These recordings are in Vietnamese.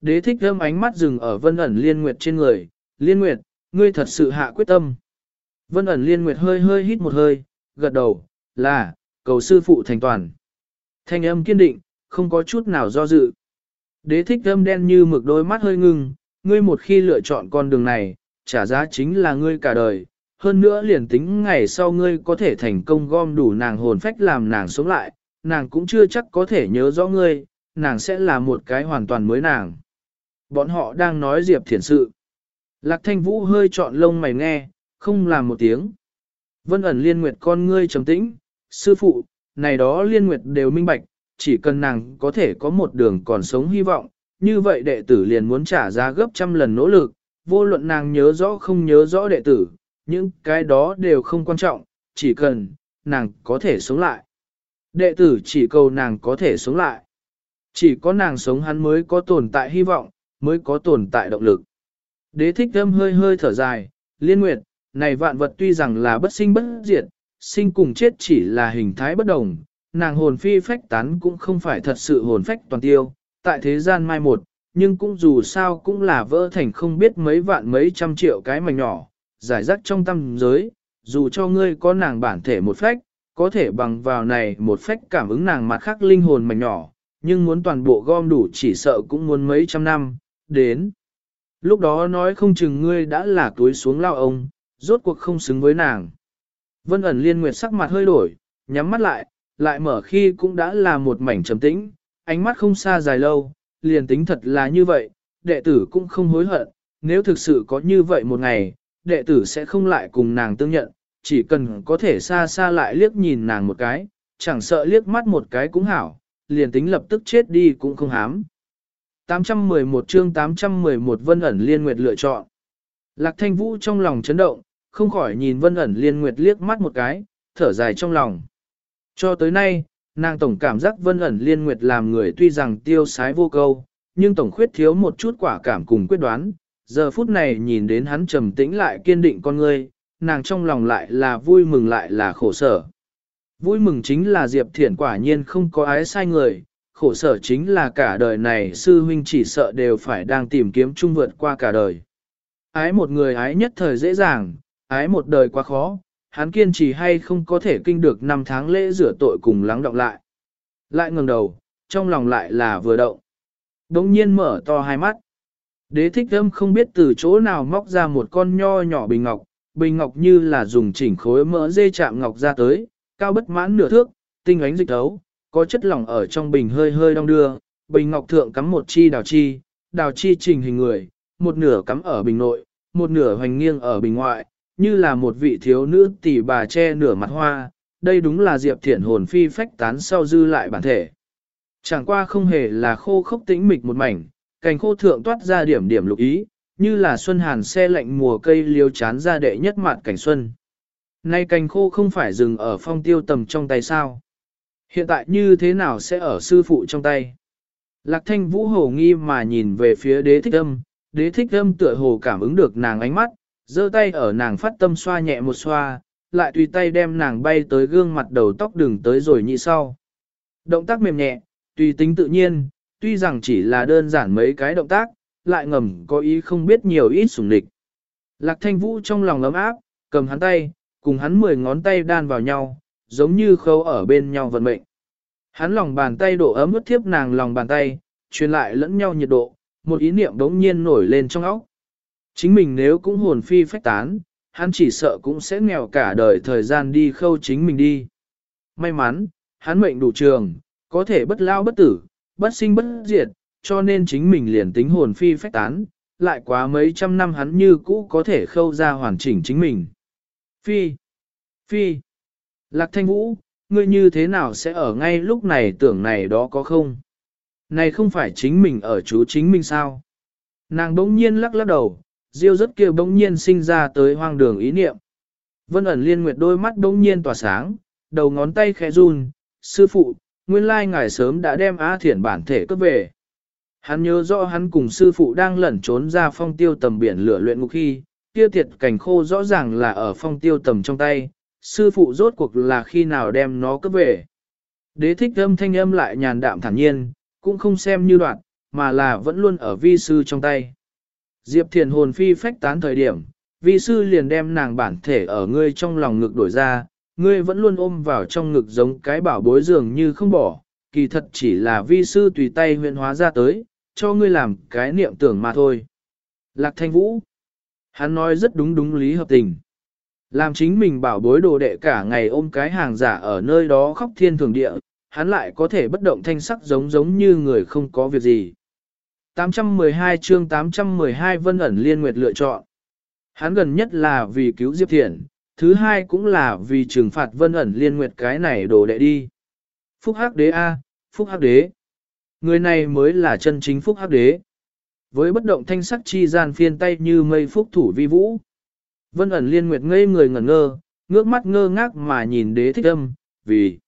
Đế thích thơm ánh mắt dừng ở vân ẩn liên nguyệt trên người, liên nguyệt, ngươi thật sự hạ quyết tâm. Vân ẩn liên nguyệt hơi hơi hít một hơi, gật đầu, là, cầu sư phụ thành toàn. Thanh âm kiên định, không có chút nào do dự. Đế thích thơm đen như mực đôi mắt hơi ngưng, ngươi một khi lựa chọn con đường này, trả giá chính là ngươi cả đời. Hơn nữa liền tính ngày sau ngươi có thể thành công gom đủ nàng hồn phách làm nàng sống lại, nàng cũng chưa chắc có thể nhớ rõ ngươi, nàng sẽ là một cái hoàn toàn mới nàng. Bọn họ đang nói Diệp Thiển sự. Lạc thanh vũ hơi trọn lông mày nghe, không làm một tiếng. Vân ẩn liên nguyệt con ngươi trầm tĩnh, sư phụ, này đó liên nguyệt đều minh bạch, chỉ cần nàng có thể có một đường còn sống hy vọng, như vậy đệ tử liền muốn trả giá gấp trăm lần nỗ lực, vô luận nàng nhớ rõ không nhớ rõ đệ tử, những cái đó đều không quan trọng, chỉ cần, nàng có thể sống lại. Đệ tử chỉ cầu nàng có thể sống lại. Chỉ có nàng sống hắn mới có tồn tại hy vọng, mới có tồn tại động lực. Đế thích thâm hơi hơi thở dài, liên nguyệt, này vạn vật tuy rằng là bất sinh bất diệt, sinh cùng chết chỉ là hình thái bất đồng, nàng hồn phi phách tán cũng không phải thật sự hồn phách toàn tiêu, tại thế gian mai một, nhưng cũng dù sao cũng là vỡ thành không biết mấy vạn mấy trăm triệu cái mảnh nhỏ, giải rác trong tâm giới, dù cho ngươi có nàng bản thể một phách, có thể bằng vào này một phách cảm ứng nàng mặt khác linh hồn mảnh nhỏ, nhưng muốn toàn bộ gom đủ chỉ sợ cũng muốn mấy trăm năm, đến. Lúc đó nói không chừng ngươi đã là túi xuống lao ông, rốt cuộc không xứng với nàng. Vân ẩn liên nguyệt sắc mặt hơi đổi, nhắm mắt lại, lại mở khi cũng đã là một mảnh trầm tĩnh, ánh mắt không xa dài lâu, liền tính thật là như vậy, đệ tử cũng không hối hận, nếu thực sự có như vậy một ngày, đệ tử sẽ không lại cùng nàng tương nhận, chỉ cần có thể xa xa lại liếc nhìn nàng một cái, chẳng sợ liếc mắt một cái cũng hảo, liền tính lập tức chết đi cũng không hám. 811 chương 811 Vân ẩn liên nguyệt lựa chọn. Lạc thanh vũ trong lòng chấn động, không khỏi nhìn Vân ẩn liên nguyệt liếc mắt một cái, thở dài trong lòng. Cho tới nay, nàng tổng cảm giác Vân ẩn liên nguyệt làm người tuy rằng tiêu sái vô câu, nhưng tổng khuyết thiếu một chút quả cảm cùng quyết đoán. Giờ phút này nhìn đến hắn trầm tĩnh lại kiên định con ngươi, nàng trong lòng lại là vui mừng lại là khổ sở. Vui mừng chính là Diệp Thiển quả nhiên không có ái sai người, khổ sở chính là cả đời này sư huynh chỉ sợ đều phải đang tìm kiếm chung vượt qua cả đời. Ái một người ái nhất thời dễ dàng, ái một đời quá khó, hắn kiên trì hay không có thể kinh được năm tháng lễ rửa tội cùng lắng động lại. Lại ngừng đầu, trong lòng lại là vừa động. Đống nhiên mở to hai mắt. Đế thích âm không biết từ chỗ nào móc ra một con nho nhỏ bình ngọc, bình ngọc như là dùng chỉnh khối mỡ dê chạm ngọc ra tới, cao bất mãn nửa thước, tinh ánh dịch thấu, có chất lỏng ở trong bình hơi hơi đong đưa, bình ngọc thượng cắm một chi đào chi, đào chi trình hình người, một nửa cắm ở bình nội, một nửa hoành nghiêng ở bình ngoại, như là một vị thiếu nữ tỷ bà che nửa mặt hoa, đây đúng là Diệp Thiển hồn phi phách tán sau dư lại bản thể. Chẳng qua không hề là khô khốc tĩnh mịch một mảnh, cành khô thượng toát ra điểm điểm lục ý, như là xuân hàn xe lạnh mùa cây liêu chán ra đệ nhất mạn cảnh xuân. Nay cành khô không phải dừng ở phong tiêu tầm trong tay sao? Hiện tại như thế nào sẽ ở sư phụ trong tay? Lạc thanh vũ hồ nghi mà nhìn về phía đế thích âm, đế thích âm tựa hồ cảm ứng được nàng ánh mắt, giơ tay ở nàng phát tâm xoa nhẹ một xoa, lại tùy tay đem nàng bay tới gương mặt đầu tóc đường tới rồi nhị sau. Động tác mềm nhẹ, tùy tính tự nhiên, tuy rằng chỉ là đơn giản mấy cái động tác, lại ngầm có ý không biết nhiều ít sủng địch. Lạc thanh vũ trong lòng ấm áp, cầm hắn tay, cùng hắn mười ngón tay đan vào nhau, giống như khâu ở bên nhau vận mệnh. Hắn lòng bàn tay độ ấm ướt thiếp nàng lòng bàn tay, truyền lại lẫn nhau nhiệt độ, một ý niệm đống nhiên nổi lên trong óc. Chính mình nếu cũng hồn phi phách tán, hắn chỉ sợ cũng sẽ nghèo cả đời thời gian đi khâu chính mình đi. May mắn, hắn mệnh đủ trường, có thể bất lao bất tử, bất sinh bất diệt, cho nên chính mình liền tính hồn phi phách tán, lại quá mấy trăm năm hắn như cũ có thể khâu ra hoàn chỉnh chính mình. Phi, phi, lạc thanh vũ, ngươi như thế nào sẽ ở ngay lúc này tưởng này đó có không? Này không phải chính mình ở chú chính mình sao? Nàng bỗng nhiên lắc lắc đầu, diêu rất kia bỗng nhiên sinh ra tới hoang đường ý niệm. Vân ẩn liên nguyệt đôi mắt bỗng nhiên tỏa sáng, đầu ngón tay khẽ run, sư phụ, nguyên lai ngài sớm đã đem á thiển bản thể cướp về. Hắn nhớ rõ hắn cùng sư phụ đang lẩn trốn ra phong tiêu tầm biển lửa luyện ngục khi, Tiêu tiệt cảnh khô rõ ràng là ở phong tiêu tầm trong tay, sư phụ rốt cuộc là khi nào đem nó cướp về. Đế thích âm thanh âm lại nhàn đạm thản nhiên, cũng không xem như đoạn, mà là vẫn luôn ở vi sư trong tay. Diệp Thiền hồn phi phách tán thời điểm, vi sư liền đem nàng bản thể ở ngươi trong lòng ngực đổi ra, ngươi vẫn luôn ôm vào trong ngực giống cái bảo bối dường như không bỏ, kỳ thật chỉ là vi sư tùy tay huyện hóa ra tới, cho ngươi làm cái niệm tưởng mà thôi. Lạc thanh vũ, hắn nói rất đúng đúng lý hợp tình. Làm chính mình bảo bối đồ đệ cả ngày ôm cái hàng giả ở nơi đó khóc thiên thường địa, hắn lại có thể bất động thanh sắc giống giống như người không có việc gì. 812 chương 812 Vân ẩn liên nguyệt lựa chọn. Hắn gần nhất là vì cứu Diệp Thiện, thứ hai cũng là vì trừng phạt Vân ẩn liên nguyệt cái này đồ đệ đi. Phúc Hắc Đế A, Phúc Hắc Đế. Người này mới là chân chính Phúc Hắc Đế. Với bất động thanh sắc chi gian phiên tay như mây phúc thủ vi vũ. Vân ẩn liên nguyệt ngây người ngẩn ngơ, ngước mắt ngơ ngác mà nhìn đế thích âm, vì...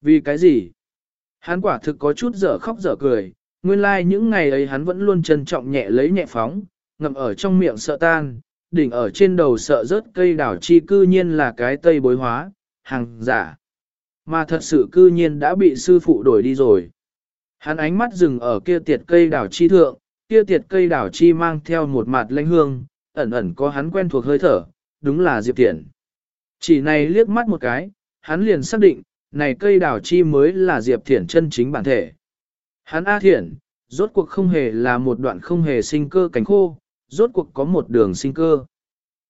Vì cái gì? Hắn quả thực có chút dở khóc dở cười, nguyên lai like những ngày ấy hắn vẫn luôn trân trọng nhẹ lấy nhẹ phóng, ngậm ở trong miệng sợ tan, đỉnh ở trên đầu sợ rớt cây đảo chi cư nhiên là cái tây bối hóa, hàng giả. Mà thật sự cư nhiên đã bị sư phụ đổi đi rồi. Hắn ánh mắt dừng ở kia tiệt cây đảo chi thượng, kia tiệt cây đảo chi mang theo một mặt lãnh hương, ẩn ẩn có hắn quen thuộc hơi thở, đúng là Diệp Tiễn. Chỉ này liếc mắt một cái, hắn liền xác định, này cây đào chi mới là Diệp Thiển chân chính bản thể. Hắn A Thiển, rốt cuộc không hề là một đoạn không hề sinh cơ cánh khô, rốt cuộc có một đường sinh cơ.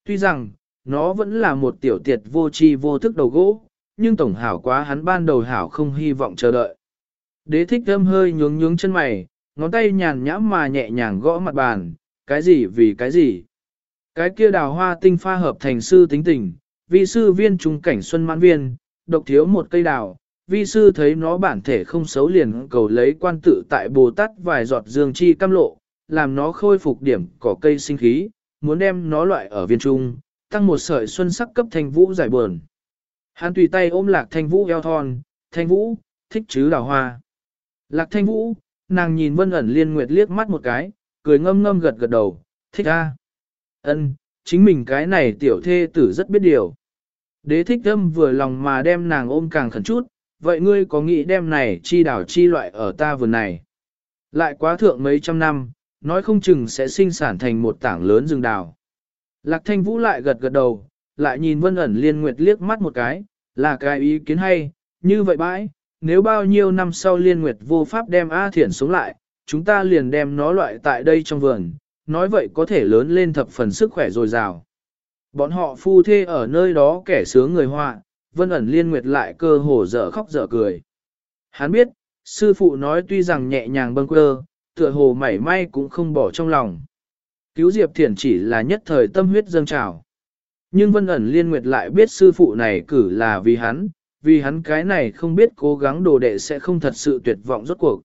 Tuy rằng, nó vẫn là một tiểu tiệt vô tri vô thức đầu gỗ, nhưng tổng hảo quá hắn ban đầu hảo không hy vọng chờ đợi. Đế thích thơm hơi nhướng nhướng chân mày, ngón tay nhàn nhãm mà nhẹ nhàng gõ mặt bàn, cái gì vì cái gì. Cái kia đào hoa tinh pha hợp thành sư tính tình, vị sư viên trung cảnh xuân mãn viên, độc thiếu một cây đào, vi sư thấy nó bản thể không xấu liền cầu lấy quan tự tại Bồ Tát vài giọt dương chi cam lộ, làm nó khôi phục điểm cỏ cây sinh khí, muốn đem nó loại ở viên trung, tăng một sợi xuân sắc cấp thanh vũ giải buồn. Hắn tùy tay ôm lạc thanh vũ eo thon, thanh vũ, thích chứ đào hoa. Lạc thanh vũ, nàng nhìn vân ẩn liên nguyệt liếc mắt một cái, cười ngâm ngâm gật gật đầu, thích a. Ân, chính mình cái này tiểu thê tử rất biết điều. Đế thích âm vừa lòng mà đem nàng ôm càng khẩn chút, vậy ngươi có nghĩ đem này chi đảo chi loại ở ta vườn này? Lại quá thượng mấy trăm năm, nói không chừng sẽ sinh sản thành một tảng lớn rừng đào. Lạc thanh vũ lại gật gật đầu, lại nhìn vân ẩn liên nguyệt liếc mắt một cái, là cái ý kiến hay, như vậy bãi, nếu bao nhiêu năm sau liên nguyệt vô pháp đem A thiển xuống lại, chúng ta liền đem nó loại tại đây trong vườn, nói vậy có thể lớn lên thập phần sức khỏe dồi dào. Bọn họ phu thê ở nơi đó kẻ sướng người họa, vân ẩn liên nguyệt lại cơ hồ dở khóc dở cười. Hắn biết, sư phụ nói tuy rằng nhẹ nhàng bâng quơ, tựa hồ mảy may cũng không bỏ trong lòng. Cứu Diệp Thiển chỉ là nhất thời tâm huyết dâng trào. Nhưng vân ẩn liên nguyệt lại biết sư phụ này cử là vì hắn, vì hắn cái này không biết cố gắng đồ đệ sẽ không thật sự tuyệt vọng rốt cuộc.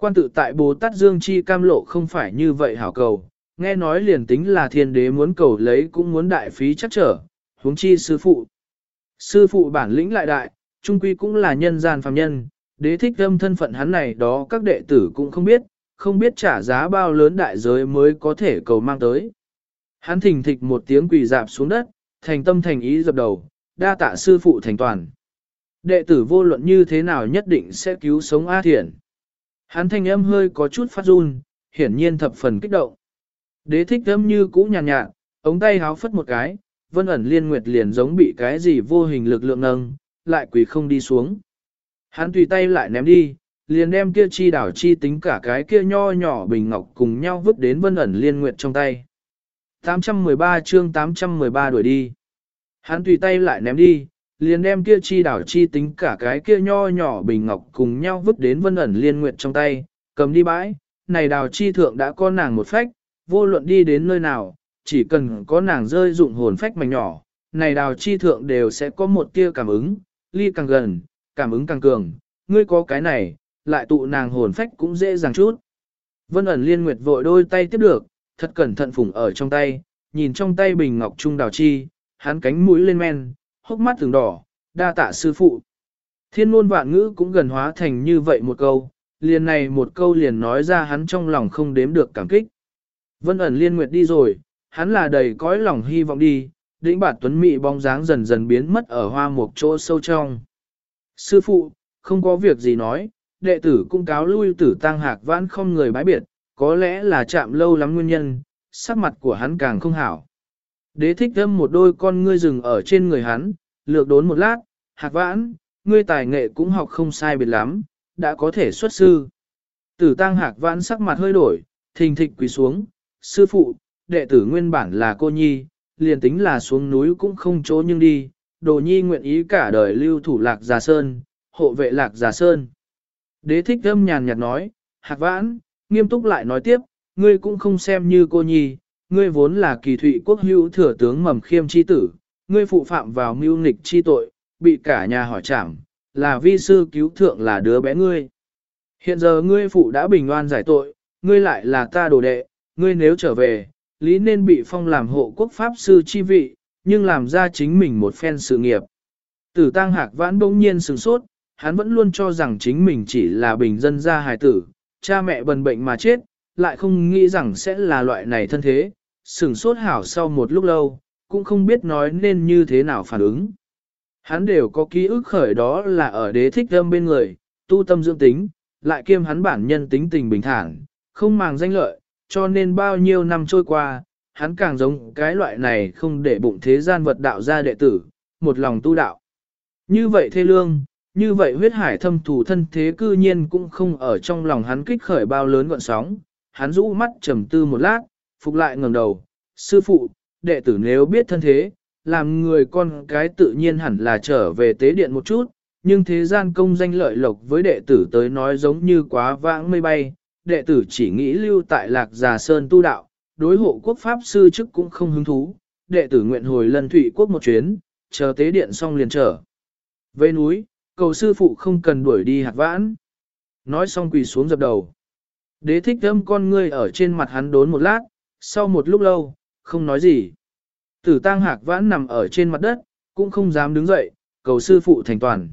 Quan tự tại Bồ Tát Dương Chi cam lộ không phải như vậy hảo cầu, nghe nói liền tính là thiên đế muốn cầu lấy cũng muốn đại phí chắc trở, huống chi sư phụ. Sư phụ bản lĩnh lại đại, trung quy cũng là nhân gian phàm nhân, đế thích âm thân phận hắn này đó các đệ tử cũng không biết, không biết trả giá bao lớn đại giới mới có thể cầu mang tới. Hắn thình thịch một tiếng quỳ dạp xuống đất, thành tâm thành ý dập đầu, đa tạ sư phụ thành toàn. Đệ tử vô luận như thế nào nhất định sẽ cứu sống A Thiển. Hắn thanh âm hơi có chút phát run, hiển nhiên thập phần kích động. Đế thích âm như cũ nhàn nhạt, nhạt, ống tay háo phất một cái, vân ẩn liên nguyệt liền giống bị cái gì vô hình lực lượng nâng, lại quỳ không đi xuống. Hắn tùy tay lại ném đi, liền đem kia chi đảo chi tính cả cái kia nho nhỏ bình ngọc cùng nhau vứt đến vân ẩn liên nguyệt trong tay. 813 chương 813 đuổi đi. Hắn tùy tay lại ném đi, liền đem kia chi đảo chi tính cả cái kia nho nhỏ bình ngọc cùng nhau vứt đến vân ẩn liên nguyệt trong tay, cầm đi bãi, này đào chi thượng đã có nàng một phách, vô luận đi đến nơi nào, chỉ cần có nàng rơi dụng hồn phách mảnh nhỏ, này đào chi thượng đều sẽ có một tia cảm ứng, ly càng gần, cảm ứng càng cường, ngươi có cái này, lại tụ nàng hồn phách cũng dễ dàng chút. Vân ẩn liên nguyệt vội đôi tay tiếp được, thật cẩn thận phủng ở trong tay, nhìn trong tay bình ngọc trung đào chi, hắn cánh mũi lên men, hốc mắt từng đỏ, đa tạ sư phụ. Thiên ngôn vạn ngữ cũng gần hóa thành như vậy một câu, liền này một câu liền nói ra hắn trong lòng không đếm được cảm kích. Vân ẩn liên nguyệt đi rồi, hắn là đầy cõi lòng hy vọng đi, đĩnh bản tuấn mị bóng dáng dần dần biến mất ở hoa một chỗ sâu trong. Sư phụ, không có việc gì nói, đệ tử cung cáo lui tử tăng hạc vãn không người bái biệt, có lẽ là chạm lâu lắm nguyên nhân, sắc mặt của hắn càng không hảo. Đế thích thâm một đôi con ngươi rừng ở trên người hắn, lược đốn một lát, hạc vãn, ngươi tài nghệ cũng học không sai biệt lắm, đã có thể xuất sư. Tử tăng hạc vãn sắc mặt hơi đổi, thình thịch quỳ xuống, sư phụ, đệ tử nguyên bản là cô nhi, liền tính là xuống núi cũng không chỗ nhưng đi, đồ nhi nguyện ý cả đời lưu thủ lạc già sơn, hộ vệ lạc già sơn. Đế thích thâm nhàn nhạt nói, hạc vãn, nghiêm túc lại nói tiếp, ngươi cũng không xem như cô nhi, ngươi vốn là kỳ thụy quốc hữu thừa tướng mầm khiêm chi tử, ngươi phụ phạm vào mưu nghịch chi tội, bị cả nhà hỏi trảm, là vi sư cứu thượng là đứa bé ngươi. Hiện giờ ngươi phụ đã bình oan giải tội, ngươi lại là ta đồ đệ, ngươi nếu trở về, lý nên bị phong làm hộ quốc pháp sư chi vị, nhưng làm ra chính mình một phen sự nghiệp. Tử tăng hạc vãn bỗng nhiên sừng sốt, hắn vẫn luôn cho rằng chính mình chỉ là bình dân gia hài tử, cha mẹ bần bệnh mà chết, lại không nghĩ rằng sẽ là loại này thân thế, sừng sốt hảo sau một lúc lâu, cũng không biết nói nên như thế nào phản ứng. Hắn đều có ký ức khởi đó là ở đế thích âm bên người, tu tâm dưỡng tính, lại kiêm hắn bản nhân tính tình bình thản, không màng danh lợi, cho nên bao nhiêu năm trôi qua, hắn càng giống cái loại này không để bụng thế gian vật đạo ra đệ tử, một lòng tu đạo. Như vậy thê lương, như vậy huyết hải thâm thủ thân thế cư nhiên cũng không ở trong lòng hắn kích khởi bao lớn gọn sóng, hắn rũ mắt trầm tư một lát, phục lại ngẩng đầu, sư phụ, đệ tử nếu biết thân thế, làm người con cái tự nhiên hẳn là trở về tế điện một chút, nhưng thế gian công danh lợi lộc với đệ tử tới nói giống như quá vãng mây bay, đệ tử chỉ nghĩ lưu tại lạc già sơn tu đạo, đối hộ quốc pháp sư chức cũng không hứng thú, đệ tử nguyện hồi lần thủy quốc một chuyến, chờ tế điện xong liền trở. Về núi, cầu sư phụ không cần đuổi đi hạt vãn. Nói xong quỳ xuống dập đầu. Đế thích thâm con ngươi ở trên mặt hắn đốn một lát, sau một lúc lâu, không nói gì. Tử tang hạc vãn nằm ở trên mặt đất, cũng không dám đứng dậy, cầu sư phụ thành toàn.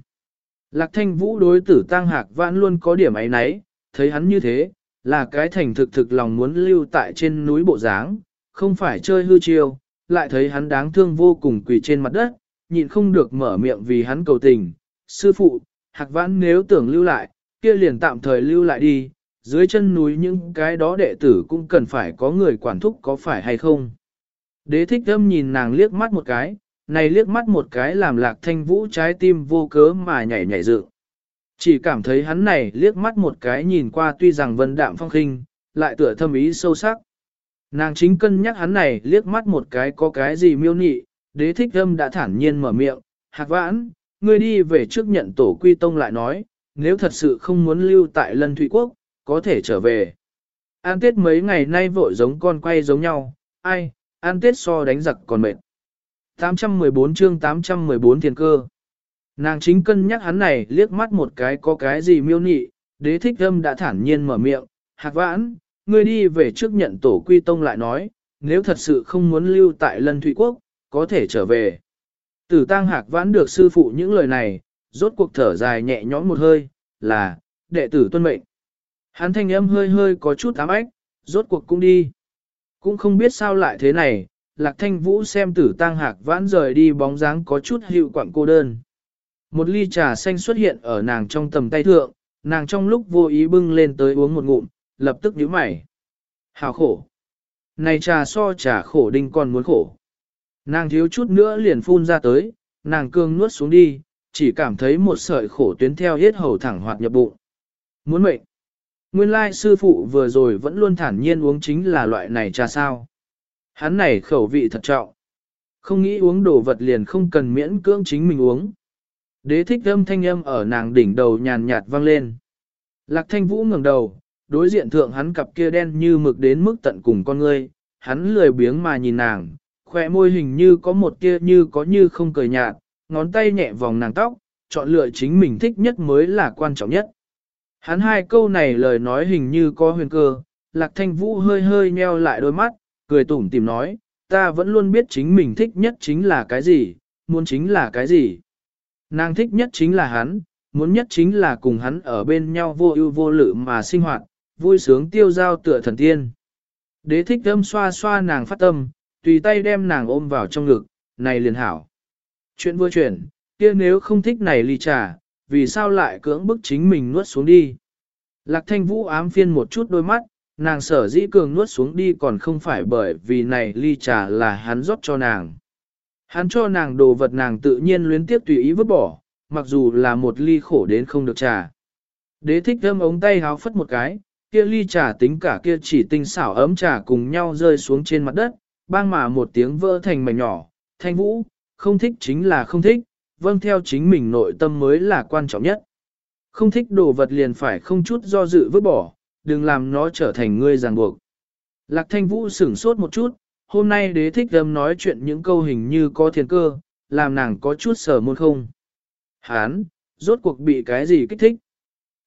Lạc thanh vũ đối tử tang hạc vãn luôn có điểm ấy nấy, thấy hắn như thế, là cái thành thực thực lòng muốn lưu tại trên núi bộ dáng, không phải chơi hư chiêu, lại thấy hắn đáng thương vô cùng quỳ trên mặt đất, nhịn không được mở miệng vì hắn cầu tình. Sư phụ, hạc vãn nếu tưởng lưu lại, kia liền tạm thời lưu lại đi, dưới chân núi những cái đó đệ tử cũng cần phải có người quản thúc có phải hay không. Đế thích âm nhìn nàng liếc mắt một cái, này liếc mắt một cái làm lạc thanh vũ trái tim vô cớ mà nhảy nhảy dựng. Chỉ cảm thấy hắn này liếc mắt một cái nhìn qua tuy rằng vân đạm phong khinh, lại tựa thâm ý sâu sắc. Nàng chính cân nhắc hắn này liếc mắt một cái có cái gì miêu nị, đế thích âm đã thản nhiên mở miệng, hạc vãn, ngươi đi về trước nhận tổ quy tông lại nói, nếu thật sự không muốn lưu tại lân thủy quốc, có thể trở về. An tết mấy ngày nay vội giống con quay giống nhau, ai, an tết so đánh giặc còn mệt. 814 chương 814 thiền cơ. Nàng chính cân nhắc hắn này liếc mắt một cái có cái gì miêu nị, đế thích âm đã thản nhiên mở miệng, hạc vãn, ngươi đi về trước nhận tổ quy tông lại nói, nếu thật sự không muốn lưu tại lân thủy quốc, có thể trở về. Tử tang hạc vãn được sư phụ những lời này, rốt cuộc thở dài nhẹ nhõm một hơi, là, đệ tử tuân mệnh. Hắn thanh âm hơi hơi có chút ám ách, rốt cuộc cũng đi. Cũng không biết sao lại thế này, lạc thanh vũ xem tử tăng hạc vãn rời đi bóng dáng có chút hiệu quặng cô đơn. Một ly trà xanh xuất hiện ở nàng trong tầm tay thượng, nàng trong lúc vô ý bưng lên tới uống một ngụm, lập tức nhíu mày. Hào khổ. Này trà so trà khổ đinh còn muốn khổ. Nàng thiếu chút nữa liền phun ra tới, nàng cương nuốt xuống đi, chỉ cảm thấy một sợi khổ tuyến theo hết hầu thẳng hoạt nhập bụng. Muốn mệnh. Nguyên lai sư phụ vừa rồi vẫn luôn thản nhiên uống chính là loại này trà sao. Hắn này khẩu vị thật trọng. Không nghĩ uống đồ vật liền không cần miễn cưỡng chính mình uống. Đế thích âm thanh âm ở nàng đỉnh đầu nhàn nhạt vang lên. Lạc thanh vũ ngẩng đầu, đối diện thượng hắn cặp kia đen như mực đến mức tận cùng con ngươi, hắn lười biếng mà nhìn nàng, khỏe môi hình như có một kia như có như không cười nhạt, ngón tay nhẹ vòng nàng tóc, chọn lựa chính mình thích nhất mới là quan trọng nhất. Hắn hai câu này lời nói hình như có huyền cơ, lạc thanh vũ hơi hơi nheo lại đôi mắt, cười tủm tìm nói, ta vẫn luôn biết chính mình thích nhất chính là cái gì, muốn chính là cái gì. Nàng thích nhất chính là hắn, muốn nhất chính là cùng hắn ở bên nhau vô ưu vô lự mà sinh hoạt, vui sướng tiêu giao tựa thần tiên. Đế thích thâm xoa xoa nàng phát tâm, tùy tay đem nàng ôm vào trong ngực, này liền hảo. Chuyện vừa chuyển, kia nếu không thích này ly trà, vì sao lại cưỡng bức chính mình nuốt xuống đi. Lạc thanh vũ ám phiên một chút đôi mắt, nàng sở dĩ cường nuốt xuống đi còn không phải bởi vì này ly trà là hắn rót cho nàng. Hắn cho nàng đồ vật nàng tự nhiên luyến tiếp tùy ý vứt bỏ, mặc dù là một ly khổ đến không được trà. Đế thích thơm ống tay háo phất một cái, kia ly trà tính cả kia chỉ tinh xảo ấm trà cùng nhau rơi xuống trên mặt đất, bang mà một tiếng vỡ thành mảnh nhỏ, thanh vũ, không thích chính là không thích, vâng theo chính mình nội tâm mới là quan trọng nhất. Không thích đồ vật liền phải không chút do dự vứt bỏ, đừng làm nó trở thành ngươi ràng buộc. Lạc thanh vũ sửng sốt một chút, hôm nay đế thích âm nói chuyện những câu hình như có thiên cơ, làm nàng có chút sở môn không. Hán, rốt cuộc bị cái gì kích thích?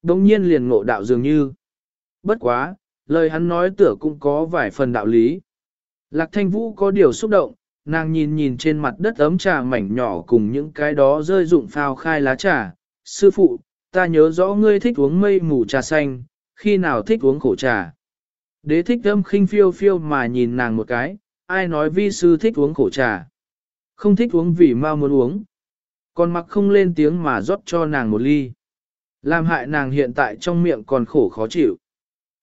Đông nhiên liền ngộ đạo dường như. Bất quá, lời hắn nói tựa cũng có vài phần đạo lý. Lạc thanh vũ có điều xúc động, nàng nhìn nhìn trên mặt đất ấm trà mảnh nhỏ cùng những cái đó rơi rụng phao khai lá trà. Sư phụ, ta nhớ rõ ngươi thích uống mây mù trà xanh, khi nào thích uống khổ trà. Đế thích âm khinh phiêu phiêu mà nhìn nàng một cái, ai nói vi sư thích uống khổ trà. Không thích uống vì mau muốn uống. Còn mặc không lên tiếng mà rót cho nàng một ly. Làm hại nàng hiện tại trong miệng còn khổ khó chịu.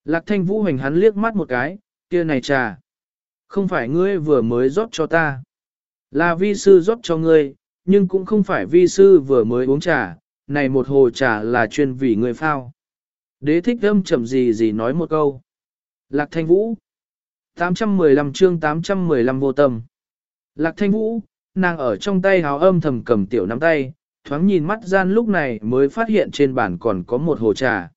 Lạc thanh vũ hành hắn liếc mắt một cái, kia này trà. Không phải ngươi vừa mới rót cho ta. Là vi sư rót cho ngươi, nhưng cũng không phải vi sư vừa mới uống trà, này một hồ trà là chuyên vì người phao. Đế thích âm chậm gì gì nói một câu. Lạc thanh vũ. 815 chương 815 vô tâm. Lạc thanh vũ, nàng ở trong tay háo âm thầm cầm tiểu nắm tay, thoáng nhìn mắt gian lúc này mới phát hiện trên bàn còn có một hồ trà.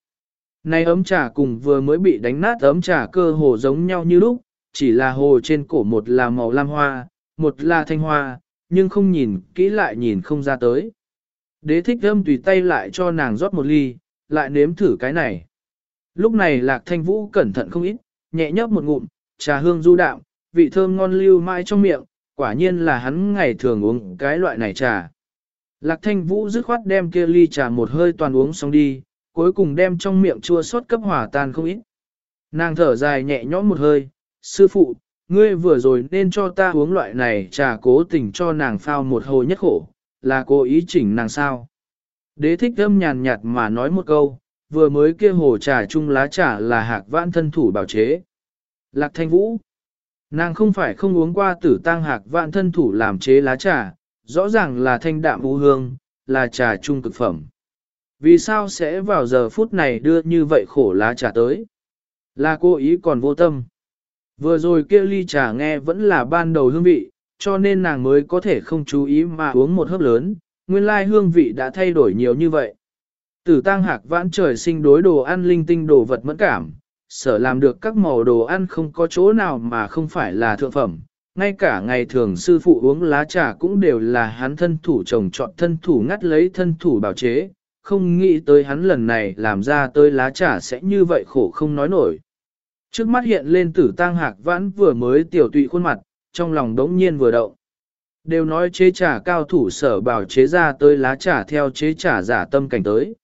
Này ấm trà cùng vừa mới bị đánh nát ấm trà cơ hồ giống nhau như lúc, chỉ là hồ trên cổ một là màu lam hoa, một là thanh hoa, nhưng không nhìn kỹ lại nhìn không ra tới. Đế thích âm tùy tay lại cho nàng rót một ly, lại nếm thử cái này. Lúc này lạc thanh vũ cẩn thận không ít, nhẹ nhấp một ngụm, trà hương du đạm, vị thơm ngon lưu mãi trong miệng, quả nhiên là hắn ngày thường uống cái loại này trà. Lạc thanh vũ dứt khoát đem kia ly trà một hơi toàn uống xong đi, cuối cùng đem trong miệng chua sót cấp hỏa tan không ít. Nàng thở dài nhẹ nhõm một hơi, sư phụ, ngươi vừa rồi nên cho ta uống loại này trà cố tình cho nàng phao một hồi nhất khổ, là cố ý chỉnh nàng sao. Đế thích âm nhàn nhạt mà nói một câu, vừa mới kia hồ trà chung lá trà là hạc vãn thân thủ bảo chế. Lạc thanh vũ, nàng không phải không uống qua tử tang hạc vãn thân thủ làm chế lá trà, rõ ràng là thanh đạm vũ hương, là trà trung cực phẩm. Vì sao sẽ vào giờ phút này đưa như vậy khổ lá trà tới? Là cô ý còn vô tâm. Vừa rồi kia ly trà nghe vẫn là ban đầu hương vị, cho nên nàng mới có thể không chú ý mà uống một hớp lớn, nguyên lai hương vị đã thay đổi nhiều như vậy. Tử tang hạc vãn trời sinh đối đồ ăn linh tinh đồ vật mẫn cảm, sở làm được các màu đồ ăn không có chỗ nào mà không phải là thượng phẩm. Ngay cả ngày thường sư phụ uống lá trà cũng đều là hắn thân thủ trồng chọn thân thủ ngắt lấy thân thủ bảo chế, không nghĩ tới hắn lần này làm ra tới lá trà sẽ như vậy khổ không nói nổi. Trước mắt hiện lên tử tang hạc vãn vừa mới tiểu tụy khuôn mặt, trong lòng đống nhiên vừa động. Đều nói chế trà cao thủ sở bảo chế ra tới lá trà theo chế trà giả tâm cảnh tới.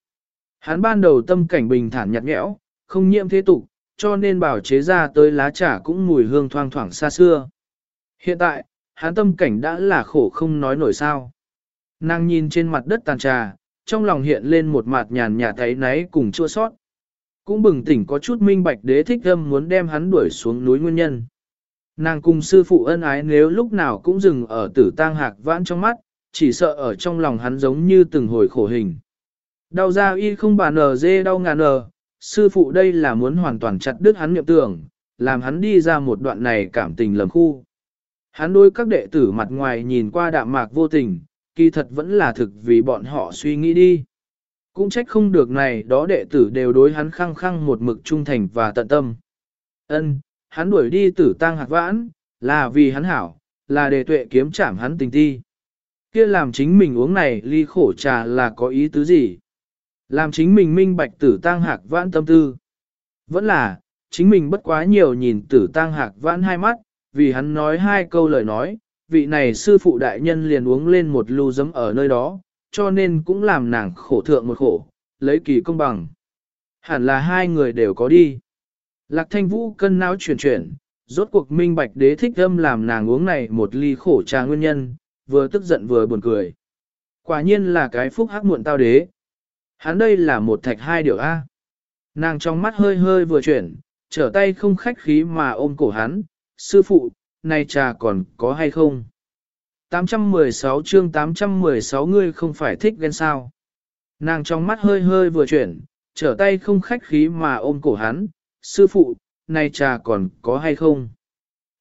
Hắn ban đầu tâm cảnh bình thản nhạt nhẽo, không nhiễm thế tục, cho nên bảo chế ra tới lá trà cũng mùi hương thoang thoảng xa xưa. Hiện tại, hắn tâm cảnh đã là khổ không nói nổi sao. Nàng nhìn trên mặt đất tàn trà, trong lòng hiện lên một mặt nhàn nhạt thấy náy cùng chua sót. Cũng bừng tỉnh có chút minh bạch đế thích âm muốn đem hắn đuổi xuống núi nguyên nhân. Nàng cùng sư phụ ân ái nếu lúc nào cũng dừng ở tử tang hạc vãn trong mắt, chỉ sợ ở trong lòng hắn giống như từng hồi khổ hình. Đau ra y không bà nờ dê đau ngàn nờ, sư phụ đây là muốn hoàn toàn chặt đứt hắn niệm tưởng, làm hắn đi ra một đoạn này cảm tình lầm khu. Hắn đối các đệ tử mặt ngoài nhìn qua đạm mạc vô tình, kỳ thật vẫn là thực vì bọn họ suy nghĩ đi. Cũng trách không được này đó đệ tử đều đối hắn khăng khăng một mực trung thành và tận tâm. Ân, hắn đuổi đi tử tang hạt vãn, là vì hắn hảo, là để tuệ kiếm chảm hắn tình ti. Kia làm chính mình uống này ly khổ trà là có ý tứ gì? Làm chính mình minh bạch tử tang hạc vãn tâm tư. Vẫn là, chính mình bất quá nhiều nhìn tử tang hạc vãn hai mắt, vì hắn nói hai câu lời nói, vị này sư phụ đại nhân liền uống lên một lưu giấm ở nơi đó, cho nên cũng làm nàng khổ thượng một khổ, lấy kỳ công bằng. Hẳn là hai người đều có đi. Lạc thanh vũ cân não chuyển chuyển, rốt cuộc minh bạch đế thích âm làm nàng uống này một ly khổ trà nguyên nhân, vừa tức giận vừa buồn cười. Quả nhiên là cái phúc hắc muộn tao đế. Hắn đây là một thạch hai điều A. Nàng trong mắt hơi hơi vừa chuyển, trở tay không khách khí mà ôm cổ hắn, sư phụ, này trà còn có hay không? 816 chương 816 ngươi không phải thích ghen sao. Nàng trong mắt hơi hơi vừa chuyển, trở tay không khách khí mà ôm cổ hắn, sư phụ, này trà còn có hay không?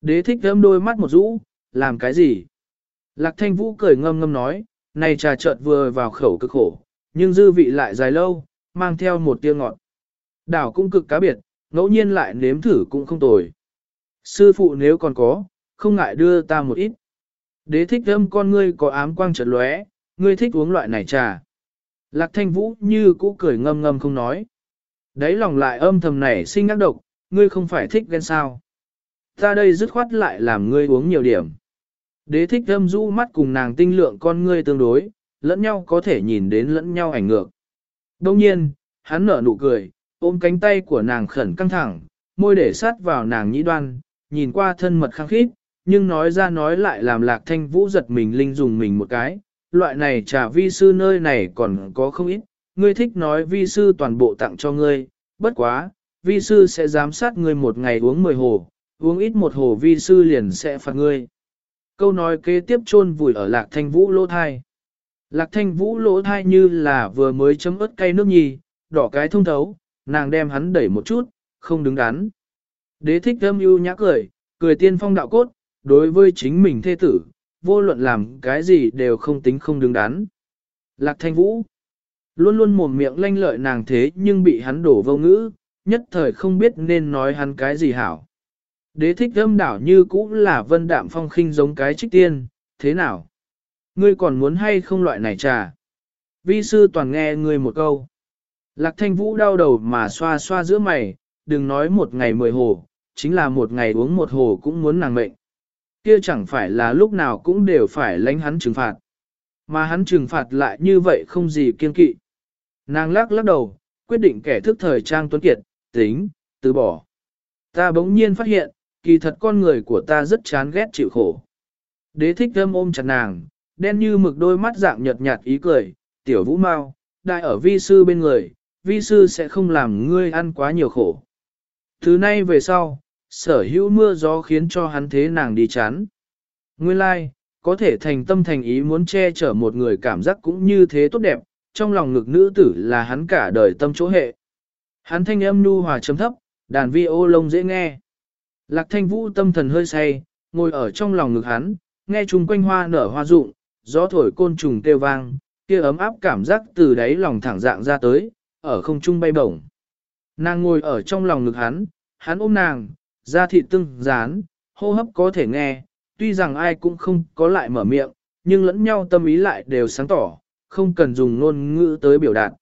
Đế thích thơm đôi mắt một rũ, làm cái gì? Lạc thanh vũ cười ngâm ngâm nói, này trà chợt vừa vào khẩu cực khổ, nhưng dư vị lại dài lâu, mang theo một tia ngọt. Đảo cũng cực cá biệt, ngẫu nhiên lại nếm thử cũng không tồi. Sư phụ nếu còn có, không ngại đưa ta một ít. Đế thích âm con ngươi có ám quang trật lóe, ngươi thích uống loại này trà. Lạc thanh vũ như cũ cười ngâm ngâm không nói. Đấy lòng lại âm thầm này sinh ác độc, ngươi không phải thích ghen sao. Ta đây dứt khoát lại làm ngươi uống nhiều điểm. Đế thích âm du mắt cùng nàng tinh lượng con ngươi tương đối, lẫn nhau có thể nhìn đến lẫn nhau ảnh ngược. Đông nhiên, hắn nở nụ cười, ôm cánh tay của nàng khẩn căng thẳng, môi để sát vào nàng nhĩ đoan, nhìn qua thân mật khăng khít, nhưng nói ra nói lại làm lạc thanh vũ giật mình linh dùng mình một cái, loại này trà vi sư nơi này còn có không ít, ngươi thích nói vi sư toàn bộ tặng cho ngươi, bất quá, vi sư sẽ giám sát ngươi một ngày uống 10 hồ, uống ít một hồ vi sư liền sẽ phạt ngươi. Câu nói kế tiếp chôn vùi ở lạc thanh vũ lỗ thai. Lạc thanh vũ lỗ thai như là vừa mới chấm ớt cay nước nhì, đỏ cái thông thấu, nàng đem hắn đẩy một chút, không đứng đắn. Đế thích thâm ưu nhã cười, cười tiên phong đạo cốt, đối với chính mình thê tử, vô luận làm cái gì đều không tính không đứng đắn. Lạc thanh vũ, luôn luôn mồm miệng lanh lợi nàng thế nhưng bị hắn đổ vô ngữ, nhất thời không biết nên nói hắn cái gì hảo. Đế thích âm đảo như cũ là vân đạm phong khinh giống cái trích tiên, thế nào? Ngươi còn muốn hay không loại này trà? Vi sư toàn nghe ngươi một câu. Lạc thanh vũ đau đầu mà xoa xoa giữa mày, đừng nói một ngày mười hồ, chính là một ngày uống một hồ cũng muốn nàng mệnh. Kia chẳng phải là lúc nào cũng đều phải lãnh hắn trừng phạt. Mà hắn trừng phạt lại như vậy không gì kiên kỵ. Nàng lắc lắc đầu, quyết định kẻ thức thời trang tuấn kiệt, tính, từ bỏ. Ta bỗng nhiên phát hiện, kỳ thật con người của ta rất chán ghét chịu khổ. Đế thích thơm ôm chặt nàng, đen như mực đôi mắt dạng nhợt nhạt ý cười, tiểu vũ mau, đại ở vi sư bên người, vi sư sẽ không làm ngươi ăn quá nhiều khổ. Thứ nay về sau, sở hữu mưa gió khiến cho hắn thế nàng đi chán. Nguyên lai, like, có thể thành tâm thành ý muốn che chở một người cảm giác cũng như thế tốt đẹp, trong lòng ngực nữ tử là hắn cả đời tâm chỗ hệ. Hắn thanh âm nhu hòa chấm thấp, đàn vi ô lông dễ nghe. Lạc thanh vũ tâm thần hơi say, ngồi ở trong lòng ngực hắn, nghe chung quanh hoa nở hoa rụng, gió thổi côn trùng kêu vang, kia ấm áp cảm giác từ đáy lòng thẳng dạng ra tới, ở không trung bay bổng. Nàng ngồi ở trong lòng ngực hắn, hắn ôm nàng, da thịt tưng, dán, hô hấp có thể nghe, tuy rằng ai cũng không có lại mở miệng, nhưng lẫn nhau tâm ý lại đều sáng tỏ, không cần dùng ngôn ngữ tới biểu đạt.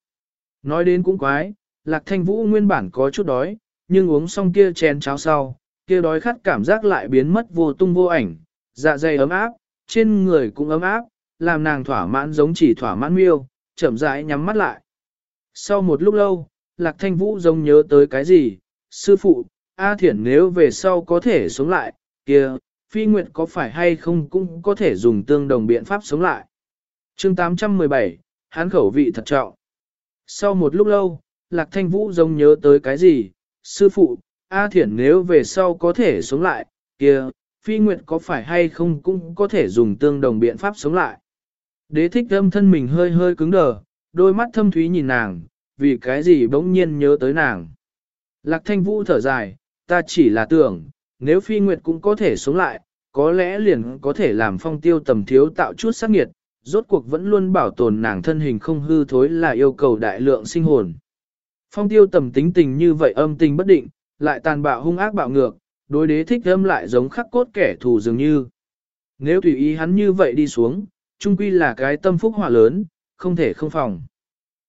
Nói đến cũng quái, lạc thanh vũ nguyên bản có chút đói, nhưng uống xong kia chén cháo sau, kia đói khát cảm giác lại biến mất vô tung vô ảnh, dạ dày ấm áp, trên người cũng ấm áp, làm nàng thỏa mãn giống chỉ thỏa mãn miêu, chậm rãi nhắm mắt lại. Sau một lúc lâu, Lạc Thanh Vũ giống nhớ tới cái gì, sư phụ, A Thiển nếu về sau có thể sống lại, kia, Phi Nguyệt có phải hay không cũng có thể dùng tương đồng biện pháp sống lại. chương 817, hán khẩu vị thật trọng. Sau một lúc lâu, Lạc Thanh Vũ giống nhớ tới cái gì, sư phụ, A Thiển nếu về sau có thể sống lại, kia, Phi Nguyệt có phải hay không cũng có thể dùng tương đồng biện pháp sống lại. Đế thích âm thân mình hơi hơi cứng đờ, đôi mắt thâm thúy nhìn nàng, vì cái gì bỗng nhiên nhớ tới nàng. Lạc thanh vũ thở dài, ta chỉ là tưởng, nếu Phi Nguyệt cũng có thể sống lại, có lẽ liền có thể làm phong tiêu tầm thiếu tạo chút sắc nghiệt, rốt cuộc vẫn luôn bảo tồn nàng thân hình không hư thối là yêu cầu đại lượng sinh hồn. Phong tiêu tầm tính tình như vậy âm tình bất định, lại tàn bạo hung ác bạo ngược, đối đế thích âm lại giống khắc cốt kẻ thù dường như. Nếu tùy ý hắn như vậy đi xuống, trung quy là cái tâm phúc hỏa lớn, không thể không phòng.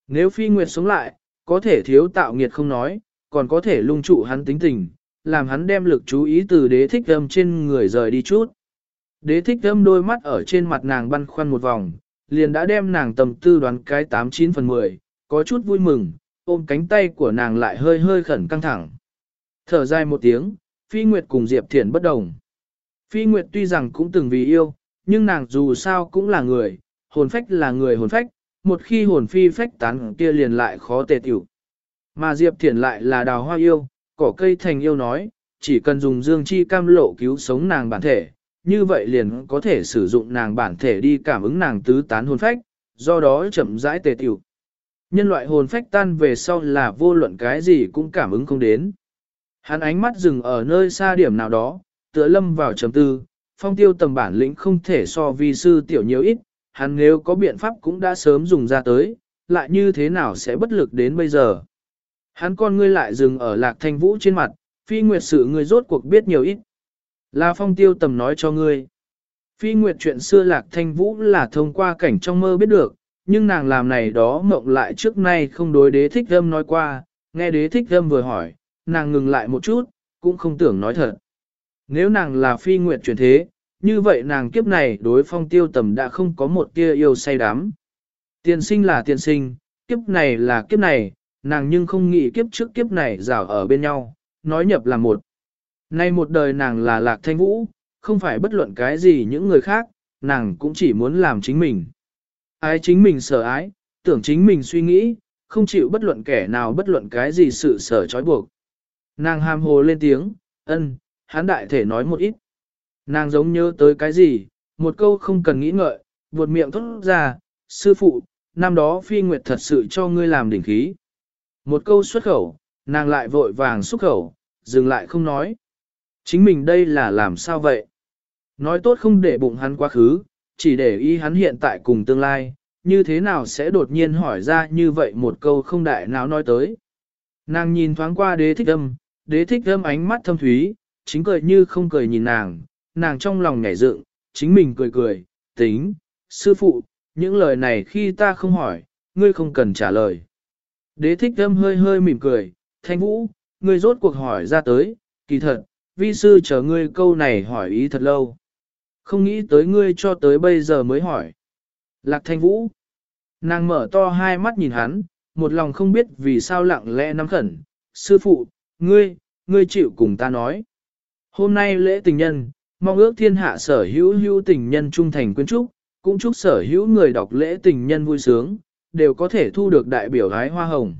Nếu phi nguyệt sống lại, có thể thiếu tạo nghiệt không nói, còn có thể lung trụ hắn tính tình, làm hắn đem lực chú ý từ đế thích âm trên người rời đi chút. Đế thích âm đôi mắt ở trên mặt nàng băn khoăn một vòng, liền đã đem nàng tầm tư đoán cái 89 phần 10, có chút vui mừng, ôm cánh tay của nàng lại hơi hơi khẩn căng thẳng. Thở dài một tiếng, Phi Nguyệt cùng Diệp Thiển bất đồng. Phi Nguyệt tuy rằng cũng từng vì yêu, nhưng nàng dù sao cũng là người, hồn phách là người hồn phách, một khi hồn phi phách tán kia liền lại khó tề tiểu. Mà Diệp Thiển lại là đào hoa yêu, cỏ cây thành yêu nói, chỉ cần dùng dương chi cam lộ cứu sống nàng bản thể, như vậy liền có thể sử dụng nàng bản thể đi cảm ứng nàng tứ tán hồn phách, do đó chậm rãi tề tiểu. Nhân loại hồn phách tan về sau là vô luận cái gì cũng cảm ứng không đến. Hắn ánh mắt dừng ở nơi xa điểm nào đó, tựa lâm vào trầm tư, phong tiêu tầm bản lĩnh không thể so vi sư tiểu nhiều ít, hắn nếu có biện pháp cũng đã sớm dùng ra tới, lại như thế nào sẽ bất lực đến bây giờ. Hắn con ngươi lại dừng ở lạc thanh vũ trên mặt, phi nguyệt sự ngươi rốt cuộc biết nhiều ít. Là phong tiêu tầm nói cho ngươi. Phi nguyệt chuyện xưa lạc thanh vũ là thông qua cảnh trong mơ biết được, nhưng nàng làm này đó mộng lại trước nay không đối đế thích âm nói qua, nghe đế thích âm vừa hỏi, nàng ngừng lại một chút, cũng không tưởng nói thật. Nếu nàng là phi nguyệt chuyển thế, như vậy nàng kiếp này đối phong tiêu tầm đã không có một tia yêu say đắm. Tiền sinh là tiền sinh, kiếp này là kiếp này, nàng nhưng không nghĩ kiếp trước kiếp này rào ở bên nhau, nói nhập là một. Nay một đời nàng là lạc thanh vũ, không phải bất luận cái gì những người khác, nàng cũng chỉ muốn làm chính mình. Ái chính mình sợ ái, tưởng chính mình suy nghĩ, không chịu bất luận kẻ nào bất luận cái gì sự sở trói buộc. Nàng ham hồ lên tiếng, ân, hán đại thể nói một ít. Nàng giống nhớ tới cái gì, một câu không cần nghĩ ngợi, buột miệng thốt ra, sư phụ, năm đó phi nguyệt thật sự cho ngươi làm đỉnh khí. Một câu xuất khẩu, nàng lại vội vàng xuất khẩu, dừng lại không nói. Chính mình đây là làm sao vậy? Nói tốt không để bụng hắn quá khứ, chỉ để ý hắn hiện tại cùng tương lai, như thế nào sẽ đột nhiên hỏi ra như vậy một câu không đại nào nói tới. Nàng nhìn thoáng qua đế thích âm, đế thích âm ánh mắt thâm thúy, chính cười như không cười nhìn nàng, nàng trong lòng nhảy dựng, chính mình cười cười, tính, sư phụ, những lời này khi ta không hỏi, ngươi không cần trả lời. Đế thích âm hơi hơi mỉm cười, thanh vũ, ngươi rốt cuộc hỏi ra tới, kỳ thật, vi sư chờ ngươi câu này hỏi ý thật lâu. Không nghĩ tới ngươi cho tới bây giờ mới hỏi. Lạc thanh vũ. Nàng mở to hai mắt nhìn hắn, một lòng không biết vì sao lặng lẽ nắm khẩn. Sư phụ, ngươi, ngươi chịu cùng ta nói. Hôm nay lễ tình nhân, mong ước thiên hạ sở hữu hữu tình nhân trung thành quyến trúc, cũng chúc sở hữu người đọc lễ tình nhân vui sướng, đều có thể thu được đại biểu gái hoa hồng.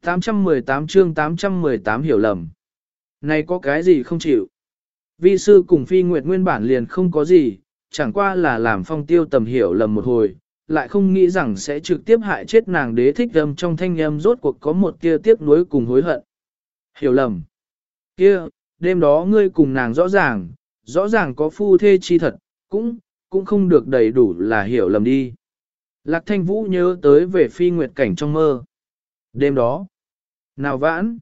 818 chương 818 hiểu lầm. Này có cái gì không chịu? Vi sư cùng phi nguyệt nguyên bản liền không có gì, chẳng qua là làm phong tiêu tầm hiểu lầm một hồi, lại không nghĩ rằng sẽ trực tiếp hại chết nàng đế thích âm trong thanh âm rốt cuộc có một kia tiếc nuối cùng hối hận. Hiểu lầm. Kia, đêm đó ngươi cùng nàng rõ ràng, rõ ràng có phu thê chi thật, cũng, cũng không được đầy đủ là hiểu lầm đi. Lạc thanh vũ nhớ tới về phi nguyệt cảnh trong mơ. Đêm đó, nào vãn,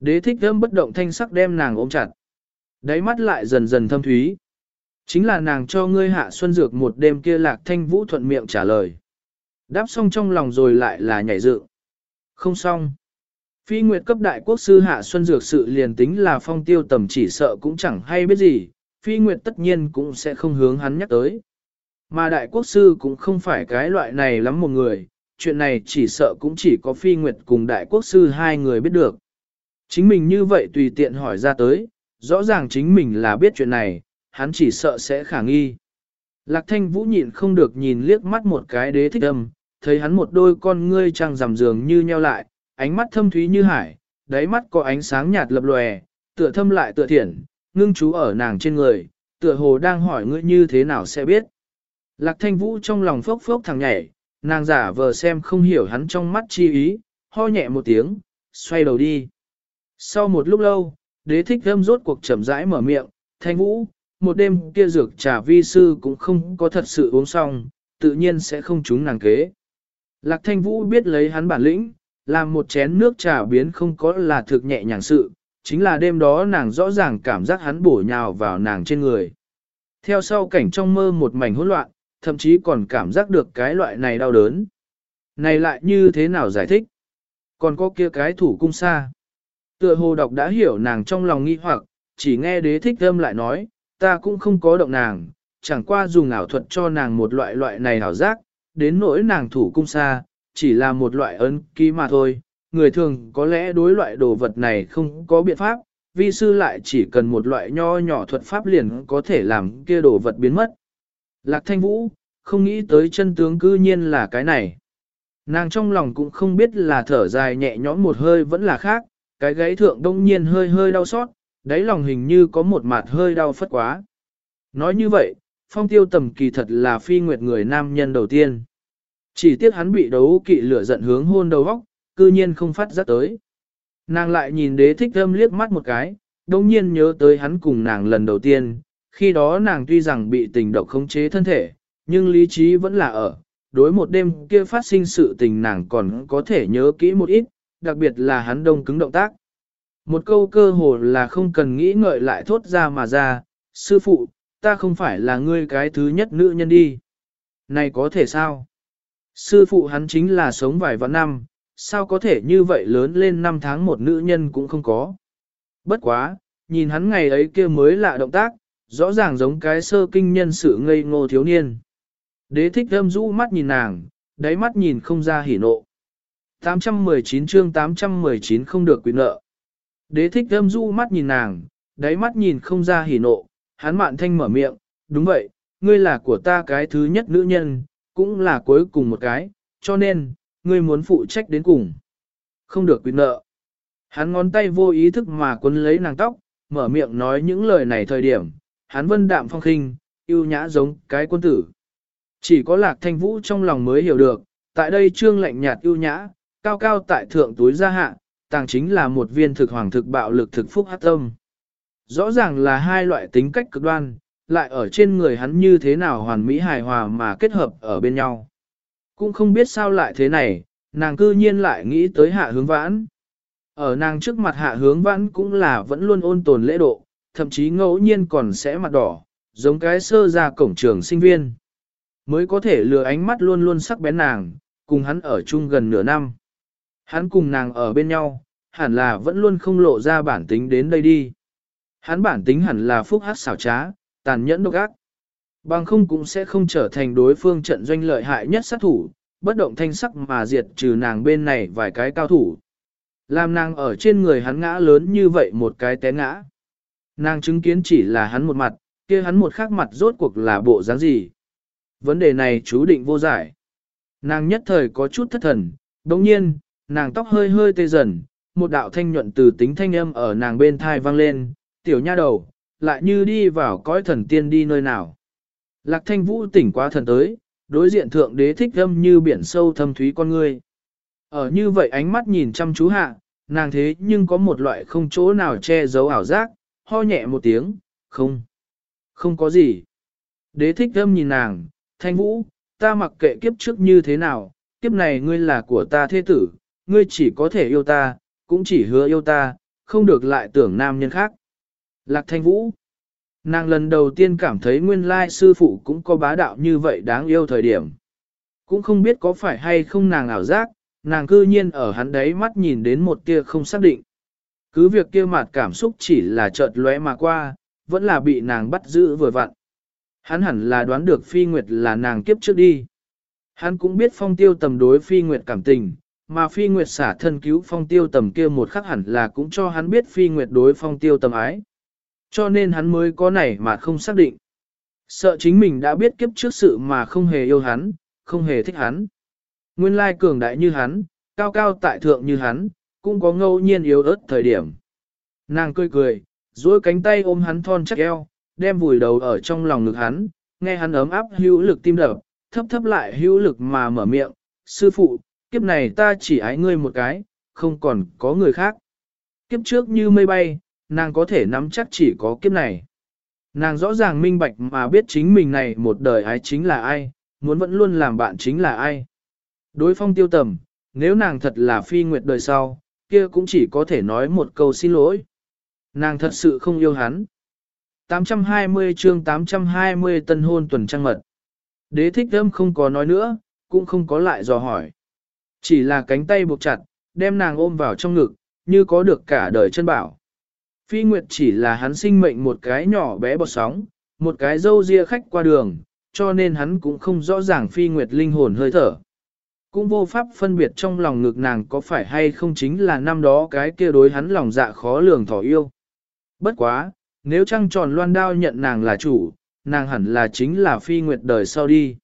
đế thích thơm bất động thanh sắc đem nàng ôm chặt. Đáy mắt lại dần dần thâm thúy. Chính là nàng cho ngươi hạ xuân dược một đêm kia lạc thanh vũ thuận miệng trả lời. Đáp xong trong lòng rồi lại là nhảy dựng. Không xong. Phi Nguyệt cấp đại quốc sư hạ xuân dược sự liền tính là phong tiêu tầm chỉ sợ cũng chẳng hay biết gì, Phi Nguyệt tất nhiên cũng sẽ không hướng hắn nhắc tới. Mà đại quốc sư cũng không phải cái loại này lắm một người, chuyện này chỉ sợ cũng chỉ có Phi Nguyệt cùng đại quốc sư hai người biết được. Chính mình như vậy tùy tiện hỏi ra tới, rõ ràng chính mình là biết chuyện này, hắn chỉ sợ sẽ khả nghi. Lạc thanh vũ nhịn không được nhìn liếc mắt một cái đế thích âm, thấy hắn một đôi con ngươi trăng rằm giường như nheo lại, ánh mắt thâm thúy như hải, đáy mắt có ánh sáng nhạt lập lòe, tựa thâm lại tựa thiện, ngưng chú ở nàng trên người, tựa hồ đang hỏi ngươi như thế nào sẽ biết. Lạc thanh vũ trong lòng phốc phốc thằng nhảy, nàng giả vờ xem không hiểu hắn trong mắt chi ý, ho nhẹ một tiếng, xoay đầu đi. Sau một lúc lâu, đế thích thơm rốt cuộc chậm rãi mở miệng, thanh vũ, một đêm kia dược trà vi sư cũng không có thật sự uống xong, tự nhiên sẽ không trúng nàng kế. Lạc thanh vũ biết lấy hắn bản lĩnh, làm một chén nước trà biến không có là thực nhẹ nhàng sự, chính là đêm đó nàng rõ ràng cảm giác hắn bổ nhào vào nàng trên người. Theo sau cảnh trong mơ một mảnh hỗn loạn, thậm chí còn cảm giác được cái loại này đau đớn. Này lại như thế nào giải thích? Còn có kia cái thủ cung xa. Tựa hồ đọc đã hiểu nàng trong lòng nghi hoặc, chỉ nghe đế thích âm lại nói, ta cũng không có động nàng, chẳng qua dùng ảo thuật cho nàng một loại loại này ảo giác, đến nỗi nàng thủ cung xa, chỉ là một loại ấn ký mà thôi. Người thường có lẽ đối loại đồ vật này không có biện pháp, vi sư lại chỉ cần một loại nho nhỏ thuật pháp liền có thể làm kia đồ vật biến mất. Lạc thanh vũ, không nghĩ tới chân tướng cư nhiên là cái này. Nàng trong lòng cũng không biết là thở dài nhẹ nhõm một hơi vẫn là khác, cái gáy thượng đông nhiên hơi hơi đau xót, đáy lòng hình như có một mặt hơi đau phất quá. Nói như vậy, phong tiêu tầm kỳ thật là phi nguyệt người nam nhân đầu tiên. Chỉ tiếc hắn bị đấu kỵ lửa giận hướng hôn đầu góc, cư nhiên không phát giác tới. Nàng lại nhìn đế thích thơm liếc mắt một cái, đông nhiên nhớ tới hắn cùng nàng lần đầu tiên, khi đó nàng tuy rằng bị tình độc khống chế thân thể, nhưng lý trí vẫn là ở. Đối một đêm kia phát sinh sự tình nàng còn có thể nhớ kỹ một ít, đặc biệt là hắn đông cứng động tác. Một câu cơ hồ là không cần nghĩ ngợi lại thốt ra mà ra, sư phụ, ta không phải là ngươi cái thứ nhất nữ nhân đi. Này có thể sao? Sư phụ hắn chính là sống vài vạn năm, sao có thể như vậy lớn lên năm tháng một nữ nhân cũng không có. Bất quá, nhìn hắn ngày ấy kia mới lạ động tác, rõ ràng giống cái sơ kinh nhân sự ngây ngô thiếu niên. Đế thích âm rũ mắt nhìn nàng, đáy mắt nhìn không ra hỉ nộ. 819 chương 819 không được quyền nợ. Đế thích âm rũ mắt nhìn nàng, đáy mắt nhìn không ra hỉ nộ, hắn mạn thanh mở miệng, đúng vậy, ngươi là của ta cái thứ nhất nữ nhân, cũng là cuối cùng một cái, cho nên, ngươi muốn phụ trách đến cùng. Không được quyền nợ. Hắn ngón tay vô ý thức mà quấn lấy nàng tóc, mở miệng nói những lời này thời điểm, hắn vân đạm phong khinh, yêu nhã giống cái quân tử. Chỉ có lạc thanh vũ trong lòng mới hiểu được, tại đây trương lạnh nhạt yêu nhã, cao cao tại thượng túi gia hạ, tàng chính là một viên thực hoàng thực bạo lực thực phúc hát tâm. Rõ ràng là hai loại tính cách cực đoan, lại ở trên người hắn như thế nào hoàn mỹ hài hòa mà kết hợp ở bên nhau. Cũng không biết sao lại thế này, nàng cư nhiên lại nghĩ tới hạ hướng vãn. Ở nàng trước mặt hạ hướng vãn cũng là vẫn luôn ôn tồn lễ độ, thậm chí ngẫu nhiên còn sẽ mặt đỏ, giống cái sơ ra cổng trường sinh viên. Mới có thể lừa ánh mắt luôn luôn sắc bén nàng, cùng hắn ở chung gần nửa năm. Hắn cùng nàng ở bên nhau, hẳn là vẫn luôn không lộ ra bản tính đến đây đi. Hắn bản tính hẳn là phúc hát xảo trá, tàn nhẫn độc ác. Bằng không cũng sẽ không trở thành đối phương trận doanh lợi hại nhất sát thủ, bất động thanh sắc mà diệt trừ nàng bên này vài cái cao thủ. Làm nàng ở trên người hắn ngã lớn như vậy một cái té ngã. Nàng chứng kiến chỉ là hắn một mặt, kia hắn một khác mặt rốt cuộc là bộ dáng gì. Vấn đề này chú định vô giải. Nàng nhất thời có chút thất thần, đồng nhiên, nàng tóc hơi hơi tê dần, một đạo thanh nhuận từ tính thanh âm ở nàng bên thai vang lên, tiểu nha đầu, lại như đi vào cõi thần tiên đi nơi nào. Lạc thanh vũ tỉnh quá thần tới, đối diện thượng đế thích âm như biển sâu thâm thúy con ngươi. Ở như vậy ánh mắt nhìn chăm chú hạ, nàng thế nhưng có một loại không chỗ nào che giấu ảo giác, ho nhẹ một tiếng, không, không có gì. Đế thích âm nhìn nàng, thanh vũ, ta mặc kệ kiếp trước như thế nào, kiếp này ngươi là của ta thế tử, ngươi chỉ có thể yêu ta, cũng chỉ hứa yêu ta, không được lại tưởng nam nhân khác. Lạc thanh vũ, nàng lần đầu tiên cảm thấy nguyên lai sư phụ cũng có bá đạo như vậy đáng yêu thời điểm. Cũng không biết có phải hay không nàng ảo giác, nàng cư nhiên ở hắn đấy mắt nhìn đến một tia không xác định. Cứ việc kia mặt cảm xúc chỉ là chợt lóe mà qua, vẫn là bị nàng bắt giữ vừa vặn. Hắn hẳn là đoán được phi nguyệt là nàng kiếp trước đi. Hắn cũng biết phong tiêu tầm đối phi nguyệt cảm tình, mà phi nguyệt xả thân cứu phong tiêu tầm kia một khắc hẳn là cũng cho hắn biết phi nguyệt đối phong tiêu tầm ái. Cho nên hắn mới có này mà không xác định. Sợ chính mình đã biết kiếp trước sự mà không hề yêu hắn, không hề thích hắn. Nguyên lai cường đại như hắn, cao cao tại thượng như hắn, cũng có ngẫu nhiên yếu ớt thời điểm. Nàng cười cười, duỗi cánh tay ôm hắn thon chắc eo, đem vùi đầu ở trong lòng ngực hắn, nghe hắn ấm áp hữu lực tim đập, thấp thấp lại hữu lực mà mở miệng, sư phụ, kiếp này ta chỉ ái ngươi một cái, không còn có người khác. Kiếp trước như mây bay, nàng có thể nắm chắc chỉ có kiếp này. Nàng rõ ràng minh bạch mà biết chính mình này một đời ái chính là ai, muốn vẫn luôn làm bạn chính là ai. Đối phong tiêu tầm, nếu nàng thật là phi nguyệt đời sau, kia cũng chỉ có thể nói một câu xin lỗi. Nàng thật sự không yêu hắn. 820 chương 820 tân hôn tuần trăng mật. Đế thích âm không có nói nữa, cũng không có lại dò hỏi. Chỉ là cánh tay buộc chặt, đem nàng ôm vào trong ngực, như có được cả đời chân bảo. Phi Nguyệt chỉ là hắn sinh mệnh một cái nhỏ bé bọt sóng, một cái dâu ria khách qua đường, cho nên hắn cũng không rõ ràng Phi Nguyệt linh hồn hơi thở. Cũng vô pháp phân biệt trong lòng ngực nàng có phải hay không chính là năm đó cái kia đối hắn lòng dạ khó lường thỏ yêu. Bất quá, nếu trăng tròn loan đao nhận nàng là chủ, nàng hẳn là chính là phi nguyệt đời sau đi.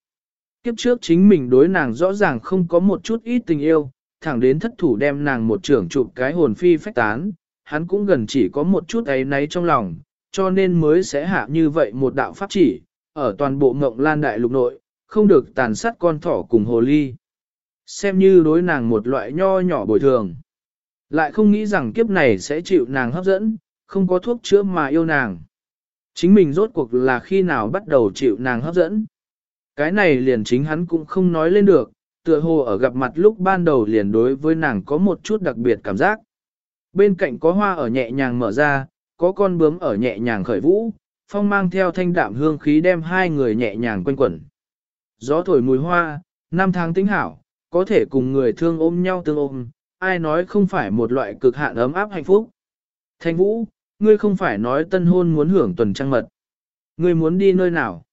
Kiếp trước chính mình đối nàng rõ ràng không có một chút ít tình yêu, thẳng đến thất thủ đem nàng một trưởng chụp cái hồn phi phách tán, hắn cũng gần chỉ có một chút ấy náy trong lòng, cho nên mới sẽ hạ như vậy một đạo pháp chỉ, ở toàn bộ mộng lan đại lục nội, không được tàn sát con thỏ cùng hồ ly. Xem như đối nàng một loại nho nhỏ bồi thường. Lại không nghĩ rằng kiếp này sẽ chịu nàng hấp dẫn, không có thuốc chữa mà yêu nàng. Chính mình rốt cuộc là khi nào bắt đầu chịu nàng hấp dẫn. Cái này liền chính hắn cũng không nói lên được, tựa hồ ở gặp mặt lúc ban đầu liền đối với nàng có một chút đặc biệt cảm giác. Bên cạnh có hoa ở nhẹ nhàng mở ra, có con bướm ở nhẹ nhàng khởi vũ, phong mang theo thanh đạm hương khí đem hai người nhẹ nhàng quanh quẩn. Gió thổi mùi hoa, năm tháng tính hảo, có thể cùng người thương ôm nhau tương ôm, ai nói không phải một loại cực hạn ấm áp hạnh phúc. Thanh Vũ, ngươi không phải nói tân hôn muốn hưởng tuần trăng mật. Ngươi muốn đi nơi nào?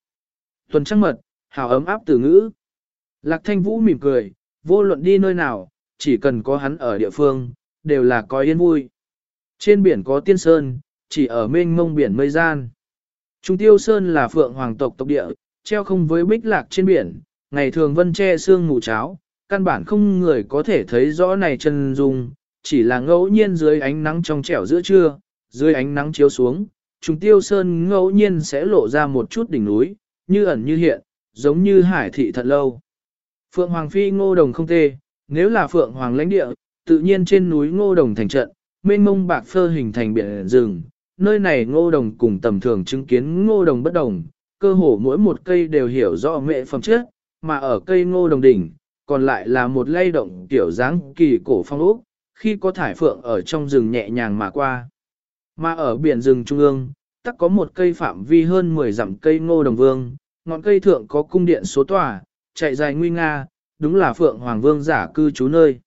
Tuần trăng mật, hào ấm áp từ ngữ. Lạc Thanh Vũ mỉm cười, vô luận đi nơi nào, chỉ cần có hắn ở địa phương, đều là có yên vui. Trên biển có tiên sơn, chỉ ở mênh mông biển mây gian. Trung tiêu sơn là phượng hoàng tộc tộc địa, treo không với bích lạc trên biển, ngày thường vân che sương mù cháo, căn bản không người có thể thấy rõ này chân dung, chỉ là ngẫu nhiên dưới ánh nắng trong trẻo giữa trưa, dưới ánh nắng chiếu xuống, trùng tiêu sơn ngẫu nhiên sẽ lộ ra một chút đỉnh núi, như ẩn như hiện, giống như hải thị thật lâu. Phượng Hoàng Phi ngô đồng không tê, nếu là Phượng Hoàng lãnh địa, tự nhiên trên núi ngô đồng thành trận, mênh mông bạc phơ hình thành biển rừng, nơi này ngô đồng cùng tầm thường chứng kiến ngô đồng bất đồng, cơ hồ mỗi một cây đều hiểu rõ mệ phẩm chất, mà ở cây ngô đồng đỉnh, còn lại là một lay động tiểu dáng kỳ cổ phong ốc, khi có thải phượng ở trong rừng nhẹ nhàng mà qua. Mà ở biển rừng trung ương, tắc có một cây phạm vi hơn 10 dặm cây ngô đồng vương, ngọn cây thượng có cung điện số tòa, chạy dài nguy nga, đúng là phượng hoàng vương giả cư trú nơi.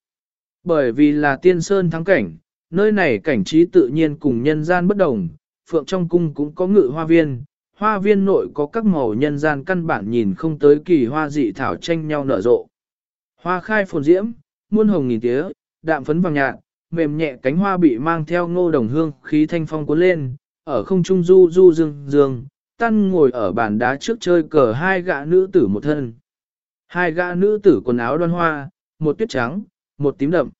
Bởi vì là tiên sơn thắng cảnh, nơi này cảnh trí tự nhiên cùng nhân gian bất đồng, phượng trong cung cũng có ngự hoa viên, hoa viên nội có các màu nhân gian căn bản nhìn không tới kỳ hoa dị thảo tranh nhau nở rộ. Hoa khai phồn diễm, muôn hồng nghìn tía, đạm phấn vàng nhạt, mềm nhẹ cánh hoa bị mang theo ngô đồng hương khí thanh phong cuốn lên, ở không trung du du dương dương, tan ngồi ở bàn đá trước chơi cờ hai gã nữ tử một thân. Hai gã nữ tử quần áo đoan hoa, một tuyết trắng, một tím đậm.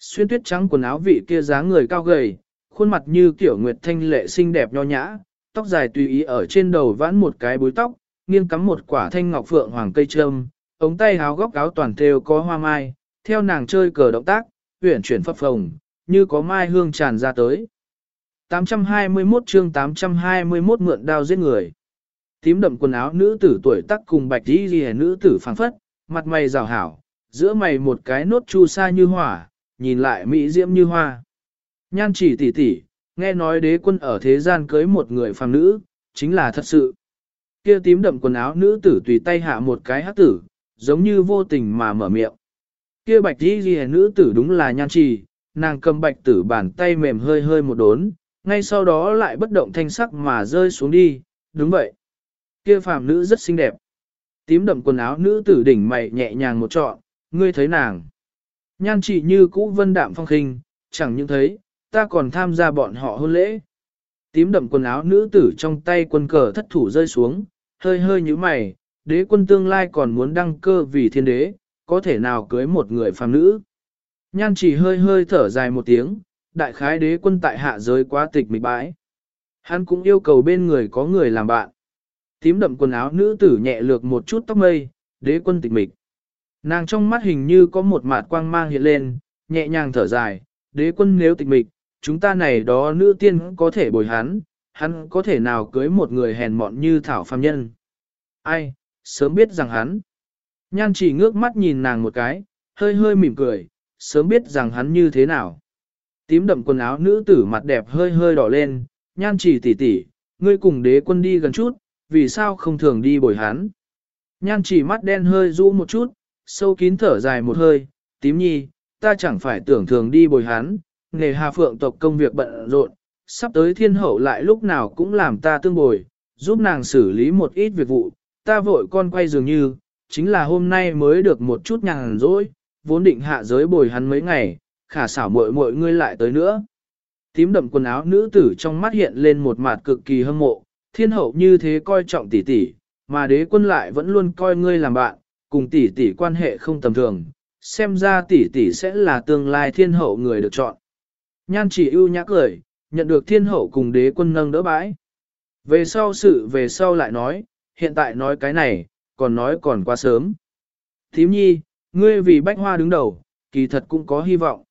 Xuyên tuyết trắng quần áo vị kia dáng người cao gầy, khuôn mặt như kiểu nguyệt thanh lệ xinh đẹp nho nhã, tóc dài tùy ý ở trên đầu vãn một cái búi tóc, nghiêng cắm một quả thanh ngọc phượng hoàng cây trâm, ống tay háo góc áo toàn thêu có hoa mai, theo nàng chơi cờ động tác, huyển chuyển phập phồng, như có mai hương tràn ra tới. 821 chương 821 mượn đao giết người. Tím đậm quần áo nữ tử tuổi tác cùng bạch đi ghi nữ tử phảng phất, mặt mày rào hảo, giữa mày một cái nốt chu sa như hỏa, nhìn lại mỹ diễm như hoa. Nhan chỉ tỉ tỉ, nghe nói đế quân ở thế gian cưới một người phàm nữ, chính là thật sự. Kia tím đậm quần áo nữ tử tùy tay hạ một cái hát tử, giống như vô tình mà mở miệng. Kia bạch đi ghi nữ tử đúng là nhan trì, nàng cầm bạch tử bàn tay mềm hơi hơi một đốn, ngay sau đó lại bất động thanh sắc mà rơi xuống đi, đúng vậy. Kia phàm nữ rất xinh đẹp. Tím đậm quần áo nữ tử đỉnh mày nhẹ nhàng một trọn, ngươi thấy nàng. Nhan chỉ như cũ vân đạm phong khinh, chẳng những thấy, ta còn tham gia bọn họ hôn lễ. Tím đậm quần áo nữ tử trong tay quân cờ thất thủ rơi xuống, hơi hơi như mày, đế quân tương lai còn muốn đăng cơ vì thiên đế, có thể nào cưới một người phàm nữ. Nhan chỉ hơi hơi thở dài một tiếng, đại khái đế quân tại hạ giới quá tịch mịch bãi. Hắn cũng yêu cầu bên người có người làm bạn. Tím đậm quần áo nữ tử nhẹ lược một chút tóc mây, đế quân tịch mịch. Nàng trong mắt hình như có một mạt quang mang hiện lên, nhẹ nhàng thở dài, đế quân nếu tịch mịch, chúng ta này đó nữ tiên có thể bồi hắn, hắn có thể nào cưới một người hèn mọn như thảo phàm nhân. Ai, sớm biết rằng hắn. Nhan chỉ ngước mắt nhìn nàng một cái, hơi hơi mỉm cười, sớm biết rằng hắn như thế nào. Tím đậm quần áo nữ tử mặt đẹp hơi hơi đỏ lên, nhan chỉ tỉ tỉ, ngươi cùng đế quân đi gần chút, vì sao không thường đi bồi hắn. Nhan chỉ mắt đen hơi rũ một chút, sâu kín thở dài một hơi, tím nhi, ta chẳng phải tưởng thường đi bồi hắn, nghề hà phượng tộc công việc bận rộn, sắp tới thiên hậu lại lúc nào cũng làm ta tương bồi, giúp nàng xử lý một ít việc vụ, ta vội con quay dường như, chính là hôm nay mới được một chút nhàn rỗi, vốn định hạ giới bồi hắn mấy ngày, khả xảo muội muội ngươi lại tới nữa. Tím đậm quần áo nữ tử trong mắt hiện lên một mặt cực kỳ hâm mộ, thiên hậu như thế coi trọng tỷ tỷ, mà đế quân lại vẫn luôn coi ngươi làm bạn, cùng tỷ tỷ quan hệ không tầm thường, xem ra tỷ tỷ sẽ là tương lai thiên hậu người được chọn. Nhan chỉ ưu nhã cười, nhận được thiên hậu cùng đế quân nâng đỡ bãi. Về sau sự về sau lại nói, hiện tại nói cái này, còn nói còn quá sớm. Thím nhi, ngươi vì bách hoa đứng đầu, kỳ thật cũng có hy vọng.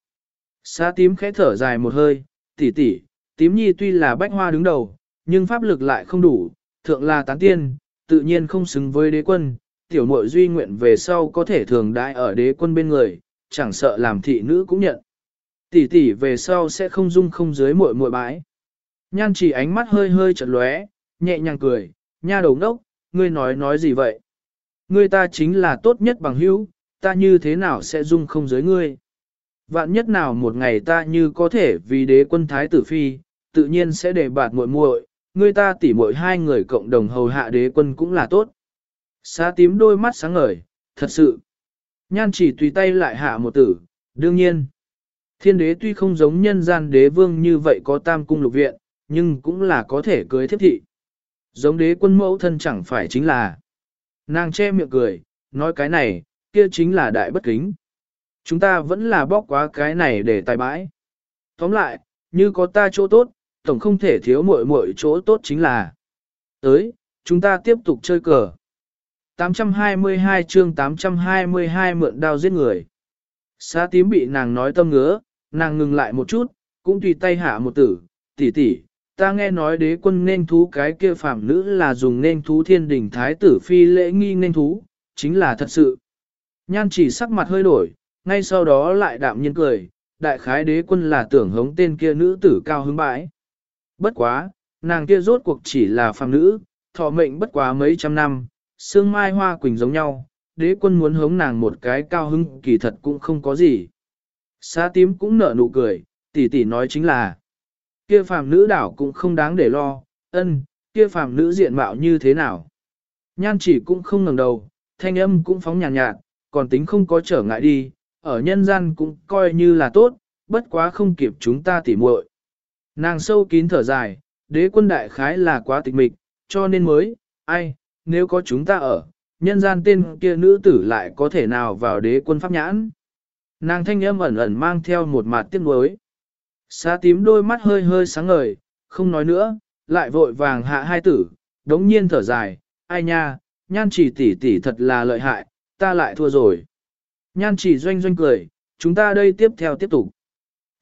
Xá tím khẽ thở dài một hơi, tỷ tỷ, tím nhi tuy là bách hoa đứng đầu, nhưng pháp lực lại không đủ, thượng là tán tiên, tự nhiên không xứng với đế quân, tiểu muội duy nguyện về sau có thể thường đãi ở đế quân bên người, chẳng sợ làm thị nữ cũng nhận. Tỷ tỷ về sau sẽ không dung không dưới muội muội bãi. Nhan chỉ ánh mắt hơi hơi chật lóe, nhẹ nhàng cười, nha đầu ngốc, ngươi nói nói gì vậy? Ngươi ta chính là tốt nhất bằng hữu, ta như thế nào sẽ dung không dưới ngươi? Vạn nhất nào một ngày ta như có thể vì đế quân thái tử phi, tự nhiên sẽ để bạt muội muội, ngươi ta tỉ muội hai người cộng đồng hầu hạ đế quân cũng là tốt. Xá tím đôi mắt sáng ngời, thật sự. Nhan chỉ tùy tay lại hạ một tử, đương nhiên. Thiên đế tuy không giống nhân gian đế vương như vậy có tam cung lục viện, nhưng cũng là có thể cưới thiếp thị. Giống đế quân mẫu thân chẳng phải chính là. Nàng che miệng cười, nói cái này, kia chính là đại bất kính. Chúng ta vẫn là bóc quá cái này để tài bãi. Tóm lại, như có ta chỗ tốt, tổng không thể thiếu muội muội chỗ tốt chính là. Tới, chúng ta tiếp tục chơi cờ. 822 chương 822 mượn đao giết người. Xá tím bị nàng nói tâm ngứa, nàng ngừng lại một chút, cũng tùy tay hạ một tử, tỷ tỷ, ta nghe nói đế quân nên thú cái kia phạm nữ là dùng nên thú thiên đình thái tử phi lễ nghi nên thú, chính là thật sự. Nhan chỉ sắc mặt hơi đổi, ngay sau đó lại đạm nhiên cười, đại khái đế quân là tưởng hống tên kia nữ tử cao hứng bãi. Bất quá, nàng kia rốt cuộc chỉ là phàm nữ, thọ mệnh bất quá mấy trăm năm, sương mai hoa quỳnh giống nhau, đế quân muốn hống nàng một cái cao hứng kỳ thật cũng không có gì. Xá tím cũng nở nụ cười, tỷ tỷ nói chính là, kia phàm nữ đảo cũng không đáng để lo, ân, kia phàm nữ diện mạo như thế nào. Nhan chỉ cũng không ngẩng đầu, thanh âm cũng phóng nhàn nhạt, nhạt, còn tính không có trở ngại đi, ở nhân gian cũng coi như là tốt, bất quá không kịp chúng ta tỉ muội. Nàng sâu kín thở dài, đế quân đại khái là quá tịch mịch, cho nên mới, ai, nếu có chúng ta ở, nhân gian tên kia nữ tử lại có thể nào vào đế quân pháp nhãn. Nàng thanh âm ẩn ẩn mang theo một mặt tiếc nuối. Xá tím đôi mắt hơi hơi sáng ngời, không nói nữa, lại vội vàng hạ hai tử, đống nhiên thở dài, ai nha, nhan chỉ tỷ tỷ thật là lợi hại, ta lại thua rồi. Nhan chỉ doanh doanh cười, chúng ta đây tiếp theo tiếp tục.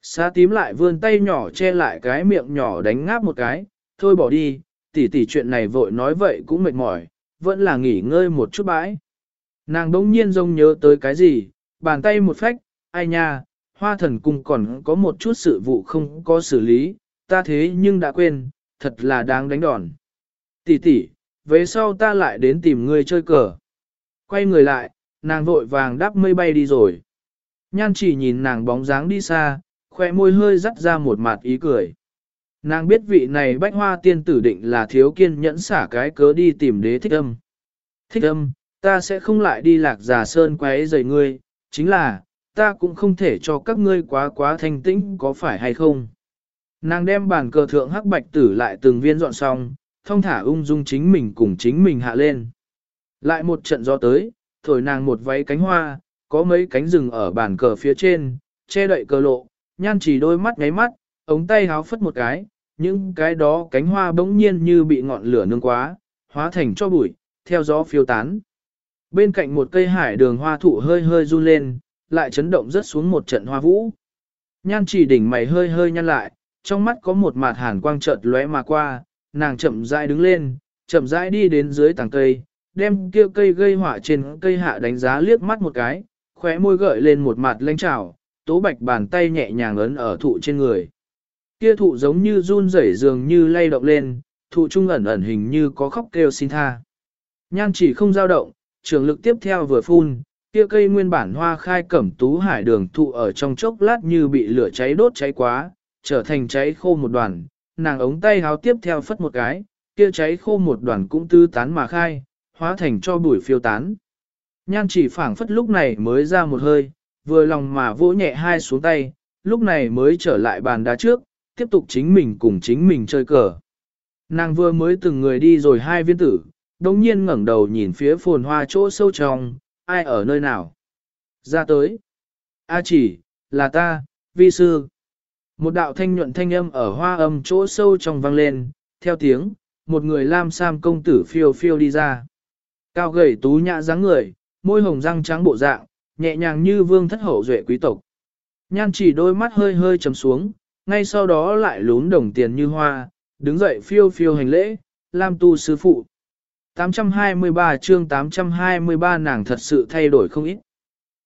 Xá tím lại vươn tay nhỏ che lại cái miệng nhỏ đánh ngáp một cái, thôi bỏ đi, tỷ tỷ chuyện này vội nói vậy cũng mệt mỏi, vẫn là nghỉ ngơi một chút bãi. Nàng đống nhiên rông nhớ tới cái gì, bàn tay một phách, ai nha, hoa thần cung còn có một chút sự vụ không có xử lý, ta thế nhưng đã quên, thật là đáng đánh đòn. Tỷ tỷ, về sau ta lại đến tìm ngươi chơi cờ. Quay người lại, nàng vội vàng đáp mây bay đi rồi. Nhan chỉ nhìn nàng bóng dáng đi xa, khoe môi hơi dắt ra một mặt ý cười. Nàng biết vị này bách hoa tiên tử định là thiếu kiên nhẫn xả cái cớ đi tìm đế thích âm. Thích âm, ta sẽ không lại đi lạc giả sơn quấy rầy ngươi, chính là, ta cũng không thể cho các ngươi quá quá thanh tĩnh có phải hay không. Nàng đem bàn cờ thượng hắc bạch tử lại từng viên dọn xong, thông thả ung dung chính mình cùng chính mình hạ lên. Lại một trận gió tới, thổi nàng một váy cánh hoa, có mấy cánh rừng ở bàn cờ phía trên, che đậy cờ lộ, nhan chỉ đôi mắt ngáy mắt, ống tay háo phất một cái, những cái đó cánh hoa bỗng nhiên như bị ngọn lửa nương quá, hóa thành cho bụi, theo gió phiêu tán. Bên cạnh một cây hải đường hoa thụ hơi hơi run lên, lại chấn động rất xuống một trận hoa vũ. Nhan chỉ đỉnh mày hơi hơi nhăn lại, trong mắt có một mạt hàn quang chợt lóe mà qua, nàng chậm rãi đứng lên, chậm rãi đi đến dưới tàng cây, đem kia cây gây hỏa trên cây hạ đánh giá liếc mắt một cái, khóe môi gợi lên một mặt lanh trào, tố bạch bàn tay nhẹ nhàng ấn ở thụ trên người. Kia thụ giống như run rẩy dường như lay động lên, thụ trung ẩn ẩn hình như có khóc kêu xin tha. Nhan chỉ không dao động, trường lực tiếp theo vừa phun, kia cây nguyên bản hoa khai cẩm tú hải đường thụ ở trong chốc lát như bị lửa cháy đốt cháy quá, trở thành cháy khô một đoàn, nàng ống tay háo tiếp theo phất một cái, kia cháy khô một đoàn cũng tư tán mà khai, hóa thành cho bụi phiêu tán. Nhan chỉ phảng phất lúc này mới ra một hơi, vừa lòng mà vỗ nhẹ hai xuống tay, lúc này mới trở lại bàn đá trước, tiếp tục chính mình cùng chính mình chơi cờ. Nàng vừa mới từng người đi rồi hai viên tử, đồng nhiên ngẩng đầu nhìn phía phồn hoa chỗ sâu trong, ai ở nơi nào? Ra tới. A chỉ, là ta, vi sư. Một đạo thanh nhuận thanh âm ở hoa âm chỗ sâu trong vang lên, theo tiếng, một người lam sam công tử phiêu phiêu đi ra. Cao gầy tú nhã dáng người, môi hồng răng trắng bộ dạng, nhẹ nhàng như vương thất hậu duệ quý tộc. Nhan chỉ đôi mắt hơi hơi chấm xuống, ngay sau đó lại lún đồng tiền như hoa, đứng dậy phiêu phiêu hành lễ, Lam tu sư phụ. 823 chương 823 nàng thật sự thay đổi không ít.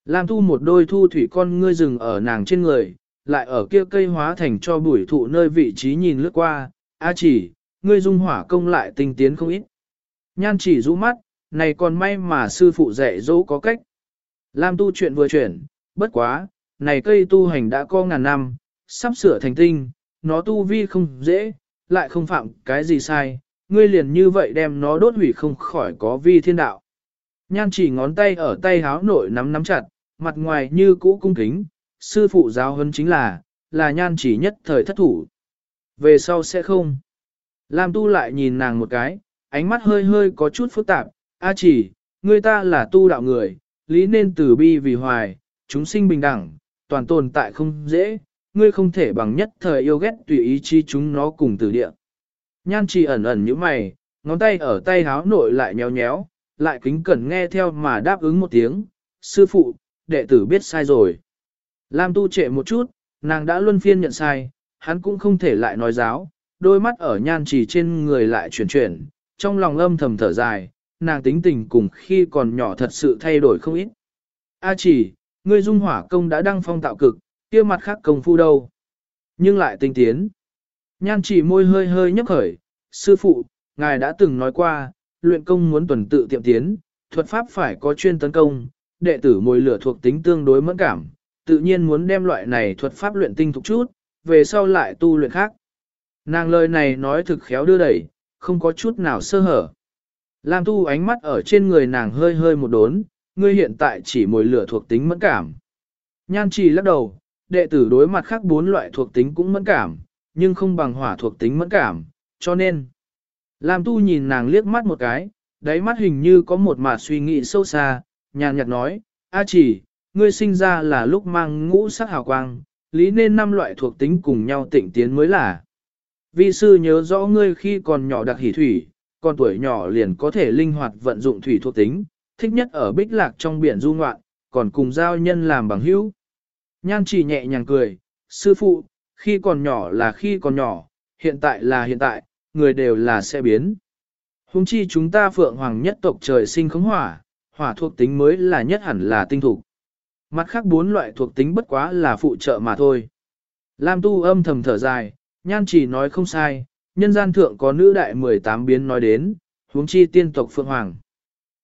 Lam thu một đôi thu thủy con ngươi rừng ở nàng trên người, lại ở kia cây hóa thành cho bụi thụ nơi vị trí nhìn lướt qua, a chỉ, ngươi dung hỏa công lại tinh tiến không ít. Nhan chỉ rũ mắt, này còn may mà sư phụ dạy dỗ có cách. Lam tu chuyện vừa chuyển, bất quá, này cây tu hành đã có ngàn năm, sắp sửa thành tinh, nó tu vi không dễ, lại không phạm cái gì sai, ngươi liền như vậy đem nó đốt hủy không khỏi có vi thiên đạo. Nhan chỉ ngón tay ở tay háo nội nắm nắm chặt, mặt ngoài như cũ cung kính, sư phụ giáo huấn chính là, là nhan chỉ nhất thời thất thủ. Về sau sẽ không. Lam tu lại nhìn nàng một cái, ánh mắt hơi hơi có chút phức tạp, a chỉ, ngươi ta là tu đạo người, lý nên từ bi vì hoài, chúng sinh bình đẳng, toàn tồn tại không dễ, ngươi không thể bằng nhất thời yêu ghét tùy ý chi chúng nó cùng từ địa. Nhan chỉ ẩn ẩn như mày, ngón tay ở tay háo nội lại nhéo nhéo, lại kính cẩn nghe theo mà đáp ứng một tiếng, sư phụ, đệ tử biết sai rồi. Lam tu trệ một chút, nàng đã luân phiên nhận sai, hắn cũng không thể lại nói giáo, đôi mắt ở nhan chỉ trên người lại chuyển chuyển, trong lòng âm thầm thở dài, nàng tính tình cùng khi còn nhỏ thật sự thay đổi không ít. A chỉ, ngươi dung hỏa công đã đăng phong tạo cực, kia mặt khác công phu đâu. Nhưng lại tinh tiến. Nhan chỉ môi hơi hơi nhấp khởi, sư phụ, ngài đã từng nói qua, luyện công muốn tuần tự tiệm tiến, thuật pháp phải có chuyên tấn công, đệ tử mùi lửa thuộc tính tương đối mẫn cảm, tự nhiên muốn đem loại này thuật pháp luyện tinh thục chút, về sau lại tu luyện khác. Nàng lời này nói thực khéo đưa đẩy, không có chút nào sơ hở. Lam tu ánh mắt ở trên người nàng hơi hơi một đốn, ngươi hiện tại chỉ mồi lửa thuộc tính mẫn cảm. Nhan Chỉ lắc đầu, đệ tử đối mặt khác bốn loại thuộc tính cũng mẫn cảm, nhưng không bằng hỏa thuộc tính mẫn cảm, cho nên. Lam tu nhìn nàng liếc mắt một cái, đáy mắt hình như có một mạt suy nghĩ sâu xa, nhàn nhạt nói, A chỉ, ngươi sinh ra là lúc mang ngũ sắc hào quang, lý nên năm loại thuộc tính cùng nhau tịnh tiến mới là. Vi sư nhớ rõ ngươi khi còn nhỏ đặc hỷ thủy, còn tuổi nhỏ liền có thể linh hoạt vận dụng thủy thuộc tính, thích nhất ở bích lạc trong biển du ngoạn, còn cùng giao nhân làm bằng hữu. Nhan chỉ nhẹ nhàng cười, sư phụ, khi còn nhỏ là khi còn nhỏ, hiện tại là hiện tại, người đều là sẽ biến. Hùng chi chúng ta phượng hoàng nhất tộc trời sinh khống hỏa, hỏa thuộc tính mới là nhất hẳn là tinh thủ. Mặt khác bốn loại thuộc tính bất quá là phụ trợ mà thôi. Lam tu âm thầm thở dài, nhan chỉ nói không sai, nhân gian thượng có nữ đại 18 biến nói đến, huống chi tiên tộc Phượng Hoàng.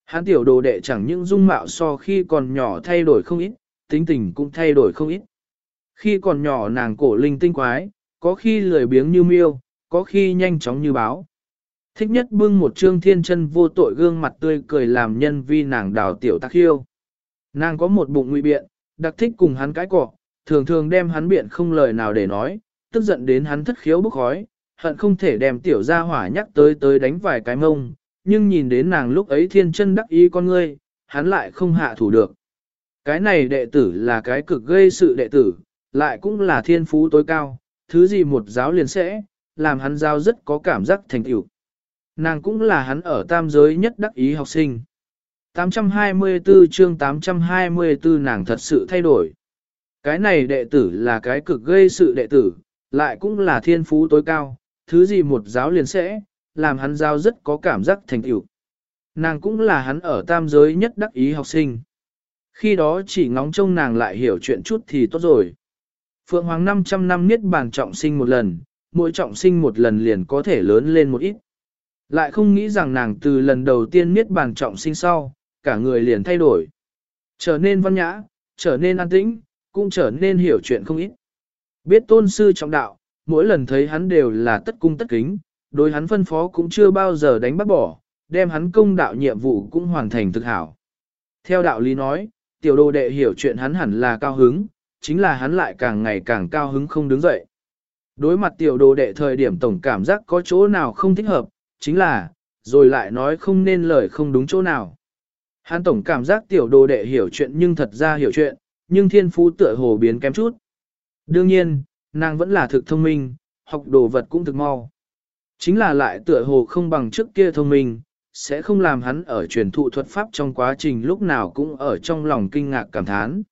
Hán tiểu đồ đệ chẳng những dung mạo so khi còn nhỏ thay đổi không ít, tính tình cũng thay đổi không ít. Khi còn nhỏ nàng cổ linh tinh quái, có khi lười biếng như miêu, có khi nhanh chóng như báo. Thích nhất bưng một trương thiên chân vô tội gương mặt tươi cười làm nhân vi nàng đào tiểu tắc hiêu. Nàng có một bụng ngụy biện, đặc thích cùng hắn cái cọ, thường thường đem hắn biện không lời nào để nói, tức giận đến hắn thất khiếu bức khói, hận không thể đem tiểu gia hỏa nhắc tới tới đánh vài cái mông, nhưng nhìn đến nàng lúc ấy thiên chân đắc ý con ngươi, hắn lại không hạ thủ được. Cái này đệ tử là cái cực gây sự đệ tử, lại cũng là thiên phú tối cao, thứ gì một giáo liền sẽ, làm hắn giao rất có cảm giác thành tựu. Nàng cũng là hắn ở tam giới nhất đắc ý học sinh. 824 chương 824 nàng thật sự thay đổi. Cái này đệ tử là cái cực gây sự đệ tử, lại cũng là thiên phú tối cao, thứ gì một giáo liền sẽ, làm hắn giao rất có cảm giác thành tựu. Nàng cũng là hắn ở tam giới nhất đắc ý học sinh. Khi đó chỉ ngóng trông nàng lại hiểu chuyện chút thì tốt rồi. Phượng Hoàng 500 năm niết bàn trọng sinh một lần, mỗi trọng sinh một lần liền có thể lớn lên một ít. Lại không nghĩ rằng nàng từ lần đầu tiên niết bàn trọng sinh sau, cả người liền thay đổi. Trở nên văn nhã, trở nên an tĩnh, cũng trở nên hiểu chuyện không ít. Biết tôn sư trọng đạo, mỗi lần thấy hắn đều là tất cung tất kính, đối hắn phân phó cũng chưa bao giờ đánh bắt bỏ, đem hắn công đạo nhiệm vụ cũng hoàn thành thực hảo. Theo đạo lý nói, tiểu đồ đệ hiểu chuyện hắn hẳn là cao hứng, chính là hắn lại càng ngày càng cao hứng không đứng dậy. Đối mặt tiểu đồ đệ thời điểm tổng cảm giác có chỗ nào không thích hợp, chính là, rồi lại nói không nên lời không đúng chỗ nào. Hắn tổng cảm giác tiểu đồ đệ hiểu chuyện nhưng thật ra hiểu chuyện, nhưng thiên phú tựa hồ biến kém chút. Đương nhiên, nàng vẫn là thực thông minh, học đồ vật cũng thực mau. Chính là lại tựa hồ không bằng trước kia thông minh, sẽ không làm hắn ở truyền thụ thuật pháp trong quá trình lúc nào cũng ở trong lòng kinh ngạc cảm thán.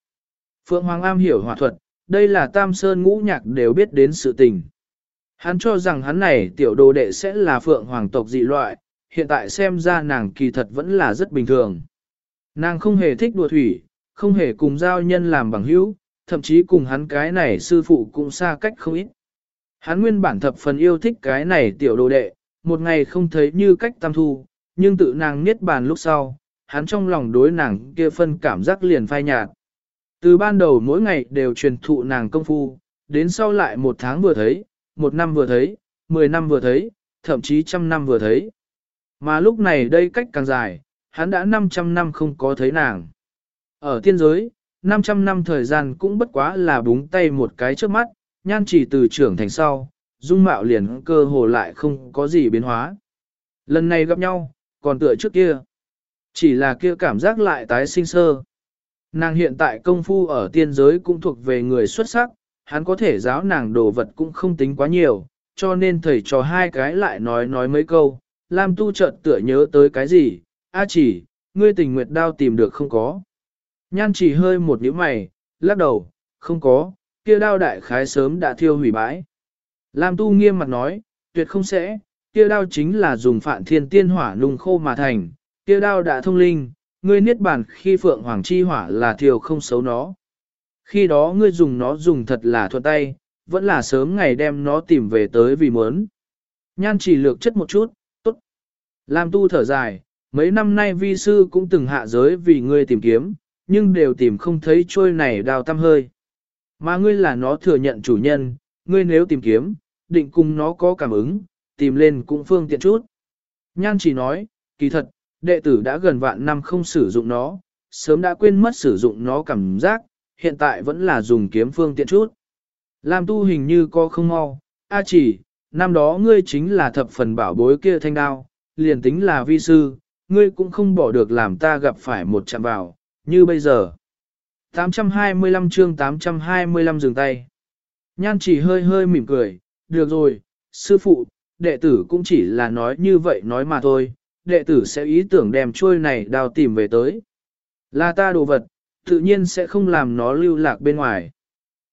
Phượng Hoàng am hiểu hòa thuật, đây là Tam Sơn ngũ nhạc đều biết đến sự tình. Hắn cho rằng hắn này tiểu đồ đệ sẽ là Phượng Hoàng tộc dị loại, hiện tại xem ra nàng kỳ thật vẫn là rất bình thường. Nàng không hề thích đùa thủy, không hề cùng giao nhân làm bằng hữu, thậm chí cùng hắn cái này sư phụ cũng xa cách không ít. Hắn nguyên bản thập phần yêu thích cái này tiểu đồ đệ, một ngày không thấy như cách tam thu, nhưng tự nàng niết bàn lúc sau, hắn trong lòng đối nàng kia phân cảm giác liền phai nhạt. Từ ban đầu mỗi ngày đều truyền thụ nàng công phu, đến sau lại một tháng vừa thấy, một năm vừa thấy, mười năm vừa thấy, thậm chí trăm năm vừa thấy. Mà lúc này đây cách càng dài, hắn đã 500 năm không có thấy nàng. Ở tiên giới, 500 năm thời gian cũng bất quá là búng tay một cái trước mắt, nhan chỉ từ trưởng thành sau, dung mạo liền cơ hồ lại không có gì biến hóa. Lần này gặp nhau, còn tựa trước kia. Chỉ là kia cảm giác lại tái sinh sơ. Nàng hiện tại công phu ở tiên giới cũng thuộc về người xuất sắc, hắn có thể giáo nàng đồ vật cũng không tính quá nhiều, cho nên thầy trò hai cái lại nói nói mấy câu, Lam tu chợt tựa nhớ tới cái gì, a chỉ, ngươi tình nguyệt đao tìm được không có. Nhan chỉ hơi một nhíu mày, lắc đầu, không có, kia đao đại khái sớm đã thiêu hủy bãi. Lam tu nghiêm mặt nói, tuyệt không sẽ, kia đao chính là dùng phạn thiên tiên hỏa nung khô mà thành, kia đao đã thông linh, ngươi niết bàn khi phượng hoàng chi hỏa là thiều không xấu nó. Khi đó ngươi dùng nó dùng thật là thuận tay, vẫn là sớm ngày đem nó tìm về tới vì muốn. Nhan chỉ lược chất một chút, tốt. Lam tu thở dài, mấy năm nay vi sư cũng từng hạ giới vì ngươi tìm kiếm, nhưng đều tìm không thấy trôi này đào tăm hơi. Mà ngươi là nó thừa nhận chủ nhân, ngươi nếu tìm kiếm, định cùng nó có cảm ứng, tìm lên cũng phương tiện chút. Nhan chỉ nói, kỳ thật, đệ tử đã gần vạn năm không sử dụng nó, sớm đã quên mất sử dụng nó cảm giác, hiện tại vẫn là dùng kiếm phương tiện chút. Lam tu hình như có không mau, a chỉ, năm đó ngươi chính là thập phần bảo bối kia thanh đao, liền tính là vi sư, ngươi cũng không bỏ được làm ta gặp phải một chạm vào, như bây giờ. 825 chương 825 dừng tay. Nhan chỉ hơi hơi mỉm cười, được rồi, sư phụ, đệ tử cũng chỉ là nói như vậy nói mà thôi, đệ tử sẽ ý tưởng đem trôi này đào tìm về tới. Là ta đồ vật, tự nhiên sẽ không làm nó lưu lạc bên ngoài.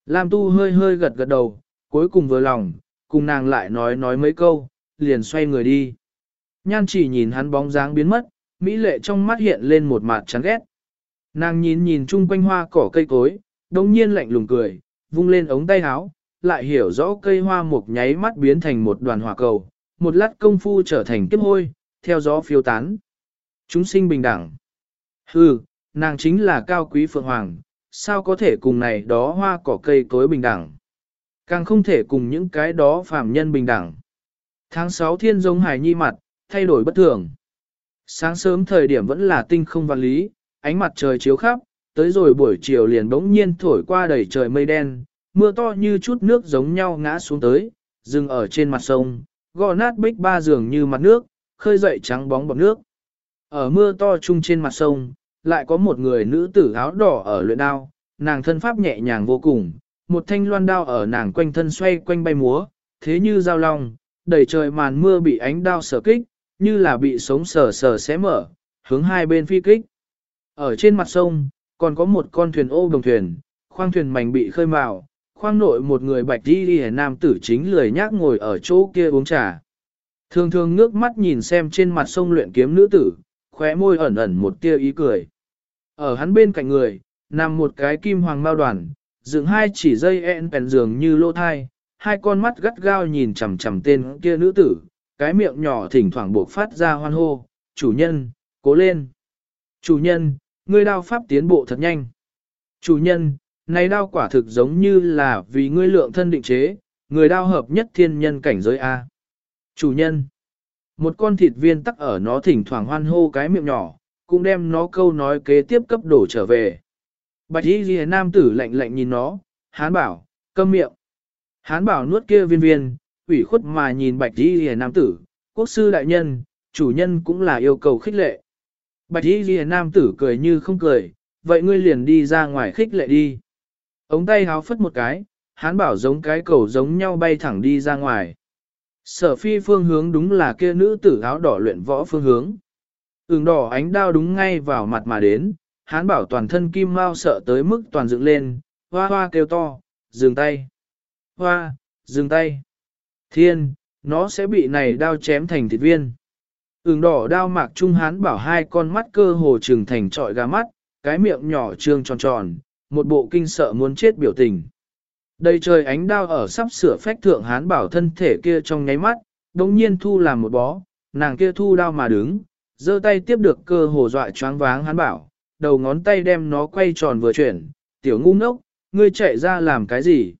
Lam tu hơi hơi gật gật đầu, cuối cùng vừa lòng, cùng nàng lại nói nói mấy câu, liền xoay người đi. Nhan chỉ nhìn hắn bóng dáng biến mất, Mỹ lệ trong mắt hiện lên một mặt chán ghét. Nàng nhìn nhìn chung quanh hoa cỏ cây cối, đồng nhiên lạnh lùng cười, vung lên ống tay áo, lại hiểu rõ cây hoa mục nháy mắt biến thành một đoàn hỏa cầu, một lát công phu trở thành kiếp hôi, theo gió phiêu tán. Chúng sinh bình đẳng. Hừ, nàng chính là cao quý phượng hoàng, sao có thể cùng này đó hoa cỏ cây cối bình đẳng. Càng không thể cùng những cái đó phàm nhân bình đẳng. Tháng 6 thiên giống hài nhi mặt, thay đổi bất thường. Sáng sớm thời điểm vẫn là tinh không văn lý, ánh mặt trời chiếu khắp, tới rồi buổi chiều liền bỗng nhiên thổi qua đầy trời mây đen, mưa to như chút nước giống nhau ngã xuống tới, dừng ở trên mặt sông, gò nát bích ba giường như mặt nước, khơi dậy trắng bóng bọt nước. Ở mưa to chung trên mặt sông, lại có một người nữ tử áo đỏ ở luyện đao, nàng thân pháp nhẹ nhàng vô cùng, một thanh loan đao ở nàng quanh thân xoay quanh bay múa, thế như dao long, đầy trời màn mưa bị ánh đao sở kích, như là bị sống sờ sờ xé mở, hướng hai bên phi kích. Ở trên mặt sông, còn có một con thuyền ô đồng thuyền, khoang thuyền mảnh bị khơi mào, khoang nội một người bạch đi đi nam tử chính lười nhác ngồi ở chỗ kia uống trà. Thường thường ngước mắt nhìn xem trên mặt sông luyện kiếm nữ tử, khóe môi ẩn ẩn một tia ý cười. Ở hắn bên cạnh người, nằm một cái kim hoàng mao đoàn, dựng hai chỉ dây ẹn bèn giường như lô thai, hai con mắt gắt gao nhìn chằm chằm tên kia nữ tử, cái miệng nhỏ thỉnh thoảng buộc phát ra hoan hô, chủ nhân, cố lên. Chủ nhân, ngươi đao pháp tiến bộ thật nhanh. Chủ nhân, này đao quả thực giống như là vì ngươi lượng thân định chế, người đao hợp nhất thiên nhân cảnh giới A. Chủ nhân, một con thịt viên tắc ở nó thỉnh thoảng hoan hô cái miệng nhỏ, cũng đem nó câu nói kế tiếp cấp đổ trở về. Bạch y ghi nam tử lạnh lạnh nhìn nó, hán bảo, câm miệng. Hán bảo nuốt kia viên viên, ủy khuất mà nhìn bạch y ghi nam tử, quốc sư đại nhân, chủ nhân cũng là yêu cầu khích lệ. Bạch y ghi nam tử cười như không cười, vậy ngươi liền đi ra ngoài khích lệ đi. Ống tay háo phất một cái, hán bảo giống cái cầu giống nhau bay thẳng đi ra ngoài. Sở phi phương hướng đúng là kia nữ tử áo đỏ luyện võ phương hướng. Ứng đỏ ánh đao đúng ngay vào mặt mà đến, hán bảo toàn thân kim mau sợ tới mức toàn dựng lên, hoa hoa kêu to, dừng tay. Hoa, dừng tay. Thiên, nó sẽ bị này đao chém thành thịt viên. Ứng đỏ đao mạc trung hán bảo hai con mắt cơ hồ trừng thành trọi gà mắt, cái miệng nhỏ trương tròn tròn, một bộ kinh sợ muốn chết biểu tình. Đầy trời ánh đao ở sắp sửa phách thượng hán bảo thân thể kia trong nháy mắt, đồng nhiên thu làm một bó, nàng kia thu đao mà đứng, giơ tay tiếp được cơ hồ dọa choáng váng hán bảo, đầu ngón tay đem nó quay tròn vừa chuyển, tiểu ngu ngốc, ngươi chạy ra làm cái gì?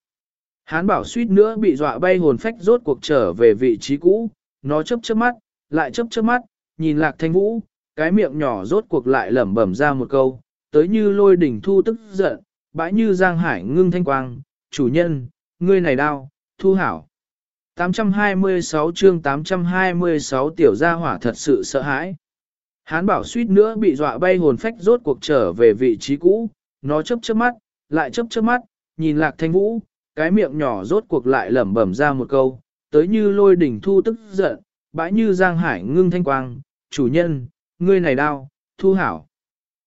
Hán bảo suýt nữa bị dọa bay hồn phách rốt cuộc trở về vị trí cũ, nó chấp chớp mắt, lại chấp chớp mắt, nhìn lạc thanh vũ, cái miệng nhỏ rốt cuộc lại lẩm bẩm ra một câu, tới như lôi đỉnh thu tức giận, bãi như giang hải ngưng thanh quang, chủ nhân, ngươi này đau, thu hảo. 826 chương 826 tiểu gia hỏa thật sự sợ hãi. Hán bảo suýt nữa bị dọa bay hồn phách rốt cuộc trở về vị trí cũ, nó chấp chớp mắt, lại chấp chớp mắt, nhìn lạc thanh vũ, cái miệng nhỏ rốt cuộc lại lẩm bẩm ra một câu, tới như lôi đỉnh thu tức giận, bãi như giang hải ngưng thanh quang, chủ nhân, ngươi này đau, thu hảo.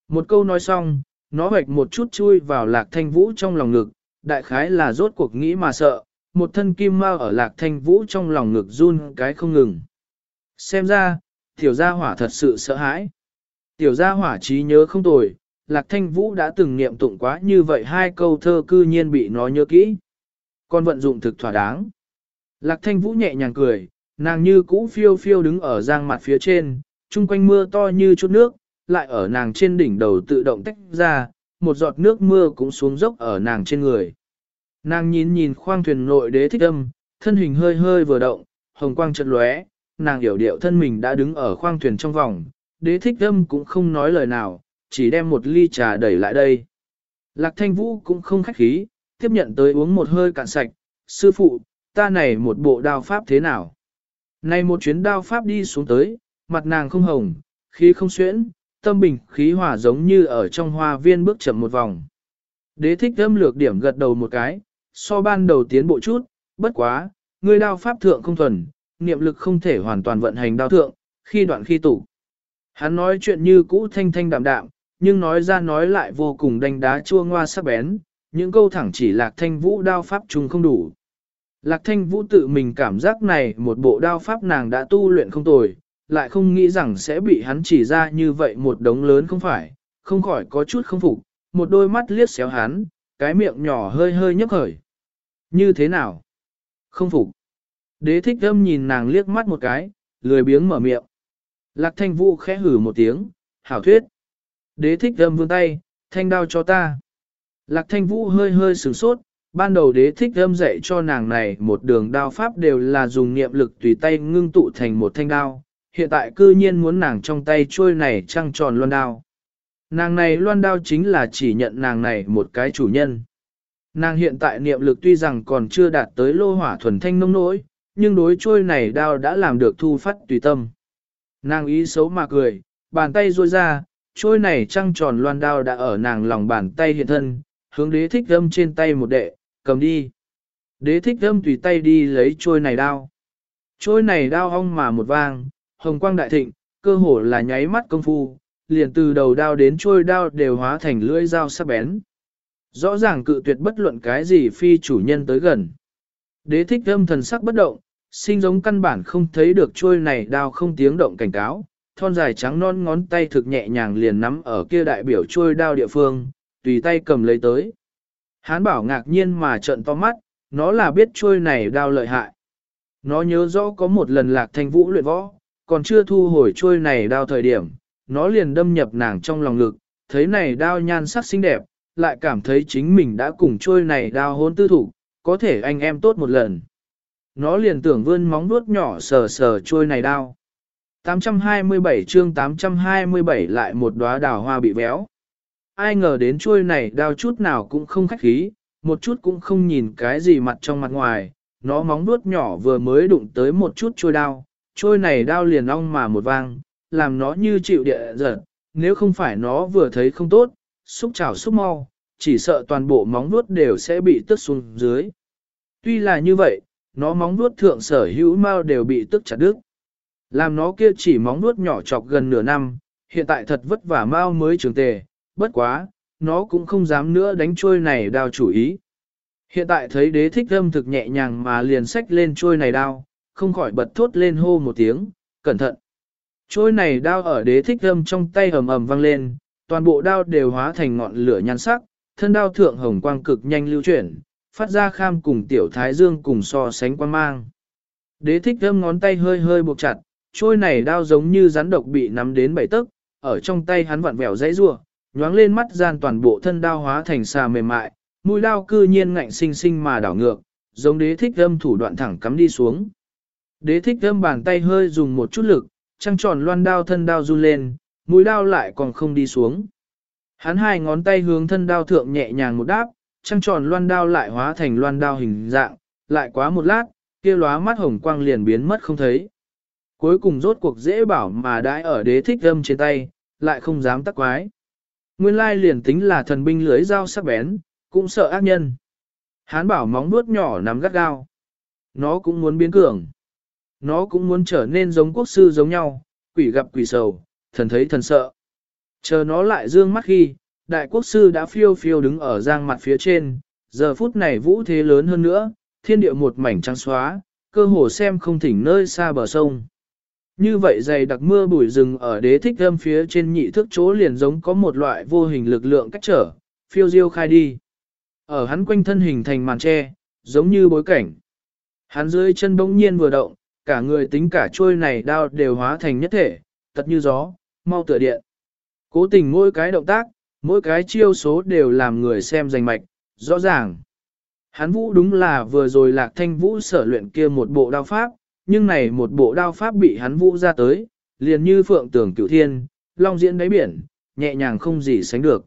Một câu nói xong, nó hoạch một chút chui vào lạc thanh vũ trong lòng ngực, đại khái là rốt cuộc nghĩ mà sợ, một thân kim mau ở lạc thanh vũ trong lòng ngực run cái không ngừng. Xem ra, tiểu gia hỏa thật sự sợ hãi. Tiểu gia hỏa trí nhớ không tồi, lạc thanh vũ đã từng niệm tụng quá như vậy hai câu thơ cư nhiên bị nó nhớ kỹ. Con vận dụng thực thỏa đáng. Lạc thanh vũ nhẹ nhàng cười, nàng như cũ phiêu phiêu đứng ở giang mặt phía trên, chung quanh mưa to như chút nước, lại ở nàng trên đỉnh đầu tự động tách ra, một giọt nước mưa cũng xuống dốc ở nàng trên người. Nàng nhìn nhìn khoang thuyền nội đế thích âm, thân hình hơi hơi vừa động, hồng quang chợt lóe, nàng hiểu điệu thân mình đã đứng ở khoang thuyền trong vòng, đế thích âm cũng không nói lời nào, chỉ đem một ly trà đẩy lại đây. Lạc thanh vũ cũng không khách khí, tiếp nhận tới uống một hơi cạn sạch, sư phụ, ta này một bộ đao pháp thế nào? Này một chuyến đao pháp đi xuống tới, mặt nàng không hồng, khí không xuyễn, tâm bình khí hòa giống như ở trong hoa viên bước chậm một vòng. Đế thích âm lược điểm gật đầu một cái, so ban đầu tiến bộ chút, bất quá, người đao pháp thượng không thuần, niệm lực không thể hoàn toàn vận hành đao thượng, khi đoạn khi tủ. Hắn nói chuyện như cũ thanh thanh đạm đạm, nhưng nói ra nói lại vô cùng đánh đá chua ngoa sắc bén, những câu thẳng chỉ lạc thanh vũ đao pháp chung không đủ. Lạc thanh vũ tự mình cảm giác này một bộ đao pháp nàng đã tu luyện không tồi, lại không nghĩ rằng sẽ bị hắn chỉ ra như vậy một đống lớn không phải, không khỏi có chút không phục, một đôi mắt liếc xéo hắn, cái miệng nhỏ hơi hơi nhấp khởi. Như thế nào? Không phục. Đế thích âm nhìn nàng liếc mắt một cái, lười biếng mở miệng. Lạc thanh vũ khẽ hử một tiếng, hảo thuyết. Đế thích âm vươn tay, thanh đao cho ta. Lạc thanh vũ hơi hơi sửng sốt, ban đầu đế thích âm dạy cho nàng này một đường đao pháp đều là dùng niệm lực tùy tay ngưng tụ thành một thanh đao, hiện tại cư nhiên muốn nàng trong tay trôi này trăng tròn loan đao. Nàng này loan đao chính là chỉ nhận nàng này một cái chủ nhân. Nàng hiện tại niệm lực tuy rằng còn chưa đạt tới lô hỏa thuần thanh nông nỗi, nhưng đối trôi này đao đã làm được thu phát tùy tâm. Nàng ý xấu mà cười, bàn tay ruôi ra, trôi này trăng tròn loan đao đã ở nàng lòng bàn tay hiện thân, hướng đế thích âm trên tay một đệ, cầm đi. Đế thích âm tùy tay đi lấy trôi này đao. Trôi này đao hong mà một vang, hồng quang đại thịnh, cơ hồ là nháy mắt công phu, liền từ đầu đao đến trôi đao đều hóa thành lưỡi dao sắc bén. Rõ ràng cự tuyệt bất luận cái gì phi chủ nhân tới gần. Đế thích âm thần sắc bất động, sinh giống căn bản không thấy được trôi này đao không tiếng động cảnh cáo, thon dài trắng non ngón tay thực nhẹ nhàng liền nắm ở kia đại biểu trôi đao địa phương, tùy tay cầm lấy tới. Hán bảo ngạc nhiên mà trợn to mắt, nó là biết trôi này đao lợi hại. Nó nhớ rõ có một lần lạc thanh vũ luyện võ, còn chưa thu hồi trôi này đao thời điểm, nó liền đâm nhập nàng trong lòng lực thấy này đao nhan sắc xinh đẹp, lại cảm thấy chính mình đã cùng trôi này đao hôn tư thủ, có thể anh em tốt một lần. Nó liền tưởng vươn móng vuốt nhỏ sờ sờ trôi này đao. 827 chương 827 lại một đóa đào hoa bị béo. Ai ngờ đến trôi này đao chút nào cũng không khách khí, một chút cũng không nhìn cái gì mặt trong mặt ngoài, nó móng vuốt nhỏ vừa mới đụng tới một chút trôi đao, trôi này đao liền ong mà một vang, làm nó như chịu địa giật, nếu không phải nó vừa thấy không tốt, xúc chảo xúc mau, chỉ sợ toàn bộ móng vuốt đều sẽ bị tức xuống dưới. Tuy là như vậy, nó móng vuốt thượng sở hữu mau đều bị tức chặt đứt. Làm nó kia chỉ móng vuốt nhỏ chọc gần nửa năm, hiện tại thật vất vả mau mới trường tề, bất quá, nó cũng không dám nữa đánh trôi này đao chủ ý. Hiện tại thấy đế thích âm thực nhẹ nhàng mà liền xách lên trôi này đao, không khỏi bật thốt lên hô một tiếng, cẩn thận. Trôi này đao ở đế thích âm trong tay ầm ầm vang lên, toàn bộ đao đều hóa thành ngọn lửa nhan sắc, thân đao thượng hồng quang cực nhanh lưu chuyển, phát ra kham cùng tiểu thái dương cùng so sánh quang mang. Đế thích âm ngón tay hơi hơi buộc chặt, trôi này đao giống như rắn độc bị nắm đến bảy tấc, ở trong tay hắn vặn vẹo dãy rua, nhoáng lên mắt gian toàn bộ thân đao hóa thành xà mềm mại, mũi đao cư nhiên ngạnh sinh sinh mà đảo ngược, giống đế thích âm thủ đoạn thẳng cắm đi xuống. Đế thích âm bàn tay hơi dùng một chút lực, trăng tròn loan đao thân đao run lên, mũi đao lại còn không đi xuống. Hắn hai ngón tay hướng thân đao thượng nhẹ nhàng một đáp, trăng tròn loan đao lại hóa thành loan đao hình dạng, lại quá một lát, kia lóa mắt hồng quang liền biến mất không thấy. Cuối cùng rốt cuộc dễ bảo mà đãi ở đế thích âm trên tay, lại không dám tắc quái. Nguyên lai liền tính là thần binh lưới dao sắc bén, cũng sợ ác nhân. Hán bảo móng vuốt nhỏ nắm gắt gao. Nó cũng muốn biến cường. Nó cũng muốn trở nên giống quốc sư giống nhau, quỷ gặp quỷ sầu, thần thấy thần sợ. Chờ nó lại dương mắt khi, đại quốc sư đã phiêu phiêu đứng ở giang mặt phía trên, giờ phút này vũ thế lớn hơn nữa, thiên địa một mảnh trắng xóa, cơ hồ xem không thỉnh nơi xa bờ sông. Như vậy dày đặc mưa bụi rừng ở đế thích âm phía trên nhị thước chỗ liền giống có một loại vô hình lực lượng cách trở, phiêu diêu khai đi. Ở hắn quanh thân hình thành màn tre, giống như bối cảnh. Hắn dưới chân bỗng nhiên vừa động, cả người tính cả trôi này đao đều hóa thành nhất thể, tật như gió, mau tựa điện. Cố tình mỗi cái động tác, mỗi cái chiêu số đều làm người xem rành mạch, rõ ràng. Hắn vũ đúng là vừa rồi lạc thanh vũ sở luyện kia một bộ đao pháp, nhưng này một bộ đao pháp bị hắn vũ ra tới, liền như phượng tưởng cửu thiên, long diễn đáy biển, nhẹ nhàng không gì sánh được.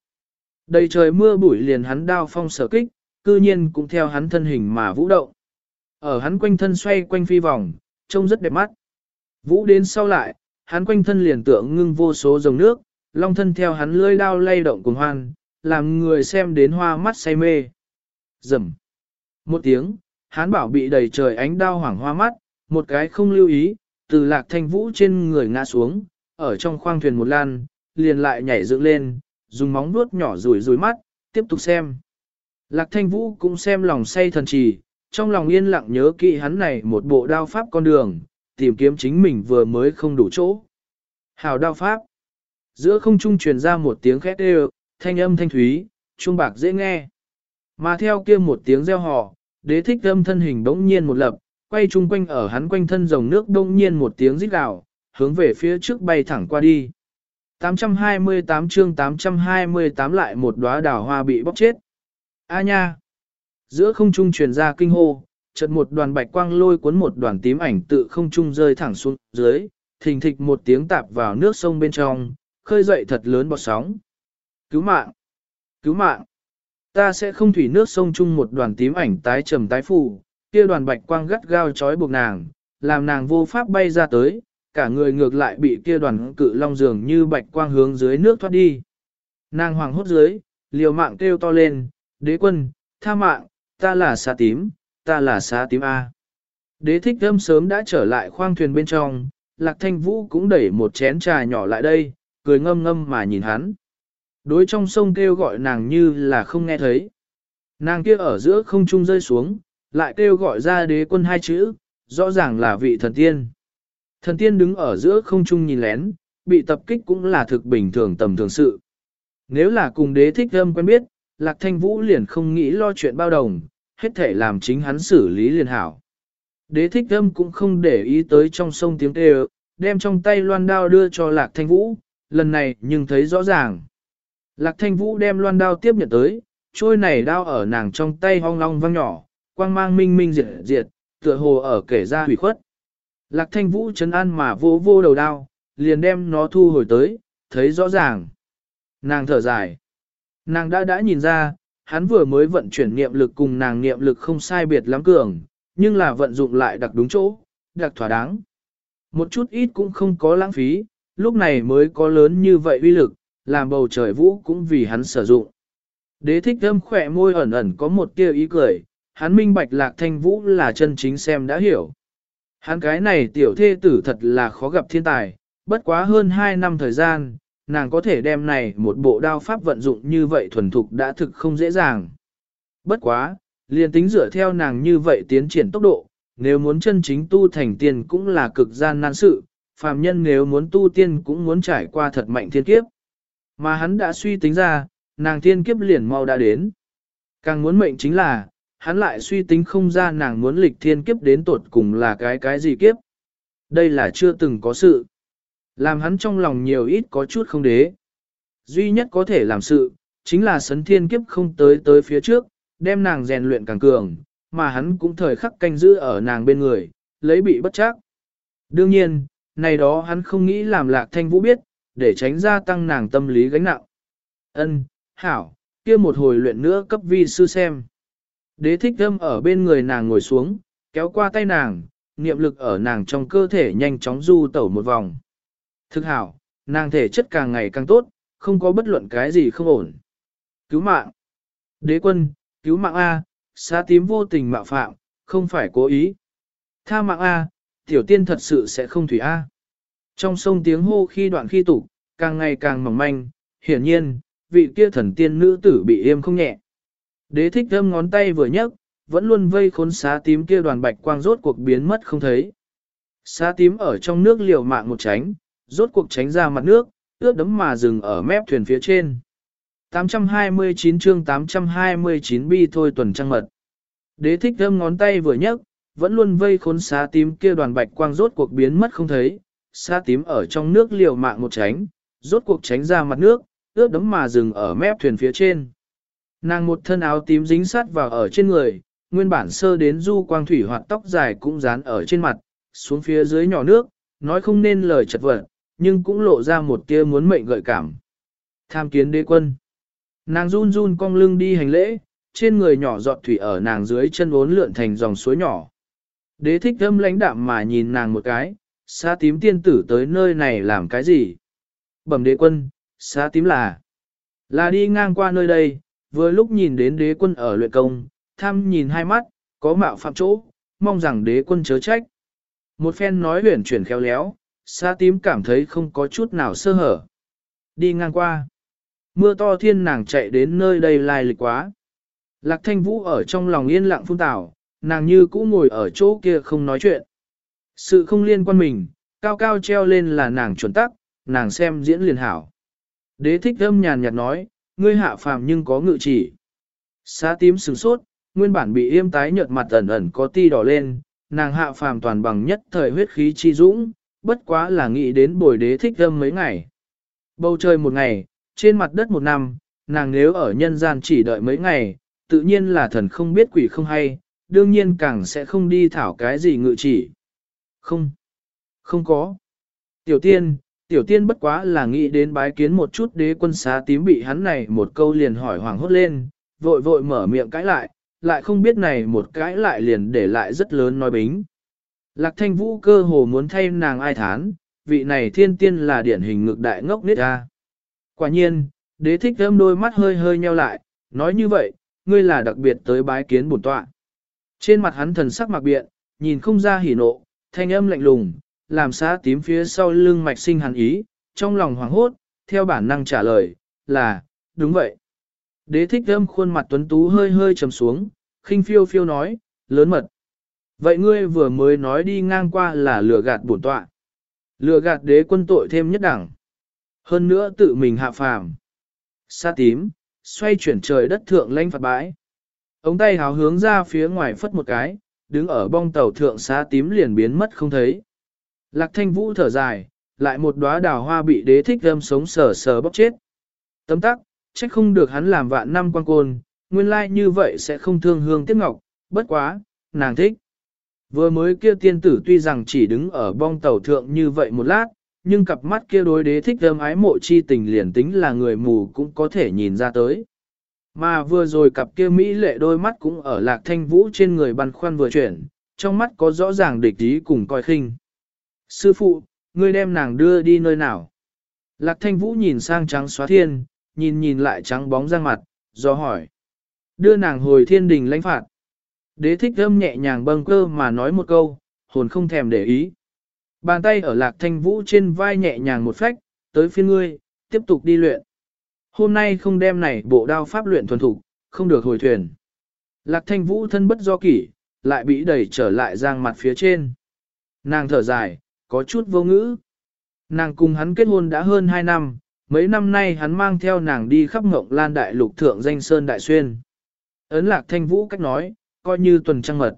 Đầy trời mưa bụi liền hắn đao phong sở kích, cư nhiên cũng theo hắn thân hình mà vũ động. Ở hắn quanh thân xoay quanh phi vòng, trông rất đẹp mắt. Vũ đến sau lại, hắn quanh thân liền tượng ngưng vô số dòng nước, long thân theo hắn lưỡi đao lay động cùng hoan, làm người xem đến hoa mắt say mê. Rầm. Một tiếng, hắn bảo bị đầy trời ánh đao hoảng hoa mắt, một cái không lưu ý, từ lạc thanh vũ trên người ngã xuống, ở trong khoang thuyền một lan, liền lại nhảy dựng lên, dùng móng vuốt nhỏ rủi rủi mắt, tiếp tục xem. Lạc thanh vũ cũng xem lòng say thần trì, trong lòng yên lặng nhớ kỹ hắn này một bộ đao pháp con đường, tìm kiếm chính mình vừa mới không đủ chỗ. Hào đao pháp. Giữa không trung truyền ra một tiếng khét đều, thanh âm thanh thúy, trung bạc dễ nghe. Mà theo kia một tiếng reo hò, đế thích âm thân hình bỗng nhiên một lập, quay chung quanh ở hắn quanh thân dòng nước đống nhiên một tiếng rít gào, hướng về phía trước bay thẳng qua đi. 828 chương 828 lại một đóa đào hoa bị bóc chết. A nha! Giữa không trung truyền ra kinh hô, chợt một đoàn bạch quang lôi cuốn một đoàn tím ảnh tự không trung rơi thẳng xuống dưới, thình thịch một tiếng tạp vào nước sông bên trong, khơi dậy thật lớn bọt sóng. Cứu mạng! Cứu mạng! Ta sẽ không thủy nước sông chung một đoàn tím ảnh tái trầm tái phù, kia đoàn bạch quang gắt gao trói buộc nàng, làm nàng vô pháp bay ra tới, cả người ngược lại bị kia đoàn cự long dường như bạch quang hướng dưới nước thoát đi. Nàng hoàng hốt dưới, liều mạng kêu to lên, đế quân, tha mạng, ta là xá tím, ta là xá tím A. Đế thích thâm sớm đã trở lại khoang thuyền bên trong, lạc thanh vũ cũng đẩy một chén trà nhỏ lại đây, cười ngâm ngâm mà nhìn hắn. Đối trong sông kêu gọi nàng như là không nghe thấy. Nàng kia ở giữa không trung rơi xuống, lại kêu gọi ra đế quân hai chữ, rõ ràng là vị thần tiên. Thần tiên đứng ở giữa không trung nhìn lén, bị tập kích cũng là thực bình thường tầm thường sự. Nếu là cùng đế thích âm quen biết, Lạc Thanh Vũ liền không nghĩ lo chuyện bao đồng, hết thể làm chính hắn xử lý liền hảo. Đế thích âm cũng không để ý tới trong sông tiếng kêu, đem trong tay loan đao đưa cho Lạc Thanh Vũ, lần này nhưng thấy rõ ràng. Lạc Thanh Vũ đem loan đao tiếp nhận tới, trôi này đao ở nàng trong tay hong long vang nhỏ, quang mang minh minh diệt diệt, tựa hồ ở kể ra hủy khuất. Lạc thanh vũ chấn an mà vô vô đầu đao, liền đem nó thu hồi tới, thấy rõ ràng. Nàng thở dài. Nàng đã đã nhìn ra, hắn vừa mới vận chuyển niệm lực cùng nàng niệm lực không sai biệt lắm cường, nhưng là vận dụng lại đặc đúng chỗ, đặc thỏa đáng. Một chút ít cũng không có lãng phí, lúc này mới có lớn như vậy uy lực, làm bầu trời vũ cũng vì hắn sử dụng. Đế thích thâm khỏe môi ẩn ẩn có một tia ý cười, hắn minh bạch lạc thanh vũ là chân chính xem đã hiểu. Hắn cái này tiểu thê tử thật là khó gặp thiên tài, bất quá hơn 2 năm thời gian, nàng có thể đem này một bộ đao pháp vận dụng như vậy thuần thục đã thực không dễ dàng. Bất quá, liền tính dựa theo nàng như vậy tiến triển tốc độ, nếu muốn chân chính tu thành tiên cũng là cực gian nan sự, phàm nhân nếu muốn tu tiên cũng muốn trải qua thật mạnh thiên kiếp. Mà hắn đã suy tính ra, nàng thiên kiếp liền mau đã đến. Càng muốn mệnh chính là, hắn lại suy tính không ra nàng muốn lịch thiên kiếp đến tột cùng là cái cái gì kiếp. Đây là chưa từng có sự. Làm hắn trong lòng nhiều ít có chút không đế. Duy nhất có thể làm sự, chính là sấn thiên kiếp không tới tới phía trước, đem nàng rèn luyện càng cường, mà hắn cũng thời khắc canh giữ ở nàng bên người, lấy bị bất chắc. Đương nhiên, này đó hắn không nghĩ làm lạc thanh vũ biết, để tránh gia tăng nàng tâm lý gánh nặng. Ân, hảo, kia một hồi luyện nữa cấp vi sư xem. Đế thích thâm ở bên người nàng ngồi xuống, kéo qua tay nàng, niệm lực ở nàng trong cơ thể nhanh chóng du tẩu một vòng. Thực hảo, nàng thể chất càng ngày càng tốt, không có bất luận cái gì không ổn. Cứu mạng. Đế quân, cứu mạng A, xá tím vô tình mạo phạm, không phải cố ý. Tha mạng A, tiểu tiên thật sự sẽ không thủy A. Trong sông tiếng hô khi đoạn khi tụ, càng ngày càng mỏng manh, hiển nhiên, vị kia thần tiên nữ tử bị êm không nhẹ. Đế thích thơm ngón tay vừa nhấc, vẫn luôn vây khốn xá tím kia đoàn bạch quang rốt cuộc biến mất không thấy. Xá tím ở trong nước liều mạng một tránh, rốt cuộc tránh ra mặt nước, ướt đấm mà dừng ở mép thuyền phía trên. 829 chương 829 bi thôi tuần trăng mật. Đế thích thơm ngón tay vừa nhấc, vẫn luôn vây khốn xá tím kia đoàn bạch quang rốt cuộc biến mất không thấy, xá tím ở trong nước liều mạng một tránh, rốt cuộc tránh ra mặt nước, ướt đấm mà dừng ở mép thuyền phía trên. Nàng một thân áo tím dính sát vào ở trên người, nguyên bản sơ đến du quang thủy hoạt tóc dài cũng dán ở trên mặt, xuống phía dưới nhỏ nước, nói không nên lời chật vật, nhưng cũng lộ ra một tia muốn mệnh gợi cảm. Tham kiến đế quân. Nàng run run cong lưng đi hành lễ, trên người nhỏ giọt thủy ở nàng dưới chân uốn lượn thành dòng suối nhỏ. Đế thích thâm lãnh đạm mà nhìn nàng một cái, xa tím tiên tử tới nơi này làm cái gì? Bẩm đế quân, xa tím là, là đi ngang qua nơi đây, vừa lúc nhìn đến đế quân ở luyện công, thăm nhìn hai mắt, có mạo phạm chỗ, mong rằng đế quân chớ trách. Một phen nói huyền chuyển khéo léo, xa tím cảm thấy không có chút nào sơ hở. Đi ngang qua. Mưa to thiên nàng chạy đến nơi đây lai lịch quá. Lạc thanh vũ ở trong lòng yên lặng phun tảo, nàng như cũ ngồi ở chỗ kia không nói chuyện. Sự không liên quan mình, cao cao treo lên là nàng chuẩn tắc, nàng xem diễn liền hảo. Đế thích âm nhàn nhạt nói, ngươi hạ phàm nhưng có ngự chỉ. Xá tím sừng sốt, nguyên bản bị yêm tái nhợt mặt ẩn ẩn có ti đỏ lên, nàng hạ phàm toàn bằng nhất thời huyết khí chi dũng, bất quá là nghĩ đến bồi đế thích âm mấy ngày. Bầu trời một ngày, trên mặt đất một năm, nàng nếu ở nhân gian chỉ đợi mấy ngày, tự nhiên là thần không biết quỷ không hay, đương nhiên càng sẽ không đi thảo cái gì ngự chỉ. Không, không có. Tiểu tiên, tiểu tiên bất quá là nghĩ đến bái kiến một chút đế quân xá tím bị hắn này một câu liền hỏi hoàng hốt lên, vội vội mở miệng cãi lại, lại không biết này một cãi lại liền để lại rất lớn nói bính. Lạc thanh vũ cơ hồ muốn thay nàng ai thán, vị này thiên tiên là điển hình ngược đại ngốc nít ra. Quả nhiên, đế thích thơm đôi mắt hơi hơi nheo lại, nói như vậy, ngươi là đặc biệt tới bái kiến bổn tọa. Trên mặt hắn thần sắc mặc biện, nhìn không ra hỉ nộ, thanh âm lạnh lùng, làm xá tím phía sau lưng mạch sinh hàn ý, trong lòng hoảng hốt, theo bản năng trả lời, là, đúng vậy. Đế thích thơm khuôn mặt tuấn tú hơi hơi trầm xuống, khinh phiêu phiêu nói, lớn mật. Vậy ngươi vừa mới nói đi ngang qua là lừa gạt bổn tọa. Lừa gạt đế quân tội thêm nhất đẳng. Hơn nữa tự mình hạ phàm. Sa tím, xoay chuyển trời đất thượng lanh phạt bãi. Ống tay hào hướng ra phía ngoài phất một cái, đứng ở bong tàu thượng xá tím liền biến mất không thấy. Lạc thanh vũ thở dài, lại một đóa đào hoa bị đế thích âm sống sờ sờ bóc chết. Tấm tắc, trách không được hắn làm vạn năm quan côn, nguyên lai như vậy sẽ không thương hương tiếc ngọc, bất quá, nàng thích. Vừa mới kia tiên tử tuy rằng chỉ đứng ở bong tàu thượng như vậy một lát, nhưng cặp mắt kia đối đế thích thơm ái mộ chi tình liền tính là người mù cũng có thể nhìn ra tới. Mà vừa rồi cặp kia Mỹ lệ đôi mắt cũng ở lạc thanh vũ trên người băn khoăn vừa chuyển, trong mắt có rõ ràng địch ý cùng coi khinh. Sư phụ, ngươi đem nàng đưa đi nơi nào. Lạc thanh vũ nhìn sang trắng xóa thiên, nhìn nhìn lại trắng bóng giang mặt, do hỏi. Đưa nàng hồi thiên đình lãnh phạt. Đế thích âm nhẹ nhàng bâng cơ mà nói một câu, hồn không thèm để ý. Bàn tay ở lạc thanh vũ trên vai nhẹ nhàng một phách, tới phiên ngươi, tiếp tục đi luyện. Hôm nay không đem này bộ đao pháp luyện thuần thục, không được hồi thuyền. Lạc thanh vũ thân bất do kỷ, lại bị đẩy trở lại giang mặt phía trên. Nàng thở dài, có chút vô ngữ. Nàng cùng hắn kết hôn đã hơn 2 năm, mấy năm nay hắn mang theo nàng đi khắp ngộng lan đại lục thượng danh sơn đại xuyên. Ấn lạc thanh vũ cách nói, coi như tuần trăng mật.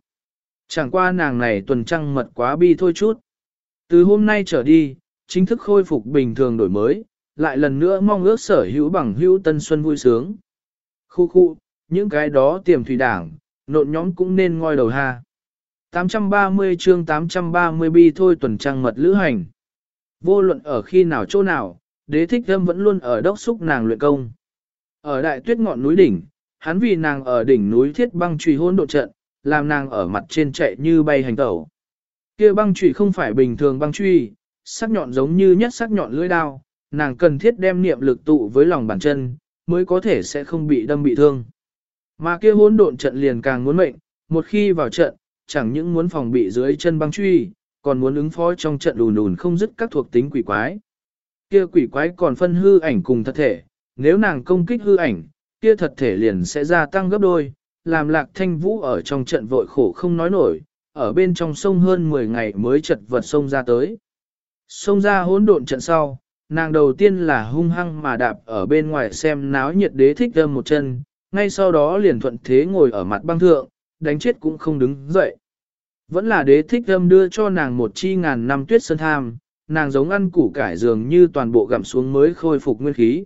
Chẳng qua nàng này tuần trăng mật quá bi thôi chút. Từ hôm nay trở đi, chính thức khôi phục bình thường đổi mới, lại lần nữa mong ước sở hữu bằng hữu tân xuân vui sướng. Khu khu, những cái đó tiềm thủy đảng, nộn nhóm cũng nên ngoi đầu ha. 830 chương 830 bi thôi tuần trăng mật lữ hành. Vô luận ở khi nào chỗ nào, đế thích thâm vẫn luôn ở đốc xúc nàng luyện công. Ở đại tuyết ngọn núi đỉnh, hắn vì nàng ở đỉnh núi thiết băng trùy hôn độ trận, làm nàng ở mặt trên chạy như bay hành tẩu. kia băng trùy không phải bình thường băng truy, sắc nhọn giống như nhất sắc nhọn lưỡi đao, nàng cần thiết đem niệm lực tụ với lòng bàn chân, mới có thể sẽ không bị đâm bị thương. Mà kia hỗn độn trận liền càng muốn mệnh, một khi vào trận, chẳng những muốn phòng bị dưới chân băng truy, còn muốn ứng phó trong trận đùn đùn không dứt các thuộc tính quỷ quái. Kia quỷ quái còn phân hư ảnh cùng thật thể, nếu nàng công kích hư ảnh, kia thật thể liền sẽ gia tăng gấp đôi, làm lạc thanh vũ ở trong trận vội khổ không nói nổi, ở bên trong sông hơn 10 ngày mới chật vật sông ra tới. Sông ra hỗn độn trận sau, nàng đầu tiên là hung hăng mà đạp ở bên ngoài xem náo nhiệt đế thích đâm một chân, ngay sau đó liền thuận thế ngồi ở mặt băng thượng, đánh chết cũng không đứng dậy. Vẫn là đế thích âm đưa cho nàng một chi ngàn năm tuyết sơn tham, nàng giống ăn củ cải dường như toàn bộ gặm xuống mới khôi phục nguyên khí.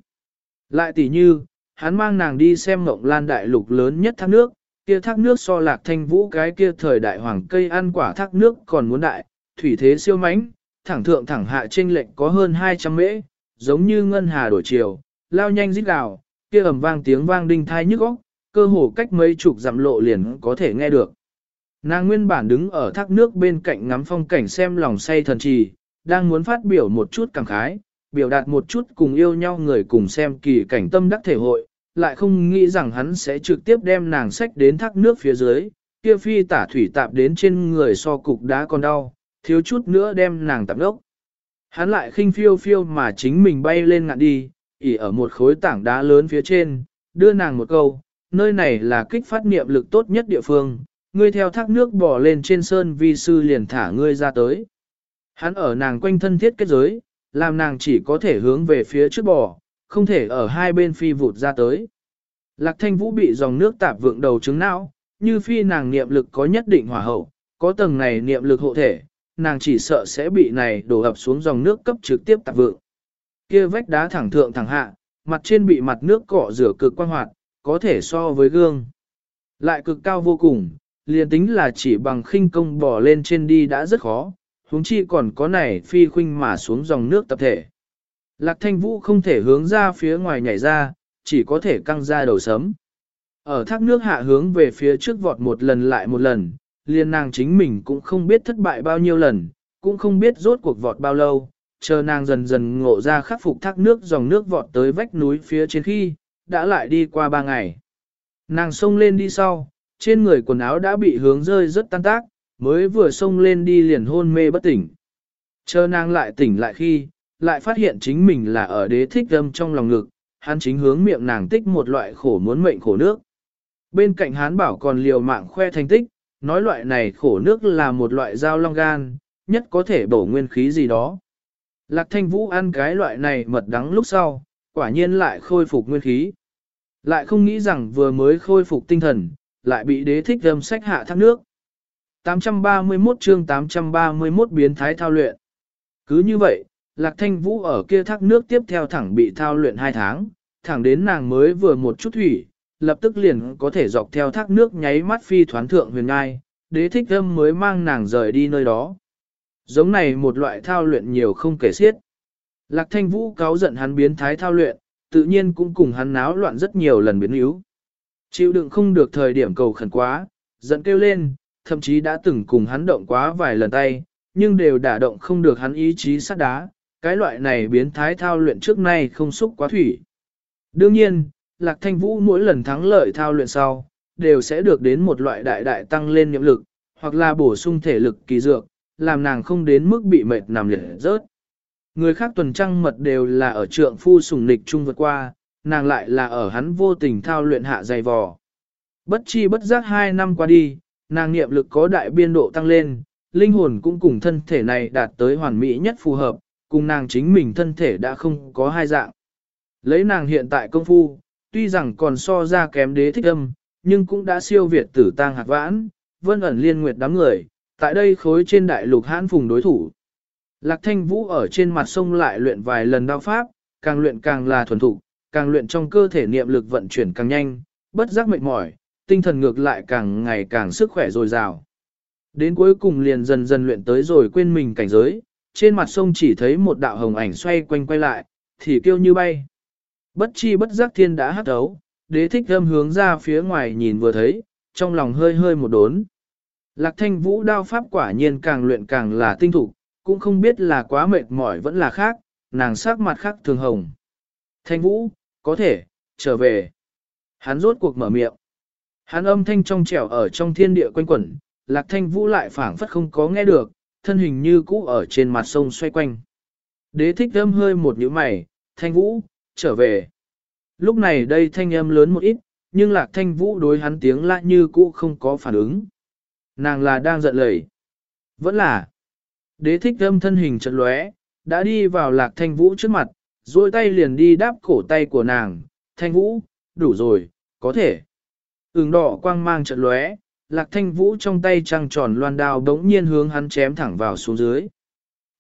Lại tỷ như, hắn mang nàng đi xem mộng lan đại lục lớn nhất thác nước, kia thác nước so lạc thanh vũ cái kia thời đại hoàng cây ăn quả thác nước còn muốn đại, thủy thế siêu mãnh, thẳng thượng thẳng hạ trên lệnh có hơn 200 mễ, giống như ngân hà đổi chiều, lao nhanh rít gào, kia ầm vang tiếng vang đinh thai nhức óc, cơ hồ cách mấy chục dặm lộ liền có thể nghe được. Nàng nguyên bản đứng ở thác nước bên cạnh ngắm phong cảnh xem lòng say thần trì, đang muốn phát biểu một chút cảm khái, biểu đạt một chút cùng yêu nhau người cùng xem kỳ cảnh tâm đắc thể hội, lại không nghĩ rằng hắn sẽ trực tiếp đem nàng sách đến thác nước phía dưới, kia phi tả thủy tạp đến trên người so cục đá còn đau, thiếu chút nữa đem nàng tạp đốc. Hắn lại khinh phiêu phiêu mà chính mình bay lên ngạn đi, ỉ ở một khối tảng đá lớn phía trên, đưa nàng một câu, nơi này là kích phát niệm lực tốt nhất địa phương, ngươi theo thác nước bỏ lên trên sơn vi sư liền thả ngươi ra tới. Hắn ở nàng quanh thân thiết kết giới, làm nàng chỉ có thể hướng về phía trước bò, không thể ở hai bên phi vụt ra tới. Lạc thanh vũ bị dòng nước tạp vượng đầu trứng não, như phi nàng niệm lực có nhất định hỏa hậu, có tầng này niệm lực hộ thể, nàng chỉ sợ sẽ bị này đổ ập xuống dòng nước cấp trực tiếp tạp vượng. Kia vách đá thẳng thượng thẳng hạ, mặt trên bị mặt nước cọ rửa cực quan hoạt, có thể so với gương. Lại cực cao vô cùng, liền tính là chỉ bằng khinh công bỏ lên trên đi đã rất khó, huống chi còn có này phi khuynh mà xuống dòng nước tập thể. Lạc thanh vũ không thể hướng ra phía ngoài nhảy ra, chỉ có thể căng ra đầu sấm. Ở thác nước hạ hướng về phía trước vọt một lần lại một lần, liền nàng chính mình cũng không biết thất bại bao nhiêu lần, cũng không biết rốt cuộc vọt bao lâu, chờ nàng dần dần ngộ ra khắc phục thác nước dòng nước vọt tới vách núi phía trên khi, đã lại đi qua ba ngày. Nàng xông lên đi sau, trên người quần áo đã bị hướng rơi rất tan tác, mới vừa xông lên đi liền hôn mê bất tỉnh. Chờ nàng lại tỉnh lại khi, lại phát hiện chính mình là ở đế thích âm trong lòng ngực, hắn chính hướng miệng nàng tích một loại khổ muốn mệnh khổ nước. Bên cạnh hắn bảo còn liều mạng khoe thành tích, nói loại này khổ nước là một loại dao long gan, nhất có thể bổ nguyên khí gì đó. Lạc thanh vũ ăn cái loại này mật đắng lúc sau, quả nhiên lại khôi phục nguyên khí. Lại không nghĩ rằng vừa mới khôi phục tinh thần, lại bị đế thích âm sách hạ thác nước. 831 chương 831 biến thái thao luyện. Cứ như vậy, Lạc Thanh Vũ ở kia thác nước tiếp theo thẳng bị thao luyện 2 tháng, thẳng đến nàng mới vừa một chút thủy, lập tức liền có thể dọc theo thác nước nháy mắt phi thoán thượng huyền ngai, đế thích âm mới mang nàng rời đi nơi đó. Giống này một loại thao luyện nhiều không kể xiết. Lạc Thanh Vũ cáo giận hắn biến thái thao luyện, tự nhiên cũng cùng hắn náo loạn rất nhiều lần biến yếu. Chịu đựng không được thời điểm cầu khẩn quá, giận kêu lên, thậm chí đã từng cùng hắn động quá vài lần tay, nhưng đều đả động không được hắn ý chí sắt đá, cái loại này biến thái thao luyện trước nay không xúc quá thủy. Đương nhiên, Lạc Thanh Vũ mỗi lần thắng lợi thao luyện sau, đều sẽ được đến một loại đại đại tăng lên nhiệm lực, hoặc là bổ sung thể lực kỳ dược, làm nàng không đến mức bị mệt nằm liệt rớt. Người khác tuần trăng mật đều là ở trượng phu sùng nịch chung vượt qua, nàng lại là ở hắn vô tình thao luyện hạ dày vò. Bất chi bất giác hai năm qua đi, nàng niệm lực có đại biên độ tăng lên, linh hồn cũng cùng thân thể này đạt tới hoàn mỹ nhất phù hợp, cùng nàng chính mình thân thể đã không có hai dạng. Lấy nàng hiện tại công phu, tuy rằng còn so ra kém đế thích âm, nhưng cũng đã siêu việt tử tang hạt vãn, vân ẩn liên nguyệt đám người, tại đây khối trên đại lục hãn phùng đối thủ. Lạc thanh vũ ở trên mặt sông lại luyện vài lần đao pháp, càng luyện càng là thuần thục, càng luyện trong cơ thể niệm lực vận chuyển càng nhanh, bất giác mệt mỏi, tinh thần ngược lại càng ngày càng sức khỏe dồi dào. Đến cuối cùng liền dần dần luyện tới rồi quên mình cảnh giới, trên mặt sông chỉ thấy một đạo hồng ảnh xoay quanh quay lại, thì kêu như bay. Bất chi bất giác thiên đã hát đấu, đế thích âm hướng ra phía ngoài nhìn vừa thấy, trong lòng hơi hơi một đốn. Lạc thanh vũ đao pháp quả nhiên càng luyện càng là tinh thủ, cũng không biết là quá mệt mỏi vẫn là khác, nàng sắc mặt khác thường hồng. Thanh vũ, có thể, trở về. Hắn rốt cuộc mở miệng. Hắn âm thanh trong trẻo ở trong thiên địa quanh quẩn, lạc thanh vũ lại phảng phất không có nghe được, thân hình như cũ ở trên mặt sông xoay quanh. Đế thích âm hơi một nhíu mày, thanh vũ, trở về. Lúc này đây thanh âm lớn một ít, nhưng lạc thanh vũ đối hắn tiếng lạ như cũ không có phản ứng. Nàng là đang giận lời. Vẫn là. Đế thích âm thân hình chật lóe, đã đi vào lạc thanh vũ trước mặt, duỗi tay liền đi đáp cổ tay của nàng. Thanh vũ, đủ rồi, có thể. Ứng đỏ quang mang chật lóe, lạc thanh vũ trong tay trăng tròn loan đao đống nhiên hướng hắn chém thẳng vào xuống dưới.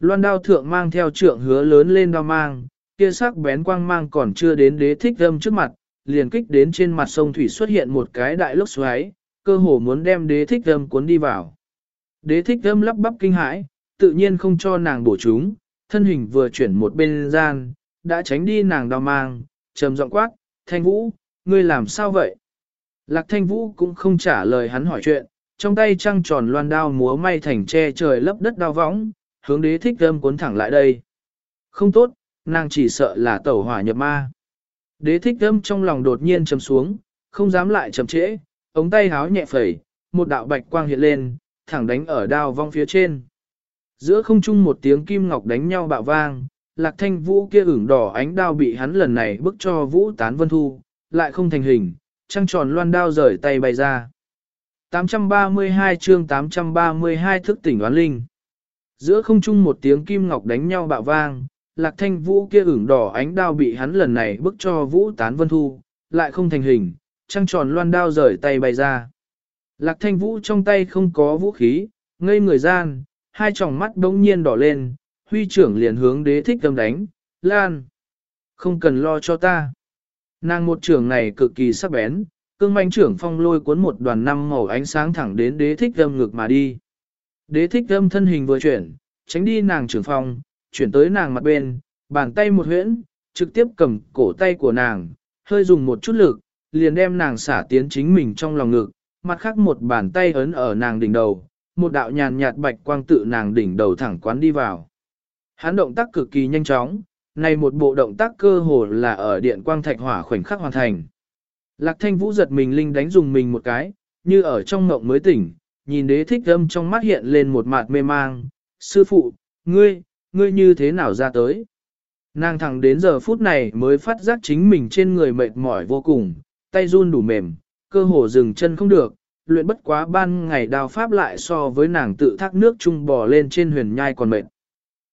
Loan đao thượng mang theo trượng hứa lớn lên đao mang, kia sắc bén quang mang còn chưa đến đế thích âm trước mặt, liền kích đến trên mặt sông thủy xuất hiện một cái đại lốc xoáy, cơ hồ muốn đem đế thích âm cuốn đi vào. Đế thích âm lắp bắp kinh hãi, tự nhiên không cho nàng bổ chúng, thân hình vừa chuyển một bên gian, đã tránh đi nàng đao mang, trầm giọng quát, thanh vũ, ngươi làm sao vậy? Lạc thanh vũ cũng không trả lời hắn hỏi chuyện, trong tay trăng tròn loan đao múa may thành che trời lấp đất đao võng, hướng đế thích âm cuốn thẳng lại đây. Không tốt, nàng chỉ sợ là tẩu hỏa nhập ma. Đế thích âm trong lòng đột nhiên chầm xuống, không dám lại chậm trễ, ống tay háo nhẹ phẩy, một đạo bạch quang hiện lên, thẳng đánh ở đao vong phía trên. Giữa không trung một tiếng kim ngọc đánh nhau bạo vang, lạc thanh vũ kia ửng đỏ ánh đao bị hắn lần này bức cho vũ tán vân thu, lại không thành hình, trăng tròn loan đao rời tay bay ra. 832 chương 832 thức tỉnh đoán linh. Giữa không trung một tiếng kim ngọc đánh nhau bạo vang, lạc thanh vũ kia ửng đỏ ánh đao bị hắn lần này bức cho vũ tán vân thu, lại không thành hình, trăng tròn loan đao rời tay bay ra. Lạc thanh vũ trong tay không có vũ khí, ngây người gian, hai tròng mắt đống nhiên đỏ lên, huy trưởng liền hướng đế thích cầm đánh, lan. Không cần lo cho ta. Nàng một trưởng này cực kỳ sắc bén, cương manh trưởng phong lôi cuốn một đoàn năm màu ánh sáng thẳng đến đế thích âm ngực mà đi. Đế thích âm thân hình vừa chuyển, tránh đi nàng trưởng phong, chuyển tới nàng mặt bên, bàn tay một huyễn, trực tiếp cầm cổ tay của nàng, hơi dùng một chút lực, liền đem nàng xả tiến chính mình trong lòng ngực, mặt khác một bàn tay ấn ở nàng đỉnh đầu, một đạo nhàn nhạt bạch quang tự nàng đỉnh đầu thẳng quán đi vào. Hắn động tác cực kỳ nhanh chóng, này một bộ động tác cơ hồ là ở điện quang thạch hỏa khoảnh khắc hoàn thành. Lạc thanh vũ giật mình linh đánh dùng mình một cái, như ở trong ngộng mới tỉnh, nhìn đế thích âm trong mắt hiện lên một mặt mê mang. Sư phụ, ngươi, ngươi như thế nào ra tới? Nàng thẳng đến giờ phút này mới phát giác chính mình trên người mệt mỏi vô cùng, tay run đủ mềm, cơ hồ dừng chân không được, luyện bất quá ban ngày đào pháp lại so với nàng tự thác nước chung bò lên trên huyền nhai còn mệt.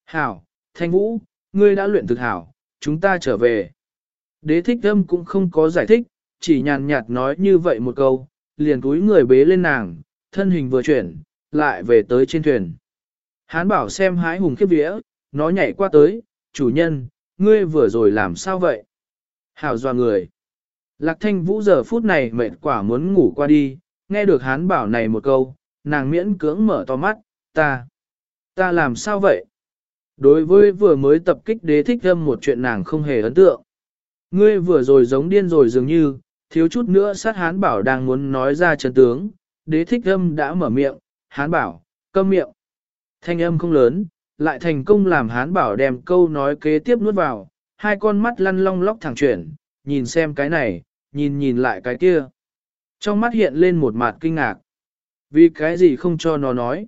Hảo, Thanh Vũ, ngươi đã luyện thực hảo, chúng ta trở về. Đế thích âm cũng không có giải thích, chỉ nhàn nhạt nói như vậy một câu, liền túi người bế lên nàng, thân hình vừa chuyển, lại về tới trên thuyền. Hán bảo xem hái hùng khiếp vía, nó nhảy qua tới, chủ nhân, ngươi vừa rồi làm sao vậy? Hảo doa người. Lạc thanh vũ giờ phút này mệt quả muốn ngủ qua đi, nghe được hán bảo này một câu, nàng miễn cưỡng mở to mắt, ta, ta làm sao vậy? Đối với vừa mới tập kích đế thích âm một chuyện nàng không hề ấn tượng. Ngươi vừa rồi giống điên rồi dường như, thiếu chút nữa sát hán bảo đang muốn nói ra chân tướng, đế thích âm đã mở miệng, hán bảo, câm miệng. Thanh âm không lớn, lại thành công làm hán bảo đem câu nói kế tiếp nuốt vào, hai con mắt lăn long lóc thẳng chuyển, nhìn xem cái này, nhìn nhìn lại cái kia. Trong mắt hiện lên một mặt kinh ngạc. Vì cái gì không cho nó nói.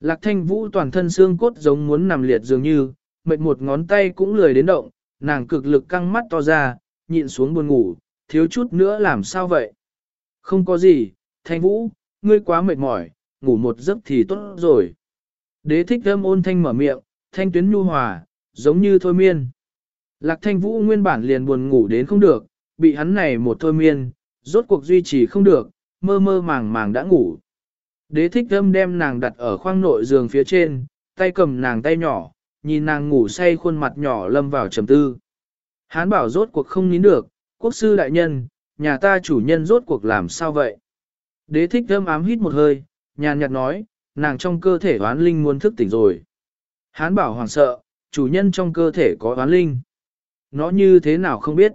Lạc thanh vũ toàn thân xương cốt giống muốn nằm liệt dường như, mệt một ngón tay cũng lười đến động, nàng cực lực căng mắt to ra, nhịn xuống buồn ngủ, thiếu chút nữa làm sao vậy. Không có gì, thanh vũ, ngươi quá mệt mỏi, ngủ một giấc thì tốt rồi. Đế thích thơm ôn thanh mở miệng, thanh tuyến nhu hòa, giống như thôi miên. Lạc thanh vũ nguyên bản liền buồn ngủ đến không được, bị hắn này một thôi miên, rốt cuộc duy trì không được, mơ mơ màng màng đã ngủ. Đế thích thâm đem nàng đặt ở khoang nội giường phía trên, tay cầm nàng tay nhỏ, nhìn nàng ngủ say khuôn mặt nhỏ lâm vào trầm tư. Hán bảo rốt cuộc không nín được, quốc sư đại nhân, nhà ta chủ nhân rốt cuộc làm sao vậy? Đế thích thâm ám hít một hơi, nhàn nhạt nói, nàng trong cơ thể oán linh muốn thức tỉnh rồi. Hán bảo hoàng sợ, chủ nhân trong cơ thể có oán linh. Nó như thế nào không biết?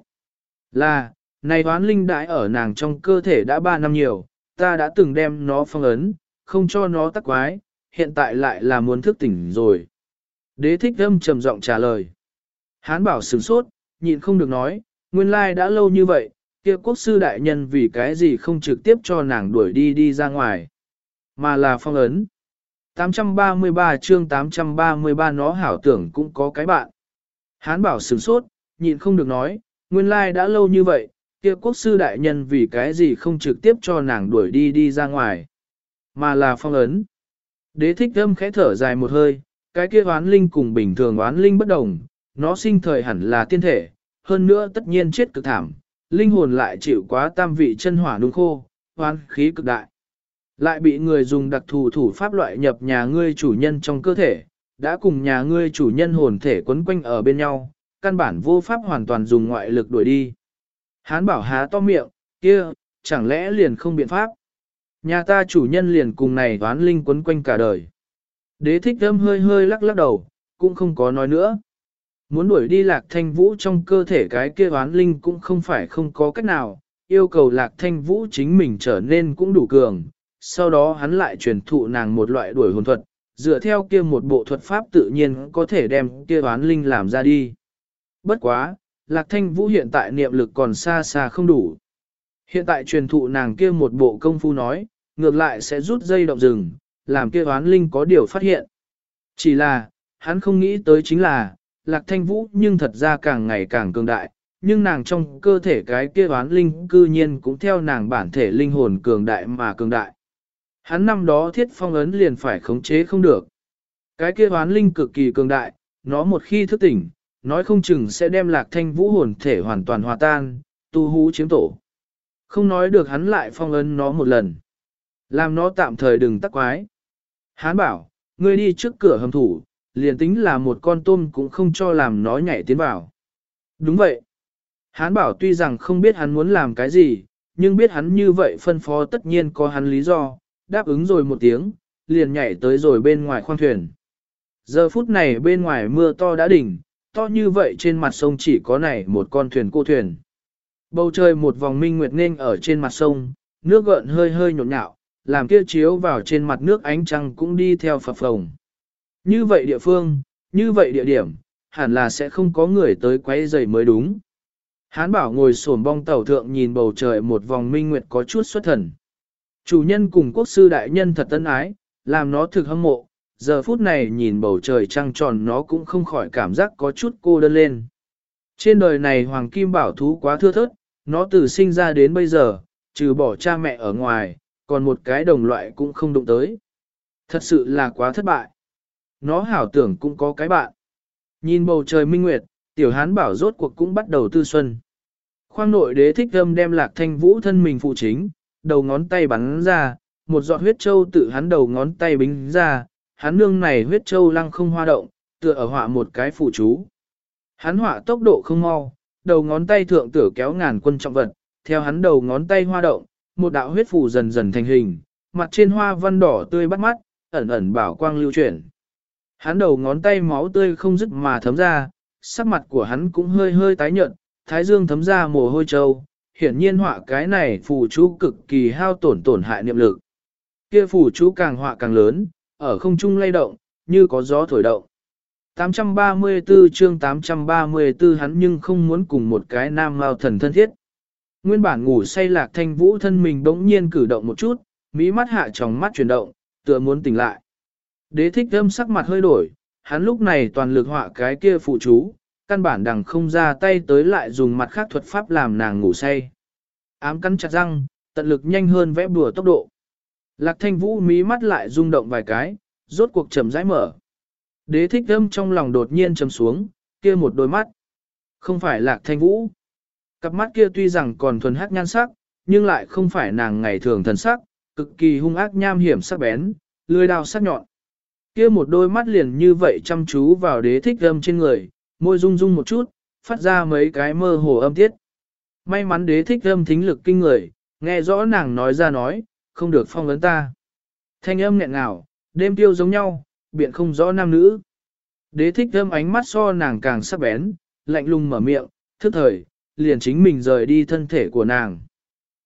Là, này oán linh đãi ở nàng trong cơ thể đã 3 năm nhiều, ta đã từng đem nó phong ấn, không cho nó tắc quái, hiện tại lại là muốn thức tỉnh rồi. Đế thích âm trầm giọng trả lời. Hán bảo sửng sốt, nhịn không được nói, nguyên lai đã lâu như vậy, kia quốc sư đại nhân vì cái gì không trực tiếp cho nàng đuổi đi đi ra ngoài, mà là phong ấn. 833 chương 833 nó hảo tưởng cũng có cái bạn. Hán bảo sửng sốt, nhịn không được nói, nguyên lai đã lâu như vậy, kia quốc sư đại nhân vì cái gì không trực tiếp cho nàng đuổi đi đi ra ngoài, mà là phong ấn. Đế thích âm khẽ thở dài một hơi, cái kia oán linh cùng bình thường oán linh bất đồng, nó sinh thời hẳn là tiên thể, hơn nữa tất nhiên chết cực thảm, linh hồn lại chịu quá tam vị chân hỏa nung khô, oán khí cực đại. Lại bị người dùng đặc thù thủ pháp loại nhập nhà ngươi chủ nhân trong cơ thể, đã cùng nhà ngươi chủ nhân hồn thể quấn quanh ở bên nhau, căn bản vô pháp hoàn toàn dùng ngoại lực đuổi đi. Hán bảo há to miệng, kia, chẳng lẽ liền không biện pháp. Nhà ta chủ nhân liền cùng này toán linh quấn quanh cả đời. Đế thích thơm hơi hơi lắc lắc đầu, cũng không có nói nữa. Muốn đuổi đi lạc thanh vũ trong cơ thể cái kia toán linh cũng không phải không có cách nào, yêu cầu lạc thanh vũ chính mình trở nên cũng đủ cường. Sau đó hắn lại truyền thụ nàng một loại đuổi hồn thuật, dựa theo kia một bộ thuật pháp tự nhiên có thể đem kia toán linh làm ra đi. Bất quá, lạc thanh vũ hiện tại niệm lực còn xa xa không đủ. Hiện tại truyền thụ nàng kia một bộ công phu nói, ngược lại sẽ rút dây động rừng, làm kia oán linh có điều phát hiện. Chỉ là, hắn không nghĩ tới chính là, lạc thanh vũ nhưng thật ra càng ngày càng cường đại, nhưng nàng trong cơ thể cái kia oán linh cư nhiên cũng theo nàng bản thể linh hồn cường đại mà cường đại. Hắn năm đó thiết phong ấn liền phải khống chế không được. Cái kia oán linh cực kỳ cường đại, nó một khi thức tỉnh, nói không chừng sẽ đem lạc thanh vũ hồn thể hoàn toàn hòa tan, tu hú chiếm tổ. Không nói được hắn lại phong ấn nó một lần. Làm nó tạm thời đừng tắc quái. Hán bảo, ngươi đi trước cửa hầm thủ, liền tính là một con tôm cũng không cho làm nó nhảy tiến vào. Đúng vậy. Hán bảo tuy rằng không biết hắn muốn làm cái gì, nhưng biết hắn như vậy phân phó tất nhiên có hắn lý do, đáp ứng rồi một tiếng, liền nhảy tới rồi bên ngoài khoang thuyền. Giờ phút này bên ngoài mưa to đã đỉnh, to như vậy trên mặt sông chỉ có này một con thuyền cô thuyền. Bầu trời một vòng minh nguyệt nên ở trên mặt sông, nước gợn hơi hơi nhộn nhạo, làm kia chiếu vào trên mặt nước ánh trăng cũng đi theo phập phồng. Như vậy địa phương, như vậy địa điểm, hẳn là sẽ không có người tới quấy rầy mới đúng. Hán bảo ngồi sổm bong tàu thượng nhìn bầu trời một vòng minh nguyệt có chút xuất thần. Chủ nhân cùng quốc sư đại nhân thật tân ái, làm nó thực hâm mộ, giờ phút này nhìn bầu trời trăng tròn nó cũng không khỏi cảm giác có chút cô đơn lên. Trên đời này hoàng kim bảo thú quá thưa thớt, nó từ sinh ra đến bây giờ, trừ bỏ cha mẹ ở ngoài, còn một cái đồng loại cũng không đụng tới. Thật sự là quá thất bại. Nó hảo tưởng cũng có cái bạn. Nhìn bầu trời minh nguyệt, tiểu hán bảo rốt cuộc cũng bắt đầu tư xuân. Khoang nội đế thích âm đem lạc thanh vũ thân mình phụ chính, đầu ngón tay bắn ra, một giọt huyết châu tự hắn đầu ngón tay bính ra, hắn nương này huyết châu lăng không hoa động, tựa ở họa một cái phụ chú. Hắn họa tốc độ không mau, đầu ngón tay thượng tử kéo ngàn quân trọng vật, theo hắn đầu ngón tay hoa động, một đạo huyết phù dần dần thành hình, mặt trên hoa văn đỏ tươi bắt mắt, ẩn ẩn bảo quang lưu chuyển. Hắn đầu ngón tay máu tươi không dứt mà thấm ra, sắc mặt của hắn cũng hơi hơi tái nhợt, thái dương thấm ra mồ hôi trâu, hiển nhiên họa cái này phù chú cực kỳ hao tổn tổn hại niệm lực. Kia phù chú càng họa càng lớn, ở không trung lay động, như có gió thổi động. 834 chương 834 hắn nhưng không muốn cùng một cái nam mao thần thân thiết. Nguyên bản ngủ say lạc thanh vũ thân mình bỗng nhiên cử động một chút, mỹ mắt hạ tròng mắt chuyển động, tựa muốn tỉnh lại. Đế thích âm sắc mặt hơi đổi, hắn lúc này toàn lực họa cái kia phụ chú, căn bản đằng không ra tay tới lại dùng mặt khác thuật pháp làm nàng ngủ say. Ám cắn chặt răng, tận lực nhanh hơn vẽ bùa tốc độ. Lạc thanh vũ mí mắt lại rung động vài cái, rốt cuộc chậm rãi mở. Đế thích âm trong lòng đột nhiên chầm xuống, kia một đôi mắt. Không phải lạc thanh vũ. Cặp mắt kia tuy rằng còn thuần hắc nhan sắc, nhưng lại không phải nàng ngày thường thần sắc, cực kỳ hung ác nham hiểm sắc bén, lưỡi đao sắc nhọn. Kia một đôi mắt liền như vậy chăm chú vào đế thích âm trên người, môi rung rung một chút, phát ra mấy cái mơ hồ âm tiết. May mắn đế thích âm thính lực kinh người, nghe rõ nàng nói ra nói, không được phong vấn ta. Thanh âm nghẹn ngào, đêm tiêu giống nhau, biện không rõ nam nữ. Đế thích âm ánh mắt so nàng càng sắc bén, lạnh lùng mở miệng, thức thời, liền chính mình rời đi thân thể của nàng.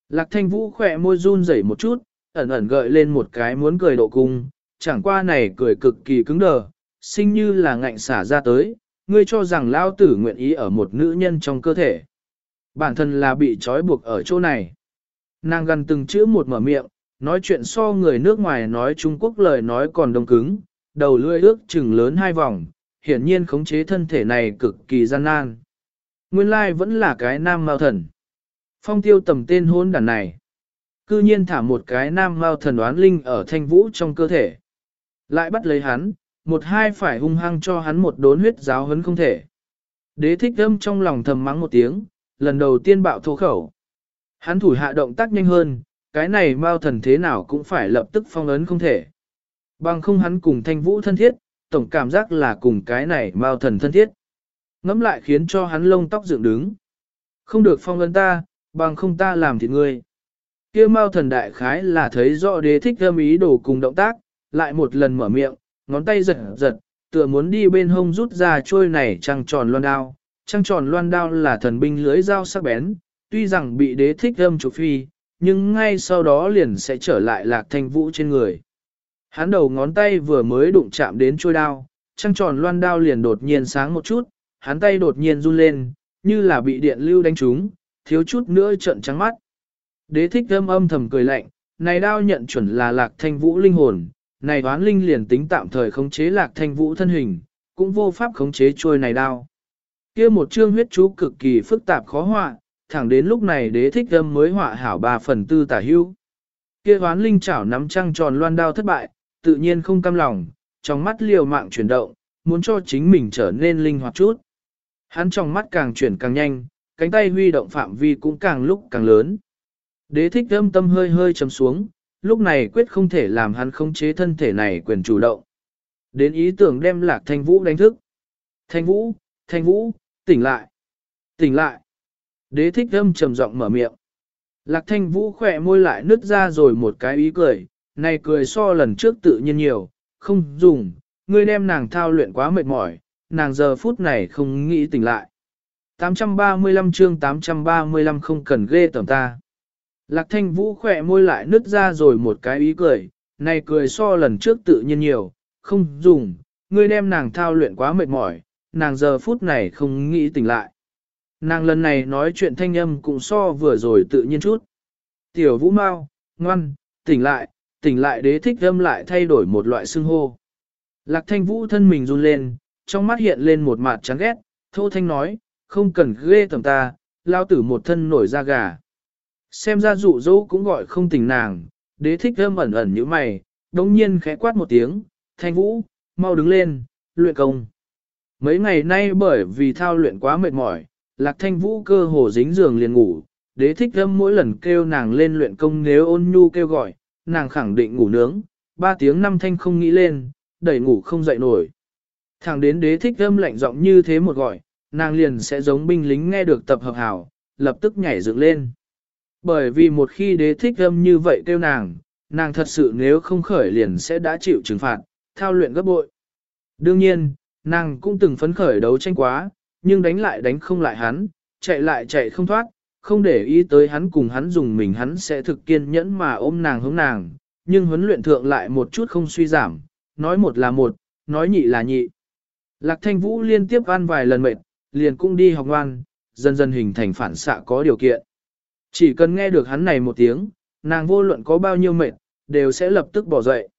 Lạc thanh vũ khỏe môi run rẩy một chút, ẩn ẩn gợi lên một cái muốn cười độ cung, chẳng qua này cười cực kỳ cứng đờ, sinh như là ngạnh xả ra tới, ngươi cho rằng lao tử nguyện ý ở một nữ nhân trong cơ thể. Bản thân là bị trói buộc ở chỗ này. Nàng gần từng chữ một mở miệng, nói chuyện so người nước ngoài nói Trung Quốc lời nói còn đông cứng, đầu lưỡi ước chừng lớn hai vòng, hiển nhiên khống chế thân thể này cực kỳ gian nan. Nguyên lai vẫn là cái nam mao thần. Phong tiêu tầm tên hôn đàn này. Cư nhiên thả một cái nam mao thần oán linh ở thanh vũ trong cơ thể. Lại bắt lấy hắn, một hai phải hung hăng cho hắn một đốn huyết giáo hấn không thể. Đế thích âm trong lòng thầm mắng một tiếng, lần đầu tiên bạo thô khẩu. Hắn thủ hạ động tác nhanh hơn, cái này mao thần thế nào cũng phải lập tức phong ấn không thể. Bằng không hắn cùng thanh vũ thân thiết, tổng cảm giác là cùng cái này mao thần thân thiết. Ngắm lại khiến cho hắn lông tóc dựng đứng. Không được phong ấn ta, bằng không ta làm thịt ngươi. kia mao thần đại khái là thấy rõ đế thích âm ý đồ cùng động tác, lại một lần mở miệng, ngón tay giật giật, tựa muốn đi bên hông rút ra trôi này trăng tròn loan đao. Trăng tròn loan đao là thần binh lưới dao sắc bén, tuy rằng bị đế thích âm trục phi, nhưng ngay sau đó liền sẽ trở lại lạc thanh vũ trên người. Hắn đầu ngón tay vừa mới đụng chạm đến trôi đao, trăng tròn loan đao liền đột nhiên sáng một chút, hắn tay đột nhiên run lên, như là bị điện lưu đánh trúng, thiếu chút nữa trợn trắng mắt. Đế thích âm âm thầm cười lạnh, này đao nhận chuẩn là lạc thanh vũ linh hồn, này đoán linh liền tính tạm thời khống chế lạc thanh vũ thân hình, cũng vô pháp khống chế trôi này đao. kia một chương huyết chú cực kỳ phức tạp khó họa, thẳng đến lúc này đế thích âm mới họa hảo ba phần tư tả hưu. kia đoán linh chảo nắm trăng tròn loan đao thất bại, tự nhiên không cam lòng, trong mắt liều mạng chuyển động, muốn cho chính mình trở nên linh hoạt chút. Hắn trong mắt càng chuyển càng nhanh, cánh tay huy động phạm vi cũng càng lúc càng lớn. Đế thích âm tâm hơi hơi chấm xuống, lúc này quyết không thể làm hắn khống chế thân thể này quyền chủ động. Đến ý tưởng đem lạc thanh vũ đánh thức. Thanh vũ, thanh vũ, tỉnh lại, tỉnh lại. Đế thích âm trầm giọng mở miệng. Lạc thanh vũ khỏe môi lại nứt ra rồi một cái ý cười, này cười so lần trước tự nhiên nhiều, không dùng, ngươi đem nàng thao luyện quá mệt mỏi, nàng giờ phút này không nghĩ tỉnh lại. 835 chương 835 không cần ghê tởm ta. Lạc thanh vũ khỏe môi lại nứt ra rồi một cái ý cười, này cười so lần trước tự nhiên nhiều, không dùng, ngươi đem nàng thao luyện quá mệt mỏi, nàng giờ phút này không nghĩ tỉnh lại. Nàng lần này nói chuyện thanh âm cũng so vừa rồi tự nhiên chút. Tiểu vũ mau, ngoan, tỉnh lại, tỉnh lại đế thích âm lại thay đổi một loại xưng hô. Lạc thanh vũ thân mình run lên, trong mắt hiện lên một mặt chán ghét, thô thanh nói, không cần ghê tầm ta, lao tử một thân nổi da gà. Xem ra dụ dỗ cũng gọi không tình nàng, đế thích âm ẩn ẩn như mày, đồng nhiên khẽ quát một tiếng, thanh vũ, mau đứng lên, luyện công. Mấy ngày nay bởi vì thao luyện quá mệt mỏi, lạc thanh vũ cơ hồ dính giường liền ngủ, đế thích âm mỗi lần kêu nàng lên luyện công nếu ôn nhu kêu gọi, nàng khẳng định ngủ nướng, ba tiếng năm thanh không nghĩ lên, đẩy ngủ không dậy nổi. Thẳng đến đế thích âm lạnh giọng như thế một gọi, nàng liền sẽ giống binh lính nghe được tập hợp hảo, lập tức nhảy dựng lên. Bởi vì một khi đế thích âm như vậy kêu nàng, nàng thật sự nếu không khởi liền sẽ đã chịu trừng phạt, thao luyện gấp bội. Đương nhiên, nàng cũng từng phấn khởi đấu tranh quá, nhưng đánh lại đánh không lại hắn, chạy lại chạy không thoát, không để ý tới hắn cùng hắn dùng mình hắn sẽ thực kiên nhẫn mà ôm nàng hướng nàng, nhưng huấn luyện thượng lại một chút không suy giảm, nói một là một, nói nhị là nhị. Lạc thanh vũ liên tiếp ăn vài lần mệt, liền cũng đi học ngoan, dần dần hình thành phản xạ có điều kiện. Chỉ cần nghe được hắn này một tiếng, nàng vô luận có bao nhiêu mệt, đều sẽ lập tức bỏ dậy.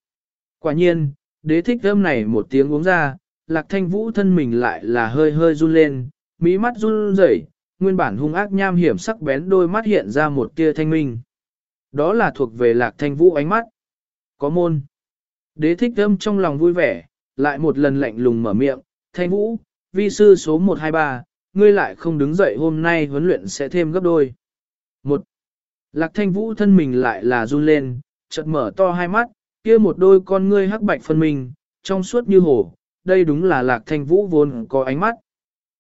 Quả nhiên, đế thích âm này một tiếng uống ra, lạc thanh vũ thân mình lại là hơi hơi run lên, mí mắt run rẩy, nguyên bản hung ác nham hiểm sắc bén đôi mắt hiện ra một tia thanh minh. Đó là thuộc về lạc thanh vũ ánh mắt. Có môn. Đế thích âm trong lòng vui vẻ, lại một lần lạnh lùng mở miệng, thanh vũ, vi sư số 123, ngươi lại không đứng dậy hôm nay huấn luyện sẽ thêm gấp đôi. Một. Lạc thanh vũ thân mình lại là run lên, chợt mở to hai mắt, kia một đôi con ngươi hắc bạch phân minh, trong suốt như hồ, đây đúng là lạc thanh vũ vốn có ánh mắt.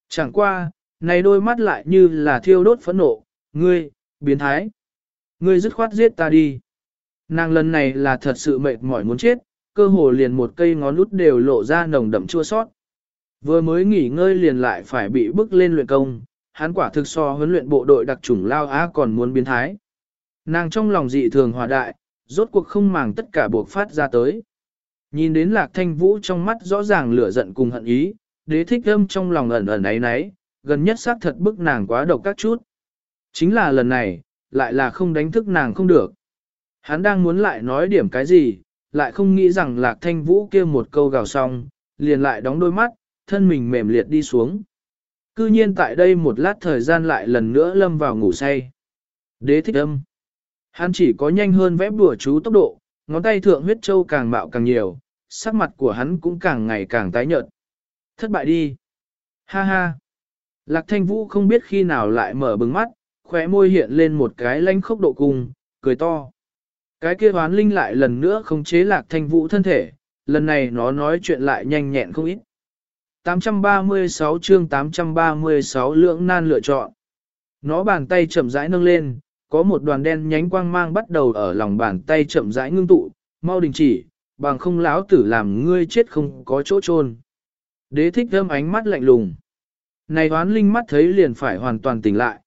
Chẳng qua, này đôi mắt lại như là thiêu đốt phẫn nộ, ngươi, biến thái. Ngươi dứt khoát giết ta đi. Nàng lần này là thật sự mệt mỏi muốn chết, cơ hồ liền một cây ngón út đều lộ ra nồng đậm chua sót. Vừa mới nghỉ ngơi liền lại phải bị bức lên luyện công, hắn quả thực so huấn luyện bộ đội đặc chủng lao á còn muốn biến thái. Nàng trong lòng dị thường hòa đại, rốt cuộc không màng tất cả buộc phát ra tới. Nhìn đến lạc thanh vũ trong mắt rõ ràng lửa giận cùng hận ý, đế thích âm trong lòng ẩn ẩn ấy náy, gần nhất xác thật bức nàng quá độc các chút. Chính là lần này, lại là không đánh thức nàng không được. Hắn đang muốn lại nói điểm cái gì, lại không nghĩ rằng lạc thanh vũ kia một câu gào xong, liền lại đóng đôi mắt, thân mình mềm liệt đi xuống. Cư nhiên tại đây một lát thời gian lại lần nữa lâm vào ngủ say. Đế thích âm. Hắn chỉ có nhanh hơn vép bùa chú tốc độ, ngón tay thượng huyết châu càng mạo càng nhiều, sắc mặt của hắn cũng càng ngày càng tái nhợt. Thất bại đi. Ha ha. Lạc thanh vũ không biết khi nào lại mở bừng mắt, khóe môi hiện lên một cái lanh khốc độ cùng, cười to. Cái kia hoán linh lại lần nữa không chế lạc thanh vũ thân thể, lần này nó nói chuyện lại nhanh nhẹn không ít. 836 chương 836 lưỡng nan lựa chọn. Nó bàn tay chậm rãi nâng lên, có một đoàn đen nhánh quang mang bắt đầu ở lòng bàn tay chậm rãi ngưng tụ, mau đình chỉ, bằng không lão tử làm ngươi chết không có chỗ chôn. Đế thích thơm ánh mắt lạnh lùng. Này hoán linh mắt thấy liền phải hoàn toàn tỉnh lại.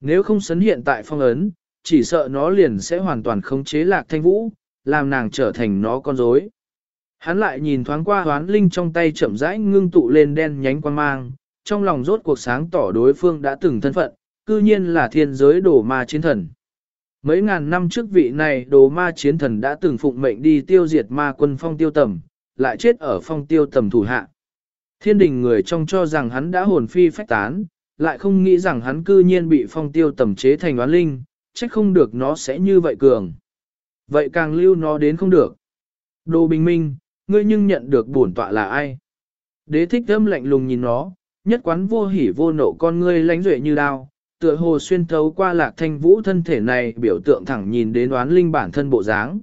Nếu không sấn hiện tại phong ấn, chỉ sợ nó liền sẽ hoàn toàn khống chế lạc thanh vũ, làm nàng trở thành nó con rối. Hắn lại nhìn thoáng qua hoán linh trong tay chậm rãi ngưng tụ lên đen nhánh quan mang, trong lòng rốt cuộc sáng tỏ đối phương đã từng thân phận, cư nhiên là thiên giới đồ ma chiến thần. Mấy ngàn năm trước vị này đồ ma chiến thần đã từng phụng mệnh đi tiêu diệt ma quân phong tiêu tầm, lại chết ở phong tiêu tầm thủ hạ. Thiên đình người trong cho rằng hắn đã hồn phi phách tán, lại không nghĩ rằng hắn cư nhiên bị phong tiêu tầm chế thành oán linh, trách không được nó sẽ như vậy cường. Vậy càng lưu nó đến không được. Đồ bình minh, ngươi nhưng nhận được bổn tọa là ai? Đế thích thâm lạnh lùng nhìn nó, nhất quán vô hỉ vô nộ con ngươi lánh duệ như đao, tựa hồ xuyên thấu qua lạc thanh vũ thân thể này biểu tượng thẳng nhìn đến đoán linh bản thân bộ dáng.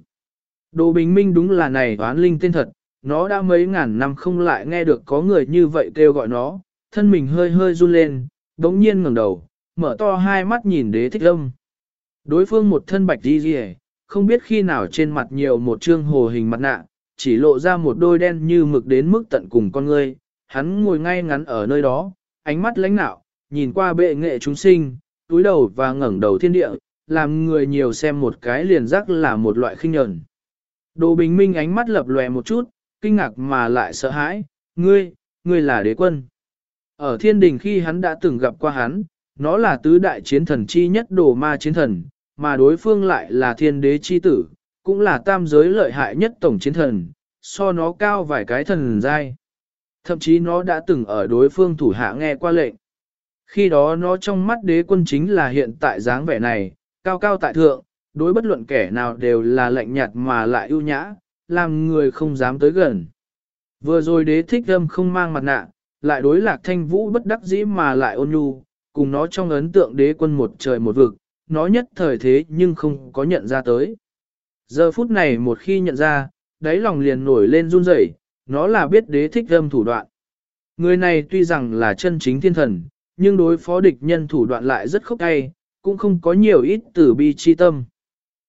Đồ bình minh đúng là này đoán linh tên thật, nó đã mấy ngàn năm không lại nghe được có người như vậy kêu gọi nó, thân mình hơi hơi run lên, đống nhiên ngẩng đầu, mở to hai mắt nhìn đế thích âm. Đối phương một thân bạch đi rìa, không biết khi nào trên mặt nhiều một trương hồ hình mặt nạ, chỉ lộ ra một đôi đen như mực đến mức tận cùng con ngươi, hắn ngồi ngay ngắn ở nơi đó, ánh mắt lãnh nạo, nhìn qua bệ nghệ chúng sinh, túi đầu và ngẩng đầu thiên địa, làm người nhiều xem một cái liền giác là một loại khinh nhẫn. Đồ bình minh ánh mắt lập lòe một chút, kinh ngạc mà lại sợ hãi, ngươi, ngươi là đế quân. Ở thiên đình khi hắn đã từng gặp qua hắn, nó là tứ đại chiến thần chi nhất đồ ma chiến thần, mà đối phương lại là thiên đế chi tử, cũng là tam giới lợi hại nhất tổng chiến thần, so nó cao vài cái thần giai. Thậm chí nó đã từng ở đối phương thủ hạ nghe qua lệnh. Khi đó nó trong mắt đế quân chính là hiện tại dáng vẻ này, cao cao tại thượng, đối bất luận kẻ nào đều là lạnh nhạt mà lại ưu nhã, làm người không dám tới gần. Vừa rồi đế thích âm không mang mặt nạ, lại đối lạc thanh vũ bất đắc dĩ mà lại ôn nhu, cùng nó trong ấn tượng đế quân một trời một vực, nó nhất thời thế nhưng không có nhận ra tới. Giờ phút này một khi nhận ra, đáy lòng liền nổi lên run rẩy, nó là biết đế thích âm thủ đoạn. Người này tuy rằng là chân chính thiên thần, nhưng đối phó địch nhân thủ đoạn lại rất khốc cay, cũng không có nhiều ít tử bi chi tâm.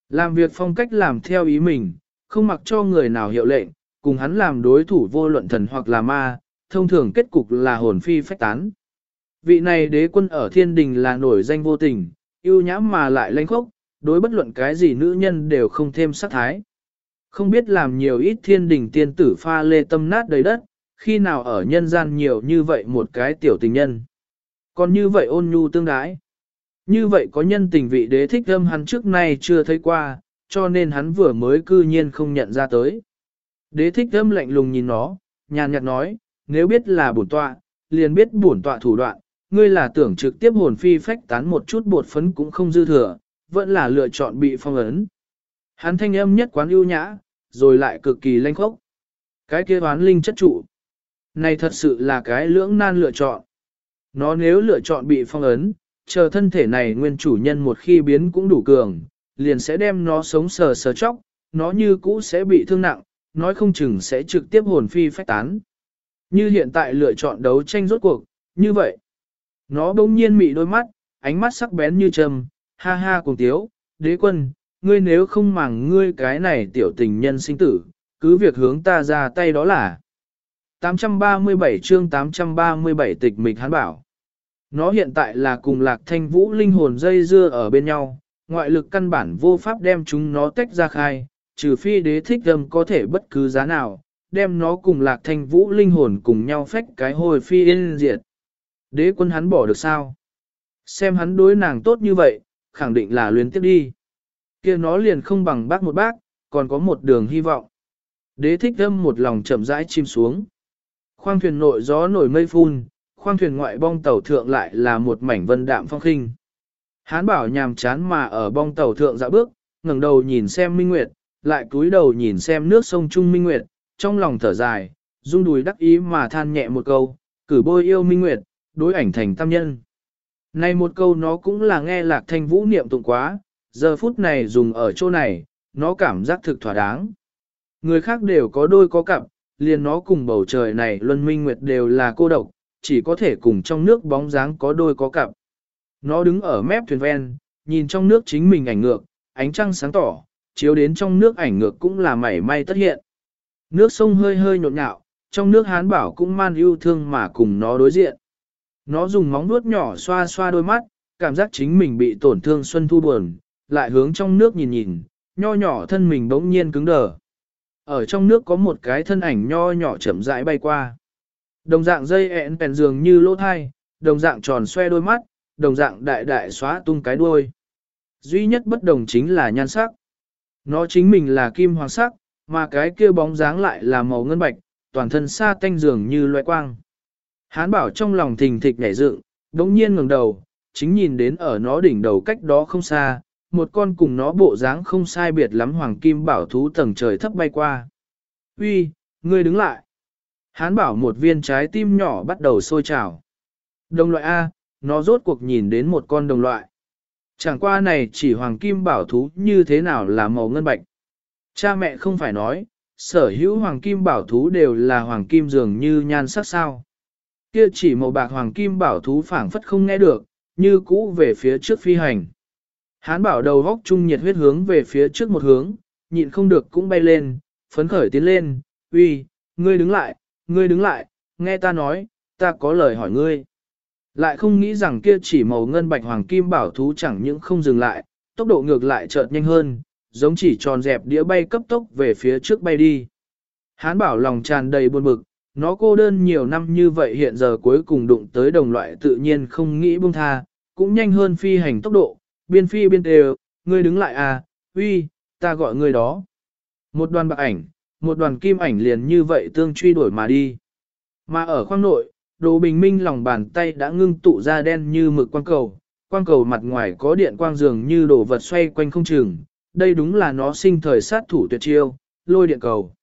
Làm việc phong cách làm theo ý mình, không mặc cho người nào hiệu lệnh, cùng hắn làm đối thủ vô luận thần hoặc là ma, thông thường kết cục là hồn phi phách tán. Vị này đế quân ở thiên đình là nổi danh vô tình, yêu nhãm mà lại lanh khốc, đối bất luận cái gì nữ nhân đều không thêm sát thái. Không biết làm nhiều ít thiên đình tiên tử pha lê tâm nát đầy đất, khi nào ở nhân gian nhiều như vậy một cái tiểu tình nhân. Còn như vậy ôn nhu tương đái. Như vậy có nhân tình vị đế thích âm hắn trước nay chưa thấy qua, cho nên hắn vừa mới cư nhiên không nhận ra tới. Đế thích âm lạnh lùng nhìn nó, nhàn nhạt nói, nếu biết là bổn tọa, liền biết bổn tọa thủ đoạn, ngươi là tưởng trực tiếp hồn phi phách tán một chút bột phấn cũng không dư thừa, vẫn là lựa chọn bị phong ấn. Hắn thanh âm nhất quán ưu nhã, rồi lại cực kỳ lanh khốc. Cái kia hoán linh chất trụ. Này thật sự là cái lưỡng nan lựa chọn. Nó nếu lựa chọn bị phong ấn, chờ thân thể này nguyên chủ nhân một khi biến cũng đủ cường, liền sẽ đem nó sống sờ sờ chóc, nó như cũ sẽ bị thương nặng, nói không chừng sẽ trực tiếp hồn phi phách tán. Như hiện tại lựa chọn đấu tranh rốt cuộc, như vậy. Nó bỗng nhiên mị đôi mắt, ánh mắt sắc bén như trầm, ha ha cùng tiếu, đế quân, ngươi nếu không màng ngươi cái này tiểu tình nhân sinh tử, cứ việc hướng ta ra tay đó là. 837 chương 837 tịch mịch hắn bảo. Nó hiện tại là cùng lạc thanh vũ linh hồn dây dưa ở bên nhau, ngoại lực căn bản vô pháp đem chúng nó tách ra khai, trừ phi đế thích âm có thể bất cứ giá nào, đem nó cùng lạc thanh vũ linh hồn cùng nhau phách cái hồi phi yên diệt. Đế quân hắn bỏ được sao? Xem hắn đối nàng tốt như vậy, khẳng định là luyến tiếp đi. kia nó liền không bằng bác một bác, còn có một đường hy vọng. Đế thích thâm một lòng chậm rãi chim xuống. Khoang thuyền nội gió nổi mây phun, khoang thuyền ngoại bong tàu thượng lại là một mảnh vân đạm phong khinh. Hán bảo nhàm chán mà ở bong tàu thượng dạo bước, ngẩng đầu nhìn xem Minh Nguyệt, lại cúi đầu nhìn xem nước sông Trung Minh Nguyệt, trong lòng thở dài, rung đùi đắc ý mà than nhẹ một câu, cử bôi yêu Minh Nguyệt, đối ảnh thành tam nhân. Này một câu nó cũng là nghe lạc thanh vũ niệm tụng quá, giờ phút này dùng ở chỗ này, nó cảm giác thực thỏa đáng. Người khác đều có đôi có cặp, liền nó cùng bầu trời này luân minh nguyệt đều là cô độc, chỉ có thể cùng trong nước bóng dáng có đôi có cặp. Nó đứng ở mép thuyền ven, nhìn trong nước chính mình ảnh ngược, ánh trăng sáng tỏ, chiếu đến trong nước ảnh ngược cũng là mảy may tất hiện. Nước sông hơi hơi nhộn nhạo, trong nước hán bảo cũng man yêu thương mà cùng nó đối diện. Nó dùng móng vuốt nhỏ xoa xoa đôi mắt, cảm giác chính mình bị tổn thương xuân thu buồn, lại hướng trong nước nhìn nhìn, nho nhỏ thân mình bỗng nhiên cứng đờ. Ở trong nước có một cái thân ảnh nho nhỏ chậm rãi bay qua. Đồng dạng dây ẹn bèn dường như lỗ thai, đồng dạng tròn xoe đôi mắt, đồng dạng đại đại xóa tung cái đuôi. Duy nhất bất đồng chính là nhan sắc. Nó chính mình là kim hoàng sắc, mà cái kia bóng dáng lại là màu ngân bạch, toàn thân xa tanh dường như loại quang. Hán bảo trong lòng thình thịch nhảy dựng, đống nhiên ngẩng đầu, chính nhìn đến ở nó đỉnh đầu cách đó không xa, một con cùng nó bộ dáng không sai biệt lắm hoàng kim bảo thú tầng trời thấp bay qua. Uy, ngươi đứng lại. Hán bảo một viên trái tim nhỏ bắt đầu sôi trào. Đồng loại A, nó rốt cuộc nhìn đến một con đồng loại. Chẳng qua này chỉ hoàng kim bảo thú như thế nào là màu ngân bạch. Cha mẹ không phải nói, sở hữu hoàng kim bảo thú đều là hoàng kim dường như nhan sắc sao. Kia chỉ màu bạc hoàng kim bảo thú phảng phất không nghe được, như cũ về phía trước phi hành. Hán bảo đầu góc trung nhiệt huyết hướng về phía trước một hướng, nhịn không được cũng bay lên, phấn khởi tiến lên, uy, ngươi đứng lại, ngươi đứng lại, nghe ta nói, ta có lời hỏi ngươi. Lại không nghĩ rằng kia chỉ màu ngân bạch hoàng kim bảo thú chẳng những không dừng lại, tốc độ ngược lại chợt nhanh hơn, giống chỉ tròn dẹp đĩa bay cấp tốc về phía trước bay đi. Hán bảo lòng tràn đầy buồn bực, nó cô đơn nhiều năm như vậy hiện giờ cuối cùng đụng tới đồng loại tự nhiên không nghĩ buông tha, cũng nhanh hơn phi hành tốc độ, biên phi biên đều, ngươi đứng lại à, uy, ta gọi ngươi đó. Một đoàn bạc ảnh, một đoàn kim ảnh liền như vậy tương truy đuổi mà đi. Mà ở khoang nội, đồ bình minh lòng bàn tay đã ngưng tụ ra đen như mực quang cầu, quang cầu mặt ngoài có điện quang dường như đồ vật xoay quanh không chừng, đây đúng là nó sinh thời sát thủ tuyệt chiêu, lôi điện cầu.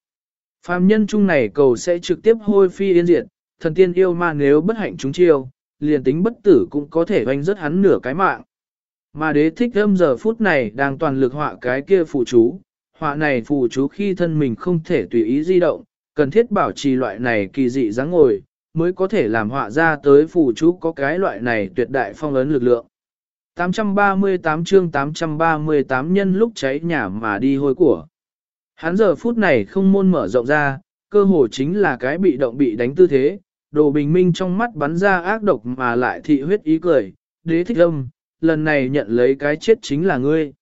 Phàm nhân chung này cầu sẽ trực tiếp hôi phi yên diệt, thần tiên yêu ma nếu bất hạnh chúng chiêu, liền tính bất tử cũng có thể oanh rớt hắn nửa cái mạng. Mà đế thích âm giờ phút này đang toàn lực họa cái kia phụ chú, họa này phụ chú khi thân mình không thể tùy ý di động, cần thiết bảo trì loại này kỳ dị dáng ngồi, mới có thể làm họa ra tới phụ chú có cái loại này tuyệt đại phong lớn lực lượng. 838 chương 838 nhân lúc cháy nhà mà đi hôi của. Hắn giờ phút này không môn mở rộng ra, cơ hồ chính là cái bị động bị đánh tư thế, đồ bình minh trong mắt bắn ra ác độc mà lại thị huyết ý cười, đế thích âm, lần này nhận lấy cái chết chính là ngươi.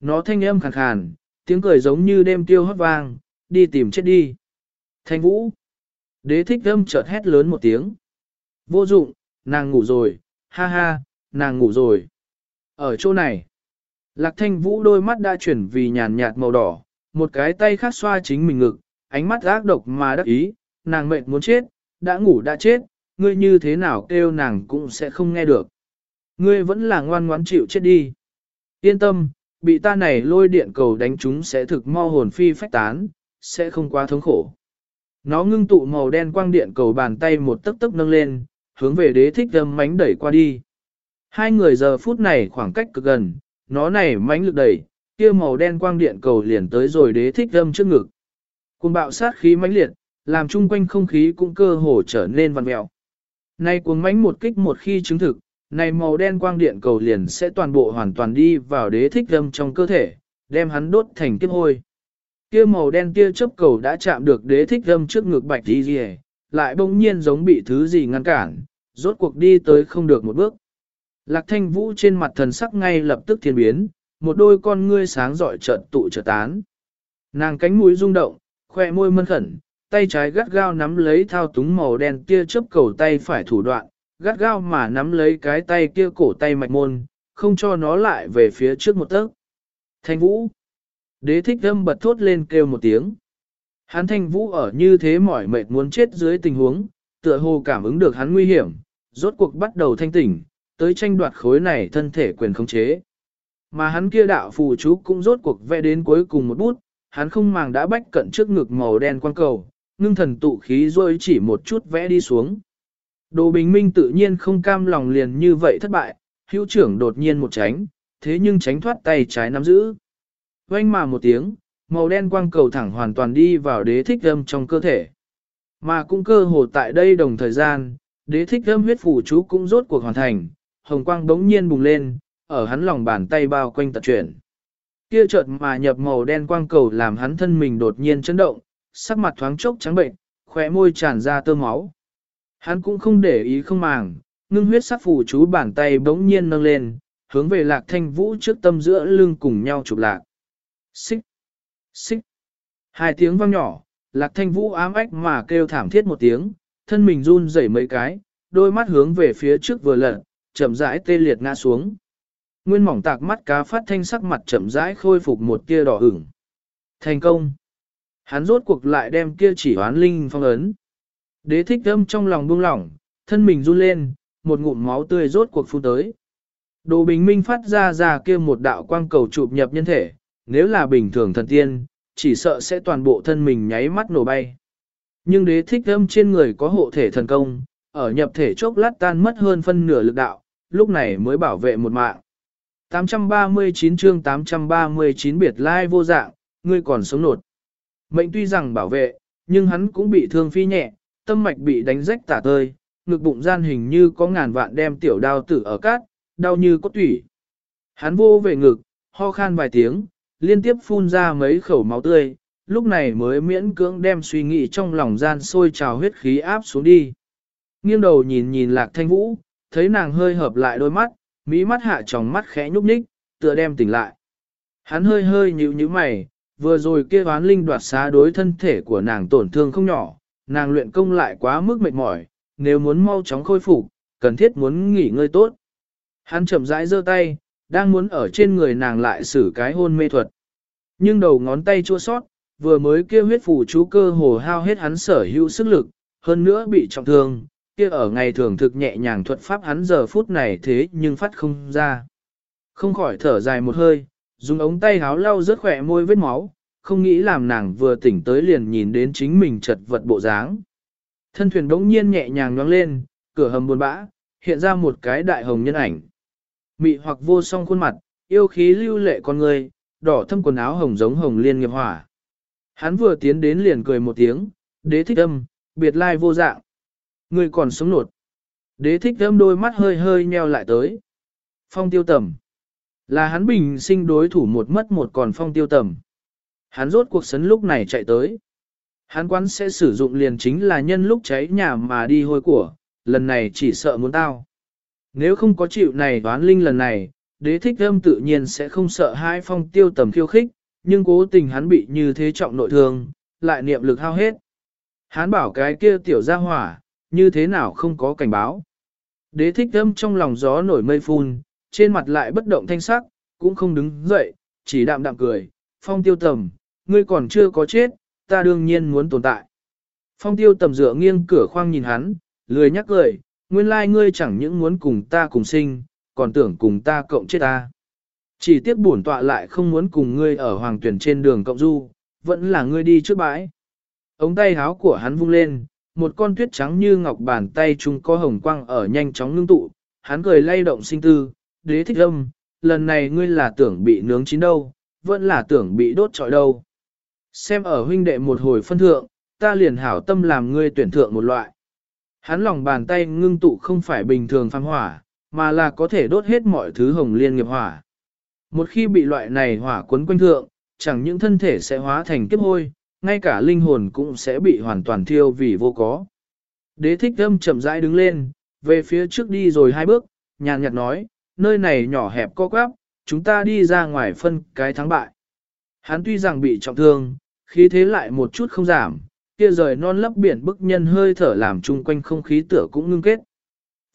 Nó thanh âm khàn khàn, tiếng cười giống như đêm tiêu hót vang, đi tìm chết đi. Thanh vũ. Đế thích âm chợt hét lớn một tiếng. Vô dụng, nàng ngủ rồi, ha ha, nàng ngủ rồi. Ở chỗ này, lạc thanh vũ đôi mắt đã chuyển vì nhàn nhạt màu đỏ, một cái tay khác xoa chính mình ngực, ánh mắt ác độc mà đắc ý, nàng mệnh muốn chết, đã ngủ đã chết, ngươi như thế nào kêu nàng cũng sẽ không nghe được. Ngươi vẫn là ngoan ngoãn chịu chết đi. Yên tâm, bị ta này lôi điện cầu đánh chúng sẽ thực mo hồn phi phách tán, sẽ không quá thống khổ. Nó ngưng tụ màu đen quang điện cầu bàn tay một tấc tấc nâng lên, hướng về đế thích âm mánh đẩy qua đi. Hai người giờ phút này khoảng cách cực gần, nó này mánh lực đẩy, kia màu đen quang điện cầu liền tới rồi đế thích âm trước ngực. Cùng bạo sát khí mãnh liệt, làm chung quanh không khí cũng cơ hồ trở nên vằn mèo. Nay cuồng mãnh một kích một khi chứng thực, này màu đen quang điện cầu liền sẽ toàn bộ hoàn toàn đi vào đế thích âm trong cơ thể, đem hắn đốt thành kiếp hôi. Kia màu đen kia chớp cầu đã chạm được đế thích âm trước ngực bạch đi gì, lại bỗng nhiên giống bị thứ gì ngăn cản, rốt cuộc đi tới không được một bước. Lạc thanh vũ trên mặt thần sắc ngay lập tức thiên biến, một đôi con ngươi sáng rọi chợt tụ chợt tán. Nàng cánh mũi rung động, khoe môi mân khẩn, tay trái gắt gao nắm lấy thao túng màu đen kia chớp cầu tay phải thủ đoạn, gắt gao mà nắm lấy cái tay kia cổ tay mạch môn, không cho nó lại về phía trước một tấc. Thanh vũ. Đế thích âm bật thốt lên kêu một tiếng. Hắn thanh vũ ở như thế mỏi mệt muốn chết dưới tình huống, tựa hồ cảm ứng được hắn nguy hiểm, rốt cuộc bắt đầu thanh tỉnh, tới tranh đoạt khối này thân thể quyền khống chế. Mà hắn kia đạo phù chú cũng rốt cuộc vẽ đến cuối cùng một bút, hắn không màng đã bách cận trước ngực màu đen quan cầu, ngưng thần tụ khí rồi chỉ một chút vẽ đi xuống. Đồ bình minh tự nhiên không cam lòng liền như vậy thất bại, hữu trưởng đột nhiên một tránh, thế nhưng tránh thoát tay trái nắm giữ. Vanh mà một tiếng, màu đen quang cầu thẳng hoàn toàn đi vào đế thích âm trong cơ thể. Mà cũng cơ hồ tại đây đồng thời gian, đế thích âm huyết phủ chú cũng rốt cuộc hoàn thành, hồng quang đống nhiên bùng lên, ở hắn lòng bàn tay bao quanh tật chuyển. Kia chợt mà nhập màu đen quang cầu làm hắn thân mình đột nhiên chấn động, sắc mặt thoáng chốc trắng bệnh, khóe môi tràn ra tơ máu. Hắn cũng không để ý không màng, ngưng huyết sắc phủ chú bàn tay bỗng nhiên nâng lên, hướng về lạc thanh vũ trước tâm giữa lưng cùng nhau chụp lạc. Xích! Xích! Hai tiếng vang nhỏ, lạc thanh vũ ám ách mà kêu thảm thiết một tiếng, thân mình run rẩy mấy cái, đôi mắt hướng về phía trước vừa lật, chậm rãi tê liệt ngã xuống. Nguyên mỏng tạc mắt cá phát thanh sắc mặt chậm rãi khôi phục một tia đỏ ửng. Thành công! Hắn rốt cuộc lại đem kia chỉ hoán linh phong ấn. Đế thích âm trong lòng buông lỏng, thân mình run lên, một ngụm máu tươi rốt cuộc phun tới. Đồ bình minh phát ra ra kia một đạo quang cầu chụp nhập nhân thể, nếu là bình thường thần tiên, chỉ sợ sẽ toàn bộ thân mình nháy mắt nổ bay. Nhưng đế thích âm trên người có hộ thể thần công, ở nhập thể chốc lát tan mất hơn phân nửa lực đạo, lúc này mới bảo vệ một mạng. 839 chương 839 biệt lai vô dạng, ngươi còn sống nột. Mệnh tuy rằng bảo vệ, nhưng hắn cũng bị thương phi nhẹ, tâm mạch bị đánh rách tả tơi, ngực bụng gian hình như có ngàn vạn đem tiểu đao tử ở cát, đau như có tủy. Hắn vô về ngực, ho khan vài tiếng, liên tiếp phun ra mấy khẩu máu tươi, lúc này mới miễn cưỡng đem suy nghĩ trong lòng gian sôi trào huyết khí áp xuống đi. Nghiêng đầu nhìn nhìn lạc thanh vũ, thấy nàng hơi hợp lại đôi mắt, mí mắt hạ tròng mắt khẽ nhúc nhích, tựa đem tỉnh lại. Hắn hơi hơi nhíu nhíu mày, vừa rồi kia oán linh đoạt xá đối thân thể của nàng tổn thương không nhỏ, nàng luyện công lại quá mức mệt mỏi, nếu muốn mau chóng khôi phục, cần thiết muốn nghỉ ngơi tốt. Hắn chậm rãi giơ tay, đang muốn ở trên người nàng lại xử cái hôn mê thuật. Nhưng đầu ngón tay chua sót, vừa mới kia huyết phủ chú cơ hồ hao hết hắn sở hữu sức lực, hơn nữa bị trọng thương, kia ở ngày thường thực nhẹ nhàng thuật pháp hắn giờ phút này thế nhưng phát không ra. Không khỏi thở dài một hơi, dùng ống tay háo lau rớt khỏe môi vết máu, không nghĩ làm nàng vừa tỉnh tới liền nhìn đến chính mình chật vật bộ dáng. Thân thuyền đống nhiên nhẹ nhàng nhoáng lên, cửa hầm buồn bã, hiện ra một cái đại hồng nhân ảnh. Mị hoặc vô song khuôn mặt, yêu khí lưu lệ con người, đỏ thâm quần áo hồng giống hồng liên nghiệp hỏa. Hắn vừa tiến đến liền cười một tiếng, đế thích âm, biệt lai vô dạng. Người còn sống nột. Đế thích thơm đôi mắt hơi hơi nheo lại tới. Phong tiêu tầm. Là hắn bình sinh đối thủ một mất một còn phong tiêu tầm. Hắn rốt cuộc sấn lúc này chạy tới. Hắn quán sẽ sử dụng liền chính là nhân lúc cháy nhà mà đi hôi của, lần này chỉ sợ muốn tao. Nếu không có chịu này đoán linh lần này, đế thích thơm tự nhiên sẽ không sợ hai phong tiêu tầm khiêu khích, nhưng cố tình hắn bị như thế trọng nội thương, lại niệm lực hao hết. Hắn bảo cái kia tiểu ra hỏa, như thế nào không có cảnh báo. Đế thích âm trong lòng gió nổi mây phun, trên mặt lại bất động thanh sắc, cũng không đứng dậy, chỉ đạm đạm cười, phong tiêu tầm, ngươi còn chưa có chết, ta đương nhiên muốn tồn tại. Phong tiêu tầm dựa nghiêng cửa khoang nhìn hắn, lười nhắc cười, nguyên lai ngươi chẳng những muốn cùng ta cùng sinh, còn tưởng cùng ta cộng chết ta. Chỉ tiếc bổn tọa lại không muốn cùng ngươi ở hoàng tuyển trên đường cộng du, vẫn là ngươi đi trước bãi. Ống tay háo của hắn vung lên, một con tuyết trắng như ngọc bàn tay chung có hồng quang ở nhanh chóng ngưng tụ, hắn cười lay động sinh tư, đế thích âm, lần này ngươi là tưởng bị nướng chín đâu, vẫn là tưởng bị đốt trọi đâu. Xem ở huynh đệ một hồi phân thượng, ta liền hảo tâm làm ngươi tuyển thượng một loại. Hắn lòng bàn tay ngưng tụ không phải bình thường phang hỏa, mà là có thể đốt hết mọi thứ hồng liên nghiệp hỏa. Một khi bị loại này hỏa cuốn quanh thượng, chẳng những thân thể sẽ hóa thành kiếp hôi, ngay cả linh hồn cũng sẽ bị hoàn toàn thiêu vì vô có. Đế thích âm chậm rãi đứng lên, về phía trước đi rồi hai bước, nhàn nhạt nói, nơi này nhỏ hẹp co quắp, chúng ta đi ra ngoài phân cái thắng bại. Hắn tuy rằng bị trọng thương, khí thế lại một chút không giảm, kia rời non lấp biển bức nhân hơi thở làm chung quanh không khí tựa cũng ngưng kết.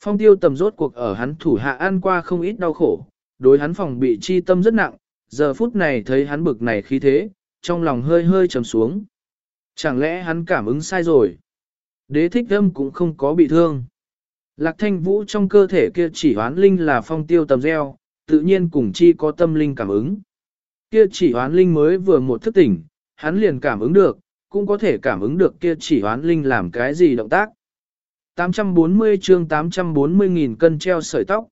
Phong tiêu tầm rốt cuộc ở hắn thủ hạ ăn qua không ít đau khổ, đối hắn phòng bị chi tâm rất nặng, giờ phút này thấy hắn bực này khí thế, trong lòng hơi hơi trầm xuống. Chẳng lẽ hắn cảm ứng sai rồi? Đế thích âm cũng không có bị thương. Lạc thanh vũ trong cơ thể kia chỉ hoán linh là phong tiêu tầm gieo, tự nhiên cùng chi có tâm linh cảm ứng. Kia chỉ hoán linh mới vừa một thức tỉnh, hắn liền cảm ứng được, cũng có thể cảm ứng được kia chỉ hoán linh làm cái gì động tác. 840 chương 840 nghìn cân treo sợi tóc.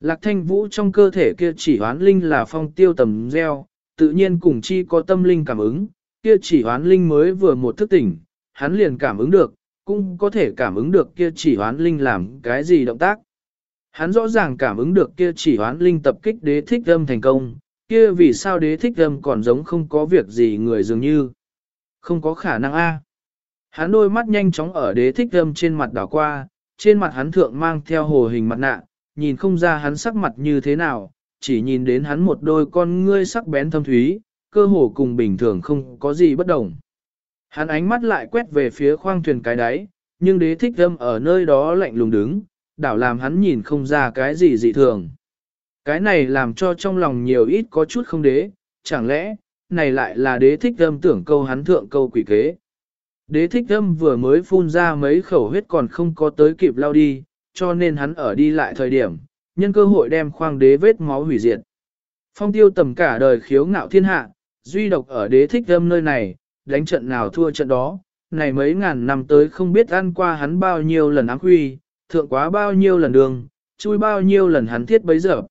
Lạc thanh vũ trong cơ thể kia chỉ hoán linh là phong tiêu tầm gieo, tự nhiên cùng chi có tâm linh cảm ứng, kia chỉ hoán linh mới vừa một thức tỉnh, hắn liền cảm ứng được, cũng có thể cảm ứng được kia chỉ hoán linh làm cái gì động tác. Hắn rõ ràng cảm ứng được kia chỉ hoán linh tập kích đế thích âm thành công, kia vì sao đế thích âm còn giống không có việc gì người dường như. Không có khả năng a. Hắn đôi mắt nhanh chóng ở đế thích âm trên mặt đảo qua, trên mặt hắn thượng mang theo hồ hình mặt nạ, nhìn không ra hắn sắc mặt như thế nào, chỉ nhìn đến hắn một đôi con ngươi sắc bén thâm thúy, cơ hồ cùng bình thường không có gì bất đồng. Hắn ánh mắt lại quét về phía khoang thuyền cái đáy, nhưng đế thích âm ở nơi đó lạnh lùng đứng, đảo làm hắn nhìn không ra cái gì dị thường. Cái này làm cho trong lòng nhiều ít có chút không đế, chẳng lẽ, này lại là đế thích âm tưởng câu hắn thượng câu quỷ kế. Đế thích âm vừa mới phun ra mấy khẩu huyết còn không có tới kịp lao đi, cho nên hắn ở đi lại thời điểm, nhân cơ hội đem khoang đế vết máu hủy diệt. Phong tiêu tầm cả đời khiếu ngạo thiên hạ, duy độc ở đế thích âm nơi này, đánh trận nào thua trận đó, này mấy ngàn năm tới không biết ăn qua hắn bao nhiêu lần áng huy, thượng quá bao nhiêu lần đường, chui bao nhiêu lần hắn thiết bấy giờ.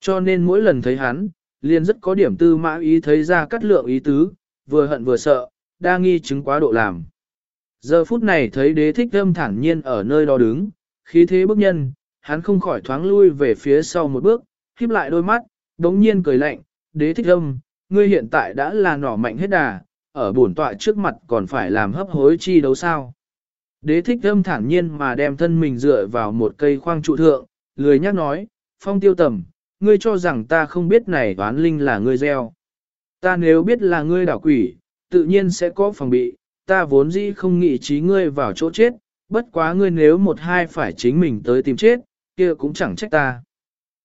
Cho nên mỗi lần thấy hắn, liền rất có điểm tư mã ý thấy ra cắt lượng ý tứ, vừa hận vừa sợ, đa nghi chứng quá độ làm. Giờ phút này thấy đế thích âm thản nhiên ở nơi đó đứng, khí thế bức nhân, hắn không khỏi thoáng lui về phía sau một bước, khép lại đôi mắt, đống nhiên cười lạnh, đế thích âm, ngươi hiện tại đã là nỏ mạnh hết đà, ở bổn tọa trước mặt còn phải làm hấp hối chi đấu sao. Đế thích âm thản nhiên mà đem thân mình dựa vào một cây khoang trụ thượng, lười nhắc nói, phong tiêu tầm, ngươi cho rằng ta không biết này toán linh là ngươi gieo. Ta nếu biết là ngươi đảo quỷ, tự nhiên sẽ có phòng bị, ta vốn dĩ không nghĩ trí ngươi vào chỗ chết, bất quá ngươi nếu một hai phải chính mình tới tìm chết, kia cũng chẳng trách ta.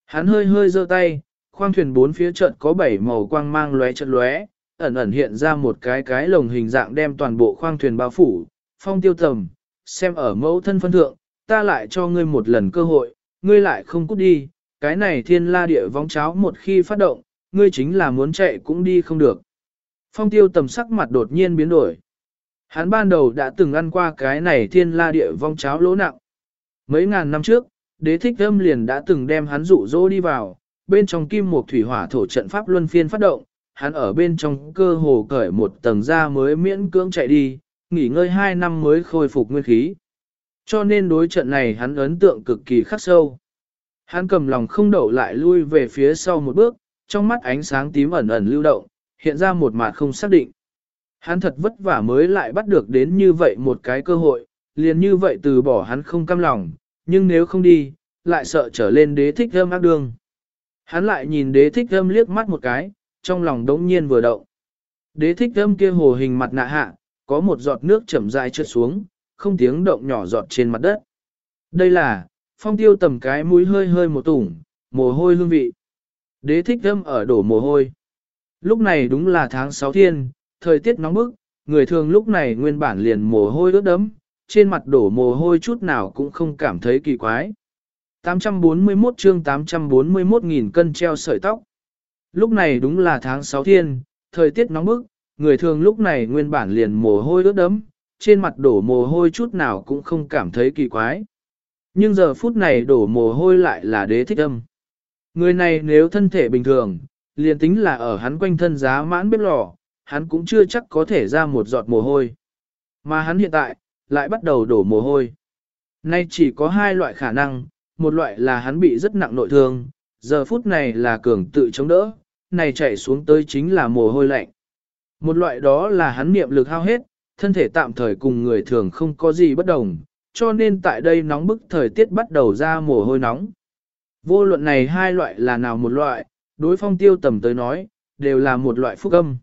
Hắn hơi hơi giơ tay, khoang thuyền bốn phía trận có bảy màu quang mang lóe chật lóe, ẩn ẩn hiện ra một cái cái lồng hình dạng đem toàn bộ khoang thuyền bao phủ, phong tiêu tầm, xem ở mẫu thân phân thượng, ta lại cho ngươi một lần cơ hội, ngươi lại không cút đi, cái này thiên la địa vong cháo một khi phát động, ngươi chính là muốn chạy cũng đi không được. Phong tiêu tầm sắc mặt đột nhiên biến đổi. Hắn ban đầu đã từng ăn qua cái này thiên la địa vong cháo lỗ nặng. Mấy ngàn năm trước, đế thích âm liền đã từng đem hắn dụ dỗ đi vào, bên trong kim một thủy hỏa thổ trận pháp luân phiên phát động, hắn ở bên trong cơ hồ cởi một tầng da mới miễn cưỡng chạy đi, nghỉ ngơi hai năm mới khôi phục nguyên khí. Cho nên đối trận này hắn ấn tượng cực kỳ khắc sâu. Hắn cầm lòng không đậu lại lui về phía sau một bước, trong mắt ánh sáng tím ẩn ẩn lưu động, hiện ra một mặt không xác định. Hắn thật vất vả mới lại bắt được đến như vậy một cái cơ hội, liền như vậy từ bỏ hắn không cam lòng, nhưng nếu không đi, lại sợ trở lên đế thích âm ác đương. Hắn lại nhìn đế thích âm liếc mắt một cái, trong lòng đống nhiên vừa động. Đế thích âm kia hồ hình mặt nạ hạ, có một giọt nước chậm rãi trượt xuống, không tiếng động nhỏ giọt trên mặt đất. Đây là, phong tiêu tầm cái mũi hơi hơi một tủng, mồ hôi hương vị. Đế thích âm ở đổ mồ hôi. Lúc này đúng là tháng 6 thiên, thời tiết nóng bức, người thường lúc này nguyên bản liền mồ hôi ướt đấm, trên mặt đổ mồ hôi chút nào cũng không cảm thấy kỳ quái. 841 chương 841 nghìn cân treo sợi tóc. Lúc này đúng là tháng 6 thiên, thời tiết nóng bức, người thường lúc này nguyên bản liền mồ hôi ướt đấm, trên mặt đổ mồ hôi chút nào cũng không cảm thấy kỳ quái. Nhưng giờ phút này đổ mồ hôi lại là đế thích âm. Người này nếu thân thể bình thường, liền tính là ở hắn quanh thân giá mãn bếp lò, hắn cũng chưa chắc có thể ra một giọt mồ hôi. Mà hắn hiện tại, lại bắt đầu đổ mồ hôi. Nay chỉ có hai loại khả năng, một loại là hắn bị rất nặng nội thương, giờ phút này là cường tự chống đỡ, này chạy xuống tới chính là mồ hôi lạnh. Một loại đó là hắn niệm lực hao hết, thân thể tạm thời cùng người thường không có gì bất đồng, cho nên tại đây nóng bức thời tiết bắt đầu ra mồ hôi nóng. Vô luận này hai loại là nào một loại, đối phong tiêu tầm tới nói, đều là một loại phúc âm.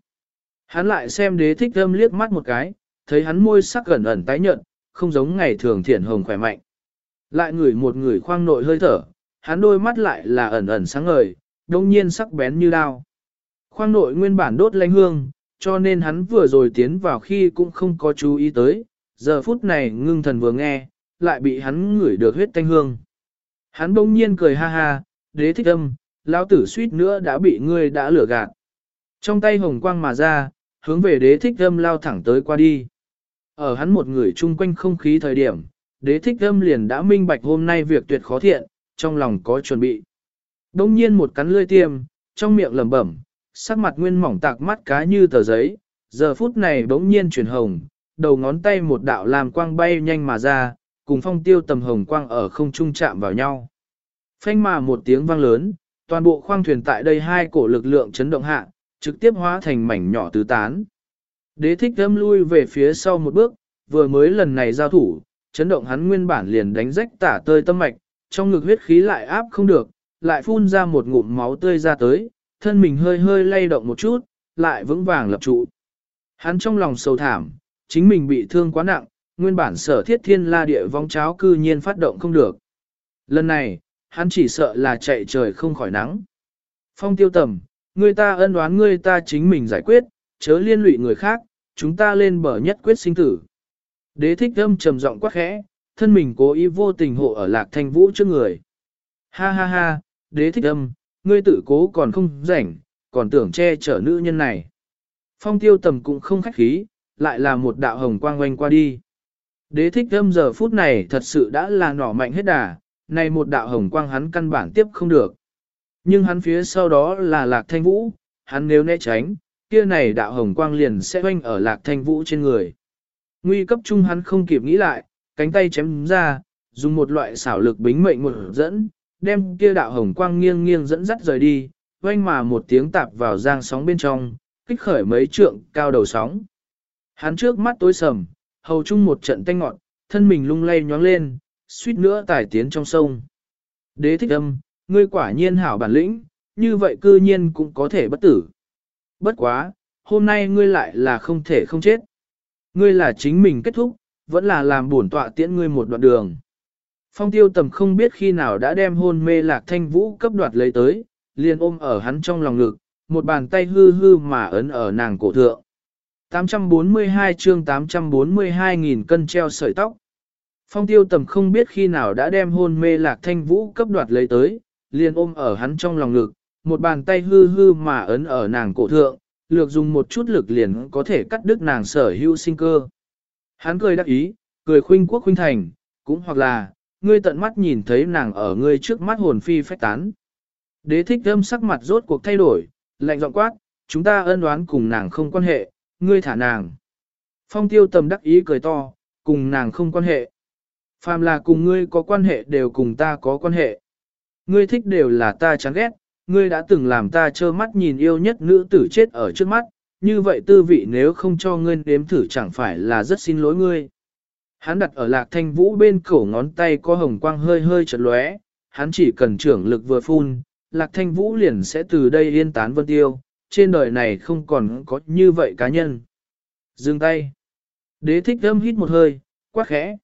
Hắn lại xem đế thích âm liếc mắt một cái, thấy hắn môi sắc gần ẩn tái nhợt, không giống ngày thường thiện hồng khỏe mạnh. Lại ngửi một người khoang nội hơi thở, hắn đôi mắt lại là ẩn ẩn sáng ngời, đông nhiên sắc bén như đao. Khoang nội nguyên bản đốt lanh hương, cho nên hắn vừa rồi tiến vào khi cũng không có chú ý tới, giờ phút này ngưng thần vừa nghe, lại bị hắn ngửi được huyết tanh hương. Hắn bỗng nhiên cười ha ha, đế thích âm, lão tử suýt nữa đã bị ngươi đã lừa gạt. Trong tay hồng quang mà ra, hướng về đế thích âm lao thẳng tới qua đi. Ở hắn một người chung quanh không khí thời điểm, đế thích âm liền đã minh bạch hôm nay việc tuyệt khó thiện, trong lòng có chuẩn bị. Đông nhiên một cắn lươi tiêm, trong miệng lẩm bẩm, sắc mặt nguyên mỏng tạc mắt cá như tờ giấy, giờ phút này bỗng nhiên chuyển hồng, đầu ngón tay một đạo làm quang bay nhanh mà ra, cùng phong tiêu tầm hồng quang ở không trung chạm vào nhau. Phanh mà một tiếng vang lớn, toàn bộ khoang thuyền tại đây hai cổ lực lượng chấn động hạ, trực tiếp hóa thành mảnh nhỏ tứ tán. Đế thích thâm lui về phía sau một bước, vừa mới lần này giao thủ, chấn động hắn nguyên bản liền đánh rách tả tơi tâm mạch, trong ngực huyết khí lại áp không được, lại phun ra một ngụm máu tươi ra tới, thân mình hơi hơi lay động một chút, lại vững vàng lập trụ. Hắn trong lòng sầu thảm, chính mình bị thương quá nặng, nguyên bản sở thiết thiên la địa vong cháo cư nhiên phát động không được. Lần này, hắn chỉ sợ là chạy trời không khỏi nắng. Phong tiêu tầm, người ta ân đoán người ta chính mình giải quyết, chớ liên lụy người khác, chúng ta lên bờ nhất quyết sinh tử. Đế thích âm trầm giọng quát khẽ, thân mình cố ý vô tình hộ ở lạc thanh vũ trước người. Ha ha ha, đế thích âm, ngươi tự cố còn không rảnh, còn tưởng che chở nữ nhân này. Phong tiêu tầm cũng không khách khí, lại là một đạo hồng quang quanh qua đi. Đế thích âm giờ phút này thật sự đã là nỏ mạnh hết đà, này một đạo hồng quang hắn căn bản tiếp không được. Nhưng hắn phía sau đó là lạc thanh vũ, hắn nếu né tránh, kia này đạo hồng quang liền sẽ quanh ở lạc thanh vũ trên người. Nguy cấp chung hắn không kịp nghĩ lại, cánh tay chém ra, dùng một loại xảo lực bính mệnh một dẫn, đem kia đạo hồng quang nghiêng nghiêng dẫn dắt rời đi, quanh mà một tiếng tạp vào giang sóng bên trong, kích khởi mấy trượng cao đầu sóng. Hắn trước mắt tối sầm, hầu chung một trận tanh ngọn, thân mình lung lay nhoáng lên, suýt nữa tải tiến trong sông. Đế thích âm, ngươi quả nhiên hảo bản lĩnh, như vậy cư nhiên cũng có thể bất tử. Bất quá, hôm nay ngươi lại là không thể không chết. Ngươi là chính mình kết thúc, vẫn là làm bổn tọa tiễn ngươi một đoạn đường. Phong tiêu tầm không biết khi nào đã đem hôn mê lạc thanh vũ cấp đoạt lấy tới, liền ôm ở hắn trong lòng ngực, một bàn tay hư hư mà ấn ở nàng cổ thượng. 842 chương 842 nghìn cân treo sợi tóc. Phong tiêu tầm không biết khi nào đã đem hôn mê lạc thanh vũ cấp đoạt lấy tới, liền ôm ở hắn trong lòng ngực, một bàn tay hư hư mà ấn ở nàng cổ thượng, lược dùng một chút lực liền có thể cắt đứt nàng sở hữu sinh cơ. Hắn cười đắc ý, cười khuynh quốc khuynh thành, cũng hoặc là, ngươi tận mắt nhìn thấy nàng ở ngươi trước mắt hồn phi phách tán. Đế thích thơm sắc mặt rốt cuộc thay đổi, lạnh giọng quát, chúng ta ân đoán cùng nàng không quan hệ, ngươi thả nàng. Phong tiêu tầm đắc ý cười to, cùng nàng không quan hệ. Phàm là cùng ngươi có quan hệ đều cùng ta có quan hệ. Ngươi thích đều là ta chán ghét, ngươi đã từng làm ta trơ mắt nhìn yêu nhất nữ tử chết ở trước mắt, như vậy tư vị nếu không cho ngươi nếm thử chẳng phải là rất xin lỗi ngươi. Hắn đặt ở lạc thanh vũ bên cổ ngón tay có hồng quang hơi hơi chật lóe, hắn chỉ cần trưởng lực vừa phun, lạc thanh vũ liền sẽ từ đây yên tán vân tiêu, trên đời này không còn có như vậy cá nhân. Dừng tay. Đế thích thâm hít một hơi, quát khẽ.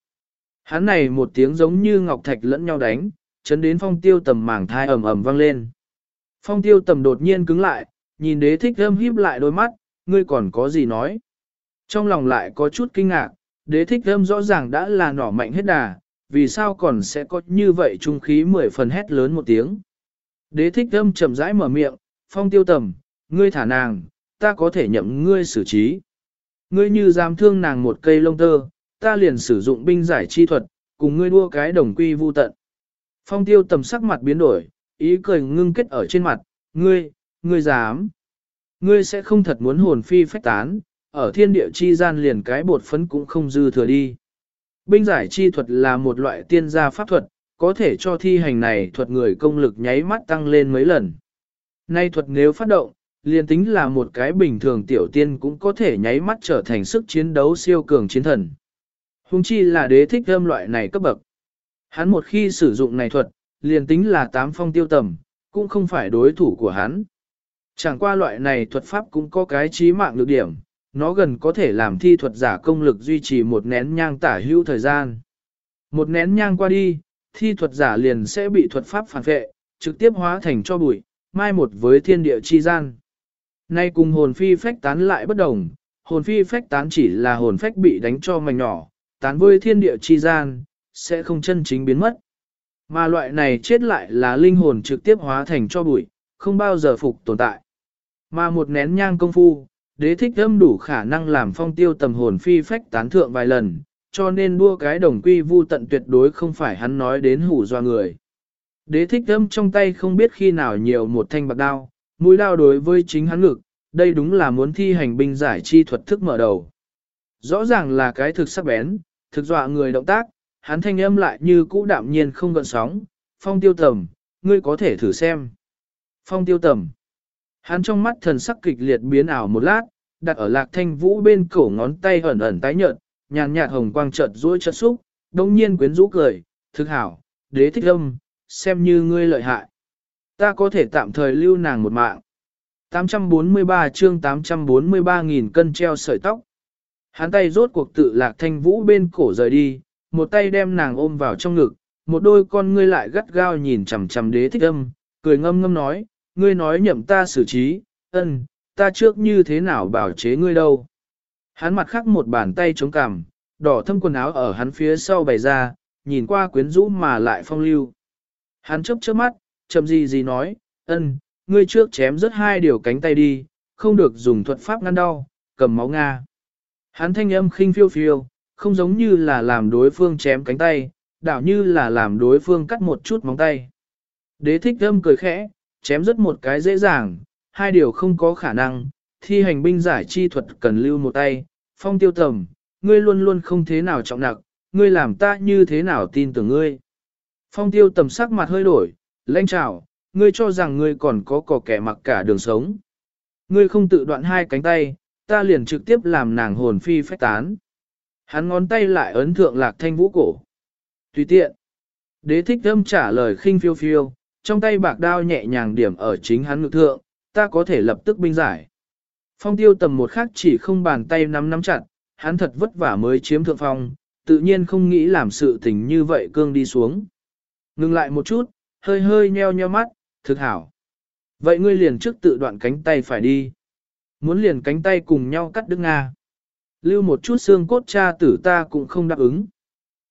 Hắn này một tiếng giống như ngọc thạch lẫn nhau đánh, chấn đến phong tiêu tầm mảng thai ầm ầm vang lên. Phong tiêu tầm đột nhiên cứng lại, nhìn đế thích âm híp lại đôi mắt, ngươi còn có gì nói. Trong lòng lại có chút kinh ngạc, đế thích âm rõ ràng đã là nỏ mạnh hết đà, vì sao còn sẽ có như vậy trung khí mười phần hét lớn một tiếng. Đế thích âm chậm rãi mở miệng, phong tiêu tầm, ngươi thả nàng, ta có thể nhậm ngươi xử trí. Ngươi như dám thương nàng một cây lông tơ, ta liền sử dụng binh giải chi thuật, cùng ngươi đua cái đồng quy vu tận. Phong tiêu tầm sắc mặt biến đổi, ý cười ngưng kết ở trên mặt, ngươi, ngươi dám. Ngươi sẽ không thật muốn hồn phi phách tán, ở thiên địa chi gian liền cái bột phấn cũng không dư thừa đi. Binh giải chi thuật là một loại tiên gia pháp thuật, có thể cho thi hành này thuật người công lực nháy mắt tăng lên mấy lần. Nay thuật nếu phát động, liền tính là một cái bình thường tiểu tiên cũng có thể nháy mắt trở thành sức chiến đấu siêu cường chiến thần. Hùng chi là đế thích âm loại này cấp bậc. Hắn một khi sử dụng này thuật, liền tính là tám phong tiêu tầm, cũng không phải đối thủ của hắn. Chẳng qua loại này thuật pháp cũng có cái trí mạng lược điểm, nó gần có thể làm thi thuật giả công lực duy trì một nén nhang tả hữu thời gian. Một nén nhang qua đi, thi thuật giả liền sẽ bị thuật pháp phản vệ, trực tiếp hóa thành cho bụi, mai một với thiên địa chi gian. Nay cùng hồn phi phách tán lại bất đồng, hồn phi phách tán chỉ là hồn phách bị đánh cho mảnh nhỏ, tán với thiên địa chi gian, sẽ không chân chính biến mất. Mà loại này chết lại là linh hồn trực tiếp hóa thành cho bụi, không bao giờ phục tồn tại. Mà một nén nhang công phu, đế thích âm đủ khả năng làm phong tiêu tầm hồn phi phách tán thượng vài lần, cho nên đua cái đồng quy vu tận tuyệt đối không phải hắn nói đến hủ doa người. Đế thích âm trong tay không biết khi nào nhiều một thanh bạc đao, mũi đao đối với chính hắn ngực, đây đúng là muốn thi hành binh giải chi thuật thức mở đầu. Rõ ràng là cái thực sắc bén, thực dọa người động tác, hắn thanh âm lại như cũ đạm nhiên không gợn sóng, phong tiêu tầm, ngươi có thể thử xem. Phong tiêu tầm. Hắn trong mắt thần sắc kịch liệt biến ảo một lát, đặt ở lạc thanh vũ bên cổ ngón tay ẩn ẩn tái nhợt, nhàn nhạt hồng quang chợt duỗi chợt xúc, đồng nhiên quyến rũ cười, thực hảo, đế thích âm, xem như ngươi lợi hại. Ta có thể tạm thời lưu nàng một mạng. 843 chương 843 nghìn cân treo sợi tóc. Hắn tay rốt cuộc tự lạc thanh vũ bên cổ rời đi, một tay đem nàng ôm vào trong ngực, một đôi con ngươi lại gắt gao nhìn chằm chằm đế thích âm, cười ngâm ngâm nói, ngươi nói nhậm ta xử trí, ân, ta trước như thế nào bảo chế ngươi đâu. Hắn mặt khắc một bàn tay chống cằm, đỏ thâm quần áo ở hắn phía sau bày ra, nhìn qua quyến rũ mà lại phong lưu. Hắn chớp chớp mắt, chậm gì gì nói, ân, ngươi trước chém rớt hai điều cánh tay đi, không được dùng thuật pháp ngăn đau, cầm máu Nga. Hắn thanh âm khinh phiêu phiêu, không giống như là làm đối phương chém cánh tay, đảo như là làm đối phương cắt một chút móng tay. Đế thích âm cười khẽ, chém rất một cái dễ dàng, hai điều không có khả năng, thi hành binh giải chi thuật cần lưu một tay, phong tiêu tầm, ngươi luôn luôn không thế nào trọng nặng, ngươi làm ta như thế nào tin tưởng ngươi. Phong tiêu tầm sắc mặt hơi đổi, lãnh trào, ngươi cho rằng ngươi còn có cỏ kẻ mặc cả đường sống. Ngươi không tự đoạn hai cánh tay, ta liền trực tiếp làm nàng hồn phi phách tán. Hắn ngón tay lại ấn thượng lạc thanh vũ cổ. Tùy tiện. Đế thích thâm trả lời khinh phiêu phiêu, trong tay bạc đao nhẹ nhàng điểm ở chính hắn ngực thượng, ta có thể lập tức binh giải. Phong tiêu tầm một khắc chỉ không bàn tay nắm nắm chặt, hắn thật vất vả mới chiếm thượng phong, tự nhiên không nghĩ làm sự tình như vậy cương đi xuống. Ngừng lại một chút, hơi hơi nheo nheo mắt, thực hảo. Vậy ngươi liền trước tự đoạn cánh tay phải đi. Muốn liền cánh tay cùng nhau cắt đứt Nga. Lưu một chút xương cốt cha tử ta cũng không đáp ứng.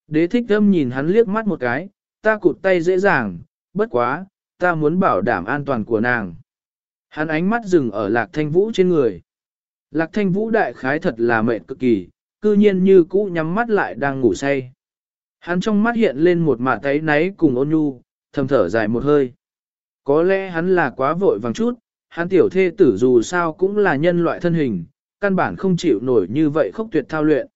Đế thích thâm nhìn hắn liếc mắt một cái, ta cụt tay dễ dàng, bất quá, ta muốn bảo đảm an toàn của nàng. Hắn ánh mắt dừng ở lạc thanh vũ trên người. Lạc thanh vũ đại khái thật là mệt cực kỳ, cư nhiên như cũ nhắm mắt lại đang ngủ say. Hắn trong mắt hiện lên một mạ thấy náy cùng ôn nhu, thầm thở dài một hơi. Có lẽ hắn là quá vội vàng chút, hắn tiểu thê tử dù sao cũng là nhân loại thân hình, căn bản không chịu nổi như vậy khốc tuyệt thao luyện.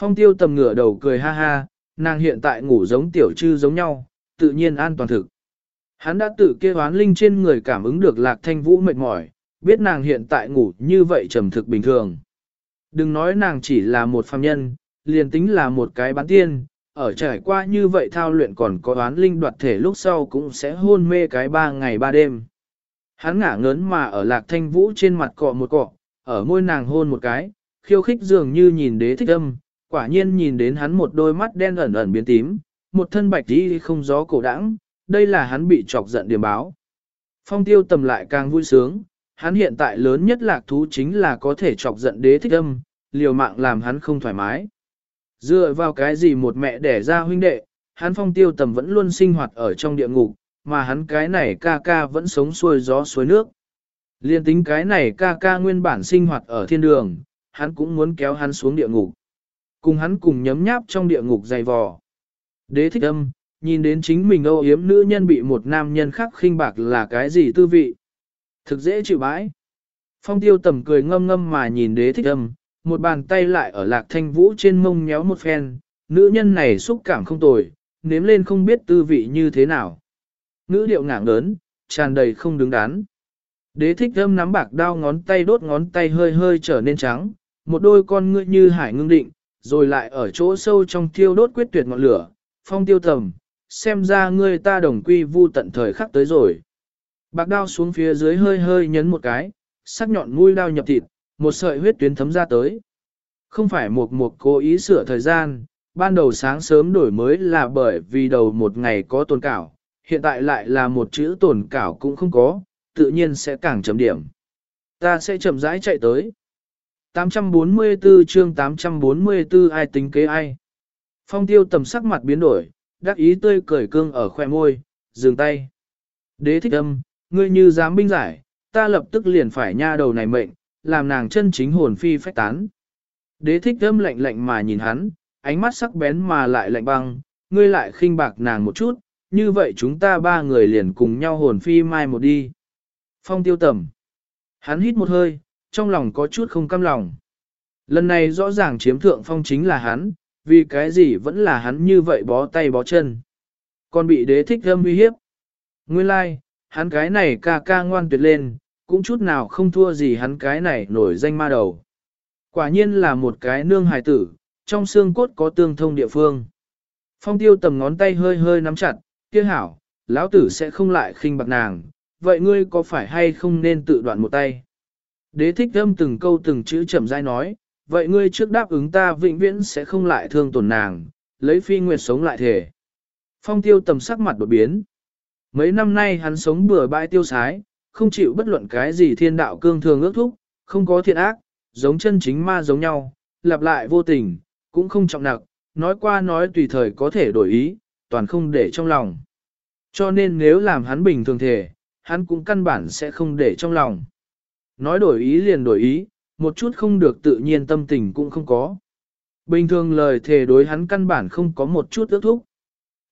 Phong tiêu tầm ngửa đầu cười ha ha, nàng hiện tại ngủ giống tiểu trư giống nhau, tự nhiên an toàn thực. Hắn đã tự kê hoán linh trên người cảm ứng được lạc thanh vũ mệt mỏi, biết nàng hiện tại ngủ như vậy trầm thực bình thường. Đừng nói nàng chỉ là một phàm nhân, liền tính là một cái bán tiên, ở trải qua như vậy thao luyện còn có oán linh đoạt thể lúc sau cũng sẽ hôn mê cái ba ngày ba đêm. Hắn ngả ngớn mà ở lạc thanh vũ trên mặt cọ một cọ, ở môi nàng hôn một cái, khiêu khích dường như nhìn đế thích âm, quả nhiên nhìn đến hắn một đôi mắt đen ẩn ẩn biến tím, một thân bạch đi không gió cổ đãng, đây là hắn bị chọc giận điểm báo. Phong tiêu tầm lại càng vui sướng, hắn hiện tại lớn nhất lạc thú chính là có thể chọc giận đế thích âm, liều mạng làm hắn không thoải mái. Dựa vào cái gì một mẹ đẻ ra huynh đệ, hắn phong tiêu tầm vẫn luôn sinh hoạt ở trong địa ngục, mà hắn cái này ca ca vẫn sống xuôi gió suối nước. Liên tính cái này ca ca nguyên bản sinh hoạt ở thiên đường, hắn cũng muốn kéo hắn xuống địa ngục. Cùng hắn cùng nhấm nháp trong địa ngục dày vò. Đế thích âm, nhìn đến chính mình âu yếm nữ nhân bị một nam nhân khác khinh bạc là cái gì tư vị. Thực dễ chịu bãi. Phong tiêu tầm cười ngâm ngâm mà nhìn đế thích âm, một bàn tay lại ở lạc thanh vũ trên mông nhéo một phen, nữ nhân này xúc cảm không tồi, nếm lên không biết tư vị như thế nào. nữ điệu ngảng lớn, tràn đầy không đứng đắn. Đế thích thơm nắm bạc đao ngón tay đốt ngón tay hơi hơi trở nên trắng, một đôi con ngươi như hải ngưng định, rồi lại ở chỗ sâu trong thiêu đốt quyết tuyệt ngọn lửa, phong tiêu tầm, xem ra ngươi ta đồng quy vu tận thời khắc tới rồi. Bạc đao xuống phía dưới hơi hơi nhấn một cái, sắc nhọn mũi đao nhập thịt, một sợi huyết tuyến thấm ra tới. Không phải một một cố ý sửa thời gian, ban đầu sáng sớm đổi mới là bởi vì đầu một ngày có tồn cảo, hiện tại lại là một chữ tồn cảo cũng không có, tự nhiên sẽ càng chấm điểm. Ta sẽ chậm rãi chạy tới. 844 chương 844 ai tính kế ai. Phong tiêu tầm sắc mặt biến đổi, đắc ý tươi cười cương ở khoe môi, dừng tay. Đế thích âm, ngươi như dám binh giải, ta lập tức liền phải nha đầu này mệnh, làm nàng chân chính hồn phi phách tán. Đế thích âm lạnh lạnh mà nhìn hắn, ánh mắt sắc bén mà lại lạnh băng, ngươi lại khinh bạc nàng một chút, như vậy chúng ta ba người liền cùng nhau hồn phi mai một đi. Phong tiêu tầm. Hắn hít một hơi, trong lòng có chút không cam lòng. Lần này rõ ràng chiếm thượng phong chính là hắn, vì cái gì vẫn là hắn như vậy bó tay bó chân. Còn bị đế thích âm uy hiếp. Nguyên lai, like, hắn cái này ca ca ngoan tuyệt lên, cũng chút nào không thua gì hắn cái này nổi danh ma đầu. Quả nhiên là một cái nương hài tử, trong xương cốt có tương thông địa phương. Phong tiêu tầm ngón tay hơi hơi nắm chặt, kia hảo, lão tử sẽ không lại khinh bạc nàng, vậy ngươi có phải hay không nên tự đoạn một tay? Đế thích âm từng câu từng chữ chậm rãi nói, vậy ngươi trước đáp ứng ta vĩnh viễn sẽ không lại thương tổn nàng, lấy phi nguyệt sống lại thể. Phong tiêu tầm sắc mặt đột biến. Mấy năm nay hắn sống bừa bãi tiêu sái, không chịu bất luận cái gì thiên đạo cương thường ước thúc, không có thiện ác, giống chân chính ma giống nhau, lặp lại vô tình, cũng không trọng nặng, nói qua nói tùy thời có thể đổi ý, toàn không để trong lòng. Cho nên nếu làm hắn bình thường thể, hắn cũng căn bản sẽ không để trong lòng. Nói đổi ý liền đổi ý, một chút không được tự nhiên tâm tình cũng không có. Bình thường lời thề đối hắn căn bản không có một chút ước thúc.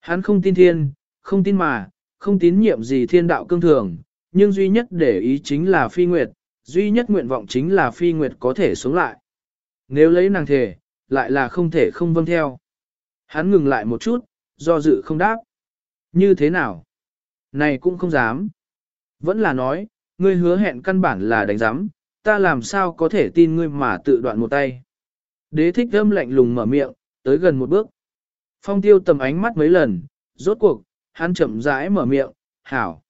Hắn không tin thiên, không tin mà, không tín nhiệm gì thiên đạo cương thường, nhưng duy nhất để ý chính là phi nguyệt, duy nhất nguyện vọng chính là phi nguyệt có thể sống lại. Nếu lấy nàng thề, lại là không thể không vâng theo. Hắn ngừng lại một chút, do dự không đáp. Như thế nào? Này cũng không dám. Vẫn là nói, ngươi hứa hẹn căn bản là đánh giám, ta làm sao có thể tin ngươi mà tự đoạn một tay. Đế thích âm lạnh lùng mở miệng, tới gần một bước. Phong tiêu tầm ánh mắt mấy lần, rốt cuộc, hắn chậm rãi mở miệng, hảo.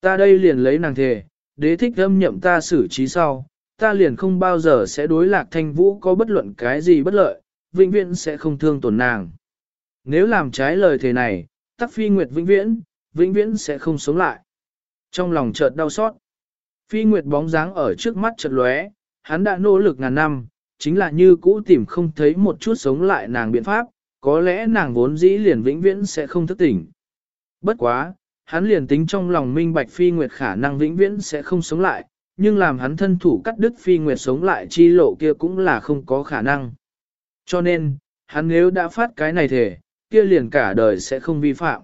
Ta đây liền lấy nàng thề, đế thích âm nhậm ta xử trí sau, ta liền không bao giờ sẽ đối lạc thanh vũ có bất luận cái gì bất lợi, vĩnh viễn sẽ không thương tổn nàng. Nếu làm trái lời thề này, tắc phi nguyệt vĩnh viễn, vĩnh viễn sẽ không sống lại. Trong lòng chợt đau xót, phi nguyệt bóng dáng ở trước mắt chợt lóe, hắn đã nỗ lực ngàn năm, chính là như cũ tìm không thấy một chút sống lại nàng biện pháp, có lẽ nàng vốn dĩ liền vĩnh viễn sẽ không thức tỉnh. Bất quá, hắn liền tính trong lòng minh bạch phi nguyệt khả năng vĩnh viễn sẽ không sống lại, nhưng làm hắn thân thủ cắt đứt phi nguyệt sống lại chi lộ kia cũng là không có khả năng. Cho nên, hắn nếu đã phát cái này thể, kia liền cả đời sẽ không vi phạm.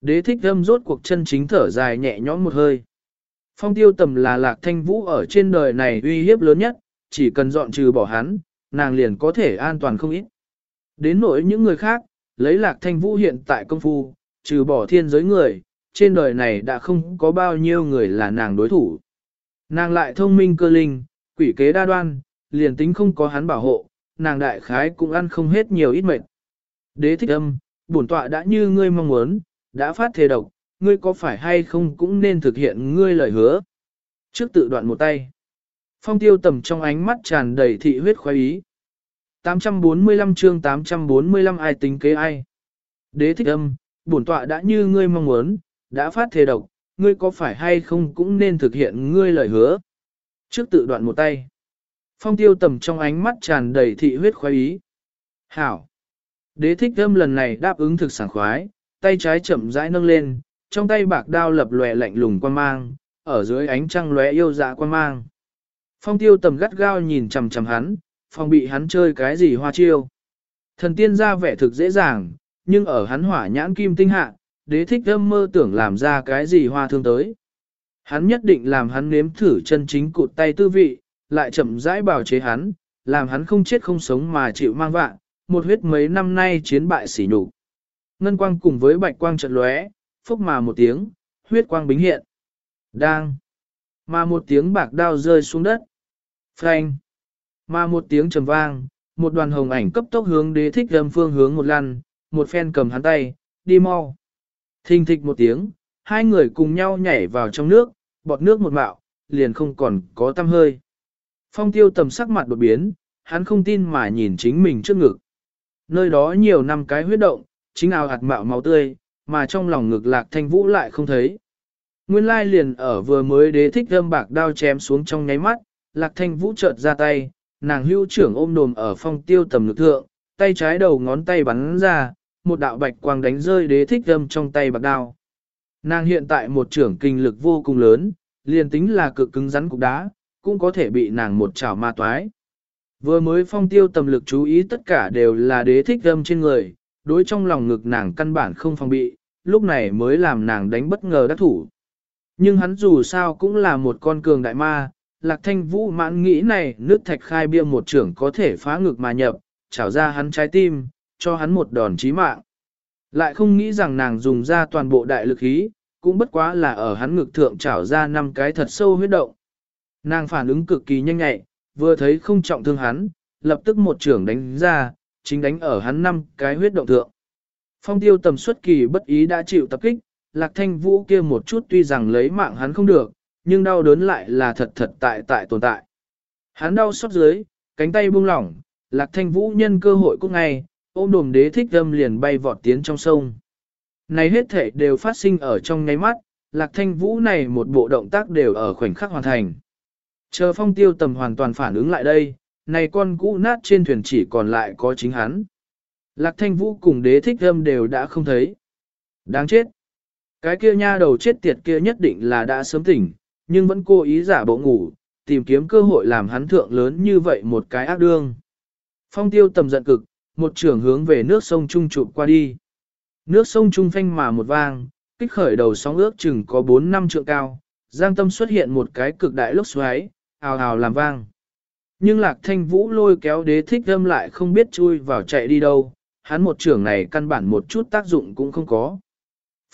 Đế thích âm rốt cuộc chân chính thở dài nhẹ nhõm một hơi. Phong tiêu tầm là lạc thanh vũ ở trên đời này uy hiếp lớn nhất, chỉ cần dọn trừ bỏ hắn, nàng liền có thể an toàn không ít. Đến nỗi những người khác, lấy lạc thanh vũ hiện tại công phu, trừ bỏ thiên giới người, trên đời này đã không có bao nhiêu người là nàng đối thủ. Nàng lại thông minh cơ linh, quỷ kế đa đoan, liền tính không có hắn bảo hộ, nàng đại khái cũng ăn không hết nhiều ít mệt. Đế thích âm, bổn tọa đã như ngươi mong muốn, đã phát thề độc, ngươi có phải hay không cũng nên thực hiện ngươi lời hứa. Trước tự đoạn một tay. Phong tiêu tầm trong ánh mắt tràn đầy thị huyết khoái ý. 845 chương 845 ai tính kế ai. Đế thích âm, bổn tọa đã như ngươi mong muốn, đã phát thề độc, ngươi có phải hay không cũng nên thực hiện ngươi lời hứa. Trước tự đoạn một tay. Phong tiêu tầm trong ánh mắt tràn đầy thị huyết khoái ý. Hảo. Đế thích âm lần này đáp ứng thực sảng khoái, tay trái chậm rãi nâng lên, trong tay bạc đao lập lòe lạnh lùng quan mang, ở dưới ánh trăng lóe yêu dạ quan mang. Phong tiêu tầm gắt gao nhìn chằm chằm hắn, phong bị hắn chơi cái gì hoa chiêu. Thần tiên ra vẻ thực dễ dàng, nhưng ở hắn hỏa nhãn kim tinh hạ, đế thích âm mơ tưởng làm ra cái gì hoa thương tới. Hắn nhất định làm hắn nếm thử chân chính cụt tay tư vị, lại chậm rãi bảo chế hắn, làm hắn không chết không sống mà chịu mang vạn, một huyết mấy năm nay chiến bại sỉ nhục. Ngân quang cùng với bạch quang trận lóe, phốc mà một tiếng, huyết quang bính hiện. Đang. Mà một tiếng bạc đao rơi xuống đất. Phanh. Mà một tiếng trầm vang, một đoàn hồng ảnh cấp tốc hướng đế thích gầm phương hướng một lần, một phen cầm hắn tay, đi mau. Thình thịch một tiếng, hai người cùng nhau nhảy vào trong nước, bọt nước một mạo, liền không còn có tăm hơi. Phong tiêu tầm sắc mặt đột biến, hắn không tin mà nhìn chính mình trước ngực. Nơi đó nhiều năm cái huyết động, chính ào hạt mạo máu tươi, mà trong lòng ngực lạc thanh vũ lại không thấy. Nguyên lai liền ở vừa mới đế thích âm bạc đao chém xuống trong nháy mắt, lạc thanh vũ chợt ra tay, nàng hưu trưởng ôm đồm ở phong tiêu tầm lực thượng, tay trái đầu ngón tay bắn ra, một đạo bạch quang đánh rơi đế thích âm trong tay bạc đao. Nàng hiện tại một trưởng kinh lực vô cùng lớn, liền tính là cực cứng rắn cục đá, cũng có thể bị nàng một chảo ma toái. Vừa mới phong tiêu tầm lực chú ý tất cả đều là đế thích âm trên người, đối trong lòng ngực nàng căn bản không phòng bị, lúc này mới làm nàng đánh bất ngờ đắc thủ. Nhưng hắn dù sao cũng là một con cường đại ma, lạc thanh vũ mãn nghĩ này nước thạch khai bia một trưởng có thể phá ngực mà nhập, trảo ra hắn trái tim, cho hắn một đòn chí mạng. Lại không nghĩ rằng nàng dùng ra toàn bộ đại lực khí, cũng bất quá là ở hắn ngực thượng trảo ra năm cái thật sâu huyết động. Nàng phản ứng cực kỳ nhanh nhạy, vừa thấy không trọng thương hắn, lập tức một trưởng đánh ra, chính đánh ở hắn năm cái huyết động thượng. Phong tiêu tầm xuất kỳ bất ý đã chịu tập kích, lạc thanh vũ kia một chút tuy rằng lấy mạng hắn không được, nhưng đau đớn lại là thật thật tại tại tồn tại. Hắn đau xót dưới, cánh tay buông lỏng, lạc thanh vũ nhân cơ hội cũng ngay, ôm đồm đế thích âm liền bay vọt tiến trong sông. Này hết thể đều phát sinh ở trong ngay mắt, lạc thanh vũ này một bộ động tác đều ở khoảnh khắc hoàn thành. Chờ phong tiêu tầm hoàn toàn phản ứng lại đây, này con cũ nát trên thuyền chỉ còn lại có chính hắn. Lạc thanh vũ cùng đế thích âm đều đã không thấy. Đáng chết. Cái kia nha đầu chết tiệt kia nhất định là đã sớm tỉnh, nhưng vẫn cố ý giả bộ ngủ, tìm kiếm cơ hội làm hắn thượng lớn như vậy một cái ác đương. Phong tiêu tầm giận cực, một trường hướng về nước sông Trung chụp qua đi. Nước sông Trung phanh mà một vang, kích khởi đầu sóng ước chừng có 4 năm trượng cao, giang tâm xuất hiện một cái cực đại lốc xoáy, ào ào làm vang. Nhưng lạc thanh vũ lôi kéo đế thích âm lại không biết chui vào chạy đi đâu, hắn một trưởng này căn bản một chút tác dụng cũng không có.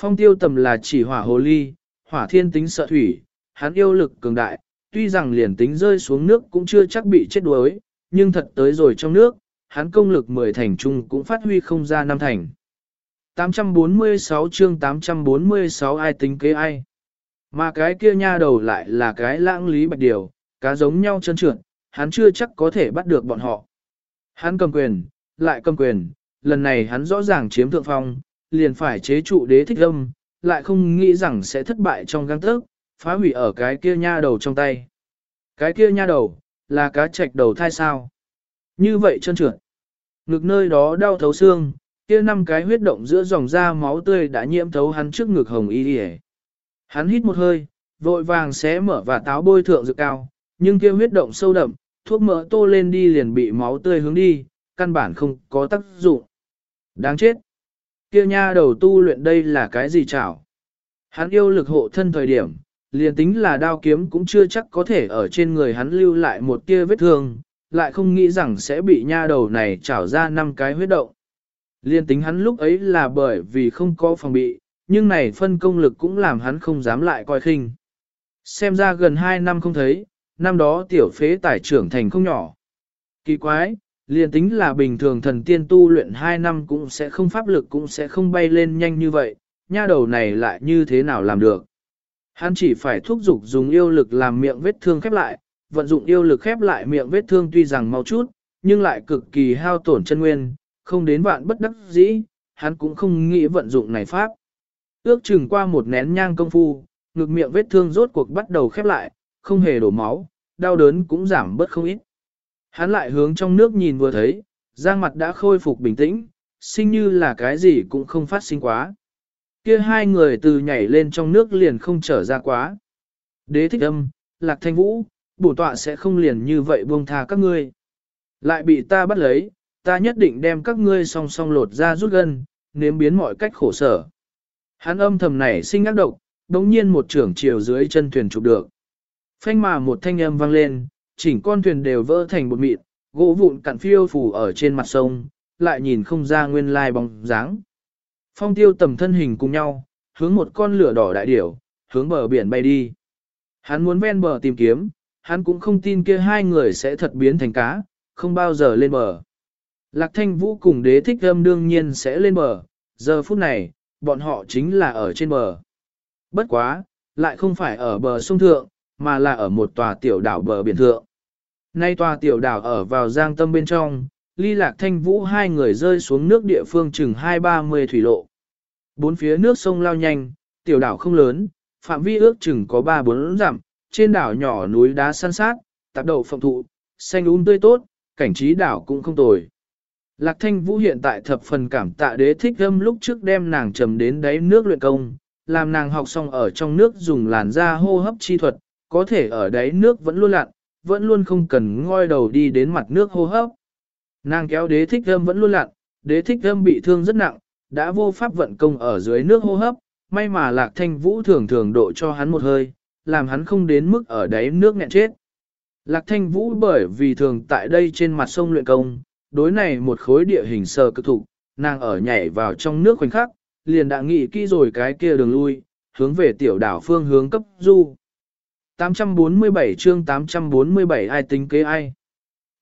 Phong tiêu tầm là chỉ hỏa hồ ly, hỏa thiên tính sợ thủy, hắn yêu lực cường đại, tuy rằng liền tính rơi xuống nước cũng chưa chắc bị chết đuối, nhưng thật tới rồi trong nước, hắn công lực 10 thành trung cũng phát huy không ra năm thành. 846 chương 846 ai tính kế ai. Mà cái kia nha đầu lại là cái lãng lý bạch điều, cá giống nhau chân trượt, hắn chưa chắc có thể bắt được bọn họ. Hắn cầm quyền, lại cầm quyền, lần này hắn rõ ràng chiếm thượng phong, liền phải chế trụ đế thích âm, lại không nghĩ rằng sẽ thất bại trong găng thức, phá hủy ở cái kia nha đầu trong tay. Cái kia nha đầu, là cá trạch đầu thai sao. Như vậy chân trượt. Ngực nơi đó đau thấu xương, kia năm cái huyết động giữa dòng da máu tươi đã nhiễm thấu hắn trước ngực hồng y đi Hắn hít một hơi, vội vàng xé mở và táo bôi thượng dược cao, nhưng kia huyết động sâu đậm, thuốc mỡ tô lên đi liền bị máu tươi hướng đi, căn bản không có tác dụng. Đáng chết! Kia nha đầu tu luyện đây là cái gì chảo? Hắn yêu lực hộ thân thời điểm, liền tính là đao kiếm cũng chưa chắc có thể ở trên người hắn lưu lại một tia vết thương, lại không nghĩ rằng sẽ bị nha đầu này chảo ra năm cái huyết động. Liên tính hắn lúc ấy là bởi vì không có phòng bị, nhưng này phân công lực cũng làm hắn không dám lại coi khinh. Xem ra gần 2 năm không thấy, năm đó tiểu phế tài trưởng thành không nhỏ. Kỳ quái, liền tính là bình thường thần tiên tu luyện 2 năm cũng sẽ không pháp lực cũng sẽ không bay lên nhanh như vậy, nha đầu này lại như thế nào làm được. Hắn chỉ phải thúc giục dùng yêu lực làm miệng vết thương khép lại, vận dụng yêu lực khép lại miệng vết thương tuy rằng mau chút, nhưng lại cực kỳ hao tổn chân nguyên, không đến vạn bất đắc dĩ, hắn cũng không nghĩ vận dụng này pháp. Ước chừng qua một nén nhang công phu, ngực miệng vết thương rốt cuộc bắt đầu khép lại, không hề đổ máu, đau đớn cũng giảm bớt không ít. Hắn lại hướng trong nước nhìn vừa thấy, giang mặt đã khôi phục bình tĩnh, sinh như là cái gì cũng không phát sinh quá. Kia hai người từ nhảy lên trong nước liền không trở ra quá. Đế thích âm, lạc thanh vũ, bổ tọa sẽ không liền như vậy buông tha các ngươi. Lại bị ta bắt lấy, ta nhất định đem các ngươi song song lột ra rút gân, nếm biến mọi cách khổ sở. Hắn âm thầm này sinh ác độc, đống nhiên một trưởng chiều dưới chân thuyền chụp được. Phanh mà một thanh âm vang lên, chỉnh con thuyền đều vỡ thành bột mịn, gỗ vụn cặn phiêu phủ ở trên mặt sông, lại nhìn không ra nguyên lai bóng dáng. Phong tiêu tầm thân hình cùng nhau, hướng một con lửa đỏ đại điểu, hướng bờ biển bay đi. Hắn muốn ven bờ tìm kiếm, hắn cũng không tin kia hai người sẽ thật biến thành cá, không bao giờ lên bờ. Lạc thanh vũ cùng đế thích âm đương nhiên sẽ lên bờ, giờ phút này, bọn họ chính là ở trên bờ. Bất quá, lại không phải ở bờ sông thượng, mà là ở một tòa tiểu đảo bờ biển thượng. Nay tòa tiểu đảo ở vào giang tâm bên trong, ly lạc thanh vũ hai người rơi xuống nước địa phương chừng hai ba mươi thủy lộ. Bốn phía nước sông lao nhanh, tiểu đảo không lớn, phạm vi ước chừng có ba bốn dặm, trên đảo nhỏ núi đá săn sát, tạp đậu phòng thụ, xanh un tươi tốt, cảnh trí đảo cũng không tồi. Lạc thanh vũ hiện tại thập phần cảm tạ đế thích âm lúc trước đem nàng trầm đến đáy nước luyện công, làm nàng học xong ở trong nước dùng làn da hô hấp chi thuật, có thể ở đáy nước vẫn luôn lặn, vẫn luôn không cần ngoi đầu đi đến mặt nước hô hấp. Nàng kéo đế thích thơm vẫn luôn lặn, đế thích thơm bị thương rất nặng, đã vô pháp vận công ở dưới nước hô hấp, may mà lạc thanh vũ thường thường độ cho hắn một hơi, làm hắn không đến mức ở đáy nước nghẹn chết. Lạc thanh vũ bởi vì thường tại đây trên mặt sông luyện công, đối này một khối địa hình sờ cực thụ, nàng ở nhảy vào trong nước khoảnh khắc, liền đã nghĩ kỹ rồi cái kia đường lui, hướng về tiểu đảo phương hướng cấp du. 847 chương 847 ai tính kế ai.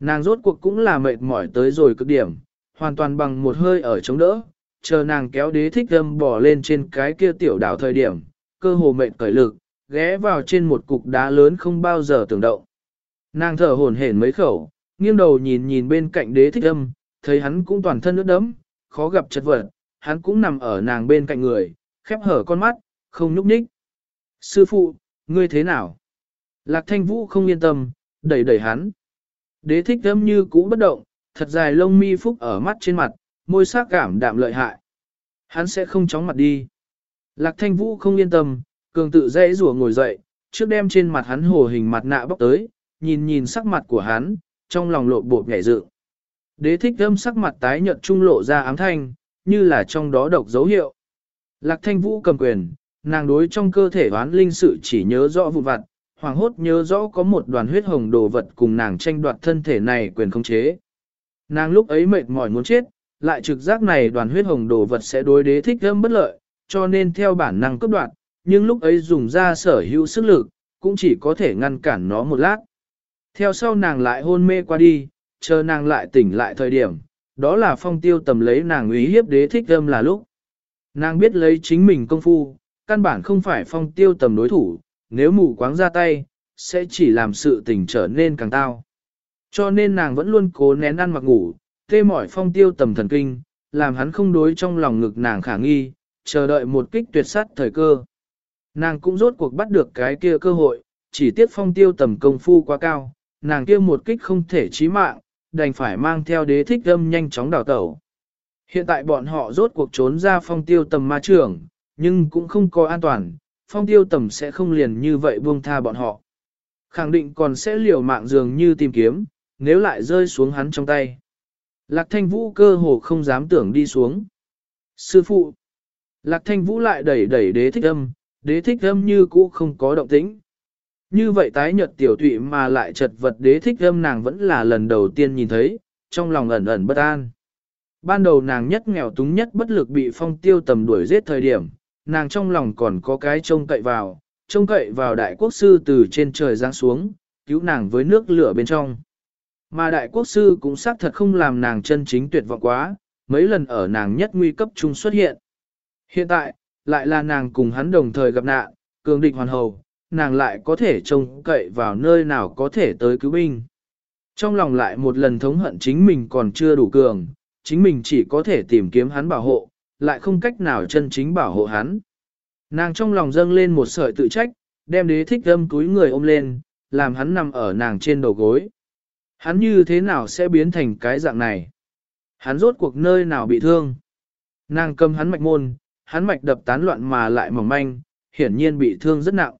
Nàng rốt cuộc cũng là mệt mỏi tới rồi cực điểm, hoàn toàn bằng một hơi ở chống đỡ, chờ nàng kéo đế thích âm bỏ lên trên cái kia tiểu đảo thời điểm, cơ hồ mệt cởi lực, ghé vào trên một cục đá lớn không bao giờ tưởng động. Nàng thở hổn hển mấy khẩu, nghiêng đầu nhìn nhìn bên cạnh đế thích âm, thấy hắn cũng toàn thân ướt đấm, khó gặp chật vật, hắn cũng nằm ở nàng bên cạnh người, khép hở con mắt, không nhúc nhích. Sư phụ, ngươi thế nào? Lạc thanh vũ không yên tâm, đẩy đẩy hắn. Đế thích âm như cũ bất động, thật dài lông mi phúc ở mắt trên mặt, môi sắc cảm đạm lợi hại. Hắn sẽ không chóng mặt đi. Lạc thanh vũ không yên tâm, cường tự dễ rủa ngồi dậy, trước đem trên mặt hắn hồ hình mặt nạ bóc tới, nhìn nhìn sắc mặt của hắn, trong lòng lộ bột nhảy dự. Đế thích âm sắc mặt tái nhợt trung lộ ra ám thanh, như là trong đó độc dấu hiệu. Lạc thanh vũ cầm quyền, nàng đối trong cơ thể oán linh sự chỉ nhớ rõ vụ vặt, hoàng hốt nhớ rõ có một đoàn huyết hồng đồ vật cùng nàng tranh đoạt thân thể này quyền khống chế. Nàng lúc ấy mệt mỏi muốn chết, lại trực giác này đoàn huyết hồng đồ vật sẽ đối đế thích âm bất lợi, cho nên theo bản năng cấp đoạn, nhưng lúc ấy dùng ra sở hữu sức lực, cũng chỉ có thể ngăn cản nó một lát. Theo sau nàng lại hôn mê qua đi, chờ nàng lại tỉnh lại thời điểm, đó là phong tiêu tầm lấy nàng ý hiếp đế thích âm là lúc. Nàng biết lấy chính mình công phu, căn bản không phải phong tiêu tầm đối thủ, nếu mù quáng ra tay, sẽ chỉ làm sự tình trở nên càng tao. Cho nên nàng vẫn luôn cố nén ăn mặc ngủ, tê mỏi phong tiêu tầm thần kinh, làm hắn không đối trong lòng ngực nàng khả nghi, chờ đợi một kích tuyệt sát thời cơ. Nàng cũng rốt cuộc bắt được cái kia cơ hội, chỉ tiếc phong tiêu tầm công phu quá cao, nàng kia một kích không thể chí mạng, đành phải mang theo đế thích âm nhanh chóng đào tẩu. Hiện tại bọn họ rốt cuộc trốn ra phong tiêu tầm ma trường, nhưng cũng không có an toàn, phong tiêu tầm sẽ không liền như vậy buông tha bọn họ. Khẳng định còn sẽ liều mạng dường như tìm kiếm, nếu lại rơi xuống hắn trong tay. Lạc thanh vũ cơ hồ không dám tưởng đi xuống. Sư phụ! Lạc thanh vũ lại đẩy đẩy đế thích âm, đế thích âm như cũ không có động tĩnh. Như vậy tái nhật tiểu tụy mà lại chật vật đế thích âm nàng vẫn là lần đầu tiên nhìn thấy, trong lòng ẩn ẩn bất an. Ban đầu nàng nhất nghèo túng nhất bất lực bị phong tiêu tầm đuổi giết thời điểm, nàng trong lòng còn có cái trông cậy vào, trông cậy vào đại quốc sư từ trên trời giáng xuống, cứu nàng với nước lửa bên trong. Mà đại quốc sư cũng xác thật không làm nàng chân chính tuyệt vọng quá, mấy lần ở nàng nhất nguy cấp chung xuất hiện. Hiện tại, lại là nàng cùng hắn đồng thời gặp nạn, cường địch hoàn hầu, nàng lại có thể trông cậy vào nơi nào có thể tới cứu binh. Trong lòng lại một lần thống hận chính mình còn chưa đủ cường, chính mình chỉ có thể tìm kiếm hắn bảo hộ, lại không cách nào chân chính bảo hộ hắn. Nàng trong lòng dâng lên một sợi tự trách, đem đế thích âm túi người ôm lên, làm hắn nằm ở nàng trên đầu gối. Hắn như thế nào sẽ biến thành cái dạng này? Hắn rốt cuộc nơi nào bị thương? Nàng cầm hắn mạch môn, hắn mạch đập tán loạn mà lại mỏng manh, hiển nhiên bị thương rất nặng.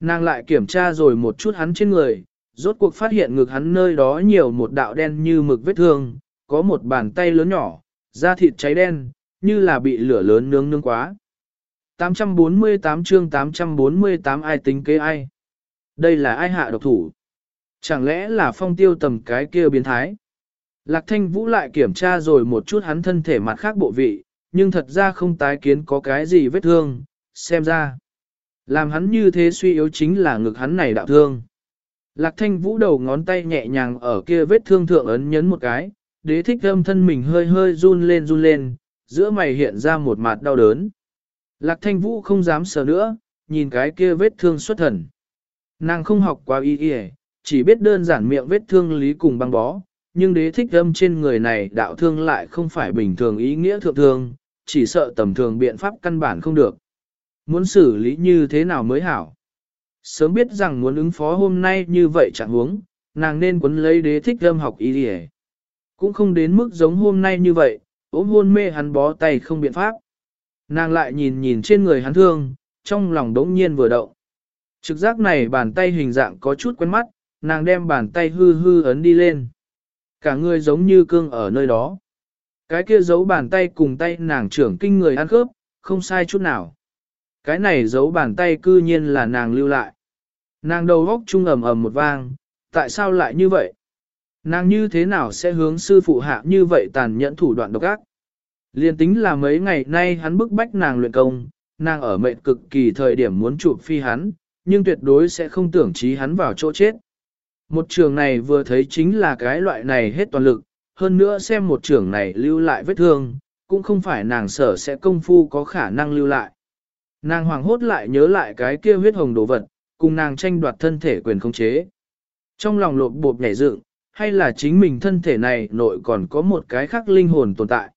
Nàng lại kiểm tra rồi một chút hắn trên người, rốt cuộc phát hiện ngực hắn nơi đó nhiều một đạo đen như mực vết thương, có một bàn tay lớn nhỏ, da thịt cháy đen, như là bị lửa lớn nướng nướng quá. 848 chương 848 ai tính kế ai? Đây là ai hạ độc thủ? Chẳng lẽ là phong tiêu tầm cái kia biến thái? Lạc thanh vũ lại kiểm tra rồi một chút hắn thân thể mặt khác bộ vị, nhưng thật ra không tái kiến có cái gì vết thương, xem ra. Làm hắn như thế suy yếu chính là ngực hắn này đạo thương. Lạc thanh vũ đầu ngón tay nhẹ nhàng ở kia vết thương thượng ấn nhấn một cái, đế thích âm thân mình hơi hơi run lên run lên, giữa mày hiện ra một mặt đau đớn. Lạc thanh vũ không dám sờ nữa, nhìn cái kia vết thương xuất thần. Nàng không học qua y y, chỉ biết đơn giản miệng vết thương lý cùng băng bó, nhưng đế thích âm trên người này đạo thương lại không phải bình thường ý nghĩa thượng thương, chỉ sợ tầm thường biện pháp căn bản không được. Muốn xử lý như thế nào mới hảo? Sớm biết rằng muốn ứng phó hôm nay như vậy chẳng huống, nàng nên quấn lấy đế thích âm học y y. Cũng không đến mức giống hôm nay như vậy, ốm hôn mê hắn bó tay không biện pháp. Nàng lại nhìn nhìn trên người hắn thương, trong lòng đống nhiên vừa động. Trực giác này bàn tay hình dạng có chút quen mắt, nàng đem bàn tay hư hư ấn đi lên. Cả người giống như cương ở nơi đó. Cái kia giấu bàn tay cùng tay nàng trưởng kinh người ăn khớp, không sai chút nào. Cái này giấu bàn tay cư nhiên là nàng lưu lại. Nàng đầu góc trung ầm ầm một vang, tại sao lại như vậy? Nàng như thế nào sẽ hướng sư phụ hạ như vậy tàn nhẫn thủ đoạn độc ác? Liên tính là mấy ngày nay hắn bức bách nàng luyện công, nàng ở mệnh cực kỳ thời điểm muốn chụp phi hắn, nhưng tuyệt đối sẽ không tưởng trí hắn vào chỗ chết. Một trường này vừa thấy chính là cái loại này hết toàn lực, hơn nữa xem một trường này lưu lại vết thương, cũng không phải nàng sở sẽ công phu có khả năng lưu lại. Nàng hoàng hốt lại nhớ lại cái kia huyết hồng đồ vật, cùng nàng tranh đoạt thân thể quyền khống chế. Trong lòng lột bột nhảy dựng, hay là chính mình thân thể này nội còn có một cái khác linh hồn tồn tại.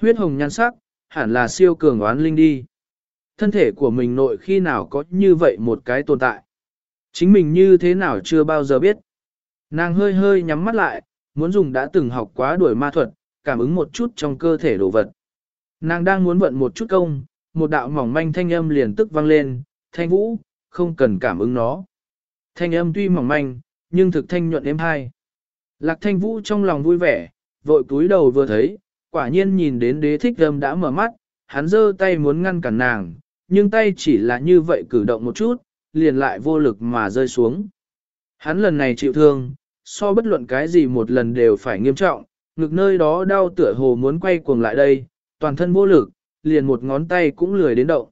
Huyết hồng nhan sắc, hẳn là siêu cường oán linh đi. Thân thể của mình nội khi nào có như vậy một cái tồn tại. Chính mình như thế nào chưa bao giờ biết. Nàng hơi hơi nhắm mắt lại, muốn dùng đã từng học quá đuổi ma thuật, cảm ứng một chút trong cơ thể đồ vật. Nàng đang muốn vận một chút công, một đạo mỏng manh thanh âm liền tức vang lên, thanh vũ, không cần cảm ứng nó. Thanh âm tuy mỏng manh, nhưng thực thanh nhuận êm hai. Lạc thanh vũ trong lòng vui vẻ, vội cúi đầu vừa thấy, quả nhiên nhìn đến đế thích âm đã mở mắt, hắn giơ tay muốn ngăn cản nàng, nhưng tay chỉ là như vậy cử động một chút, liền lại vô lực mà rơi xuống. Hắn lần này chịu thương, so bất luận cái gì một lần đều phải nghiêm trọng, ngực nơi đó đau tựa hồ muốn quay cuồng lại đây, toàn thân vô lực, liền một ngón tay cũng lười đến động.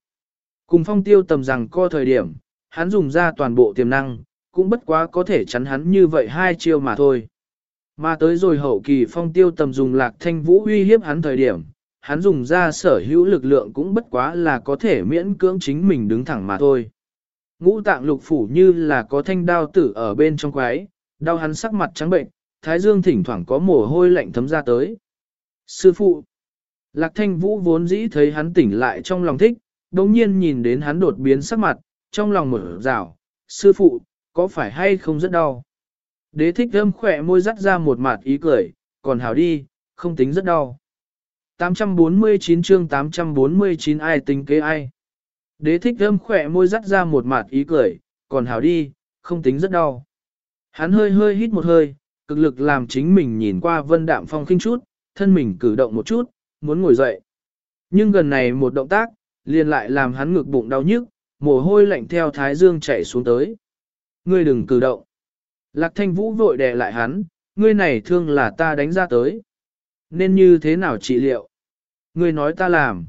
Cùng phong tiêu tầm rằng co thời điểm, hắn dùng ra toàn bộ tiềm năng, cũng bất quá có thể chắn hắn như vậy hai chiêu mà thôi. Mà tới rồi hậu kỳ phong tiêu tầm dùng lạc thanh vũ uy hiếp hắn thời điểm, hắn dùng ra sở hữu lực lượng cũng bất quá là có thể miễn cưỡng chính mình đứng thẳng mà thôi. Ngũ tạng lục phủ như là có thanh đao tử ở bên trong quái, đau hắn sắc mặt trắng bệnh, thái dương thỉnh thoảng có mồ hôi lạnh thấm ra tới. Sư phụ, lạc thanh vũ vốn dĩ thấy hắn tỉnh lại trong lòng thích, đồng nhiên nhìn đến hắn đột biến sắc mặt, trong lòng mở rào, sư phụ, có phải hay không rất đau? Đế thích thơm khỏe môi dắt ra một mặt ý cười, còn hảo đi, không tính rất đau. 849 chương 849 ai tính kế ai? Đế thích thơm khỏe môi dắt ra một mặt ý cười, còn hảo đi, không tính rất đau. Hắn hơi hơi hít một hơi, cực lực làm chính mình nhìn qua vân đạm phong khinh chút, thân mình cử động một chút, muốn ngồi dậy. Nhưng gần này một động tác, liền lại làm hắn ngực bụng đau nhức, mồ hôi lạnh theo thái dương chảy xuống tới. Ngươi đừng cử động. Lạc thanh vũ vội đè lại hắn, ngươi này thương là ta đánh ra tới. Nên như thế nào trị liệu? Ngươi nói ta làm.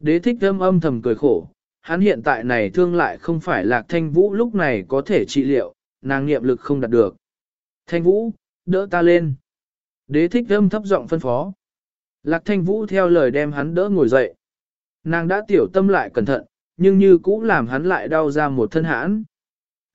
Đế thích âm âm thầm cười khổ, hắn hiện tại này thương lại không phải lạc thanh vũ lúc này có thể trị liệu, nàng nghiệm lực không đạt được. Thanh vũ, đỡ ta lên. Đế thích âm thấp giọng phân phó. Lạc thanh vũ theo lời đem hắn đỡ ngồi dậy. Nàng đã tiểu tâm lại cẩn thận, nhưng như cũ làm hắn lại đau ra một thân hãn.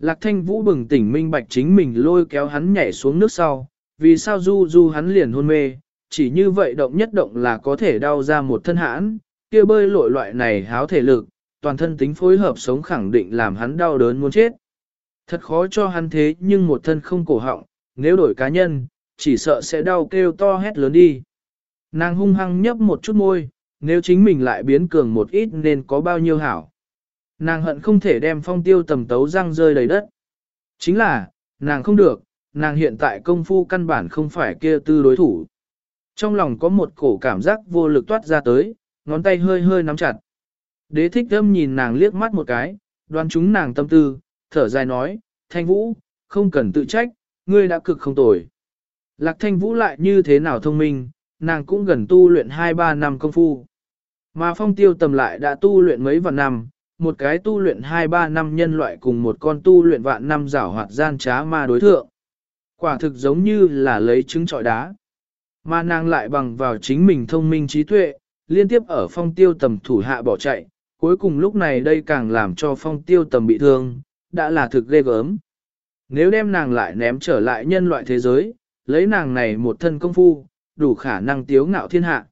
Lạc thanh vũ bừng tỉnh minh bạch chính mình lôi kéo hắn nhảy xuống nước sau, vì sao du du hắn liền hôn mê, chỉ như vậy động nhất động là có thể đau ra một thân hãn, kia bơi lội loại này háo thể lực, toàn thân tính phối hợp sống khẳng định làm hắn đau đớn muốn chết. Thật khó cho hắn thế nhưng một thân không cổ họng, nếu đổi cá nhân, chỉ sợ sẽ đau kêu to hét lớn đi. Nàng hung hăng nhấp một chút môi, nếu chính mình lại biến cường một ít nên có bao nhiêu hảo. Nàng hận không thể đem phong tiêu tầm tấu răng rơi đầy đất. Chính là, nàng không được, nàng hiện tại công phu căn bản không phải kia tư đối thủ. Trong lòng có một cổ cảm giác vô lực toát ra tới, ngón tay hơi hơi nắm chặt. Đế thích thâm nhìn nàng liếc mắt một cái, đoán chúng nàng tâm tư, thở dài nói, thanh vũ, không cần tự trách, ngươi đã cực không tồi. Lạc thanh vũ lại như thế nào thông minh, nàng cũng gần tu luyện 2-3 năm công phu. Mà phong tiêu tầm lại đã tu luyện mấy vạn năm, một cái tu luyện 2-3 năm nhân loại cùng một con tu luyện vạn năm giảo hoạt gian trá ma đối thượng. Quả thực giống như là lấy trứng trọi đá. Mà nàng lại bằng vào chính mình thông minh trí tuệ, liên tiếp ở phong tiêu tầm thủ hạ bỏ chạy, cuối cùng lúc này đây càng làm cho phong tiêu tầm bị thương, đã là thực ghê gớm. Nếu đem nàng lại ném trở lại nhân loại thế giới, lấy nàng này một thân công phu, đủ khả năng tiếu ngạo thiên hạ.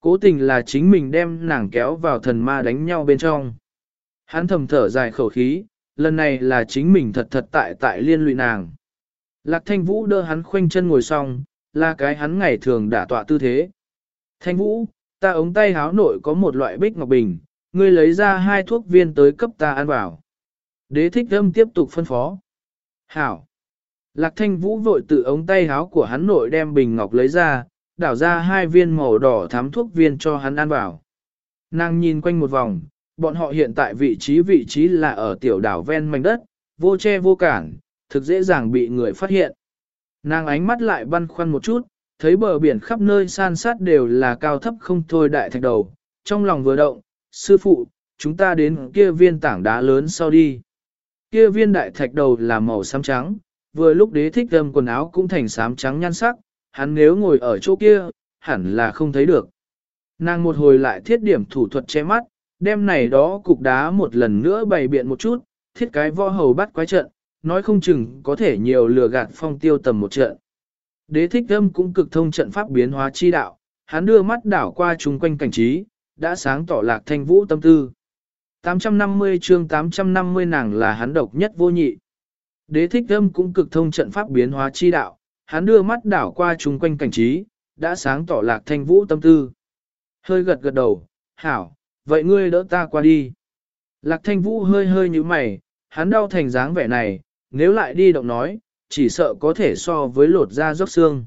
Cố tình là chính mình đem nàng kéo vào thần ma đánh nhau bên trong. Hắn thầm thở dài khẩu khí, lần này là chính mình thật thật tại tại liên lụy nàng. Lạc thanh vũ đỡ hắn khoanh chân ngồi xong, là cái hắn ngày thường đả tọa tư thế. Thanh vũ, ta ống tay háo nội có một loại bích ngọc bình, ngươi lấy ra hai thuốc viên tới cấp ta ăn vào. Đế thích âm tiếp tục phân phó. Hảo. Lạc thanh vũ vội tự ống tay háo của hắn nội đem bình ngọc lấy ra, đảo ra hai viên màu đỏ thám thuốc viên cho hắn ăn vào. Nàng nhìn quanh một vòng, bọn họ hiện tại vị trí vị trí là ở tiểu đảo ven mảnh đất, vô che vô cản, thực dễ dàng bị người phát hiện. Nàng ánh mắt lại băn khoăn một chút, thấy bờ biển khắp nơi san sát đều là cao thấp không thôi đại thạch đầu, trong lòng vừa động, sư phụ, chúng ta đến kia viên tảng đá lớn sau đi. Kia viên đại thạch đầu là màu xám trắng, vừa lúc đế thích âm quần áo cũng thành xám trắng nhan sắc, hắn nếu ngồi ở chỗ kia, hẳn là không thấy được. Nàng một hồi lại thiết điểm thủ thuật che mắt, đem này đó cục đá một lần nữa bày biện một chút, thiết cái võ hầu bắt quái trận, nói không chừng có thể nhiều lừa gạt phong tiêu tầm một trận. Đế thích âm cũng cực thông trận pháp biến hóa chi đạo, hắn đưa mắt đảo qua chung quanh cảnh trí, đã sáng tỏ lạc thanh vũ tâm tư. 850 chương 850 nàng là hắn độc nhất vô nhị. Đế thích âm cũng cực thông trận pháp biến hóa chi đạo, hắn đưa mắt đảo qua chung quanh cảnh trí, đã sáng tỏ lạc thanh vũ tâm tư. Hơi gật gật đầu, hảo, vậy ngươi đỡ ta qua đi. Lạc thanh vũ hơi hơi như mày, hắn đau thành dáng vẻ này, nếu lại đi động nói, chỉ sợ có thể so với lột da dốc xương.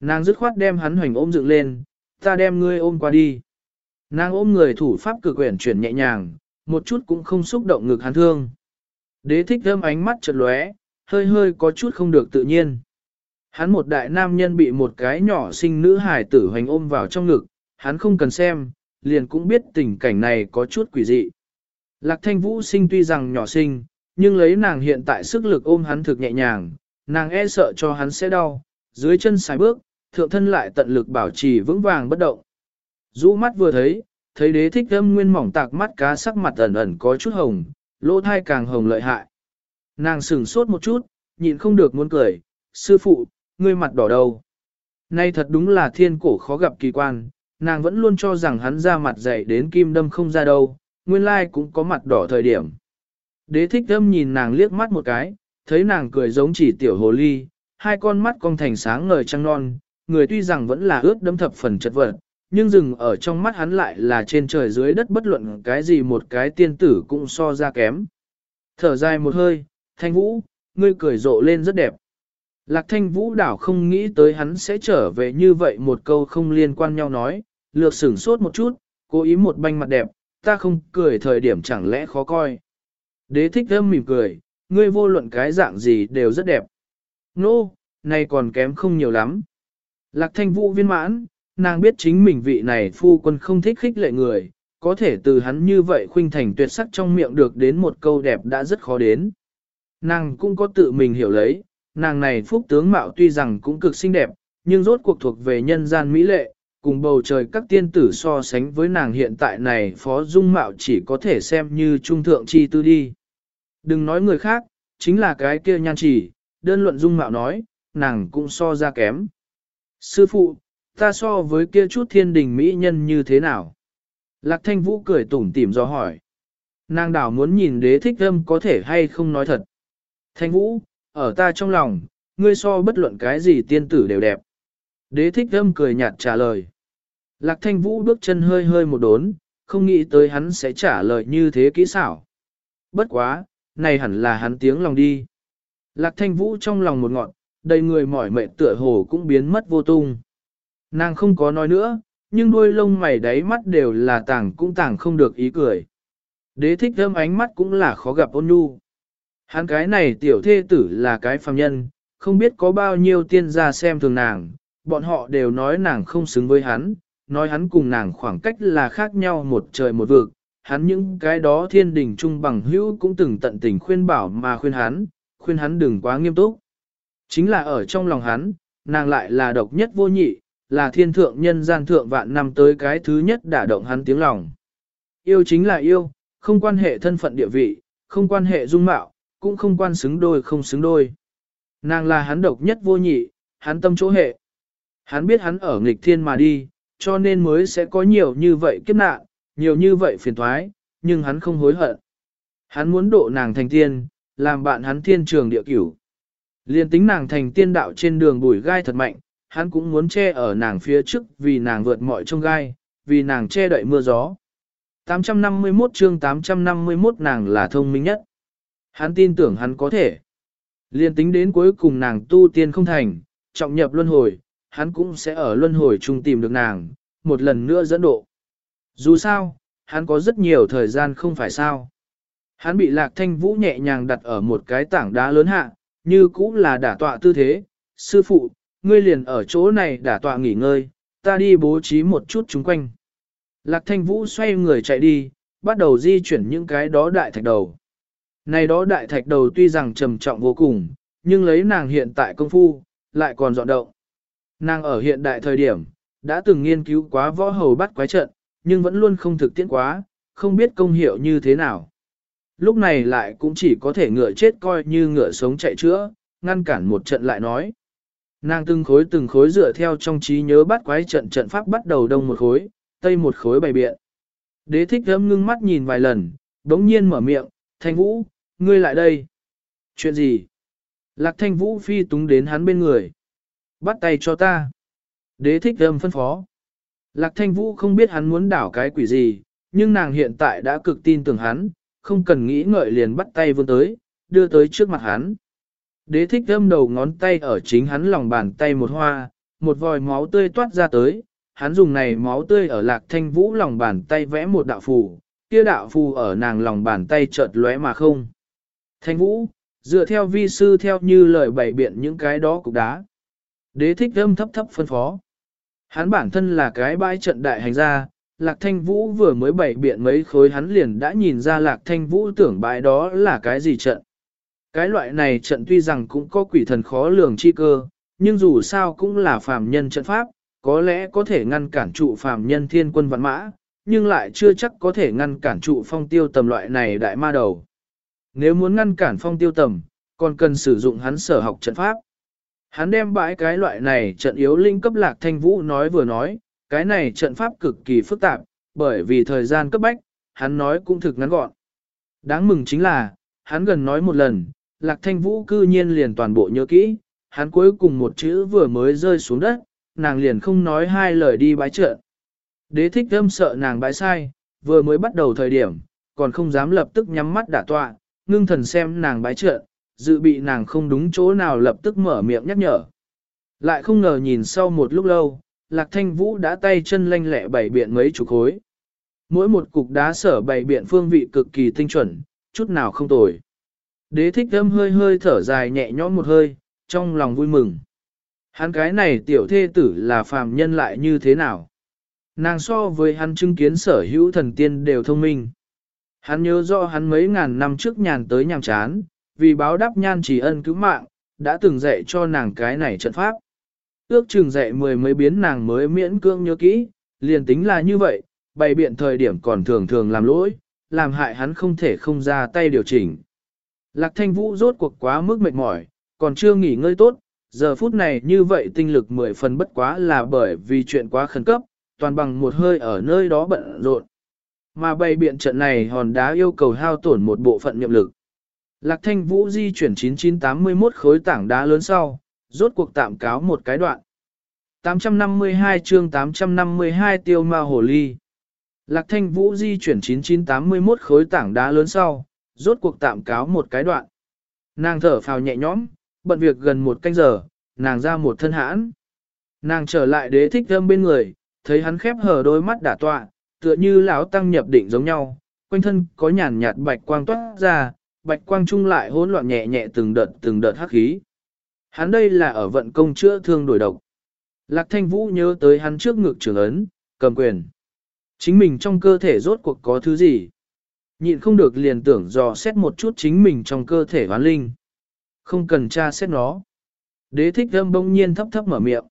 Nàng dứt khoát đem hắn hoành ôm dựng lên, ta đem ngươi ôm qua đi. Nàng ôm người thủ pháp cực quyển chuyển nhẹ nhàng, một chút cũng không xúc động ngực hắn thương. Đế thích thơm ánh mắt chật lóe, hơi hơi có chút không được tự nhiên. Hắn một đại nam nhân bị một cái nhỏ sinh nữ hài tử hoành ôm vào trong ngực, hắn không cần xem, liền cũng biết tình cảnh này có chút quỷ dị. Lạc thanh vũ sinh tuy rằng nhỏ sinh, nhưng lấy nàng hiện tại sức lực ôm hắn thực nhẹ nhàng, nàng e sợ cho hắn sẽ đau, dưới chân xài bước, thượng thân lại tận lực bảo trì vững vàng bất động. Dũ mắt vừa thấy, thấy đế thích âm nguyên mỏng tạc mắt cá sắc mặt ẩn ẩn có chút hồng, lỗ thai càng hồng lợi hại. Nàng sửng sốt một chút, nhịn không được muốn cười, sư phụ, ngươi mặt đỏ đâu. Nay thật đúng là thiên cổ khó gặp kỳ quan, nàng vẫn luôn cho rằng hắn ra mặt dày đến kim đâm không ra đâu, nguyên lai cũng có mặt đỏ thời điểm. Đế thích đâm nhìn nàng liếc mắt một cái, thấy nàng cười giống chỉ tiểu hồ ly, hai con mắt cong thành sáng ngời trăng non, người tuy rằng vẫn là ướt đấm thập phần chật vật, nhưng dừng ở trong mắt hắn lại là trên trời dưới đất bất luận cái gì một cái tiên tử cũng so ra kém. Thở dài một hơi, thanh vũ, ngươi cười rộ lên rất đẹp. Lạc thanh vũ đảo không nghĩ tới hắn sẽ trở về như vậy một câu không liên quan nhau nói, lược sửng sốt một chút, cố ý một banh mặt đẹp, ta không cười thời điểm chẳng lẽ khó coi. Đế thích thơm mỉm cười, ngươi vô luận cái dạng gì đều rất đẹp. Nô, no, này còn kém không nhiều lắm. Lạc thanh vũ viên mãn, nàng biết chính mình vị này phu quân không thích khích lệ người, có thể từ hắn như vậy khuynh thành tuyệt sắc trong miệng được đến một câu đẹp đã rất khó đến. Nàng cũng có tự mình hiểu lấy, nàng này phúc tướng mạo tuy rằng cũng cực xinh đẹp, nhưng rốt cuộc thuộc về nhân gian mỹ lệ, cùng bầu trời các tiên tử so sánh với nàng hiện tại này phó dung mạo chỉ có thể xem như trung thượng chi tư đi. Đừng nói người khác, chính là cái kia nhan chỉ, đơn luận dung mạo nói, nàng cũng so ra kém. Sư phụ, ta so với kia chút thiên đình mỹ nhân như thế nào? Lạc thanh vũ cười tủm tỉm do hỏi. Nàng đảo muốn nhìn đế thích âm có thể hay không nói thật. Thanh vũ, ở ta trong lòng, ngươi so bất luận cái gì tiên tử đều đẹp. Đế thích thâm cười nhạt trả lời. Lạc thanh vũ bước chân hơi hơi một đốn, không nghĩ tới hắn sẽ trả lời như thế kỹ xảo. Bất quá, này hẳn là hắn tiếng lòng đi. Lạc thanh vũ trong lòng một ngọn, đầy người mỏi mệt tựa hồ cũng biến mất vô tung. Nàng không có nói nữa, nhưng đuôi lông mày đáy mắt đều là tảng cũng tảng không được ý cười. Đế thích thơm ánh mắt cũng là khó gặp ôn nhu. Hắn cái này tiểu thê tử là cái phàm nhân, không biết có bao nhiêu tiên gia xem thường nàng, bọn họ đều nói nàng không xứng với hắn, nói hắn cùng nàng khoảng cách là khác nhau một trời một vực, hắn những cái đó thiên đình trung bằng hữu cũng từng tận tình khuyên bảo mà khuyên hắn, khuyên hắn đừng quá nghiêm túc. Chính là ở trong lòng hắn, nàng lại là độc nhất vô nhị, là thiên thượng nhân gian thượng vạn năm tới cái thứ nhất đả động hắn tiếng lòng. Yêu chính là yêu, không quan hệ thân phận địa vị, không quan hệ dung mạo, cũng không quan xứng đôi không xứng đôi. Nàng là hắn độc nhất vô nhị, hắn tâm chỗ hệ. Hắn biết hắn ở nghịch thiên mà đi, cho nên mới sẽ có nhiều như vậy kiếp nạn, nhiều như vậy phiền thoái, nhưng hắn không hối hận. Hắn muốn độ nàng thành tiên, làm bạn hắn thiên trường địa cửu. Liên tính nàng thành tiên đạo trên đường bùi gai thật mạnh, hắn cũng muốn che ở nàng phía trước vì nàng vượt mọi trông gai, vì nàng che đậy mưa gió. 851 chương 851 nàng là thông minh nhất. Hắn tin tưởng hắn có thể. Liên tính đến cuối cùng nàng tu tiên không thành, trọng nhập luân hồi, hắn cũng sẽ ở luân hồi chung tìm được nàng, một lần nữa dẫn độ. Dù sao, hắn có rất nhiều thời gian không phải sao. Hắn bị lạc thanh vũ nhẹ nhàng đặt ở một cái tảng đá lớn hạ, như cũng là đả tọa tư thế. Sư phụ, ngươi liền ở chỗ này đả tọa nghỉ ngơi, ta đi bố trí một chút chúng quanh. Lạc thanh vũ xoay người chạy đi, bắt đầu di chuyển những cái đó đại thạch đầu. Này đó đại thạch đầu tuy rằng trầm trọng vô cùng, nhưng lấy nàng hiện tại công phu, lại còn dọn động. Nàng ở hiện đại thời điểm, đã từng nghiên cứu quá võ hầu bắt quái trận, nhưng vẫn luôn không thực tiễn quá, không biết công hiệu như thế nào. Lúc này lại cũng chỉ có thể ngựa chết coi như ngựa sống chạy chữa, ngăn cản một trận lại nói. Nàng từng khối từng khối dựa theo trong trí nhớ bắt quái trận trận pháp bắt đầu đông một khối, tây một khối bày biện. Đế thích thấm ngưng mắt nhìn vài lần, đống nhiên mở miệng, thanh vũ, ngươi lại đây. Chuyện gì? Lạc thanh vũ phi túng đến hắn bên người. Bắt tay cho ta. Đế thích âm phân phó. Lạc thanh vũ không biết hắn muốn đảo cái quỷ gì, nhưng nàng hiện tại đã cực tin tưởng hắn, không cần nghĩ ngợi liền bắt tay vươn tới, đưa tới trước mặt hắn. Đế thích âm đầu ngón tay ở chính hắn lòng bàn tay một hoa, một vòi máu tươi toát ra tới, hắn dùng này máu tươi ở lạc thanh vũ lòng bàn tay vẽ một đạo phù, kia đạo phù ở nàng lòng bàn tay chợt lóe mà không. Thanh vũ, dựa theo vi sư theo như lời bày biện những cái đó cục đá. Đế thích âm thấp thấp phân phó. Hắn bản thân là cái bãi trận đại hành gia, Lạc Thanh Vũ vừa mới bày biện mấy khối hắn liền đã nhìn ra Lạc Thanh Vũ tưởng bãi đó là cái gì trận. Cái loại này trận tuy rằng cũng có quỷ thần khó lường chi cơ, nhưng dù sao cũng là phàm nhân trận pháp, có lẽ có thể ngăn cản trụ phàm nhân thiên quân vạn mã, nhưng lại chưa chắc có thể ngăn cản trụ phong tiêu tầm loại này đại ma đầu. Nếu muốn ngăn cản phong tiêu tầm, còn cần sử dụng hắn sở học trận pháp. Hắn đem bãi cái loại này trận yếu linh cấp lạc thanh vũ nói vừa nói, cái này trận pháp cực kỳ phức tạp, bởi vì thời gian cấp bách, hắn nói cũng thực ngắn gọn. Đáng mừng chính là, hắn gần nói một lần, lạc thanh vũ cư nhiên liền toàn bộ nhớ kỹ, hắn cuối cùng một chữ vừa mới rơi xuống đất, nàng liền không nói hai lời đi bái trận. Đế thích thâm sợ nàng bái sai, vừa mới bắt đầu thời điểm, còn không dám lập tức nhắm mắt đả tọa, ngưng thần xem nàng bái trợn, dự bị nàng không đúng chỗ nào lập tức mở miệng nhắc nhở. Lại không ngờ nhìn sau một lúc lâu, Lạc Thanh Vũ đã tay chân lanh lẹ bảy biện mấy chục khối. Mỗi một cục đá sở bảy biện phương vị cực kỳ tinh chuẩn, chút nào không tồi. Đế thích thâm hơi hơi thở dài nhẹ nhõm một hơi, trong lòng vui mừng. Hắn cái này tiểu thê tử là phàm nhân lại như thế nào? Nàng so với hắn chứng kiến sở hữu thần tiên đều thông minh. Hắn nhớ rõ hắn mấy ngàn năm trước nhàn tới nhàm chán, vì báo đáp nhan chỉ ân cứu mạng, đã từng dạy cho nàng cái này trận pháp. ước chừng dạy mười mấy biến nàng mới miễn cưỡng nhớ kỹ, liền tính là như vậy, bày biện thời điểm còn thường thường làm lỗi, làm hại hắn không thể không ra tay điều chỉnh. Lạc thanh vũ rốt cuộc quá mức mệt mỏi, còn chưa nghỉ ngơi tốt, giờ phút này như vậy tinh lực mười phần bất quá là bởi vì chuyện quá khẩn cấp, toàn bằng một hơi ở nơi đó bận rộn. Mà bày biện trận này hòn đá yêu cầu hao tổn một bộ phận nhiệm lực. Lạc thanh vũ di chuyển 9981 khối tảng đá lớn sau, rốt cuộc tạm cáo một cái đoạn. 852 chương 852 tiêu ma hồ ly. Lạc thanh vũ di chuyển 9981 khối tảng đá lớn sau, rốt cuộc tạm cáo một cái đoạn. Nàng thở phào nhẹ nhõm, bận việc gần một canh giờ, nàng ra một thân hãn. Nàng trở lại đế thích thơm bên người, thấy hắn khép hờ đôi mắt đả tọa, tựa như lão tăng nhập định giống nhau, quanh thân có nhàn nhạt bạch quang toát ra, bạch quang trung lại hỗn loạn nhẹ nhẹ từng đợt từng đợt hắc khí. Hắn đây là ở vận công chữa thương đổi độc. Lạc thanh vũ nhớ tới hắn trước ngực trường ấn, cầm quyền. Chính mình trong cơ thể rốt cuộc có thứ gì? Nhịn không được liền tưởng dò xét một chút chính mình trong cơ thể hoán linh. Không cần tra xét nó. Đế thích thâm bỗng nhiên thấp thấp mở miệng.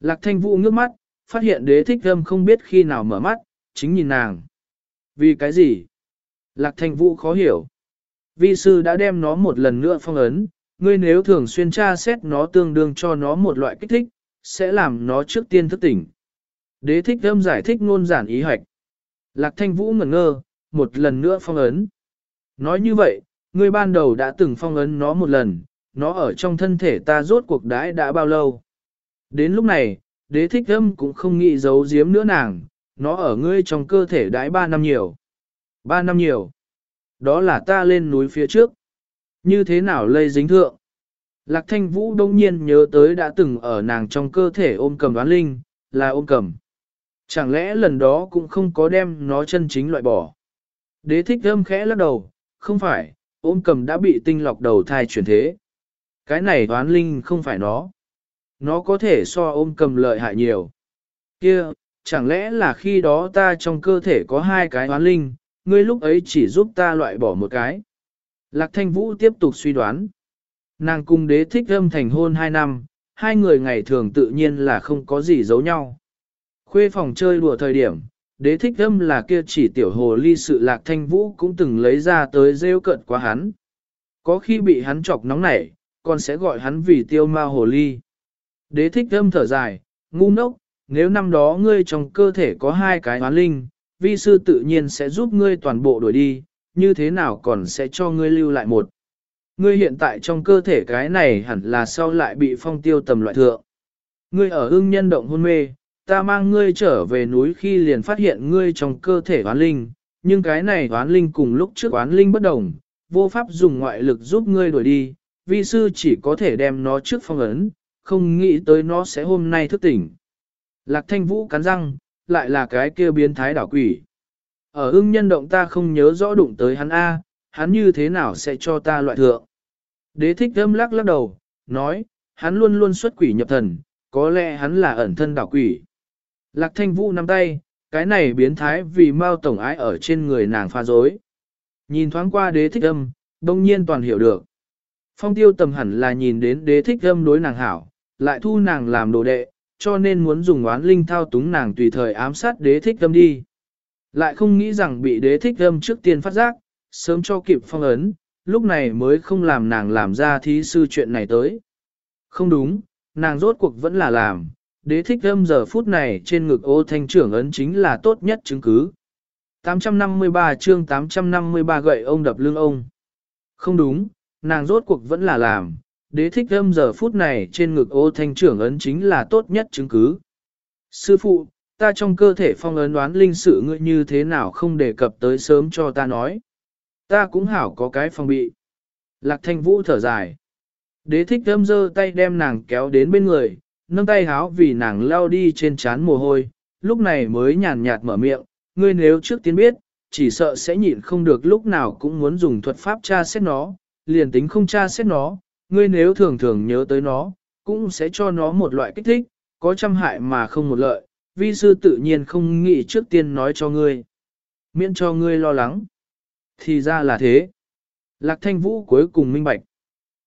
Lạc thanh vũ ngước mắt, phát hiện đế thích thâm không biết khi nào mở mắt, chính nhìn nàng. Vì cái gì? Lạc thanh vũ khó hiểu. Vi sư đã đem nó một lần nữa phong ấn, ngươi nếu thường xuyên tra xét nó tương đương cho nó một loại kích thích, sẽ làm nó trước tiên thức tỉnh. Đế thích âm giải thích ngôn giản ý hoạch. Lạc thanh vũ ngẩn ngơ, một lần nữa phong ấn. Nói như vậy, ngươi ban đầu đã từng phong ấn nó một lần, nó ở trong thân thể ta rốt cuộc đãi đã bao lâu. Đến lúc này, đế thích âm cũng không nghĩ giấu giếm nữa nàng, nó ở ngươi trong cơ thể đãi ba năm nhiều. Ba năm nhiều. Đó là ta lên núi phía trước. Như thế nào lây dính thượng? Lạc thanh vũ đông nhiên nhớ tới đã từng ở nàng trong cơ thể ôm cầm đoán linh, là ôm cầm. Chẳng lẽ lần đó cũng không có đem nó chân chính loại bỏ? Đế thích thơm khẽ lắc đầu, không phải, ôm cầm đã bị tinh lọc đầu thai chuyển thế. Cái này đoán linh không phải nó. Nó có thể so ôm cầm lợi hại nhiều. Kia, chẳng lẽ là khi đó ta trong cơ thể có hai cái oán linh, ngươi lúc ấy chỉ giúp ta loại bỏ một cái. Lạc thanh vũ tiếp tục suy đoán. Nàng cùng đế thích âm thành hôn hai năm, hai người ngày thường tự nhiên là không có gì giấu nhau. Khuê phòng chơi đùa thời điểm, đế thích âm là kia chỉ tiểu hồ ly sự lạc thanh vũ cũng từng lấy ra tới rêu cận qua hắn. Có khi bị hắn chọc nóng nảy, còn sẽ gọi hắn vì tiêu ma hồ ly. Đế thích âm thở dài, ngu ngốc, nếu năm đó ngươi trong cơ thể có hai cái oán linh, vi sư tự nhiên sẽ giúp ngươi toàn bộ đuổi đi, như thế nào còn sẽ cho ngươi lưu lại một. Ngươi hiện tại trong cơ thể cái này hẳn là sau lại bị phong tiêu tầm loại thượng. Ngươi ở ưng nhân động hôn mê, ta mang ngươi trở về núi khi liền phát hiện ngươi trong cơ thể oán linh, nhưng cái này oán linh cùng lúc trước oán linh bất đồng, vô pháp dùng ngoại lực giúp ngươi đuổi đi, vi sư chỉ có thể đem nó trước phong ấn, không nghĩ tới nó sẽ hôm nay thức tỉnh. Lạc thanh vũ cắn răng, lại là cái kia biến thái đảo quỷ. Ở ưng nhân động ta không nhớ rõ đụng tới hắn A, hắn như thế nào sẽ cho ta loại thượng. Đế thích thơm lắc lắc đầu, nói, hắn luôn luôn xuất quỷ nhập thần, có lẽ hắn là ẩn thân đảo quỷ. Lạc thanh vũ nắm tay, cái này biến thái vì mau tổng ái ở trên người nàng pha dối. Nhìn thoáng qua đế thích âm, đông nhiên toàn hiểu được. Phong tiêu tầm hẳn là nhìn đến đế thích âm đối nàng hảo, lại thu nàng làm đồ đệ, cho nên muốn dùng oán linh thao túng nàng tùy thời ám sát đế thích âm đi. Lại không nghĩ rằng bị đế thích âm trước tiên phát giác, sớm cho kịp phong ấn, lúc này mới không làm nàng làm ra thí sư chuyện này tới. Không đúng, nàng rốt cuộc vẫn là làm, đế thích âm giờ phút này trên ngực ô thanh trưởng ấn chính là tốt nhất chứng cứ. 853 chương 853 gậy ông đập lưng ông. Không đúng, nàng rốt cuộc vẫn là làm, đế thích âm giờ phút này trên ngực ô thanh trưởng ấn chính là tốt nhất chứng cứ. Sư phụ, ta trong cơ thể phong ấn đoán linh sự ngươi như thế nào không đề cập tới sớm cho ta nói. Ta cũng hảo có cái phong bị. Lạc thanh vũ thở dài. Đế thích âm giơ tay đem nàng kéo đến bên người, nâng tay háo vì nàng lao đi trên trán mồ hôi, lúc này mới nhàn nhạt mở miệng, ngươi nếu trước tiên biết, chỉ sợ sẽ nhịn không được lúc nào cũng muốn dùng thuật pháp tra xét nó, liền tính không tra xét nó, ngươi nếu thường thường nhớ tới nó, cũng sẽ cho nó một loại kích thích, có trăm hại mà không một lợi, vi sư tự nhiên không nghĩ trước tiên nói cho ngươi. Miễn cho ngươi lo lắng. Thì ra là thế. Lạc thanh vũ cuối cùng minh bạch.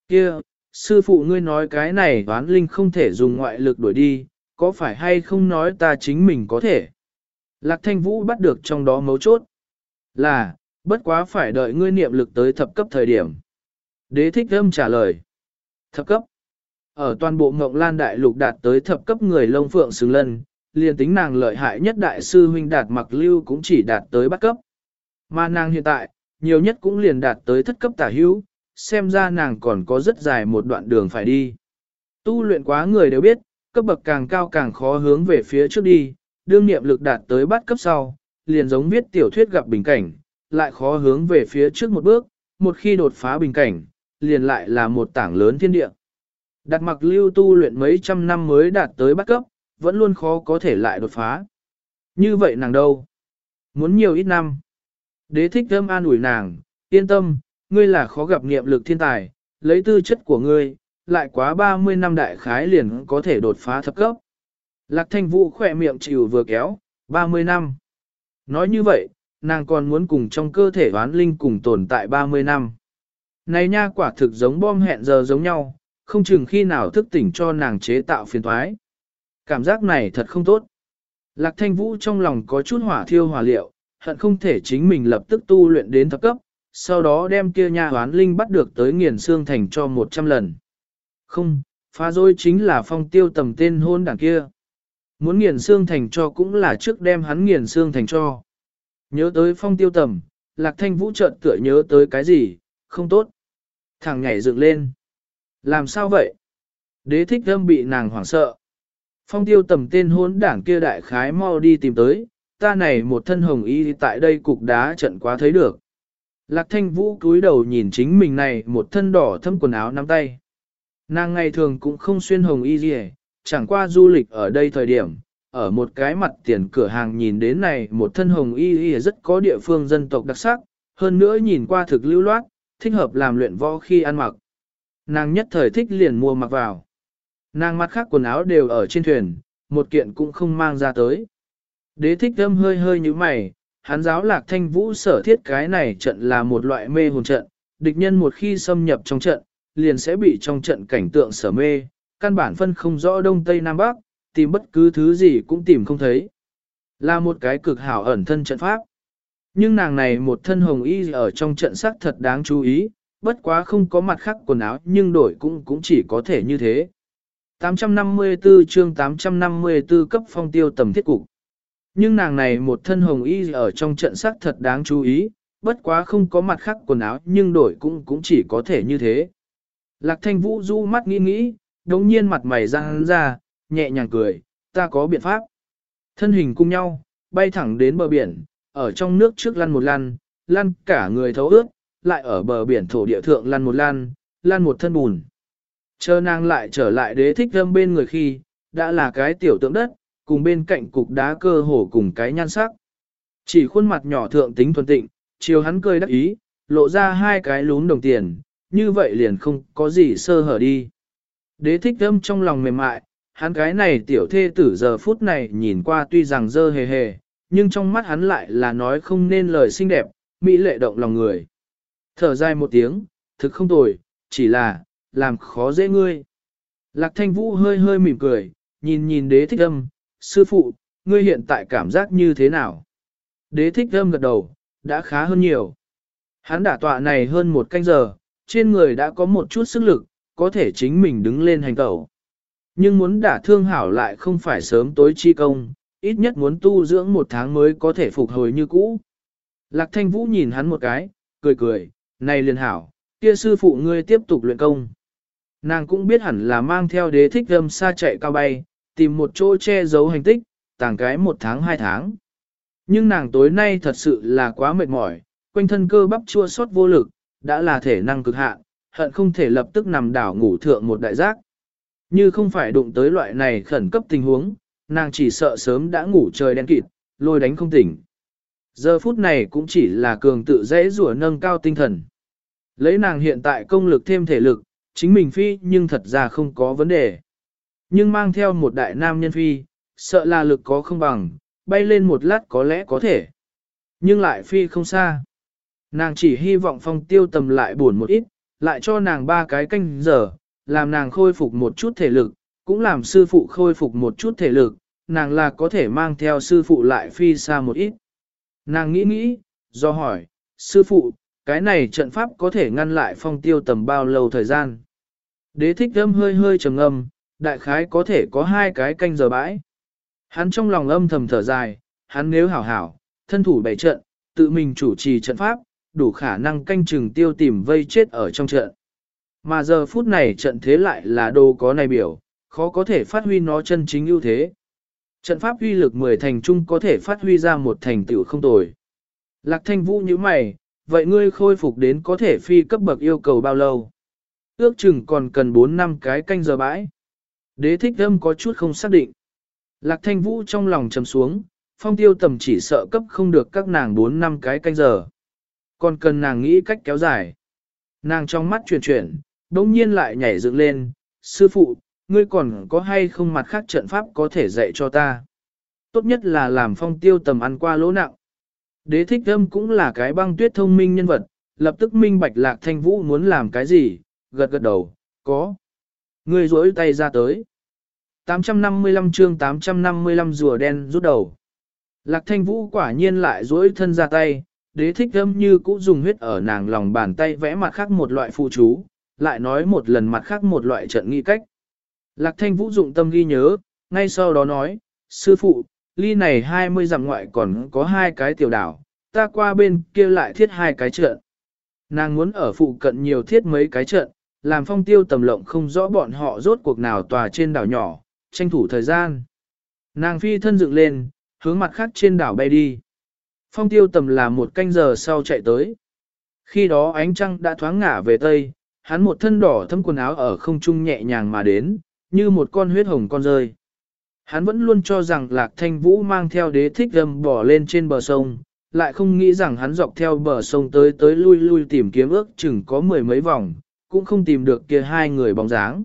kia sư phụ ngươi nói cái này toán linh không thể dùng ngoại lực đuổi đi, có phải hay không nói ta chính mình có thể. Lạc thanh vũ bắt được trong đó mấu chốt. Là, bất quá phải đợi ngươi niệm lực tới thập cấp thời điểm. Đế thích âm trả lời. Thập cấp. Ở toàn bộ Ngộng Lan Đại Lục đạt tới thập cấp người lông phượng xứng lân, liền tính nàng lợi hại nhất đại sư huynh đạt mặc lưu cũng chỉ đạt tới bắt cấp. Mà nàng hiện tại, nhiều nhất cũng liền đạt tới thất cấp tả hữu, xem ra nàng còn có rất dài một đoạn đường phải đi. Tu luyện quá người đều biết, cấp bậc càng cao càng khó hướng về phía trước đi, đương niệm lực đạt tới bắt cấp sau, liền giống viết tiểu thuyết gặp bình cảnh, lại khó hướng về phía trước một bước, một khi đột phá bình cảnh, liền lại là một tảng lớn thiên địa. Đạt mặc lưu tu luyện mấy trăm năm mới đạt tới bắt cấp, vẫn luôn khó có thể lại đột phá. Như vậy nàng đâu? Muốn nhiều ít năm. Đế thích thơm an ủi nàng, yên tâm, ngươi là khó gặp niệm lực thiên tài, lấy tư chất của ngươi, lại quá 30 năm đại khái liền có thể đột phá thấp cấp. Lạc thanh vũ khỏe miệng chịu vừa kéo, 30 năm. Nói như vậy, nàng còn muốn cùng trong cơ thể oán linh cùng tồn tại 30 năm. Này nha quả thực giống bom hẹn giờ giống nhau, không chừng khi nào thức tỉnh cho nàng chế tạo phiền thoái. Cảm giác này thật không tốt. Lạc thanh vũ trong lòng có chút hỏa thiêu hỏa liệu, hận không thể chính mình lập tức tu luyện đến thập cấp, sau đó đem kia nha hoán linh bắt được tới nghiền xương thành cho 100 lần. Không, phá dối chính là phong tiêu tầm tên hôn đảng kia. Muốn nghiền xương thành cho cũng là trước đem hắn nghiền xương thành cho. Nhớ tới phong tiêu tầm, lạc thanh vũ chợt tựa nhớ tới cái gì, không tốt. Thằng nhảy dựng lên. Làm sao vậy? Đế thích thâm bị nàng hoảng sợ. Phong tiêu tầm tên hốn đảng kia đại khái mau đi tìm tới, ta này một thân hồng y tại đây cục đá trận quá thấy được. Lạc thanh vũ cúi đầu nhìn chính mình này một thân đỏ thâm quần áo nắm tay. Nàng ngày thường cũng không xuyên hồng y gì, chẳng qua du lịch ở đây thời điểm, ở một cái mặt tiền cửa hàng nhìn đến này một thân hồng y y rất có địa phương dân tộc đặc sắc, hơn nữa nhìn qua thực lưu loát, thích hợp làm luyện võ khi ăn mặc. Nàng nhất thời thích liền mua mặc vào. Nàng mặt khác quần áo đều ở trên thuyền, một kiện cũng không mang ra tới. Đế thích thâm hơi hơi như mày, hắn giáo lạc thanh vũ sở thiết cái này trận là một loại mê hồn trận, địch nhân một khi xâm nhập trong trận, liền sẽ bị trong trận cảnh tượng sở mê, căn bản phân không rõ đông tây nam bắc, tìm bất cứ thứ gì cũng tìm không thấy. Là một cái cực hảo ẩn thân trận pháp. Nhưng nàng này một thân hồng y ở trong trận sắc thật đáng chú ý, bất quá không có mặt khác quần áo nhưng đổi cũng cũng chỉ có thể như thế. 854 chương 854 cấp phong tiêu tầm thiết cục. Nhưng nàng này một thân hồng y ở trong trận sắc thật đáng chú ý, bất quá không có mặt khác quần áo nhưng đổi cũng cũng chỉ có thể như thế. Lạc thanh vũ du mắt nghĩ nghĩ, đống nhiên mặt mày ra hắn ra, nhẹ nhàng cười, ta có biện pháp. Thân hình cùng nhau, bay thẳng đến bờ biển, ở trong nước trước lăn một lăn, lăn cả người thấu ướt, lại ở bờ biển thổ địa thượng lăn một lăn, lăn một thân bùn. Chờ nàng lại trở lại đế thích thâm bên người khi, đã là cái tiểu tượng đất, cùng bên cạnh cục đá cơ hồ cùng cái nhan sắc. Chỉ khuôn mặt nhỏ thượng tính thuần tịnh, chiều hắn cười đắc ý, lộ ra hai cái lún đồng tiền, như vậy liền không có gì sơ hở đi. Đế thích thâm trong lòng mềm mại, hắn cái này tiểu thê tử giờ phút này nhìn qua tuy rằng dơ hề hề, nhưng trong mắt hắn lại là nói không nên lời xinh đẹp, mỹ lệ động lòng người. Thở dài một tiếng, thực không tồi, chỉ là, làm khó dễ ngươi. Lạc thanh vũ hơi hơi mỉm cười, nhìn nhìn đế thích âm, sư phụ, ngươi hiện tại cảm giác như thế nào? Đế thích âm gật đầu, đã khá hơn nhiều. Hắn đả tọa này hơn một canh giờ, trên người đã có một chút sức lực, có thể chính mình đứng lên hành tẩu. Nhưng muốn đả thương hảo lại không phải sớm tối chi công, ít nhất muốn tu dưỡng một tháng mới có thể phục hồi như cũ. Lạc thanh vũ nhìn hắn một cái, cười cười, này liền hảo, kia sư phụ ngươi tiếp tục luyện công. Nàng cũng biết hẳn là mang theo đế thích âm xa chạy cao bay, tìm một chỗ che giấu hành tích, tàng cái một tháng hai tháng. Nhưng nàng tối nay thật sự là quá mệt mỏi, quanh thân cơ bắp chua xót vô lực, đã là thể năng cực hạn, hận không thể lập tức nằm đảo ngủ thượng một đại giác. Như không phải đụng tới loại này khẩn cấp tình huống, nàng chỉ sợ sớm đã ngủ trời đen kịt, lôi đánh không tỉnh. Giờ phút này cũng chỉ là cường tự dễ rủa nâng cao tinh thần. Lấy nàng hiện tại công lực thêm thể lực, chính mình phi nhưng thật ra không có vấn đề. Nhưng mang theo một đại nam nhân phi, sợ là lực có không bằng, bay lên một lát có lẽ có thể. Nhưng lại phi không xa. Nàng chỉ hy vọng phong tiêu tầm lại buồn một ít, lại cho nàng ba cái canh giờ, làm nàng khôi phục một chút thể lực, cũng làm sư phụ khôi phục một chút thể lực, nàng là có thể mang theo sư phụ lại phi xa một ít. Nàng nghĩ nghĩ, do hỏi, sư phụ, cái này trận pháp có thể ngăn lại phong tiêu tầm bao lâu thời gian. Đế thích âm hơi hơi trầm âm, đại khái có thể có hai cái canh giờ bãi. Hắn trong lòng âm thầm thở dài, hắn nếu hảo hảo, thân thủ bày trận, tự mình chủ trì trận pháp, đủ khả năng canh chừng tiêu tìm vây chết ở trong trận. Mà giờ phút này trận thế lại là đồ có này biểu, khó có thể phát huy nó chân chính ưu thế. Trận pháp uy lực 10 thành trung có thể phát huy ra một thành tựu không tồi. Lạc thanh vũ như mày, vậy ngươi khôi phục đến có thể phi cấp bậc yêu cầu bao lâu? Ước chừng còn cần 4 năm cái canh giờ bãi. Đế thích âm có chút không xác định. Lạc thanh vũ trong lòng trầm xuống, phong tiêu tầm chỉ sợ cấp không được các nàng 4 năm cái canh giờ. Còn cần nàng nghĩ cách kéo dài. Nàng trong mắt chuyển chuyển, đống nhiên lại nhảy dựng lên, sư phụ, ngươi còn có hay không mặt khác trận pháp có thể dạy cho ta. Tốt nhất là làm phong tiêu tầm ăn qua lỗ nặng. Đế thích âm cũng là cái băng tuyết thông minh nhân vật, lập tức minh bạch lạc thanh vũ muốn làm cái gì, gật gật đầu, có. Ngươi rỗi tay ra tới. 855 chương 855 rùa đen rút đầu. Lạc thanh vũ quả nhiên lại rỗi thân ra tay, đế thích âm như cũ dùng huyết ở nàng lòng bàn tay vẽ mặt khác một loại phụ chú, lại nói một lần mặt khác một loại trận nghi cách. Lạc thanh vũ dụng tâm ghi nhớ, ngay sau đó nói, sư phụ, ly này 20 dặm ngoại còn có hai cái tiểu đảo, ta qua bên kia lại thiết hai cái trận. Nàng muốn ở phụ cận nhiều thiết mấy cái trận, làm phong tiêu tầm lộng không rõ bọn họ rốt cuộc nào tòa trên đảo nhỏ, tranh thủ thời gian. Nàng phi thân dựng lên, hướng mặt khác trên đảo bay đi. Phong tiêu tầm là một canh giờ sau chạy tới. Khi đó ánh trăng đã thoáng ngả về tây, hắn một thân đỏ thâm quần áo ở không trung nhẹ nhàng mà đến, như một con huyết hồng con rơi. Hắn vẫn luôn cho rằng Lạc Thanh Vũ mang theo đế thích âm bỏ lên trên bờ sông, lại không nghĩ rằng hắn dọc theo bờ sông tới tới lui lui tìm kiếm ước chừng có mười mấy vòng, cũng không tìm được kia hai người bóng dáng.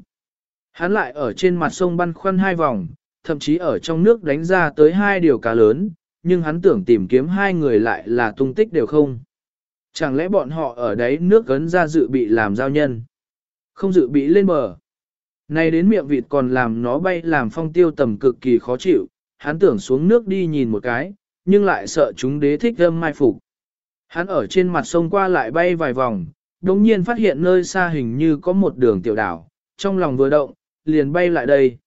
Hắn lại ở trên mặt sông băn khoăn hai vòng, thậm chí ở trong nước đánh ra tới hai điều cá lớn, nhưng hắn tưởng tìm kiếm hai người lại là tung tích đều không. Chẳng lẽ bọn họ ở đấy nước gấn ra dự bị làm giao nhân? Không dự bị lên bờ. Này đến miệng vịt còn làm nó bay làm phong tiêu tầm cực kỳ khó chịu, hắn tưởng xuống nước đi nhìn một cái, nhưng lại sợ chúng đế thích âm mai phục. Hắn ở trên mặt sông qua lại bay vài vòng, đồng nhiên phát hiện nơi xa hình như có một đường tiểu đảo, trong lòng vừa động, liền bay lại đây.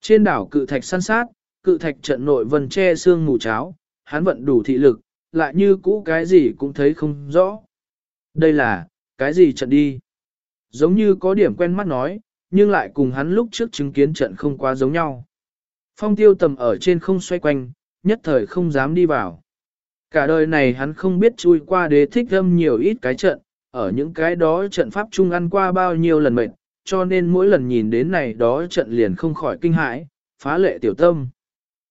Trên đảo cự thạch săn sát, cự thạch trận nội vân che xương mù cháo, hắn vận đủ thị lực, lại như cũ cái gì cũng thấy không rõ. Đây là, cái gì trận đi? Giống như có điểm quen mắt nói, nhưng lại cùng hắn lúc trước chứng kiến trận không quá giống nhau. Phong tiêu tầm ở trên không xoay quanh, nhất thời không dám đi vào. Cả đời này hắn không biết chui qua đế thích âm nhiều ít cái trận, ở những cái đó trận pháp chung ăn qua bao nhiêu lần mệt, cho nên mỗi lần nhìn đến này đó trận liền không khỏi kinh hãi, phá lệ tiểu tâm.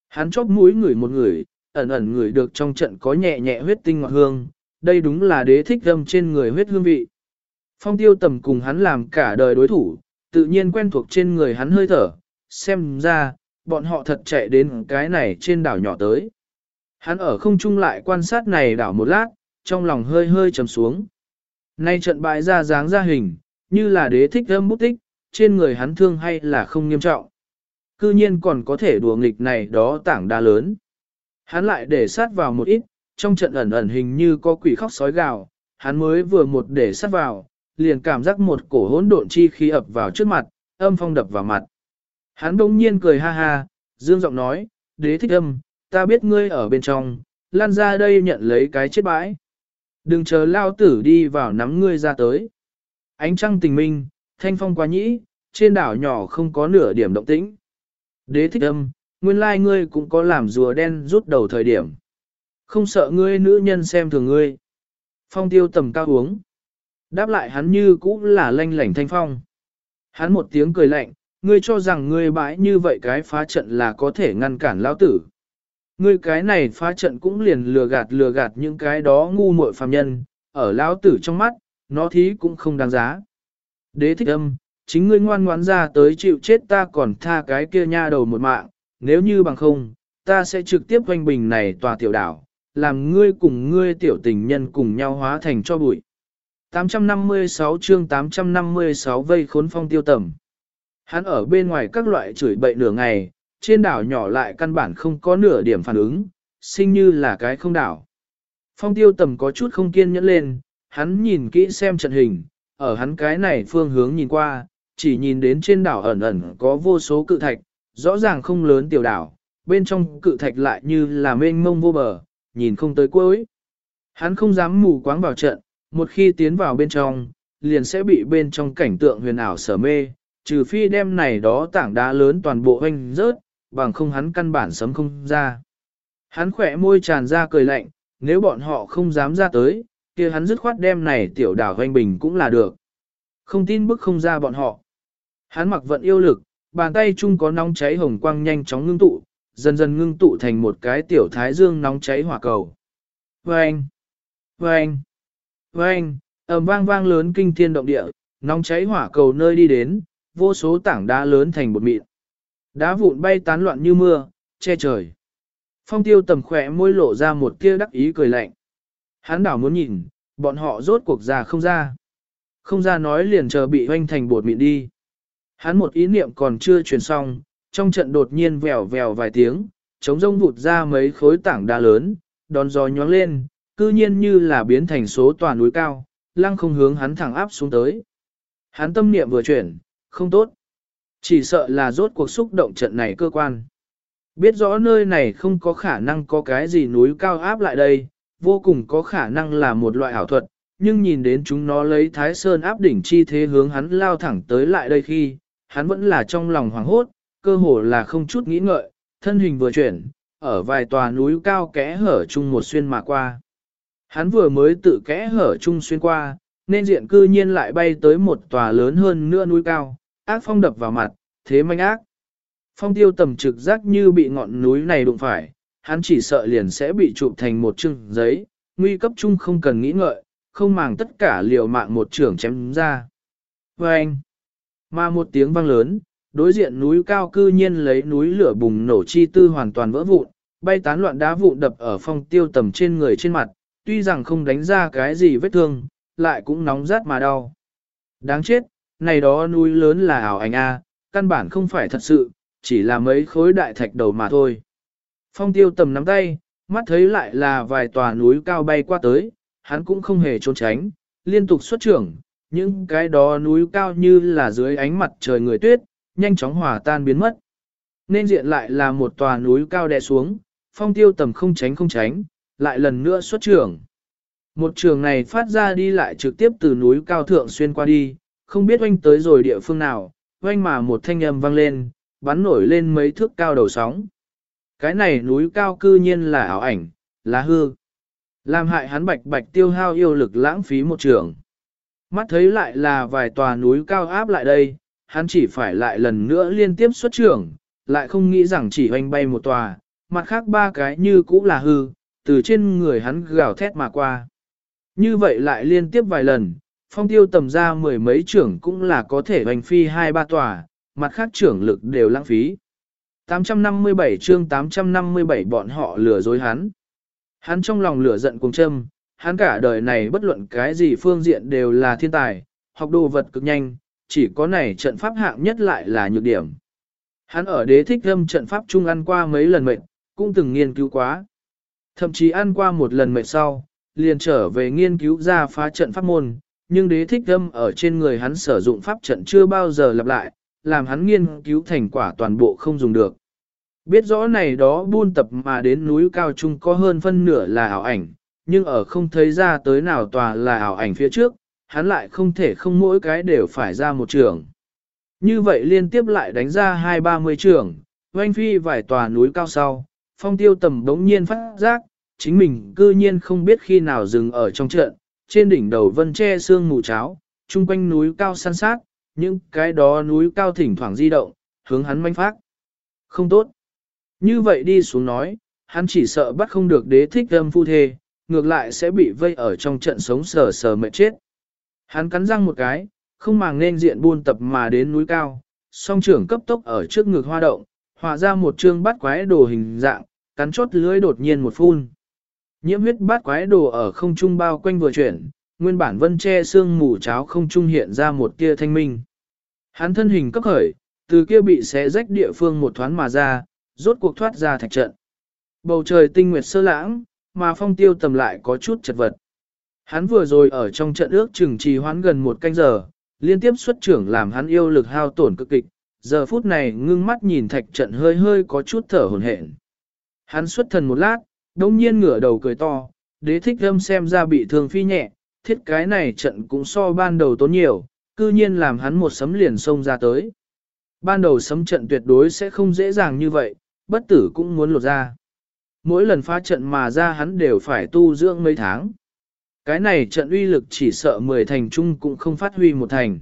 Hắn chóp mũi người một người, ẩn ẩn người được trong trận có nhẹ nhẹ huyết tinh ngọt hương, đây đúng là đế thích âm trên người huyết hương vị. Phong tiêu tầm cùng hắn làm cả đời đối thủ, tự nhiên quen thuộc trên người hắn hơi thở, xem ra, bọn họ thật chạy đến cái này trên đảo nhỏ tới. Hắn ở không trung lại quan sát này đảo một lát, trong lòng hơi hơi trầm xuống. Nay trận bại ra dáng ra hình, như là đế thích âm bút tích, trên người hắn thương hay là không nghiêm trọng. Cư nhiên còn có thể đùa nghịch này đó tảng đa lớn. Hắn lại để sát vào một ít, trong trận ẩn ẩn hình như có quỷ khóc sói gào, hắn mới vừa một để sát vào, liền cảm giác một cổ hỗn độn chi khí ập vào trước mặt, âm phong đập vào mặt. Hắn đông nhiên cười ha ha, dương giọng nói, đế thích âm, ta biết ngươi ở bên trong, lan ra đây nhận lấy cái chết bãi. Đừng chờ lao tử đi vào nắm ngươi ra tới. Ánh trăng tình minh, thanh phong quá nhĩ, trên đảo nhỏ không có nửa điểm động tĩnh. Đế thích âm, nguyên lai ngươi cũng có làm rùa đen rút đầu thời điểm. Không sợ ngươi nữ nhân xem thường ngươi. Phong tiêu tầm cao uống. Đáp lại hắn như cũ là lanh lảnh thanh phong. Hắn một tiếng cười lạnh, ngươi cho rằng ngươi bãi như vậy cái phá trận là có thể ngăn cản lão tử. Ngươi cái này phá trận cũng liền lừa gạt lừa gạt những cái đó ngu muội phàm nhân, ở lão tử trong mắt, nó thí cũng không đáng giá. Đế thích âm, chính ngươi ngoan ngoãn ra tới chịu chết ta còn tha cái kia nha đầu một mạng, nếu như bằng không, ta sẽ trực tiếp hoành bình này tòa tiểu đảo, làm ngươi cùng ngươi tiểu tình nhân cùng nhau hóa thành cho bụi. 856 chương 856 vây khốn phong tiêu tầm. Hắn ở bên ngoài các loại chửi bậy nửa ngày, trên đảo nhỏ lại căn bản không có nửa điểm phản ứng, sinh như là cái không đảo. Phong tiêu tầm có chút không kiên nhẫn lên, hắn nhìn kỹ xem trận hình, ở hắn cái này phương hướng nhìn qua, chỉ nhìn đến trên đảo ẩn ẩn có vô số cự thạch, rõ ràng không lớn tiểu đảo, bên trong cự thạch lại như là mênh mông vô bờ, nhìn không tới cuối. Hắn không dám mù quáng vào trận, một khi tiến vào bên trong, liền sẽ bị bên trong cảnh tượng huyền ảo sở mê, trừ phi đem này đó tảng đá lớn toàn bộ hoanh rớt, bằng không hắn căn bản sấm không ra. Hắn khỏe môi tràn ra cười lạnh, nếu bọn họ không dám ra tới, kia hắn dứt khoát đem này tiểu đảo hoanh bình cũng là được. Không tin bức không ra bọn họ. Hắn mặc vận yêu lực, bàn tay chung có nóng cháy hồng quang nhanh chóng ngưng tụ, dần dần ngưng tụ thành một cái tiểu thái dương nóng cháy hỏa cầu. Vâng! Vâng! Vâng! ầm vang vang lớn kinh thiên động địa, nóng cháy hỏa cầu nơi đi đến, vô số tảng đá lớn thành bột mịn. Đá vụn bay tán loạn như mưa, che trời. Phong tiêu tầm khỏe môi lộ ra một tia đắc ý cười lạnh. Hán đảo muốn nhìn, bọn họ rốt cuộc ra không ra. Không ra nói liền chờ bị hoanh thành bột mịn đi. Hắn một ý niệm còn chưa truyền xong, trong trận đột nhiên vèo vèo vài tiếng, chống rông vụt ra mấy khối tảng đá lớn, đón gió nhoáng lên, cư nhiên như là biến thành số tòa núi cao, lăng không hướng hắn thẳng áp xuống tới. Hắn tâm niệm vừa chuyển, không tốt. Chỉ sợ là rốt cuộc xúc động trận này cơ quan. Biết rõ nơi này không có khả năng có cái gì núi cao áp lại đây, vô cùng có khả năng là một loại ảo thuật, nhưng nhìn đến chúng nó lấy thái sơn áp đỉnh chi thế hướng hắn lao thẳng tới lại đây khi, hắn vẫn là trong lòng hoảng hốt, cơ hồ là không chút nghĩ ngợi, thân hình vừa chuyển, ở vài tòa núi cao kẽ hở chung một xuyên mà qua. Hắn vừa mới tự kẽ hở chung xuyên qua, nên diện cư nhiên lại bay tới một tòa lớn hơn nữa núi cao, ác phong đập vào mặt, thế manh ác. Phong tiêu tầm trực giác như bị ngọn núi này đụng phải, hắn chỉ sợ liền sẽ bị chụp thành một chừng giấy, nguy cấp chung không cần nghĩ ngợi, không màng tất cả liều mạng một trưởng chém ra. Và anh, mà một tiếng vang lớn, đối diện núi cao cư nhiên lấy núi lửa bùng nổ chi tư hoàn toàn vỡ vụn, bay tán loạn đá vụn đập ở phong tiêu tầm trên người trên mặt, tuy rằng không đánh ra cái gì vết thương, lại cũng nóng rát mà đau. Đáng chết, này đó núi lớn là ảo ảnh A, căn bản không phải thật sự, chỉ là mấy khối đại thạch đầu mà thôi. Phong tiêu tầm nắm tay, mắt thấy lại là vài tòa núi cao bay qua tới, hắn cũng không hề trốn tránh, liên tục xuất trưởng, những cái đó núi cao như là dưới ánh mặt trời người tuyết, nhanh chóng hòa tan biến mất. Nên diện lại là một tòa núi cao đè xuống, phong tiêu tầm không tránh không tránh, lại lần nữa xuất trưởng. Một trường này phát ra đi lại trực tiếp từ núi cao thượng xuyên qua đi, không biết oanh tới rồi địa phương nào, oanh mà một thanh âm vang lên, bắn nổi lên mấy thước cao đầu sóng. Cái này núi cao cư nhiên là ảo ảnh, là hư. Làm hại hắn bạch bạch tiêu hao yêu lực lãng phí một trường. Mắt thấy lại là vài tòa núi cao áp lại đây, hắn chỉ phải lại lần nữa liên tiếp xuất trường lại không nghĩ rằng chỉ hoành bay một tòa, mặt khác ba cái như cũ là hư, từ trên người hắn gào thét mà qua. Như vậy lại liên tiếp vài lần, phong tiêu tầm ra mười mấy trưởng cũng là có thể hoành phi hai ba tòa, mặt khác trưởng lực đều lãng phí. 857 chương 857 bọn họ lừa dối hắn. Hắn trong lòng lửa giận cùng châm, hắn cả đời này bất luận cái gì phương diện đều là thiên tài, học đồ vật cực nhanh, chỉ có này trận pháp hạng nhất lại là nhược điểm. Hắn ở đế thích âm trận pháp trung ăn qua mấy lần mệnh cũng từng nghiên cứu quá. Thậm chí ăn qua một lần mệt sau, liền trở về nghiên cứu ra phá trận pháp môn, nhưng đế thích âm ở trên người hắn sử dụng pháp trận chưa bao giờ lặp lại, làm hắn nghiên cứu thành quả toàn bộ không dùng được. Biết rõ này đó buôn tập mà đến núi cao trung có hơn phân nửa là ảo ảnh, nhưng ở không thấy ra tới nào tòa là ảo ảnh phía trước, hắn lại không thể không mỗi cái đều phải ra một trường. Như vậy liên tiếp lại đánh ra hai ba mươi trường, oanh phi vài tòa núi cao sau, phong tiêu tầm đống nhiên phát giác, chính mình cư nhiên không biết khi nào dừng ở trong trận, trên đỉnh đầu vân che sương mù cháo, chung quanh núi cao san sát, những cái đó núi cao thỉnh thoảng di động, hướng hắn manh phát. Không tốt. Như vậy đi xuống nói, hắn chỉ sợ bắt không được đế thích âm phu thê, ngược lại sẽ bị vây ở trong trận sống sờ sờ mệt chết. Hắn cắn răng một cái, không màng nên diện buôn tập mà đến núi cao, song trưởng cấp tốc ở trước ngực hoa động, hòa ra một chương bắt quái đồ hình dạng, cắn chốt lưới đột nhiên một phun. Nhiễm huyết bát quái đồ ở không trung bao quanh vừa chuyển, nguyên bản vân che xương mù cháo không trung hiện ra một tia thanh minh. Hắn thân hình cấp khởi, từ kia bị xé rách địa phương một thoáng mà ra, rốt cuộc thoát ra thạch trận. Bầu trời tinh nguyệt sơ lãng, mà phong tiêu tầm lại có chút chật vật. Hắn vừa rồi ở trong trận ước chừng trì hoãn gần một canh giờ, liên tiếp xuất trưởng làm hắn yêu lực hao tổn cực kịch, giờ phút này ngưng mắt nhìn thạch trận hơi hơi có chút thở hồn hển. Hắn xuất thần một lát, đông nhiên ngửa đầu cười to, đế thích âm xem ra bị thương phi nhẹ, thiết cái này trận cũng so ban đầu tốn nhiều, cư nhiên làm hắn một sấm liền xông ra tới. Ban đầu sấm trận tuyệt đối sẽ không dễ dàng như vậy, bất tử cũng muốn lột ra. Mỗi lần phá trận mà ra hắn đều phải tu dưỡng mấy tháng. Cái này trận uy lực chỉ sợ 10 thành chung cũng không phát huy một thành.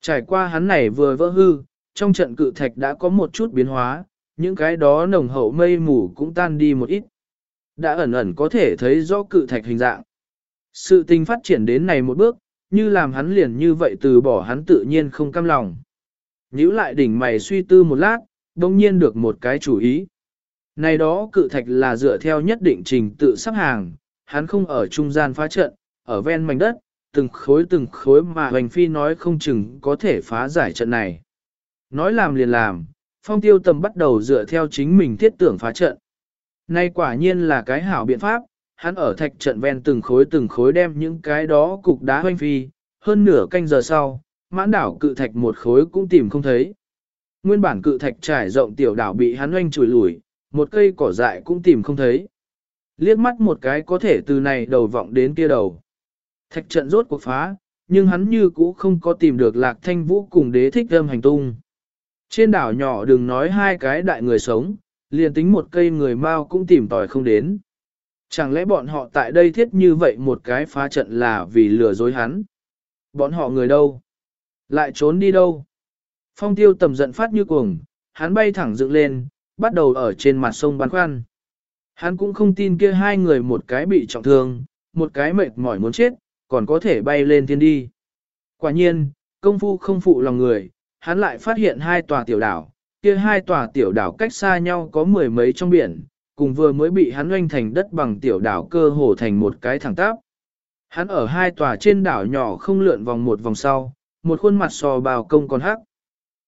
Trải qua hắn này vừa vỡ hư, trong trận cự thạch đã có một chút biến hóa, những cái đó nồng hậu mây mù cũng tan đi một ít. Đã ẩn ẩn có thể thấy rõ cự thạch hình dạng. Sự tình phát triển đến này một bước, như làm hắn liền như vậy từ bỏ hắn tự nhiên không cam lòng. Nhữ lại đỉnh mày suy tư một lát, đông nhiên được một cái chủ ý. Này đó cự thạch là dựa theo nhất định trình tự sắp hàng, hắn không ở trung gian phá trận, ở ven mảnh đất, từng khối từng khối mà hoành phi nói không chừng có thể phá giải trận này. Nói làm liền làm, phong tiêu tầm bắt đầu dựa theo chính mình thiết tưởng phá trận. Nay quả nhiên là cái hảo biện pháp, hắn ở thạch trận ven từng khối từng khối đem những cái đó cục đá hoanh phi, hơn nửa canh giờ sau, mãn đảo cự thạch một khối cũng tìm không thấy. Nguyên bản cự thạch trải rộng tiểu đảo bị hắn hoanh chùi lủi, một cây cỏ dại cũng tìm không thấy. Liếc mắt một cái có thể từ này đầu vọng đến kia đầu. Thạch trận rốt cuộc phá, nhưng hắn như cũ không có tìm được lạc thanh vũ cùng đế thích âm hành tung. Trên đảo nhỏ đừng nói hai cái đại người sống, liền tính một cây người mau cũng tìm tòi không đến. Chẳng lẽ bọn họ tại đây thiết như vậy một cái phá trận là vì lừa dối hắn? Bọn họ người đâu? Lại trốn đi đâu? Phong tiêu tầm giận phát như cuồng, hắn bay thẳng dựng lên, bắt đầu ở trên mặt sông bắn khoăn. Hắn cũng không tin kia hai người một cái bị trọng thương, một cái mệt mỏi muốn chết, còn có thể bay lên thiên đi. Quả nhiên, công phu không phụ lòng người, hắn lại phát hiện hai tòa tiểu đảo, kia hai tòa tiểu đảo cách xa nhau có mười mấy trong biển, cùng vừa mới bị hắn oanh thành đất bằng tiểu đảo cơ hồ thành một cái thẳng tắp. Hắn ở hai tòa trên đảo nhỏ không lượn vòng một vòng sau, một khuôn mặt sò bào công còn hắc.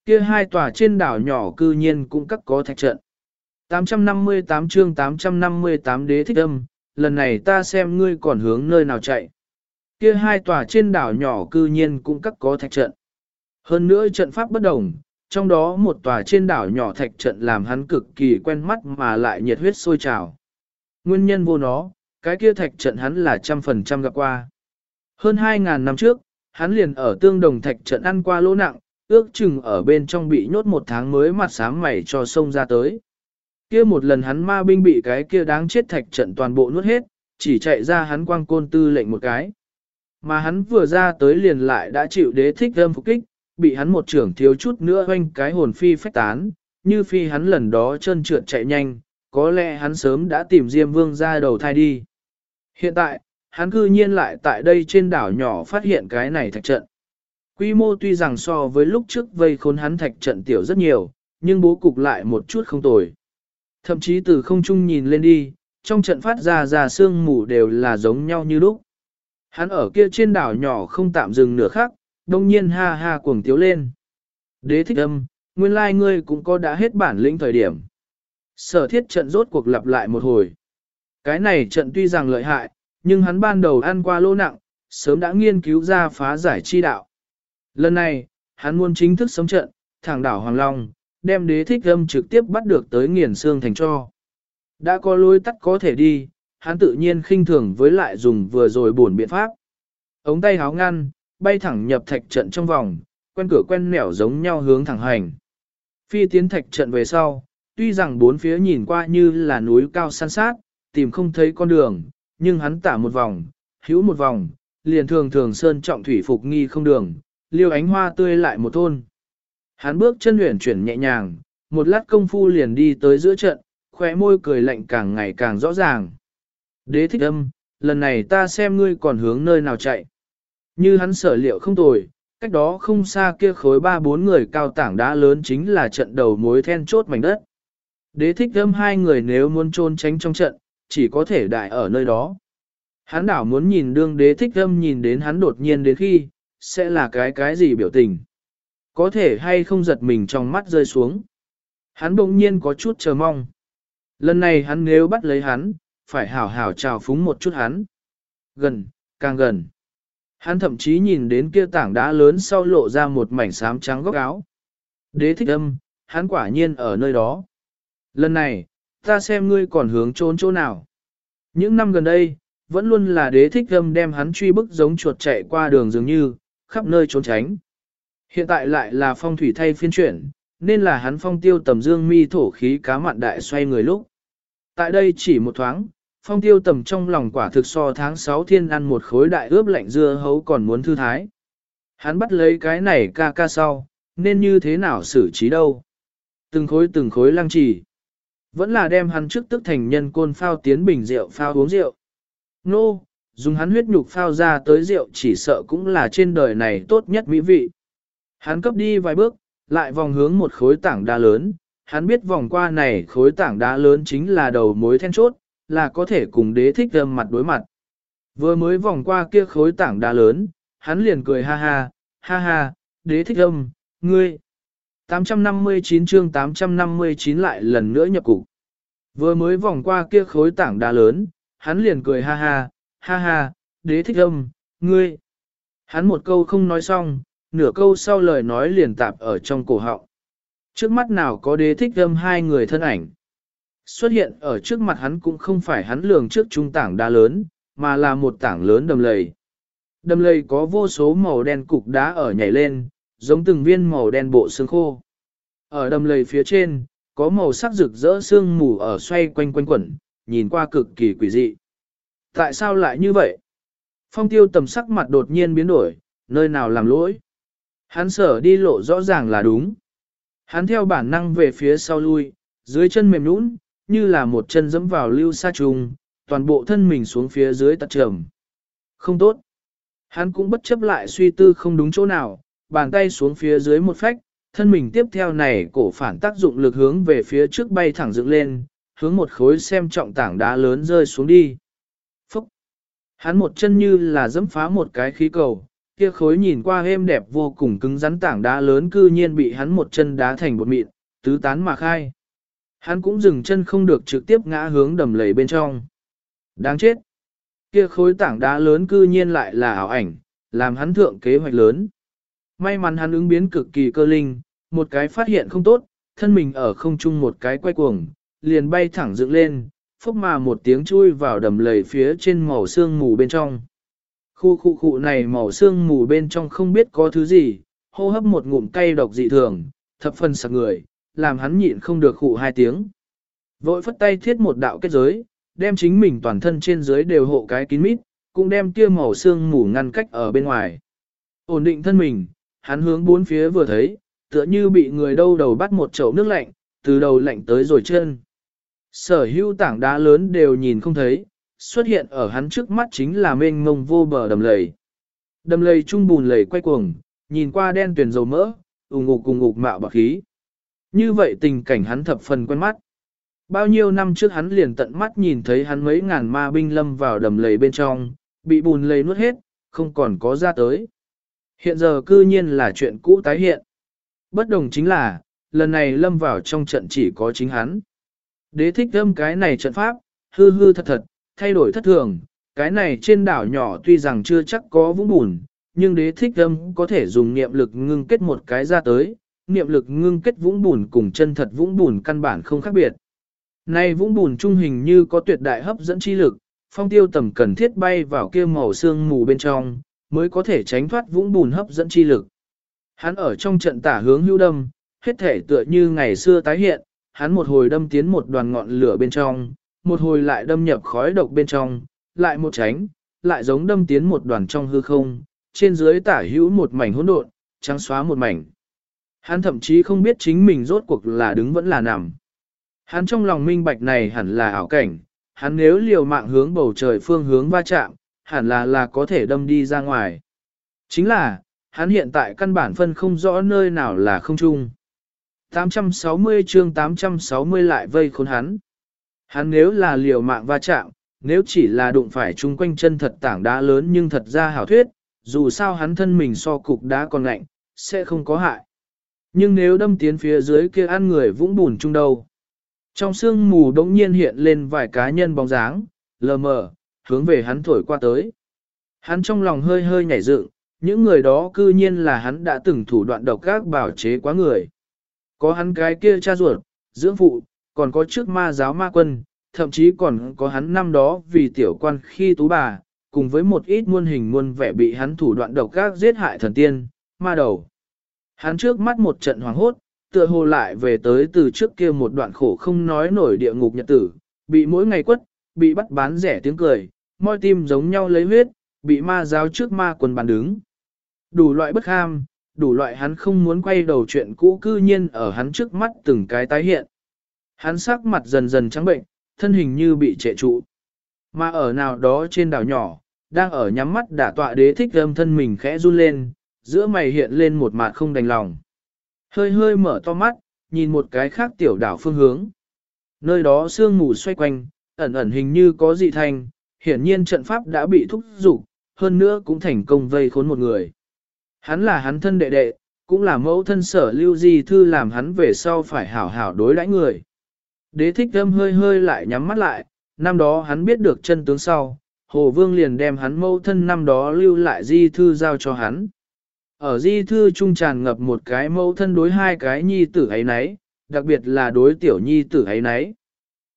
Kia hai tòa trên đảo nhỏ cư nhiên cũng cắt có thạch trận. 858 chương 858 đế thích âm, lần này ta xem ngươi còn hướng nơi nào chạy. Kia hai tòa trên đảo nhỏ cư nhiên cũng cắt có thạch trận. Hơn nữa trận pháp bất đồng, trong đó một tòa trên đảo nhỏ thạch trận làm hắn cực kỳ quen mắt mà lại nhiệt huyết sôi trào. Nguyên nhân vô nó, cái kia thạch trận hắn là trăm phần trăm gặp qua. Hơn 2.000 năm trước, hắn liền ở tương đồng thạch trận ăn qua lỗ nặng, ước chừng ở bên trong bị nhốt một tháng mới mặt sáng mày cho sông ra tới. Kia một lần hắn ma binh bị cái kia đáng chết thạch trận toàn bộ nuốt hết, chỉ chạy ra hắn quang côn tư lệnh một cái. Mà hắn vừa ra tới liền lại đã chịu đế thích âm phục kích, bị hắn một trưởng thiếu chút nữa hoanh cái hồn phi phách tán, như phi hắn lần đó chân trượt chạy nhanh, có lẽ hắn sớm đã tìm Diêm Vương ra đầu thai đi. Hiện tại, hắn cư nhiên lại tại đây trên đảo nhỏ phát hiện cái này thạch trận. Quy mô tuy rằng so với lúc trước vây khốn hắn thạch trận tiểu rất nhiều, nhưng bố cục lại một chút không tồi. Thậm chí từ không trung nhìn lên đi, trong trận phát ra ra sương mù đều là giống nhau như lúc. Hắn ở kia trên đảo nhỏ không tạm dừng nửa khắc, đông nhiên ha ha cuồng tiếu lên. Đế thích âm, nguyên lai ngươi cũng có đã hết bản lĩnh thời điểm. Sở thiết trận rốt cuộc lặp lại một hồi. Cái này trận tuy rằng lợi hại, nhưng hắn ban đầu ăn qua lô nặng, sớm đã nghiên cứu ra phá giải chi đạo. Lần này, hắn muốn chính thức sống trận, thẳng đảo Hoàng Long, đem đế thích âm trực tiếp bắt được tới nghiền xương thành cho. Đã có lối tắt có thể đi, hắn tự nhiên khinh thường với lại dùng vừa rồi buồn biện pháp. Ống tay háo ngăn, bay thẳng nhập thạch trận trong vòng, quen cửa quen nẻo giống nhau hướng thẳng hành. Phi tiến thạch trận về sau, tuy rằng bốn phía nhìn qua như là núi cao san sát, tìm không thấy con đường, nhưng hắn tả một vòng, hữu một vòng, liền thường thường sơn trọng thủy phục nghi không đường, liêu ánh hoa tươi lại một thôn. Hắn bước chân huyền chuyển nhẹ nhàng, một lát công phu liền đi tới giữa trận, khóe môi cười lạnh càng ngày càng rõ ràng. Đế thích âm, lần này ta xem ngươi còn hướng nơi nào chạy. Như hắn sở liệu không tồi, cách đó không xa kia khối ba bốn người cao tảng đá lớn chính là trận đầu mối then chốt mảnh đất. Đế thích âm hai người nếu muốn trôn tránh trong trận, chỉ có thể đại ở nơi đó. Hắn đảo muốn nhìn đương đế thích âm nhìn đến hắn đột nhiên đến khi, sẽ là cái cái gì biểu tình. Có thể hay không giật mình trong mắt rơi xuống. Hắn bỗng nhiên có chút chờ mong. Lần này hắn nếu bắt lấy hắn, phải hảo hảo chào phúng một chút hắn. Gần, càng gần. Hắn thậm chí nhìn đến kia tảng đá lớn sau lộ ra một mảnh xám trắng góc áo. Đế thích âm, hắn quả nhiên ở nơi đó. Lần này, ta xem ngươi còn hướng trốn chỗ nào. Những năm gần đây, vẫn luôn là đế thích âm đem hắn truy bức giống chuột chạy qua đường dường như, khắp nơi trốn tránh. Hiện tại lại là phong thủy thay phiên chuyển, nên là hắn phong tiêu tầm dương mi thổ khí cá mặn đại xoay người lúc. Tại đây chỉ một thoáng, phong tiêu tầm trong lòng quả thực so tháng 6 thiên ăn một khối đại ướp lạnh dưa hấu còn muốn thư thái. Hắn bắt lấy cái này ca ca sau, nên như thế nào xử trí đâu. Từng khối từng khối lăng trì. Vẫn là đem hắn trước tức thành nhân côn phao tiến bình rượu phao uống rượu. Nô, no, dùng hắn huyết nhục phao ra tới rượu chỉ sợ cũng là trên đời này tốt nhất mỹ vị. Hắn cấp đi vài bước, lại vòng hướng một khối tảng đá lớn, hắn biết vòng qua này khối tảng đá lớn chính là đầu mối then chốt, là có thể cùng đế thích âm mặt đối mặt. Vừa mới vòng qua kia khối tảng đá lớn, hắn liền cười ha ha, ha ha, đế thích âm, ngươi. 859 chương 859 lại lần nữa nhập cục. Vừa mới vòng qua kia khối tảng đá lớn, hắn liền cười ha ha, ha ha, đế thích âm, ngươi. Hắn một câu không nói xong, nửa câu sau lời nói liền tạp ở trong cổ họng. Trước mắt nào có đế thích âm hai người thân ảnh. Xuất hiện ở trước mặt hắn cũng không phải hắn lường trước trung tảng đá lớn, mà là một tảng lớn đầm lầy. Đầm lầy có vô số màu đen cục đá ở nhảy lên, giống từng viên màu đen bộ xương khô. Ở đầm lầy phía trên, có màu sắc rực rỡ xương mù ở xoay quanh quanh quẩn, nhìn qua cực kỳ quỷ dị. Tại sao lại như vậy? Phong tiêu tầm sắc mặt đột nhiên biến đổi, nơi nào làm lỗi? Hắn sở đi lộ rõ ràng là đúng. Hắn theo bản năng về phía sau lui, dưới chân mềm nũng, như là một chân dẫm vào lưu sa trùng, toàn bộ thân mình xuống phía dưới tật trầm. Không tốt. Hắn cũng bất chấp lại suy tư không đúng chỗ nào, bàn tay xuống phía dưới một phách, thân mình tiếp theo này cổ phản tác dụng lực hướng về phía trước bay thẳng dựng lên, hướng một khối xem trọng tảng đá lớn rơi xuống đi. Phúc! Hắn một chân như là dẫm phá một cái khí cầu, kia khối nhìn qua êm đẹp vô cùng cứng rắn tảng đá lớn cư nhiên bị hắn một chân đá thành bột mịn, tứ tán mà khai. Hắn cũng dừng chân không được trực tiếp ngã hướng đầm lầy bên trong. Đáng chết! Kia khối tảng đá lớn cư nhiên lại là ảo ảnh, làm hắn thượng kế hoạch lớn. May mắn hắn ứng biến cực kỳ cơ linh, một cái phát hiện không tốt, thân mình ở không trung một cái quay cuồng, liền bay thẳng dựng lên, phốc mà một tiếng chui vào đầm lầy phía trên màu xương mù bên trong. Khu khu khu này màu xương mù bên trong không biết có thứ gì, hô hấp một ngụm cay độc dị thường, thập phần sặc người, làm hắn nhịn không được khụ hai tiếng. Vội phất tay thiết một đạo kết giới, đem chính mình toàn thân trên dưới đều hộ cái kín mít, cũng đem kia màu xương mù ngăn cách ở bên ngoài. Ổn định thân mình, hắn hướng bốn phía vừa thấy, tựa như bị người đâu đầu bắt một chậu nước lạnh, từ đầu lạnh tới rồi chân. Sở hữu tảng đá lớn đều nhìn không thấy, xuất hiện ở hắn trước mắt chính là mênh mông vô bờ đầm lầy. Đầm lầy trung bùn lầy quay cuồng, nhìn qua đen tuyền dầu mỡ, ủng ngục cùng ngục mạo bạc khí. Như vậy tình cảnh hắn thập phần quen mắt. Bao nhiêu năm trước hắn liền tận mắt nhìn thấy hắn mấy ngàn ma binh lâm vào đầm lầy bên trong, bị bùn lầy nuốt hết, không còn có ra tới. Hiện giờ cư nhiên là chuyện cũ tái hiện. Bất đồng chính là, lần này lâm vào trong trận chỉ có chính hắn. Đế thích âm cái này trận pháp, hư hư thật thật, thay đổi thất thường, cái này trên đảo nhỏ tuy rằng chưa chắc có vũng bùn, nhưng đế thích âm có thể dùng niệm lực ngưng kết một cái ra tới, niệm lực ngưng kết vũng bùn cùng chân thật vũng bùn căn bản không khác biệt. Nay vũng bùn trung hình như có tuyệt đại hấp dẫn chi lực, phong tiêu tầm cần thiết bay vào kia màu xương mù bên trong, mới có thể tránh thoát vũng bùn hấp dẫn chi lực. Hắn ở trong trận tả hướng hưu đâm, hết thể tựa như ngày xưa tái hiện, hắn một hồi đâm tiến một đoàn ngọn lửa bên trong, một hồi lại đâm nhập khói độc bên trong, lại một tránh, lại giống đâm tiến một đoàn trong hư không, trên dưới tả hữu một mảnh hỗn độn, trắng xóa một mảnh. Hắn thậm chí không biết chính mình rốt cuộc là đứng vẫn là nằm. Hắn trong lòng minh bạch này hẳn là ảo cảnh, hắn nếu liều mạng hướng bầu trời phương hướng va chạm, hẳn là là có thể đâm đi ra ngoài. Chính là, hắn hiện tại căn bản phân không rõ nơi nào là không trung. 860 chương 860 lại vây khốn hắn. Hắn nếu là liều mạng va chạm, nếu chỉ là đụng phải chung quanh chân thật tảng đá lớn nhưng thật ra hảo thuyết, dù sao hắn thân mình so cục đá còn lạnh, sẽ không có hại. Nhưng nếu đâm tiến phía dưới kia ăn người vũng bùn chung đâu. Trong sương mù đống nhiên hiện lên vài cá nhân bóng dáng, lờ mờ, hướng về hắn thổi qua tới. Hắn trong lòng hơi hơi nhảy dựng, những người đó cư nhiên là hắn đã từng thủ đoạn độc các bảo chế quá người. Có hắn cái kia cha ruột, dưỡng phụ, còn có trước ma giáo ma quân, thậm chí còn có hắn năm đó vì tiểu quan khi tú bà, cùng với một ít muôn hình muôn vẻ bị hắn thủ đoạn độc các giết hại thần tiên, ma đầu. Hắn trước mắt một trận hoàng hốt, tựa hồ lại về tới từ trước kia một đoạn khổ không nói nổi địa ngục nhật tử, bị mỗi ngày quất, bị bắt bán rẻ tiếng cười, môi tim giống nhau lấy huyết, bị ma giáo trước ma quần bàn đứng. Đủ loại bất ham, đủ loại hắn không muốn quay đầu chuyện cũ cư nhiên ở hắn trước mắt từng cái tái hiện. Hắn sắc mặt dần dần trắng bệnh, thân hình như bị trệ trụ. Mà ở nào đó trên đảo nhỏ, đang ở nhắm mắt đả tọa đế thích âm thân mình khẽ run lên, giữa mày hiện lên một mặt không đành lòng. Hơi hơi mở to mắt, nhìn một cái khác tiểu đảo phương hướng. Nơi đó sương mù xoay quanh, ẩn ẩn hình như có dị thanh, hiển nhiên trận pháp đã bị thúc dục, hơn nữa cũng thành công vây khốn một người. Hắn là hắn thân đệ đệ, cũng là mẫu thân sở lưu di thư làm hắn về sau phải hảo hảo đối đãi người. Đế thích âm hơi hơi lại nhắm mắt lại, năm đó hắn biết được chân tướng sau, Hồ Vương liền đem hắn mẫu thân năm đó lưu lại di thư giao cho hắn. Ở di thư trung tràn ngập một cái mẫu thân đối hai cái nhi tử ấy nấy, đặc biệt là đối tiểu nhi tử ấy nấy.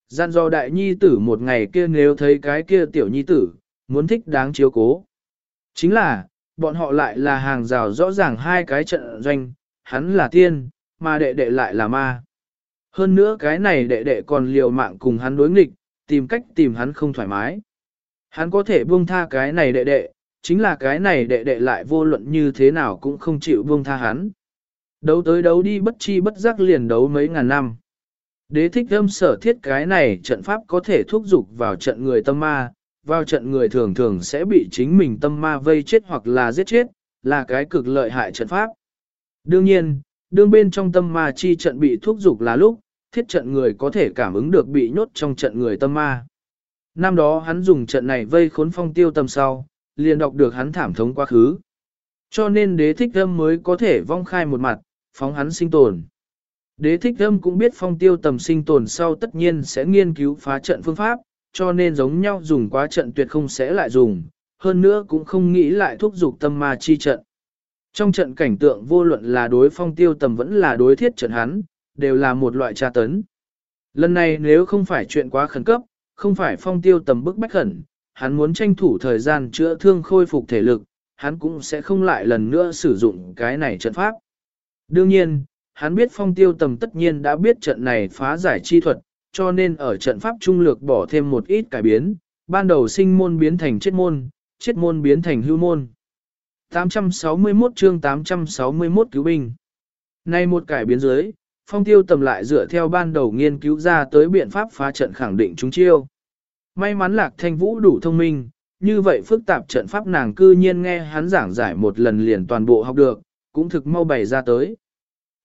Gian do đại nhi tử một ngày kia nếu thấy cái kia tiểu nhi tử, muốn thích đáng chiếu cố. Chính là, bọn họ lại là hàng rào rõ ràng hai cái trận doanh, hắn là tiên, mà đệ đệ lại là ma. Hơn nữa cái này đệ đệ còn liều mạng cùng hắn đối nghịch, tìm cách tìm hắn không thoải mái. Hắn có thể buông tha cái này đệ đệ, chính là cái này đệ đệ lại vô luận như thế nào cũng không chịu buông tha hắn. Đấu tới đấu đi bất chi bất giác liền đấu mấy ngàn năm. Đế thích âm sở thiết cái này trận pháp có thể thúc dục vào trận người tâm ma, vào trận người thường thường sẽ bị chính mình tâm ma vây chết hoặc là giết chết, là cái cực lợi hại trận pháp. Đương nhiên, đương bên trong tâm ma chi trận bị thúc dục là lúc, thiết trận người có thể cảm ứng được bị nhốt trong trận người tâm ma. Năm đó hắn dùng trận này vây khốn phong tiêu tâm sau, liền đọc được hắn thảm thống quá khứ. Cho nên đế thích âm mới có thể vong khai một mặt, phóng hắn sinh tồn. Đế thích âm cũng biết phong tiêu tầm sinh tồn sau tất nhiên sẽ nghiên cứu phá trận phương pháp, cho nên giống nhau dùng quá trận tuyệt không sẽ lại dùng, hơn nữa cũng không nghĩ lại thúc giục tâm ma chi trận. Trong trận cảnh tượng vô luận là đối phong tiêu tầm vẫn là đối thiết trận hắn, đều là một loại tra tấn. Lần này nếu không phải chuyện quá khẩn cấp, không phải phong tiêu tầm bức bách khẩn, hắn muốn tranh thủ thời gian chữa thương khôi phục thể lực, hắn cũng sẽ không lại lần nữa sử dụng cái này trận pháp. Đương nhiên, hắn biết phong tiêu tầm tất nhiên đã biết trận này phá giải chi thuật, cho nên ở trận pháp trung lược bỏ thêm một ít cải biến, ban đầu sinh môn biến thành chết môn, chết môn biến thành hưu môn. 861 chương 861 cứu binh. Nay một cải biến dưới, phong tiêu tầm lại dựa theo ban đầu nghiên cứu ra tới biện pháp phá trận khẳng định chúng chiêu. May mắn lạc thanh vũ đủ thông minh, như vậy phức tạp trận pháp nàng cư nhiên nghe hắn giảng giải một lần liền toàn bộ học được, cũng thực mau bày ra tới.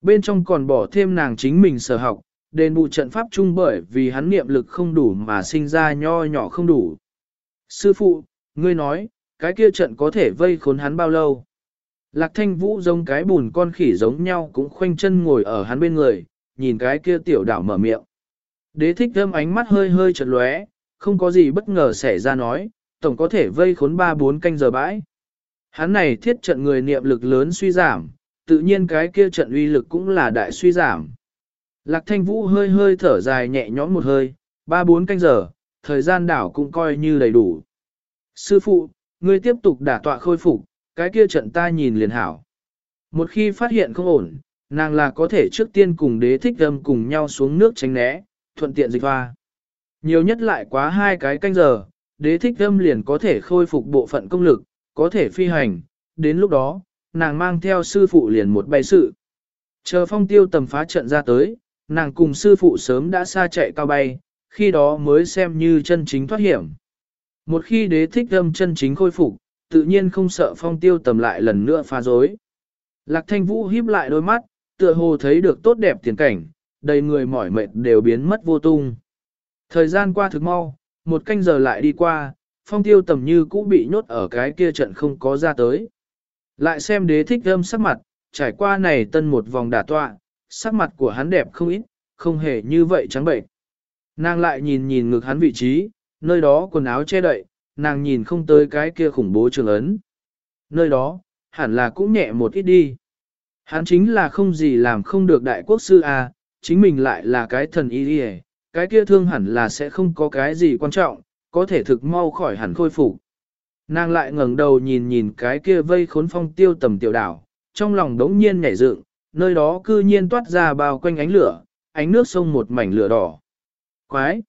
Bên trong còn bỏ thêm nàng chính mình sở học, đền bù trận pháp chung bởi vì hắn niệm lực không đủ mà sinh ra nho nhỏ không đủ. Sư phụ, ngươi nói, cái kia trận có thể vây khốn hắn bao lâu? Lạc thanh vũ giống cái bùn con khỉ giống nhau cũng khoanh chân ngồi ở hắn bên người, nhìn cái kia tiểu đảo mở miệng. Đế thích thơm ánh mắt hơi hơi chật lóe, không có gì bất ngờ xảy ra nói, tổng có thể vây khốn 3-4 canh giờ bãi. Hắn này thiết trận người niệm lực lớn suy giảm, tự nhiên cái kia trận uy lực cũng là đại suy giảm. Lạc thanh vũ hơi hơi thở dài nhẹ nhõm một hơi, 3-4 canh giờ, thời gian đảo cũng coi như đầy đủ. Sư phụ, ngươi tiếp tục đả tọa khôi phục, cái kia trận ta nhìn liền hảo. Một khi phát hiện không ổn, nàng là có thể trước tiên cùng đế thích âm cùng nhau xuống nước tránh né, thuận tiện dịch hoa. Nhiều nhất lại quá hai cái canh giờ, đế thích âm liền có thể khôi phục bộ phận công lực, có thể phi hành, đến lúc đó, nàng mang theo sư phụ liền một bay sự. Chờ phong tiêu tầm phá trận ra tới, nàng cùng sư phụ sớm đã xa chạy cao bay, khi đó mới xem như chân chính thoát hiểm. Một khi đế thích âm chân chính khôi phục, tự nhiên không sợ phong tiêu tầm lại lần nữa phá rối. Lạc thanh vũ híp lại đôi mắt, tựa hồ thấy được tốt đẹp tiền cảnh, đầy người mỏi mệt đều biến mất vô tung. Thời gian qua thực mau, một canh giờ lại đi qua, phong tiêu tầm như cũ bị nhốt ở cái kia trận không có ra tới. Lại xem đế thích âm sắc mặt, trải qua này tân một vòng đả tọa, sắc mặt của hắn đẹp không ít, không hề như vậy trắng bệnh. Nàng lại nhìn nhìn ngực hắn vị trí, nơi đó quần áo che đậy, nàng nhìn không tới cái kia khủng bố trường ấn. Nơi đó, hẳn là cũng nhẹ một ít đi. Hắn chính là không gì làm không được đại quốc sư A, chính mình lại là cái thần y đi cái kia thương hẳn là sẽ không có cái gì quan trọng, có thể thực mau khỏi hẳn khôi phục. Nàng lại ngẩng đầu nhìn nhìn cái kia vây khốn phong tiêu tầm tiểu đảo, trong lòng đống nhiên nhảy dựng, nơi đó cư nhiên toát ra bao quanh ánh lửa, ánh nước sông một mảnh lửa đỏ. Quái!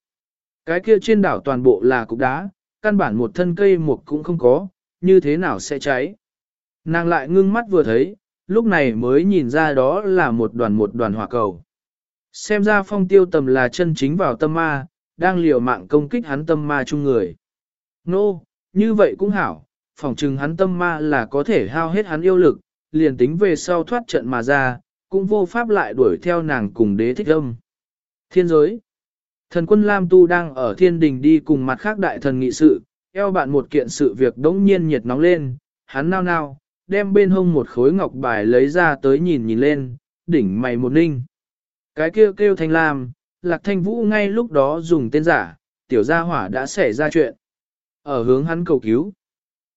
Cái kia trên đảo toàn bộ là cục đá, căn bản một thân cây mục cũng không có, như thế nào sẽ cháy. Nàng lại ngưng mắt vừa thấy, lúc này mới nhìn ra đó là một đoàn một đoàn hỏa cầu. Xem ra phong tiêu tầm là chân chính vào tâm ma, đang liều mạng công kích hắn tâm ma chung người. Nô, no, như vậy cũng hảo, phỏng chừng hắn tâm ma là có thể hao hết hắn yêu lực, liền tính về sau thoát trận mà ra, cũng vô pháp lại đuổi theo nàng cùng đế thích âm. Thiên giới Thần quân Lam Tu đang ở thiên đình đi cùng mặt khác đại thần nghị sự, eo bạn một kiện sự việc đống nhiên nhiệt nóng lên, hắn nao nao, đem bên hông một khối ngọc bài lấy ra tới nhìn nhìn lên, đỉnh mày một ninh. Cái kêu kêu thanh lam, lạc thanh vũ ngay lúc đó dùng tên giả, tiểu gia hỏa đã xảy ra chuyện. Ở hướng hắn cầu cứu.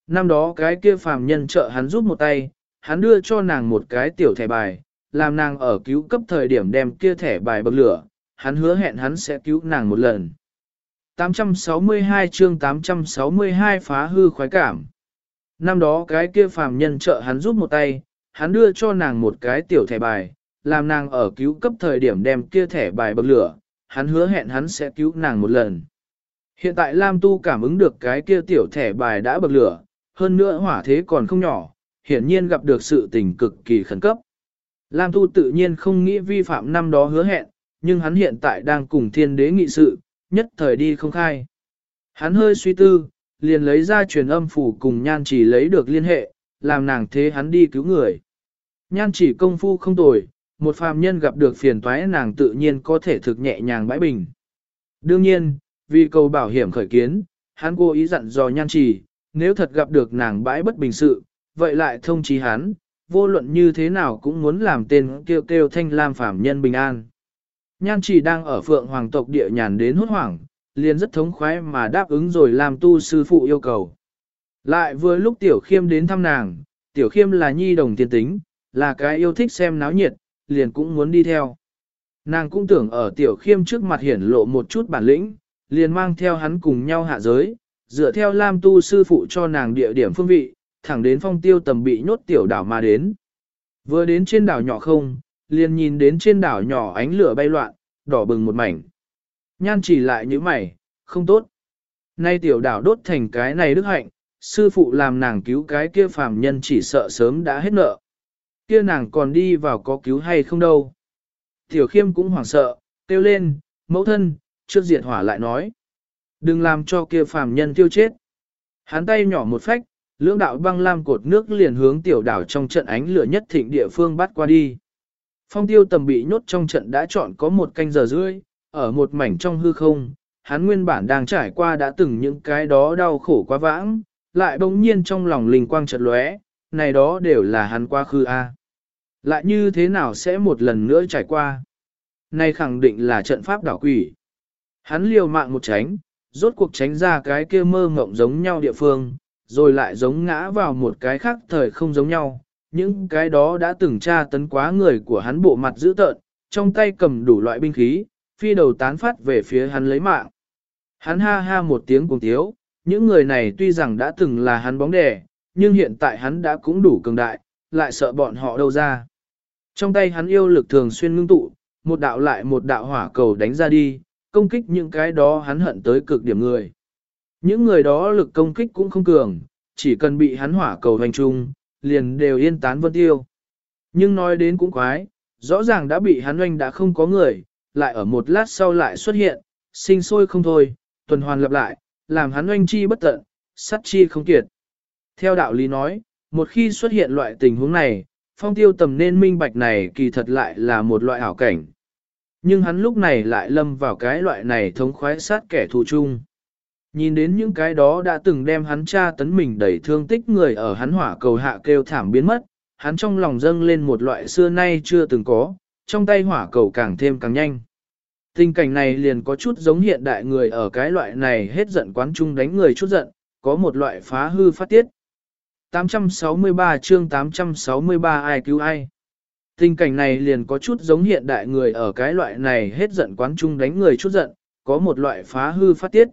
Năm đó cái kia phàm nhân trợ hắn giúp một tay, hắn đưa cho nàng một cái tiểu thẻ bài, làm nàng ở cứu cấp thời điểm đem kia thẻ bài bậc lửa, hắn hứa hẹn hắn sẽ cứu nàng một lần. 862 chương 862 phá hư khoái cảm. Năm đó cái kia phàm nhân trợ hắn giúp một tay, hắn đưa cho nàng một cái tiểu thẻ bài, làm nàng ở cứu cấp thời điểm đem kia thẻ bài bậc lửa, hắn hứa hẹn hắn sẽ cứu nàng một lần. Hiện tại Lam Tu cảm ứng được cái kia tiểu thẻ bài đã bậc lửa, hơn nữa hỏa thế còn không nhỏ, hiển nhiên gặp được sự tình cực kỳ khẩn cấp. Lam Tu tự nhiên không nghĩ vi phạm năm đó hứa hẹn, nhưng hắn hiện tại đang cùng thiên đế nghị sự, nhất thời đi không khai. Hắn hơi suy tư, liền lấy ra truyền âm phủ cùng nhan chỉ lấy được liên hệ, làm nàng thế hắn đi cứu người. Nhan chỉ công phu không tồi, một phàm nhân gặp được phiền toái nàng tự nhiên có thể thực nhẹ nhàng bãi bình. Đương nhiên, vì cầu bảo hiểm khởi kiến, hắn cố ý dặn dò nhan chỉ, nếu thật gặp được nàng bãi bất bình sự, vậy lại thông chí hắn, vô luận như thế nào cũng muốn làm tên kêu kêu thanh lam phàm nhân bình an. Nhan chỉ đang ở phượng hoàng tộc địa nhàn đến hốt hoảng, liền rất thống khoái mà đáp ứng rồi làm tu sư phụ yêu cầu. Lại vừa lúc tiểu khiêm đến thăm nàng, tiểu khiêm là nhi đồng tiên tính, là cái yêu thích xem náo nhiệt, liền cũng muốn đi theo. Nàng cũng tưởng ở tiểu khiêm trước mặt hiển lộ một chút bản lĩnh, liền mang theo hắn cùng nhau hạ giới, dựa theo Lam tu sư phụ cho nàng địa điểm phương vị, thẳng đến phong tiêu tầm bị nhốt tiểu đảo mà đến. Vừa đến trên đảo nhỏ không, liền nhìn đến trên đảo nhỏ ánh lửa bay loạn, đỏ bừng một mảnh. Nhan chỉ lại như mày, không tốt. Nay tiểu đảo đốt thành cái này đức hạnh, sư phụ làm nàng cứu cái kia phàm nhân chỉ sợ sớm đã hết nợ. Kia nàng còn đi vào có cứu hay không đâu. Tiểu khiêm cũng hoảng sợ, kêu lên, mẫu thân, trước diệt hỏa lại nói. Đừng làm cho kia phàm nhân tiêu chết. Hắn tay nhỏ một phách, lưỡng đạo băng lam cột nước liền hướng tiểu đảo trong trận ánh lửa nhất thịnh địa phương bắt qua đi. Phong tiêu tầm bị nhốt trong trận đã chọn có một canh giờ rưỡi, ở một mảnh trong hư không, hắn nguyên bản đang trải qua đã từng những cái đó đau khổ quá vãng, lại bỗng nhiên trong lòng linh quang chợt lóe, này đó đều là hắn quá khứ a. Lại như thế nào sẽ một lần nữa trải qua? Này khẳng định là trận pháp đảo quỷ. Hắn liều mạng một tránh, rốt cuộc tránh ra cái kia mơ ngộng giống nhau địa phương, rồi lại giống ngã vào một cái khác thời không giống nhau. Những cái đó đã từng tra tấn quá người của hắn bộ mặt dữ tợn, trong tay cầm đủ loại binh khí, phi đầu tán phát về phía hắn lấy mạng. Hắn ha ha một tiếng cùng tiếu, những người này tuy rằng đã từng là hắn bóng đè, nhưng hiện tại hắn đã cũng đủ cường đại, lại sợ bọn họ đâu ra. Trong tay hắn yêu lực thường xuyên ngưng tụ, một đạo lại một đạo hỏa cầu đánh ra đi, công kích những cái đó hắn hận tới cực điểm người. Những người đó lực công kích cũng không cường, chỉ cần bị hắn hỏa cầu hành trung, liền đều yên tán vân tiêu. Nhưng nói đến cũng quái, rõ ràng đã bị hắn oanh đã không có người, lại ở một lát sau lại xuất hiện, sinh sôi không thôi, tuần hoàn lặp lại, làm hắn oanh chi bất tận, sát chi không kiệt. Theo đạo lý nói, một khi xuất hiện loại tình huống này, phong tiêu tầm nên minh bạch này kỳ thật lại là một loại ảo cảnh. Nhưng hắn lúc này lại lâm vào cái loại này thống khoái sát kẻ thù chung. Nhìn đến những cái đó đã từng đem hắn cha tấn mình đẩy thương tích người ở hắn hỏa cầu hạ kêu thảm biến mất, hắn trong lòng dâng lên một loại xưa nay chưa từng có, trong tay hỏa cầu càng thêm càng nhanh. Tình cảnh này liền có chút giống hiện đại người ở cái loại này hết giận quán chung đánh người chút giận, có một loại phá hư phát tiết. 863 chương 863 ai cứu ai. Tình cảnh này liền có chút giống hiện đại người ở cái loại này hết giận quán chung đánh người chút giận, có một loại phá hư phát tiết.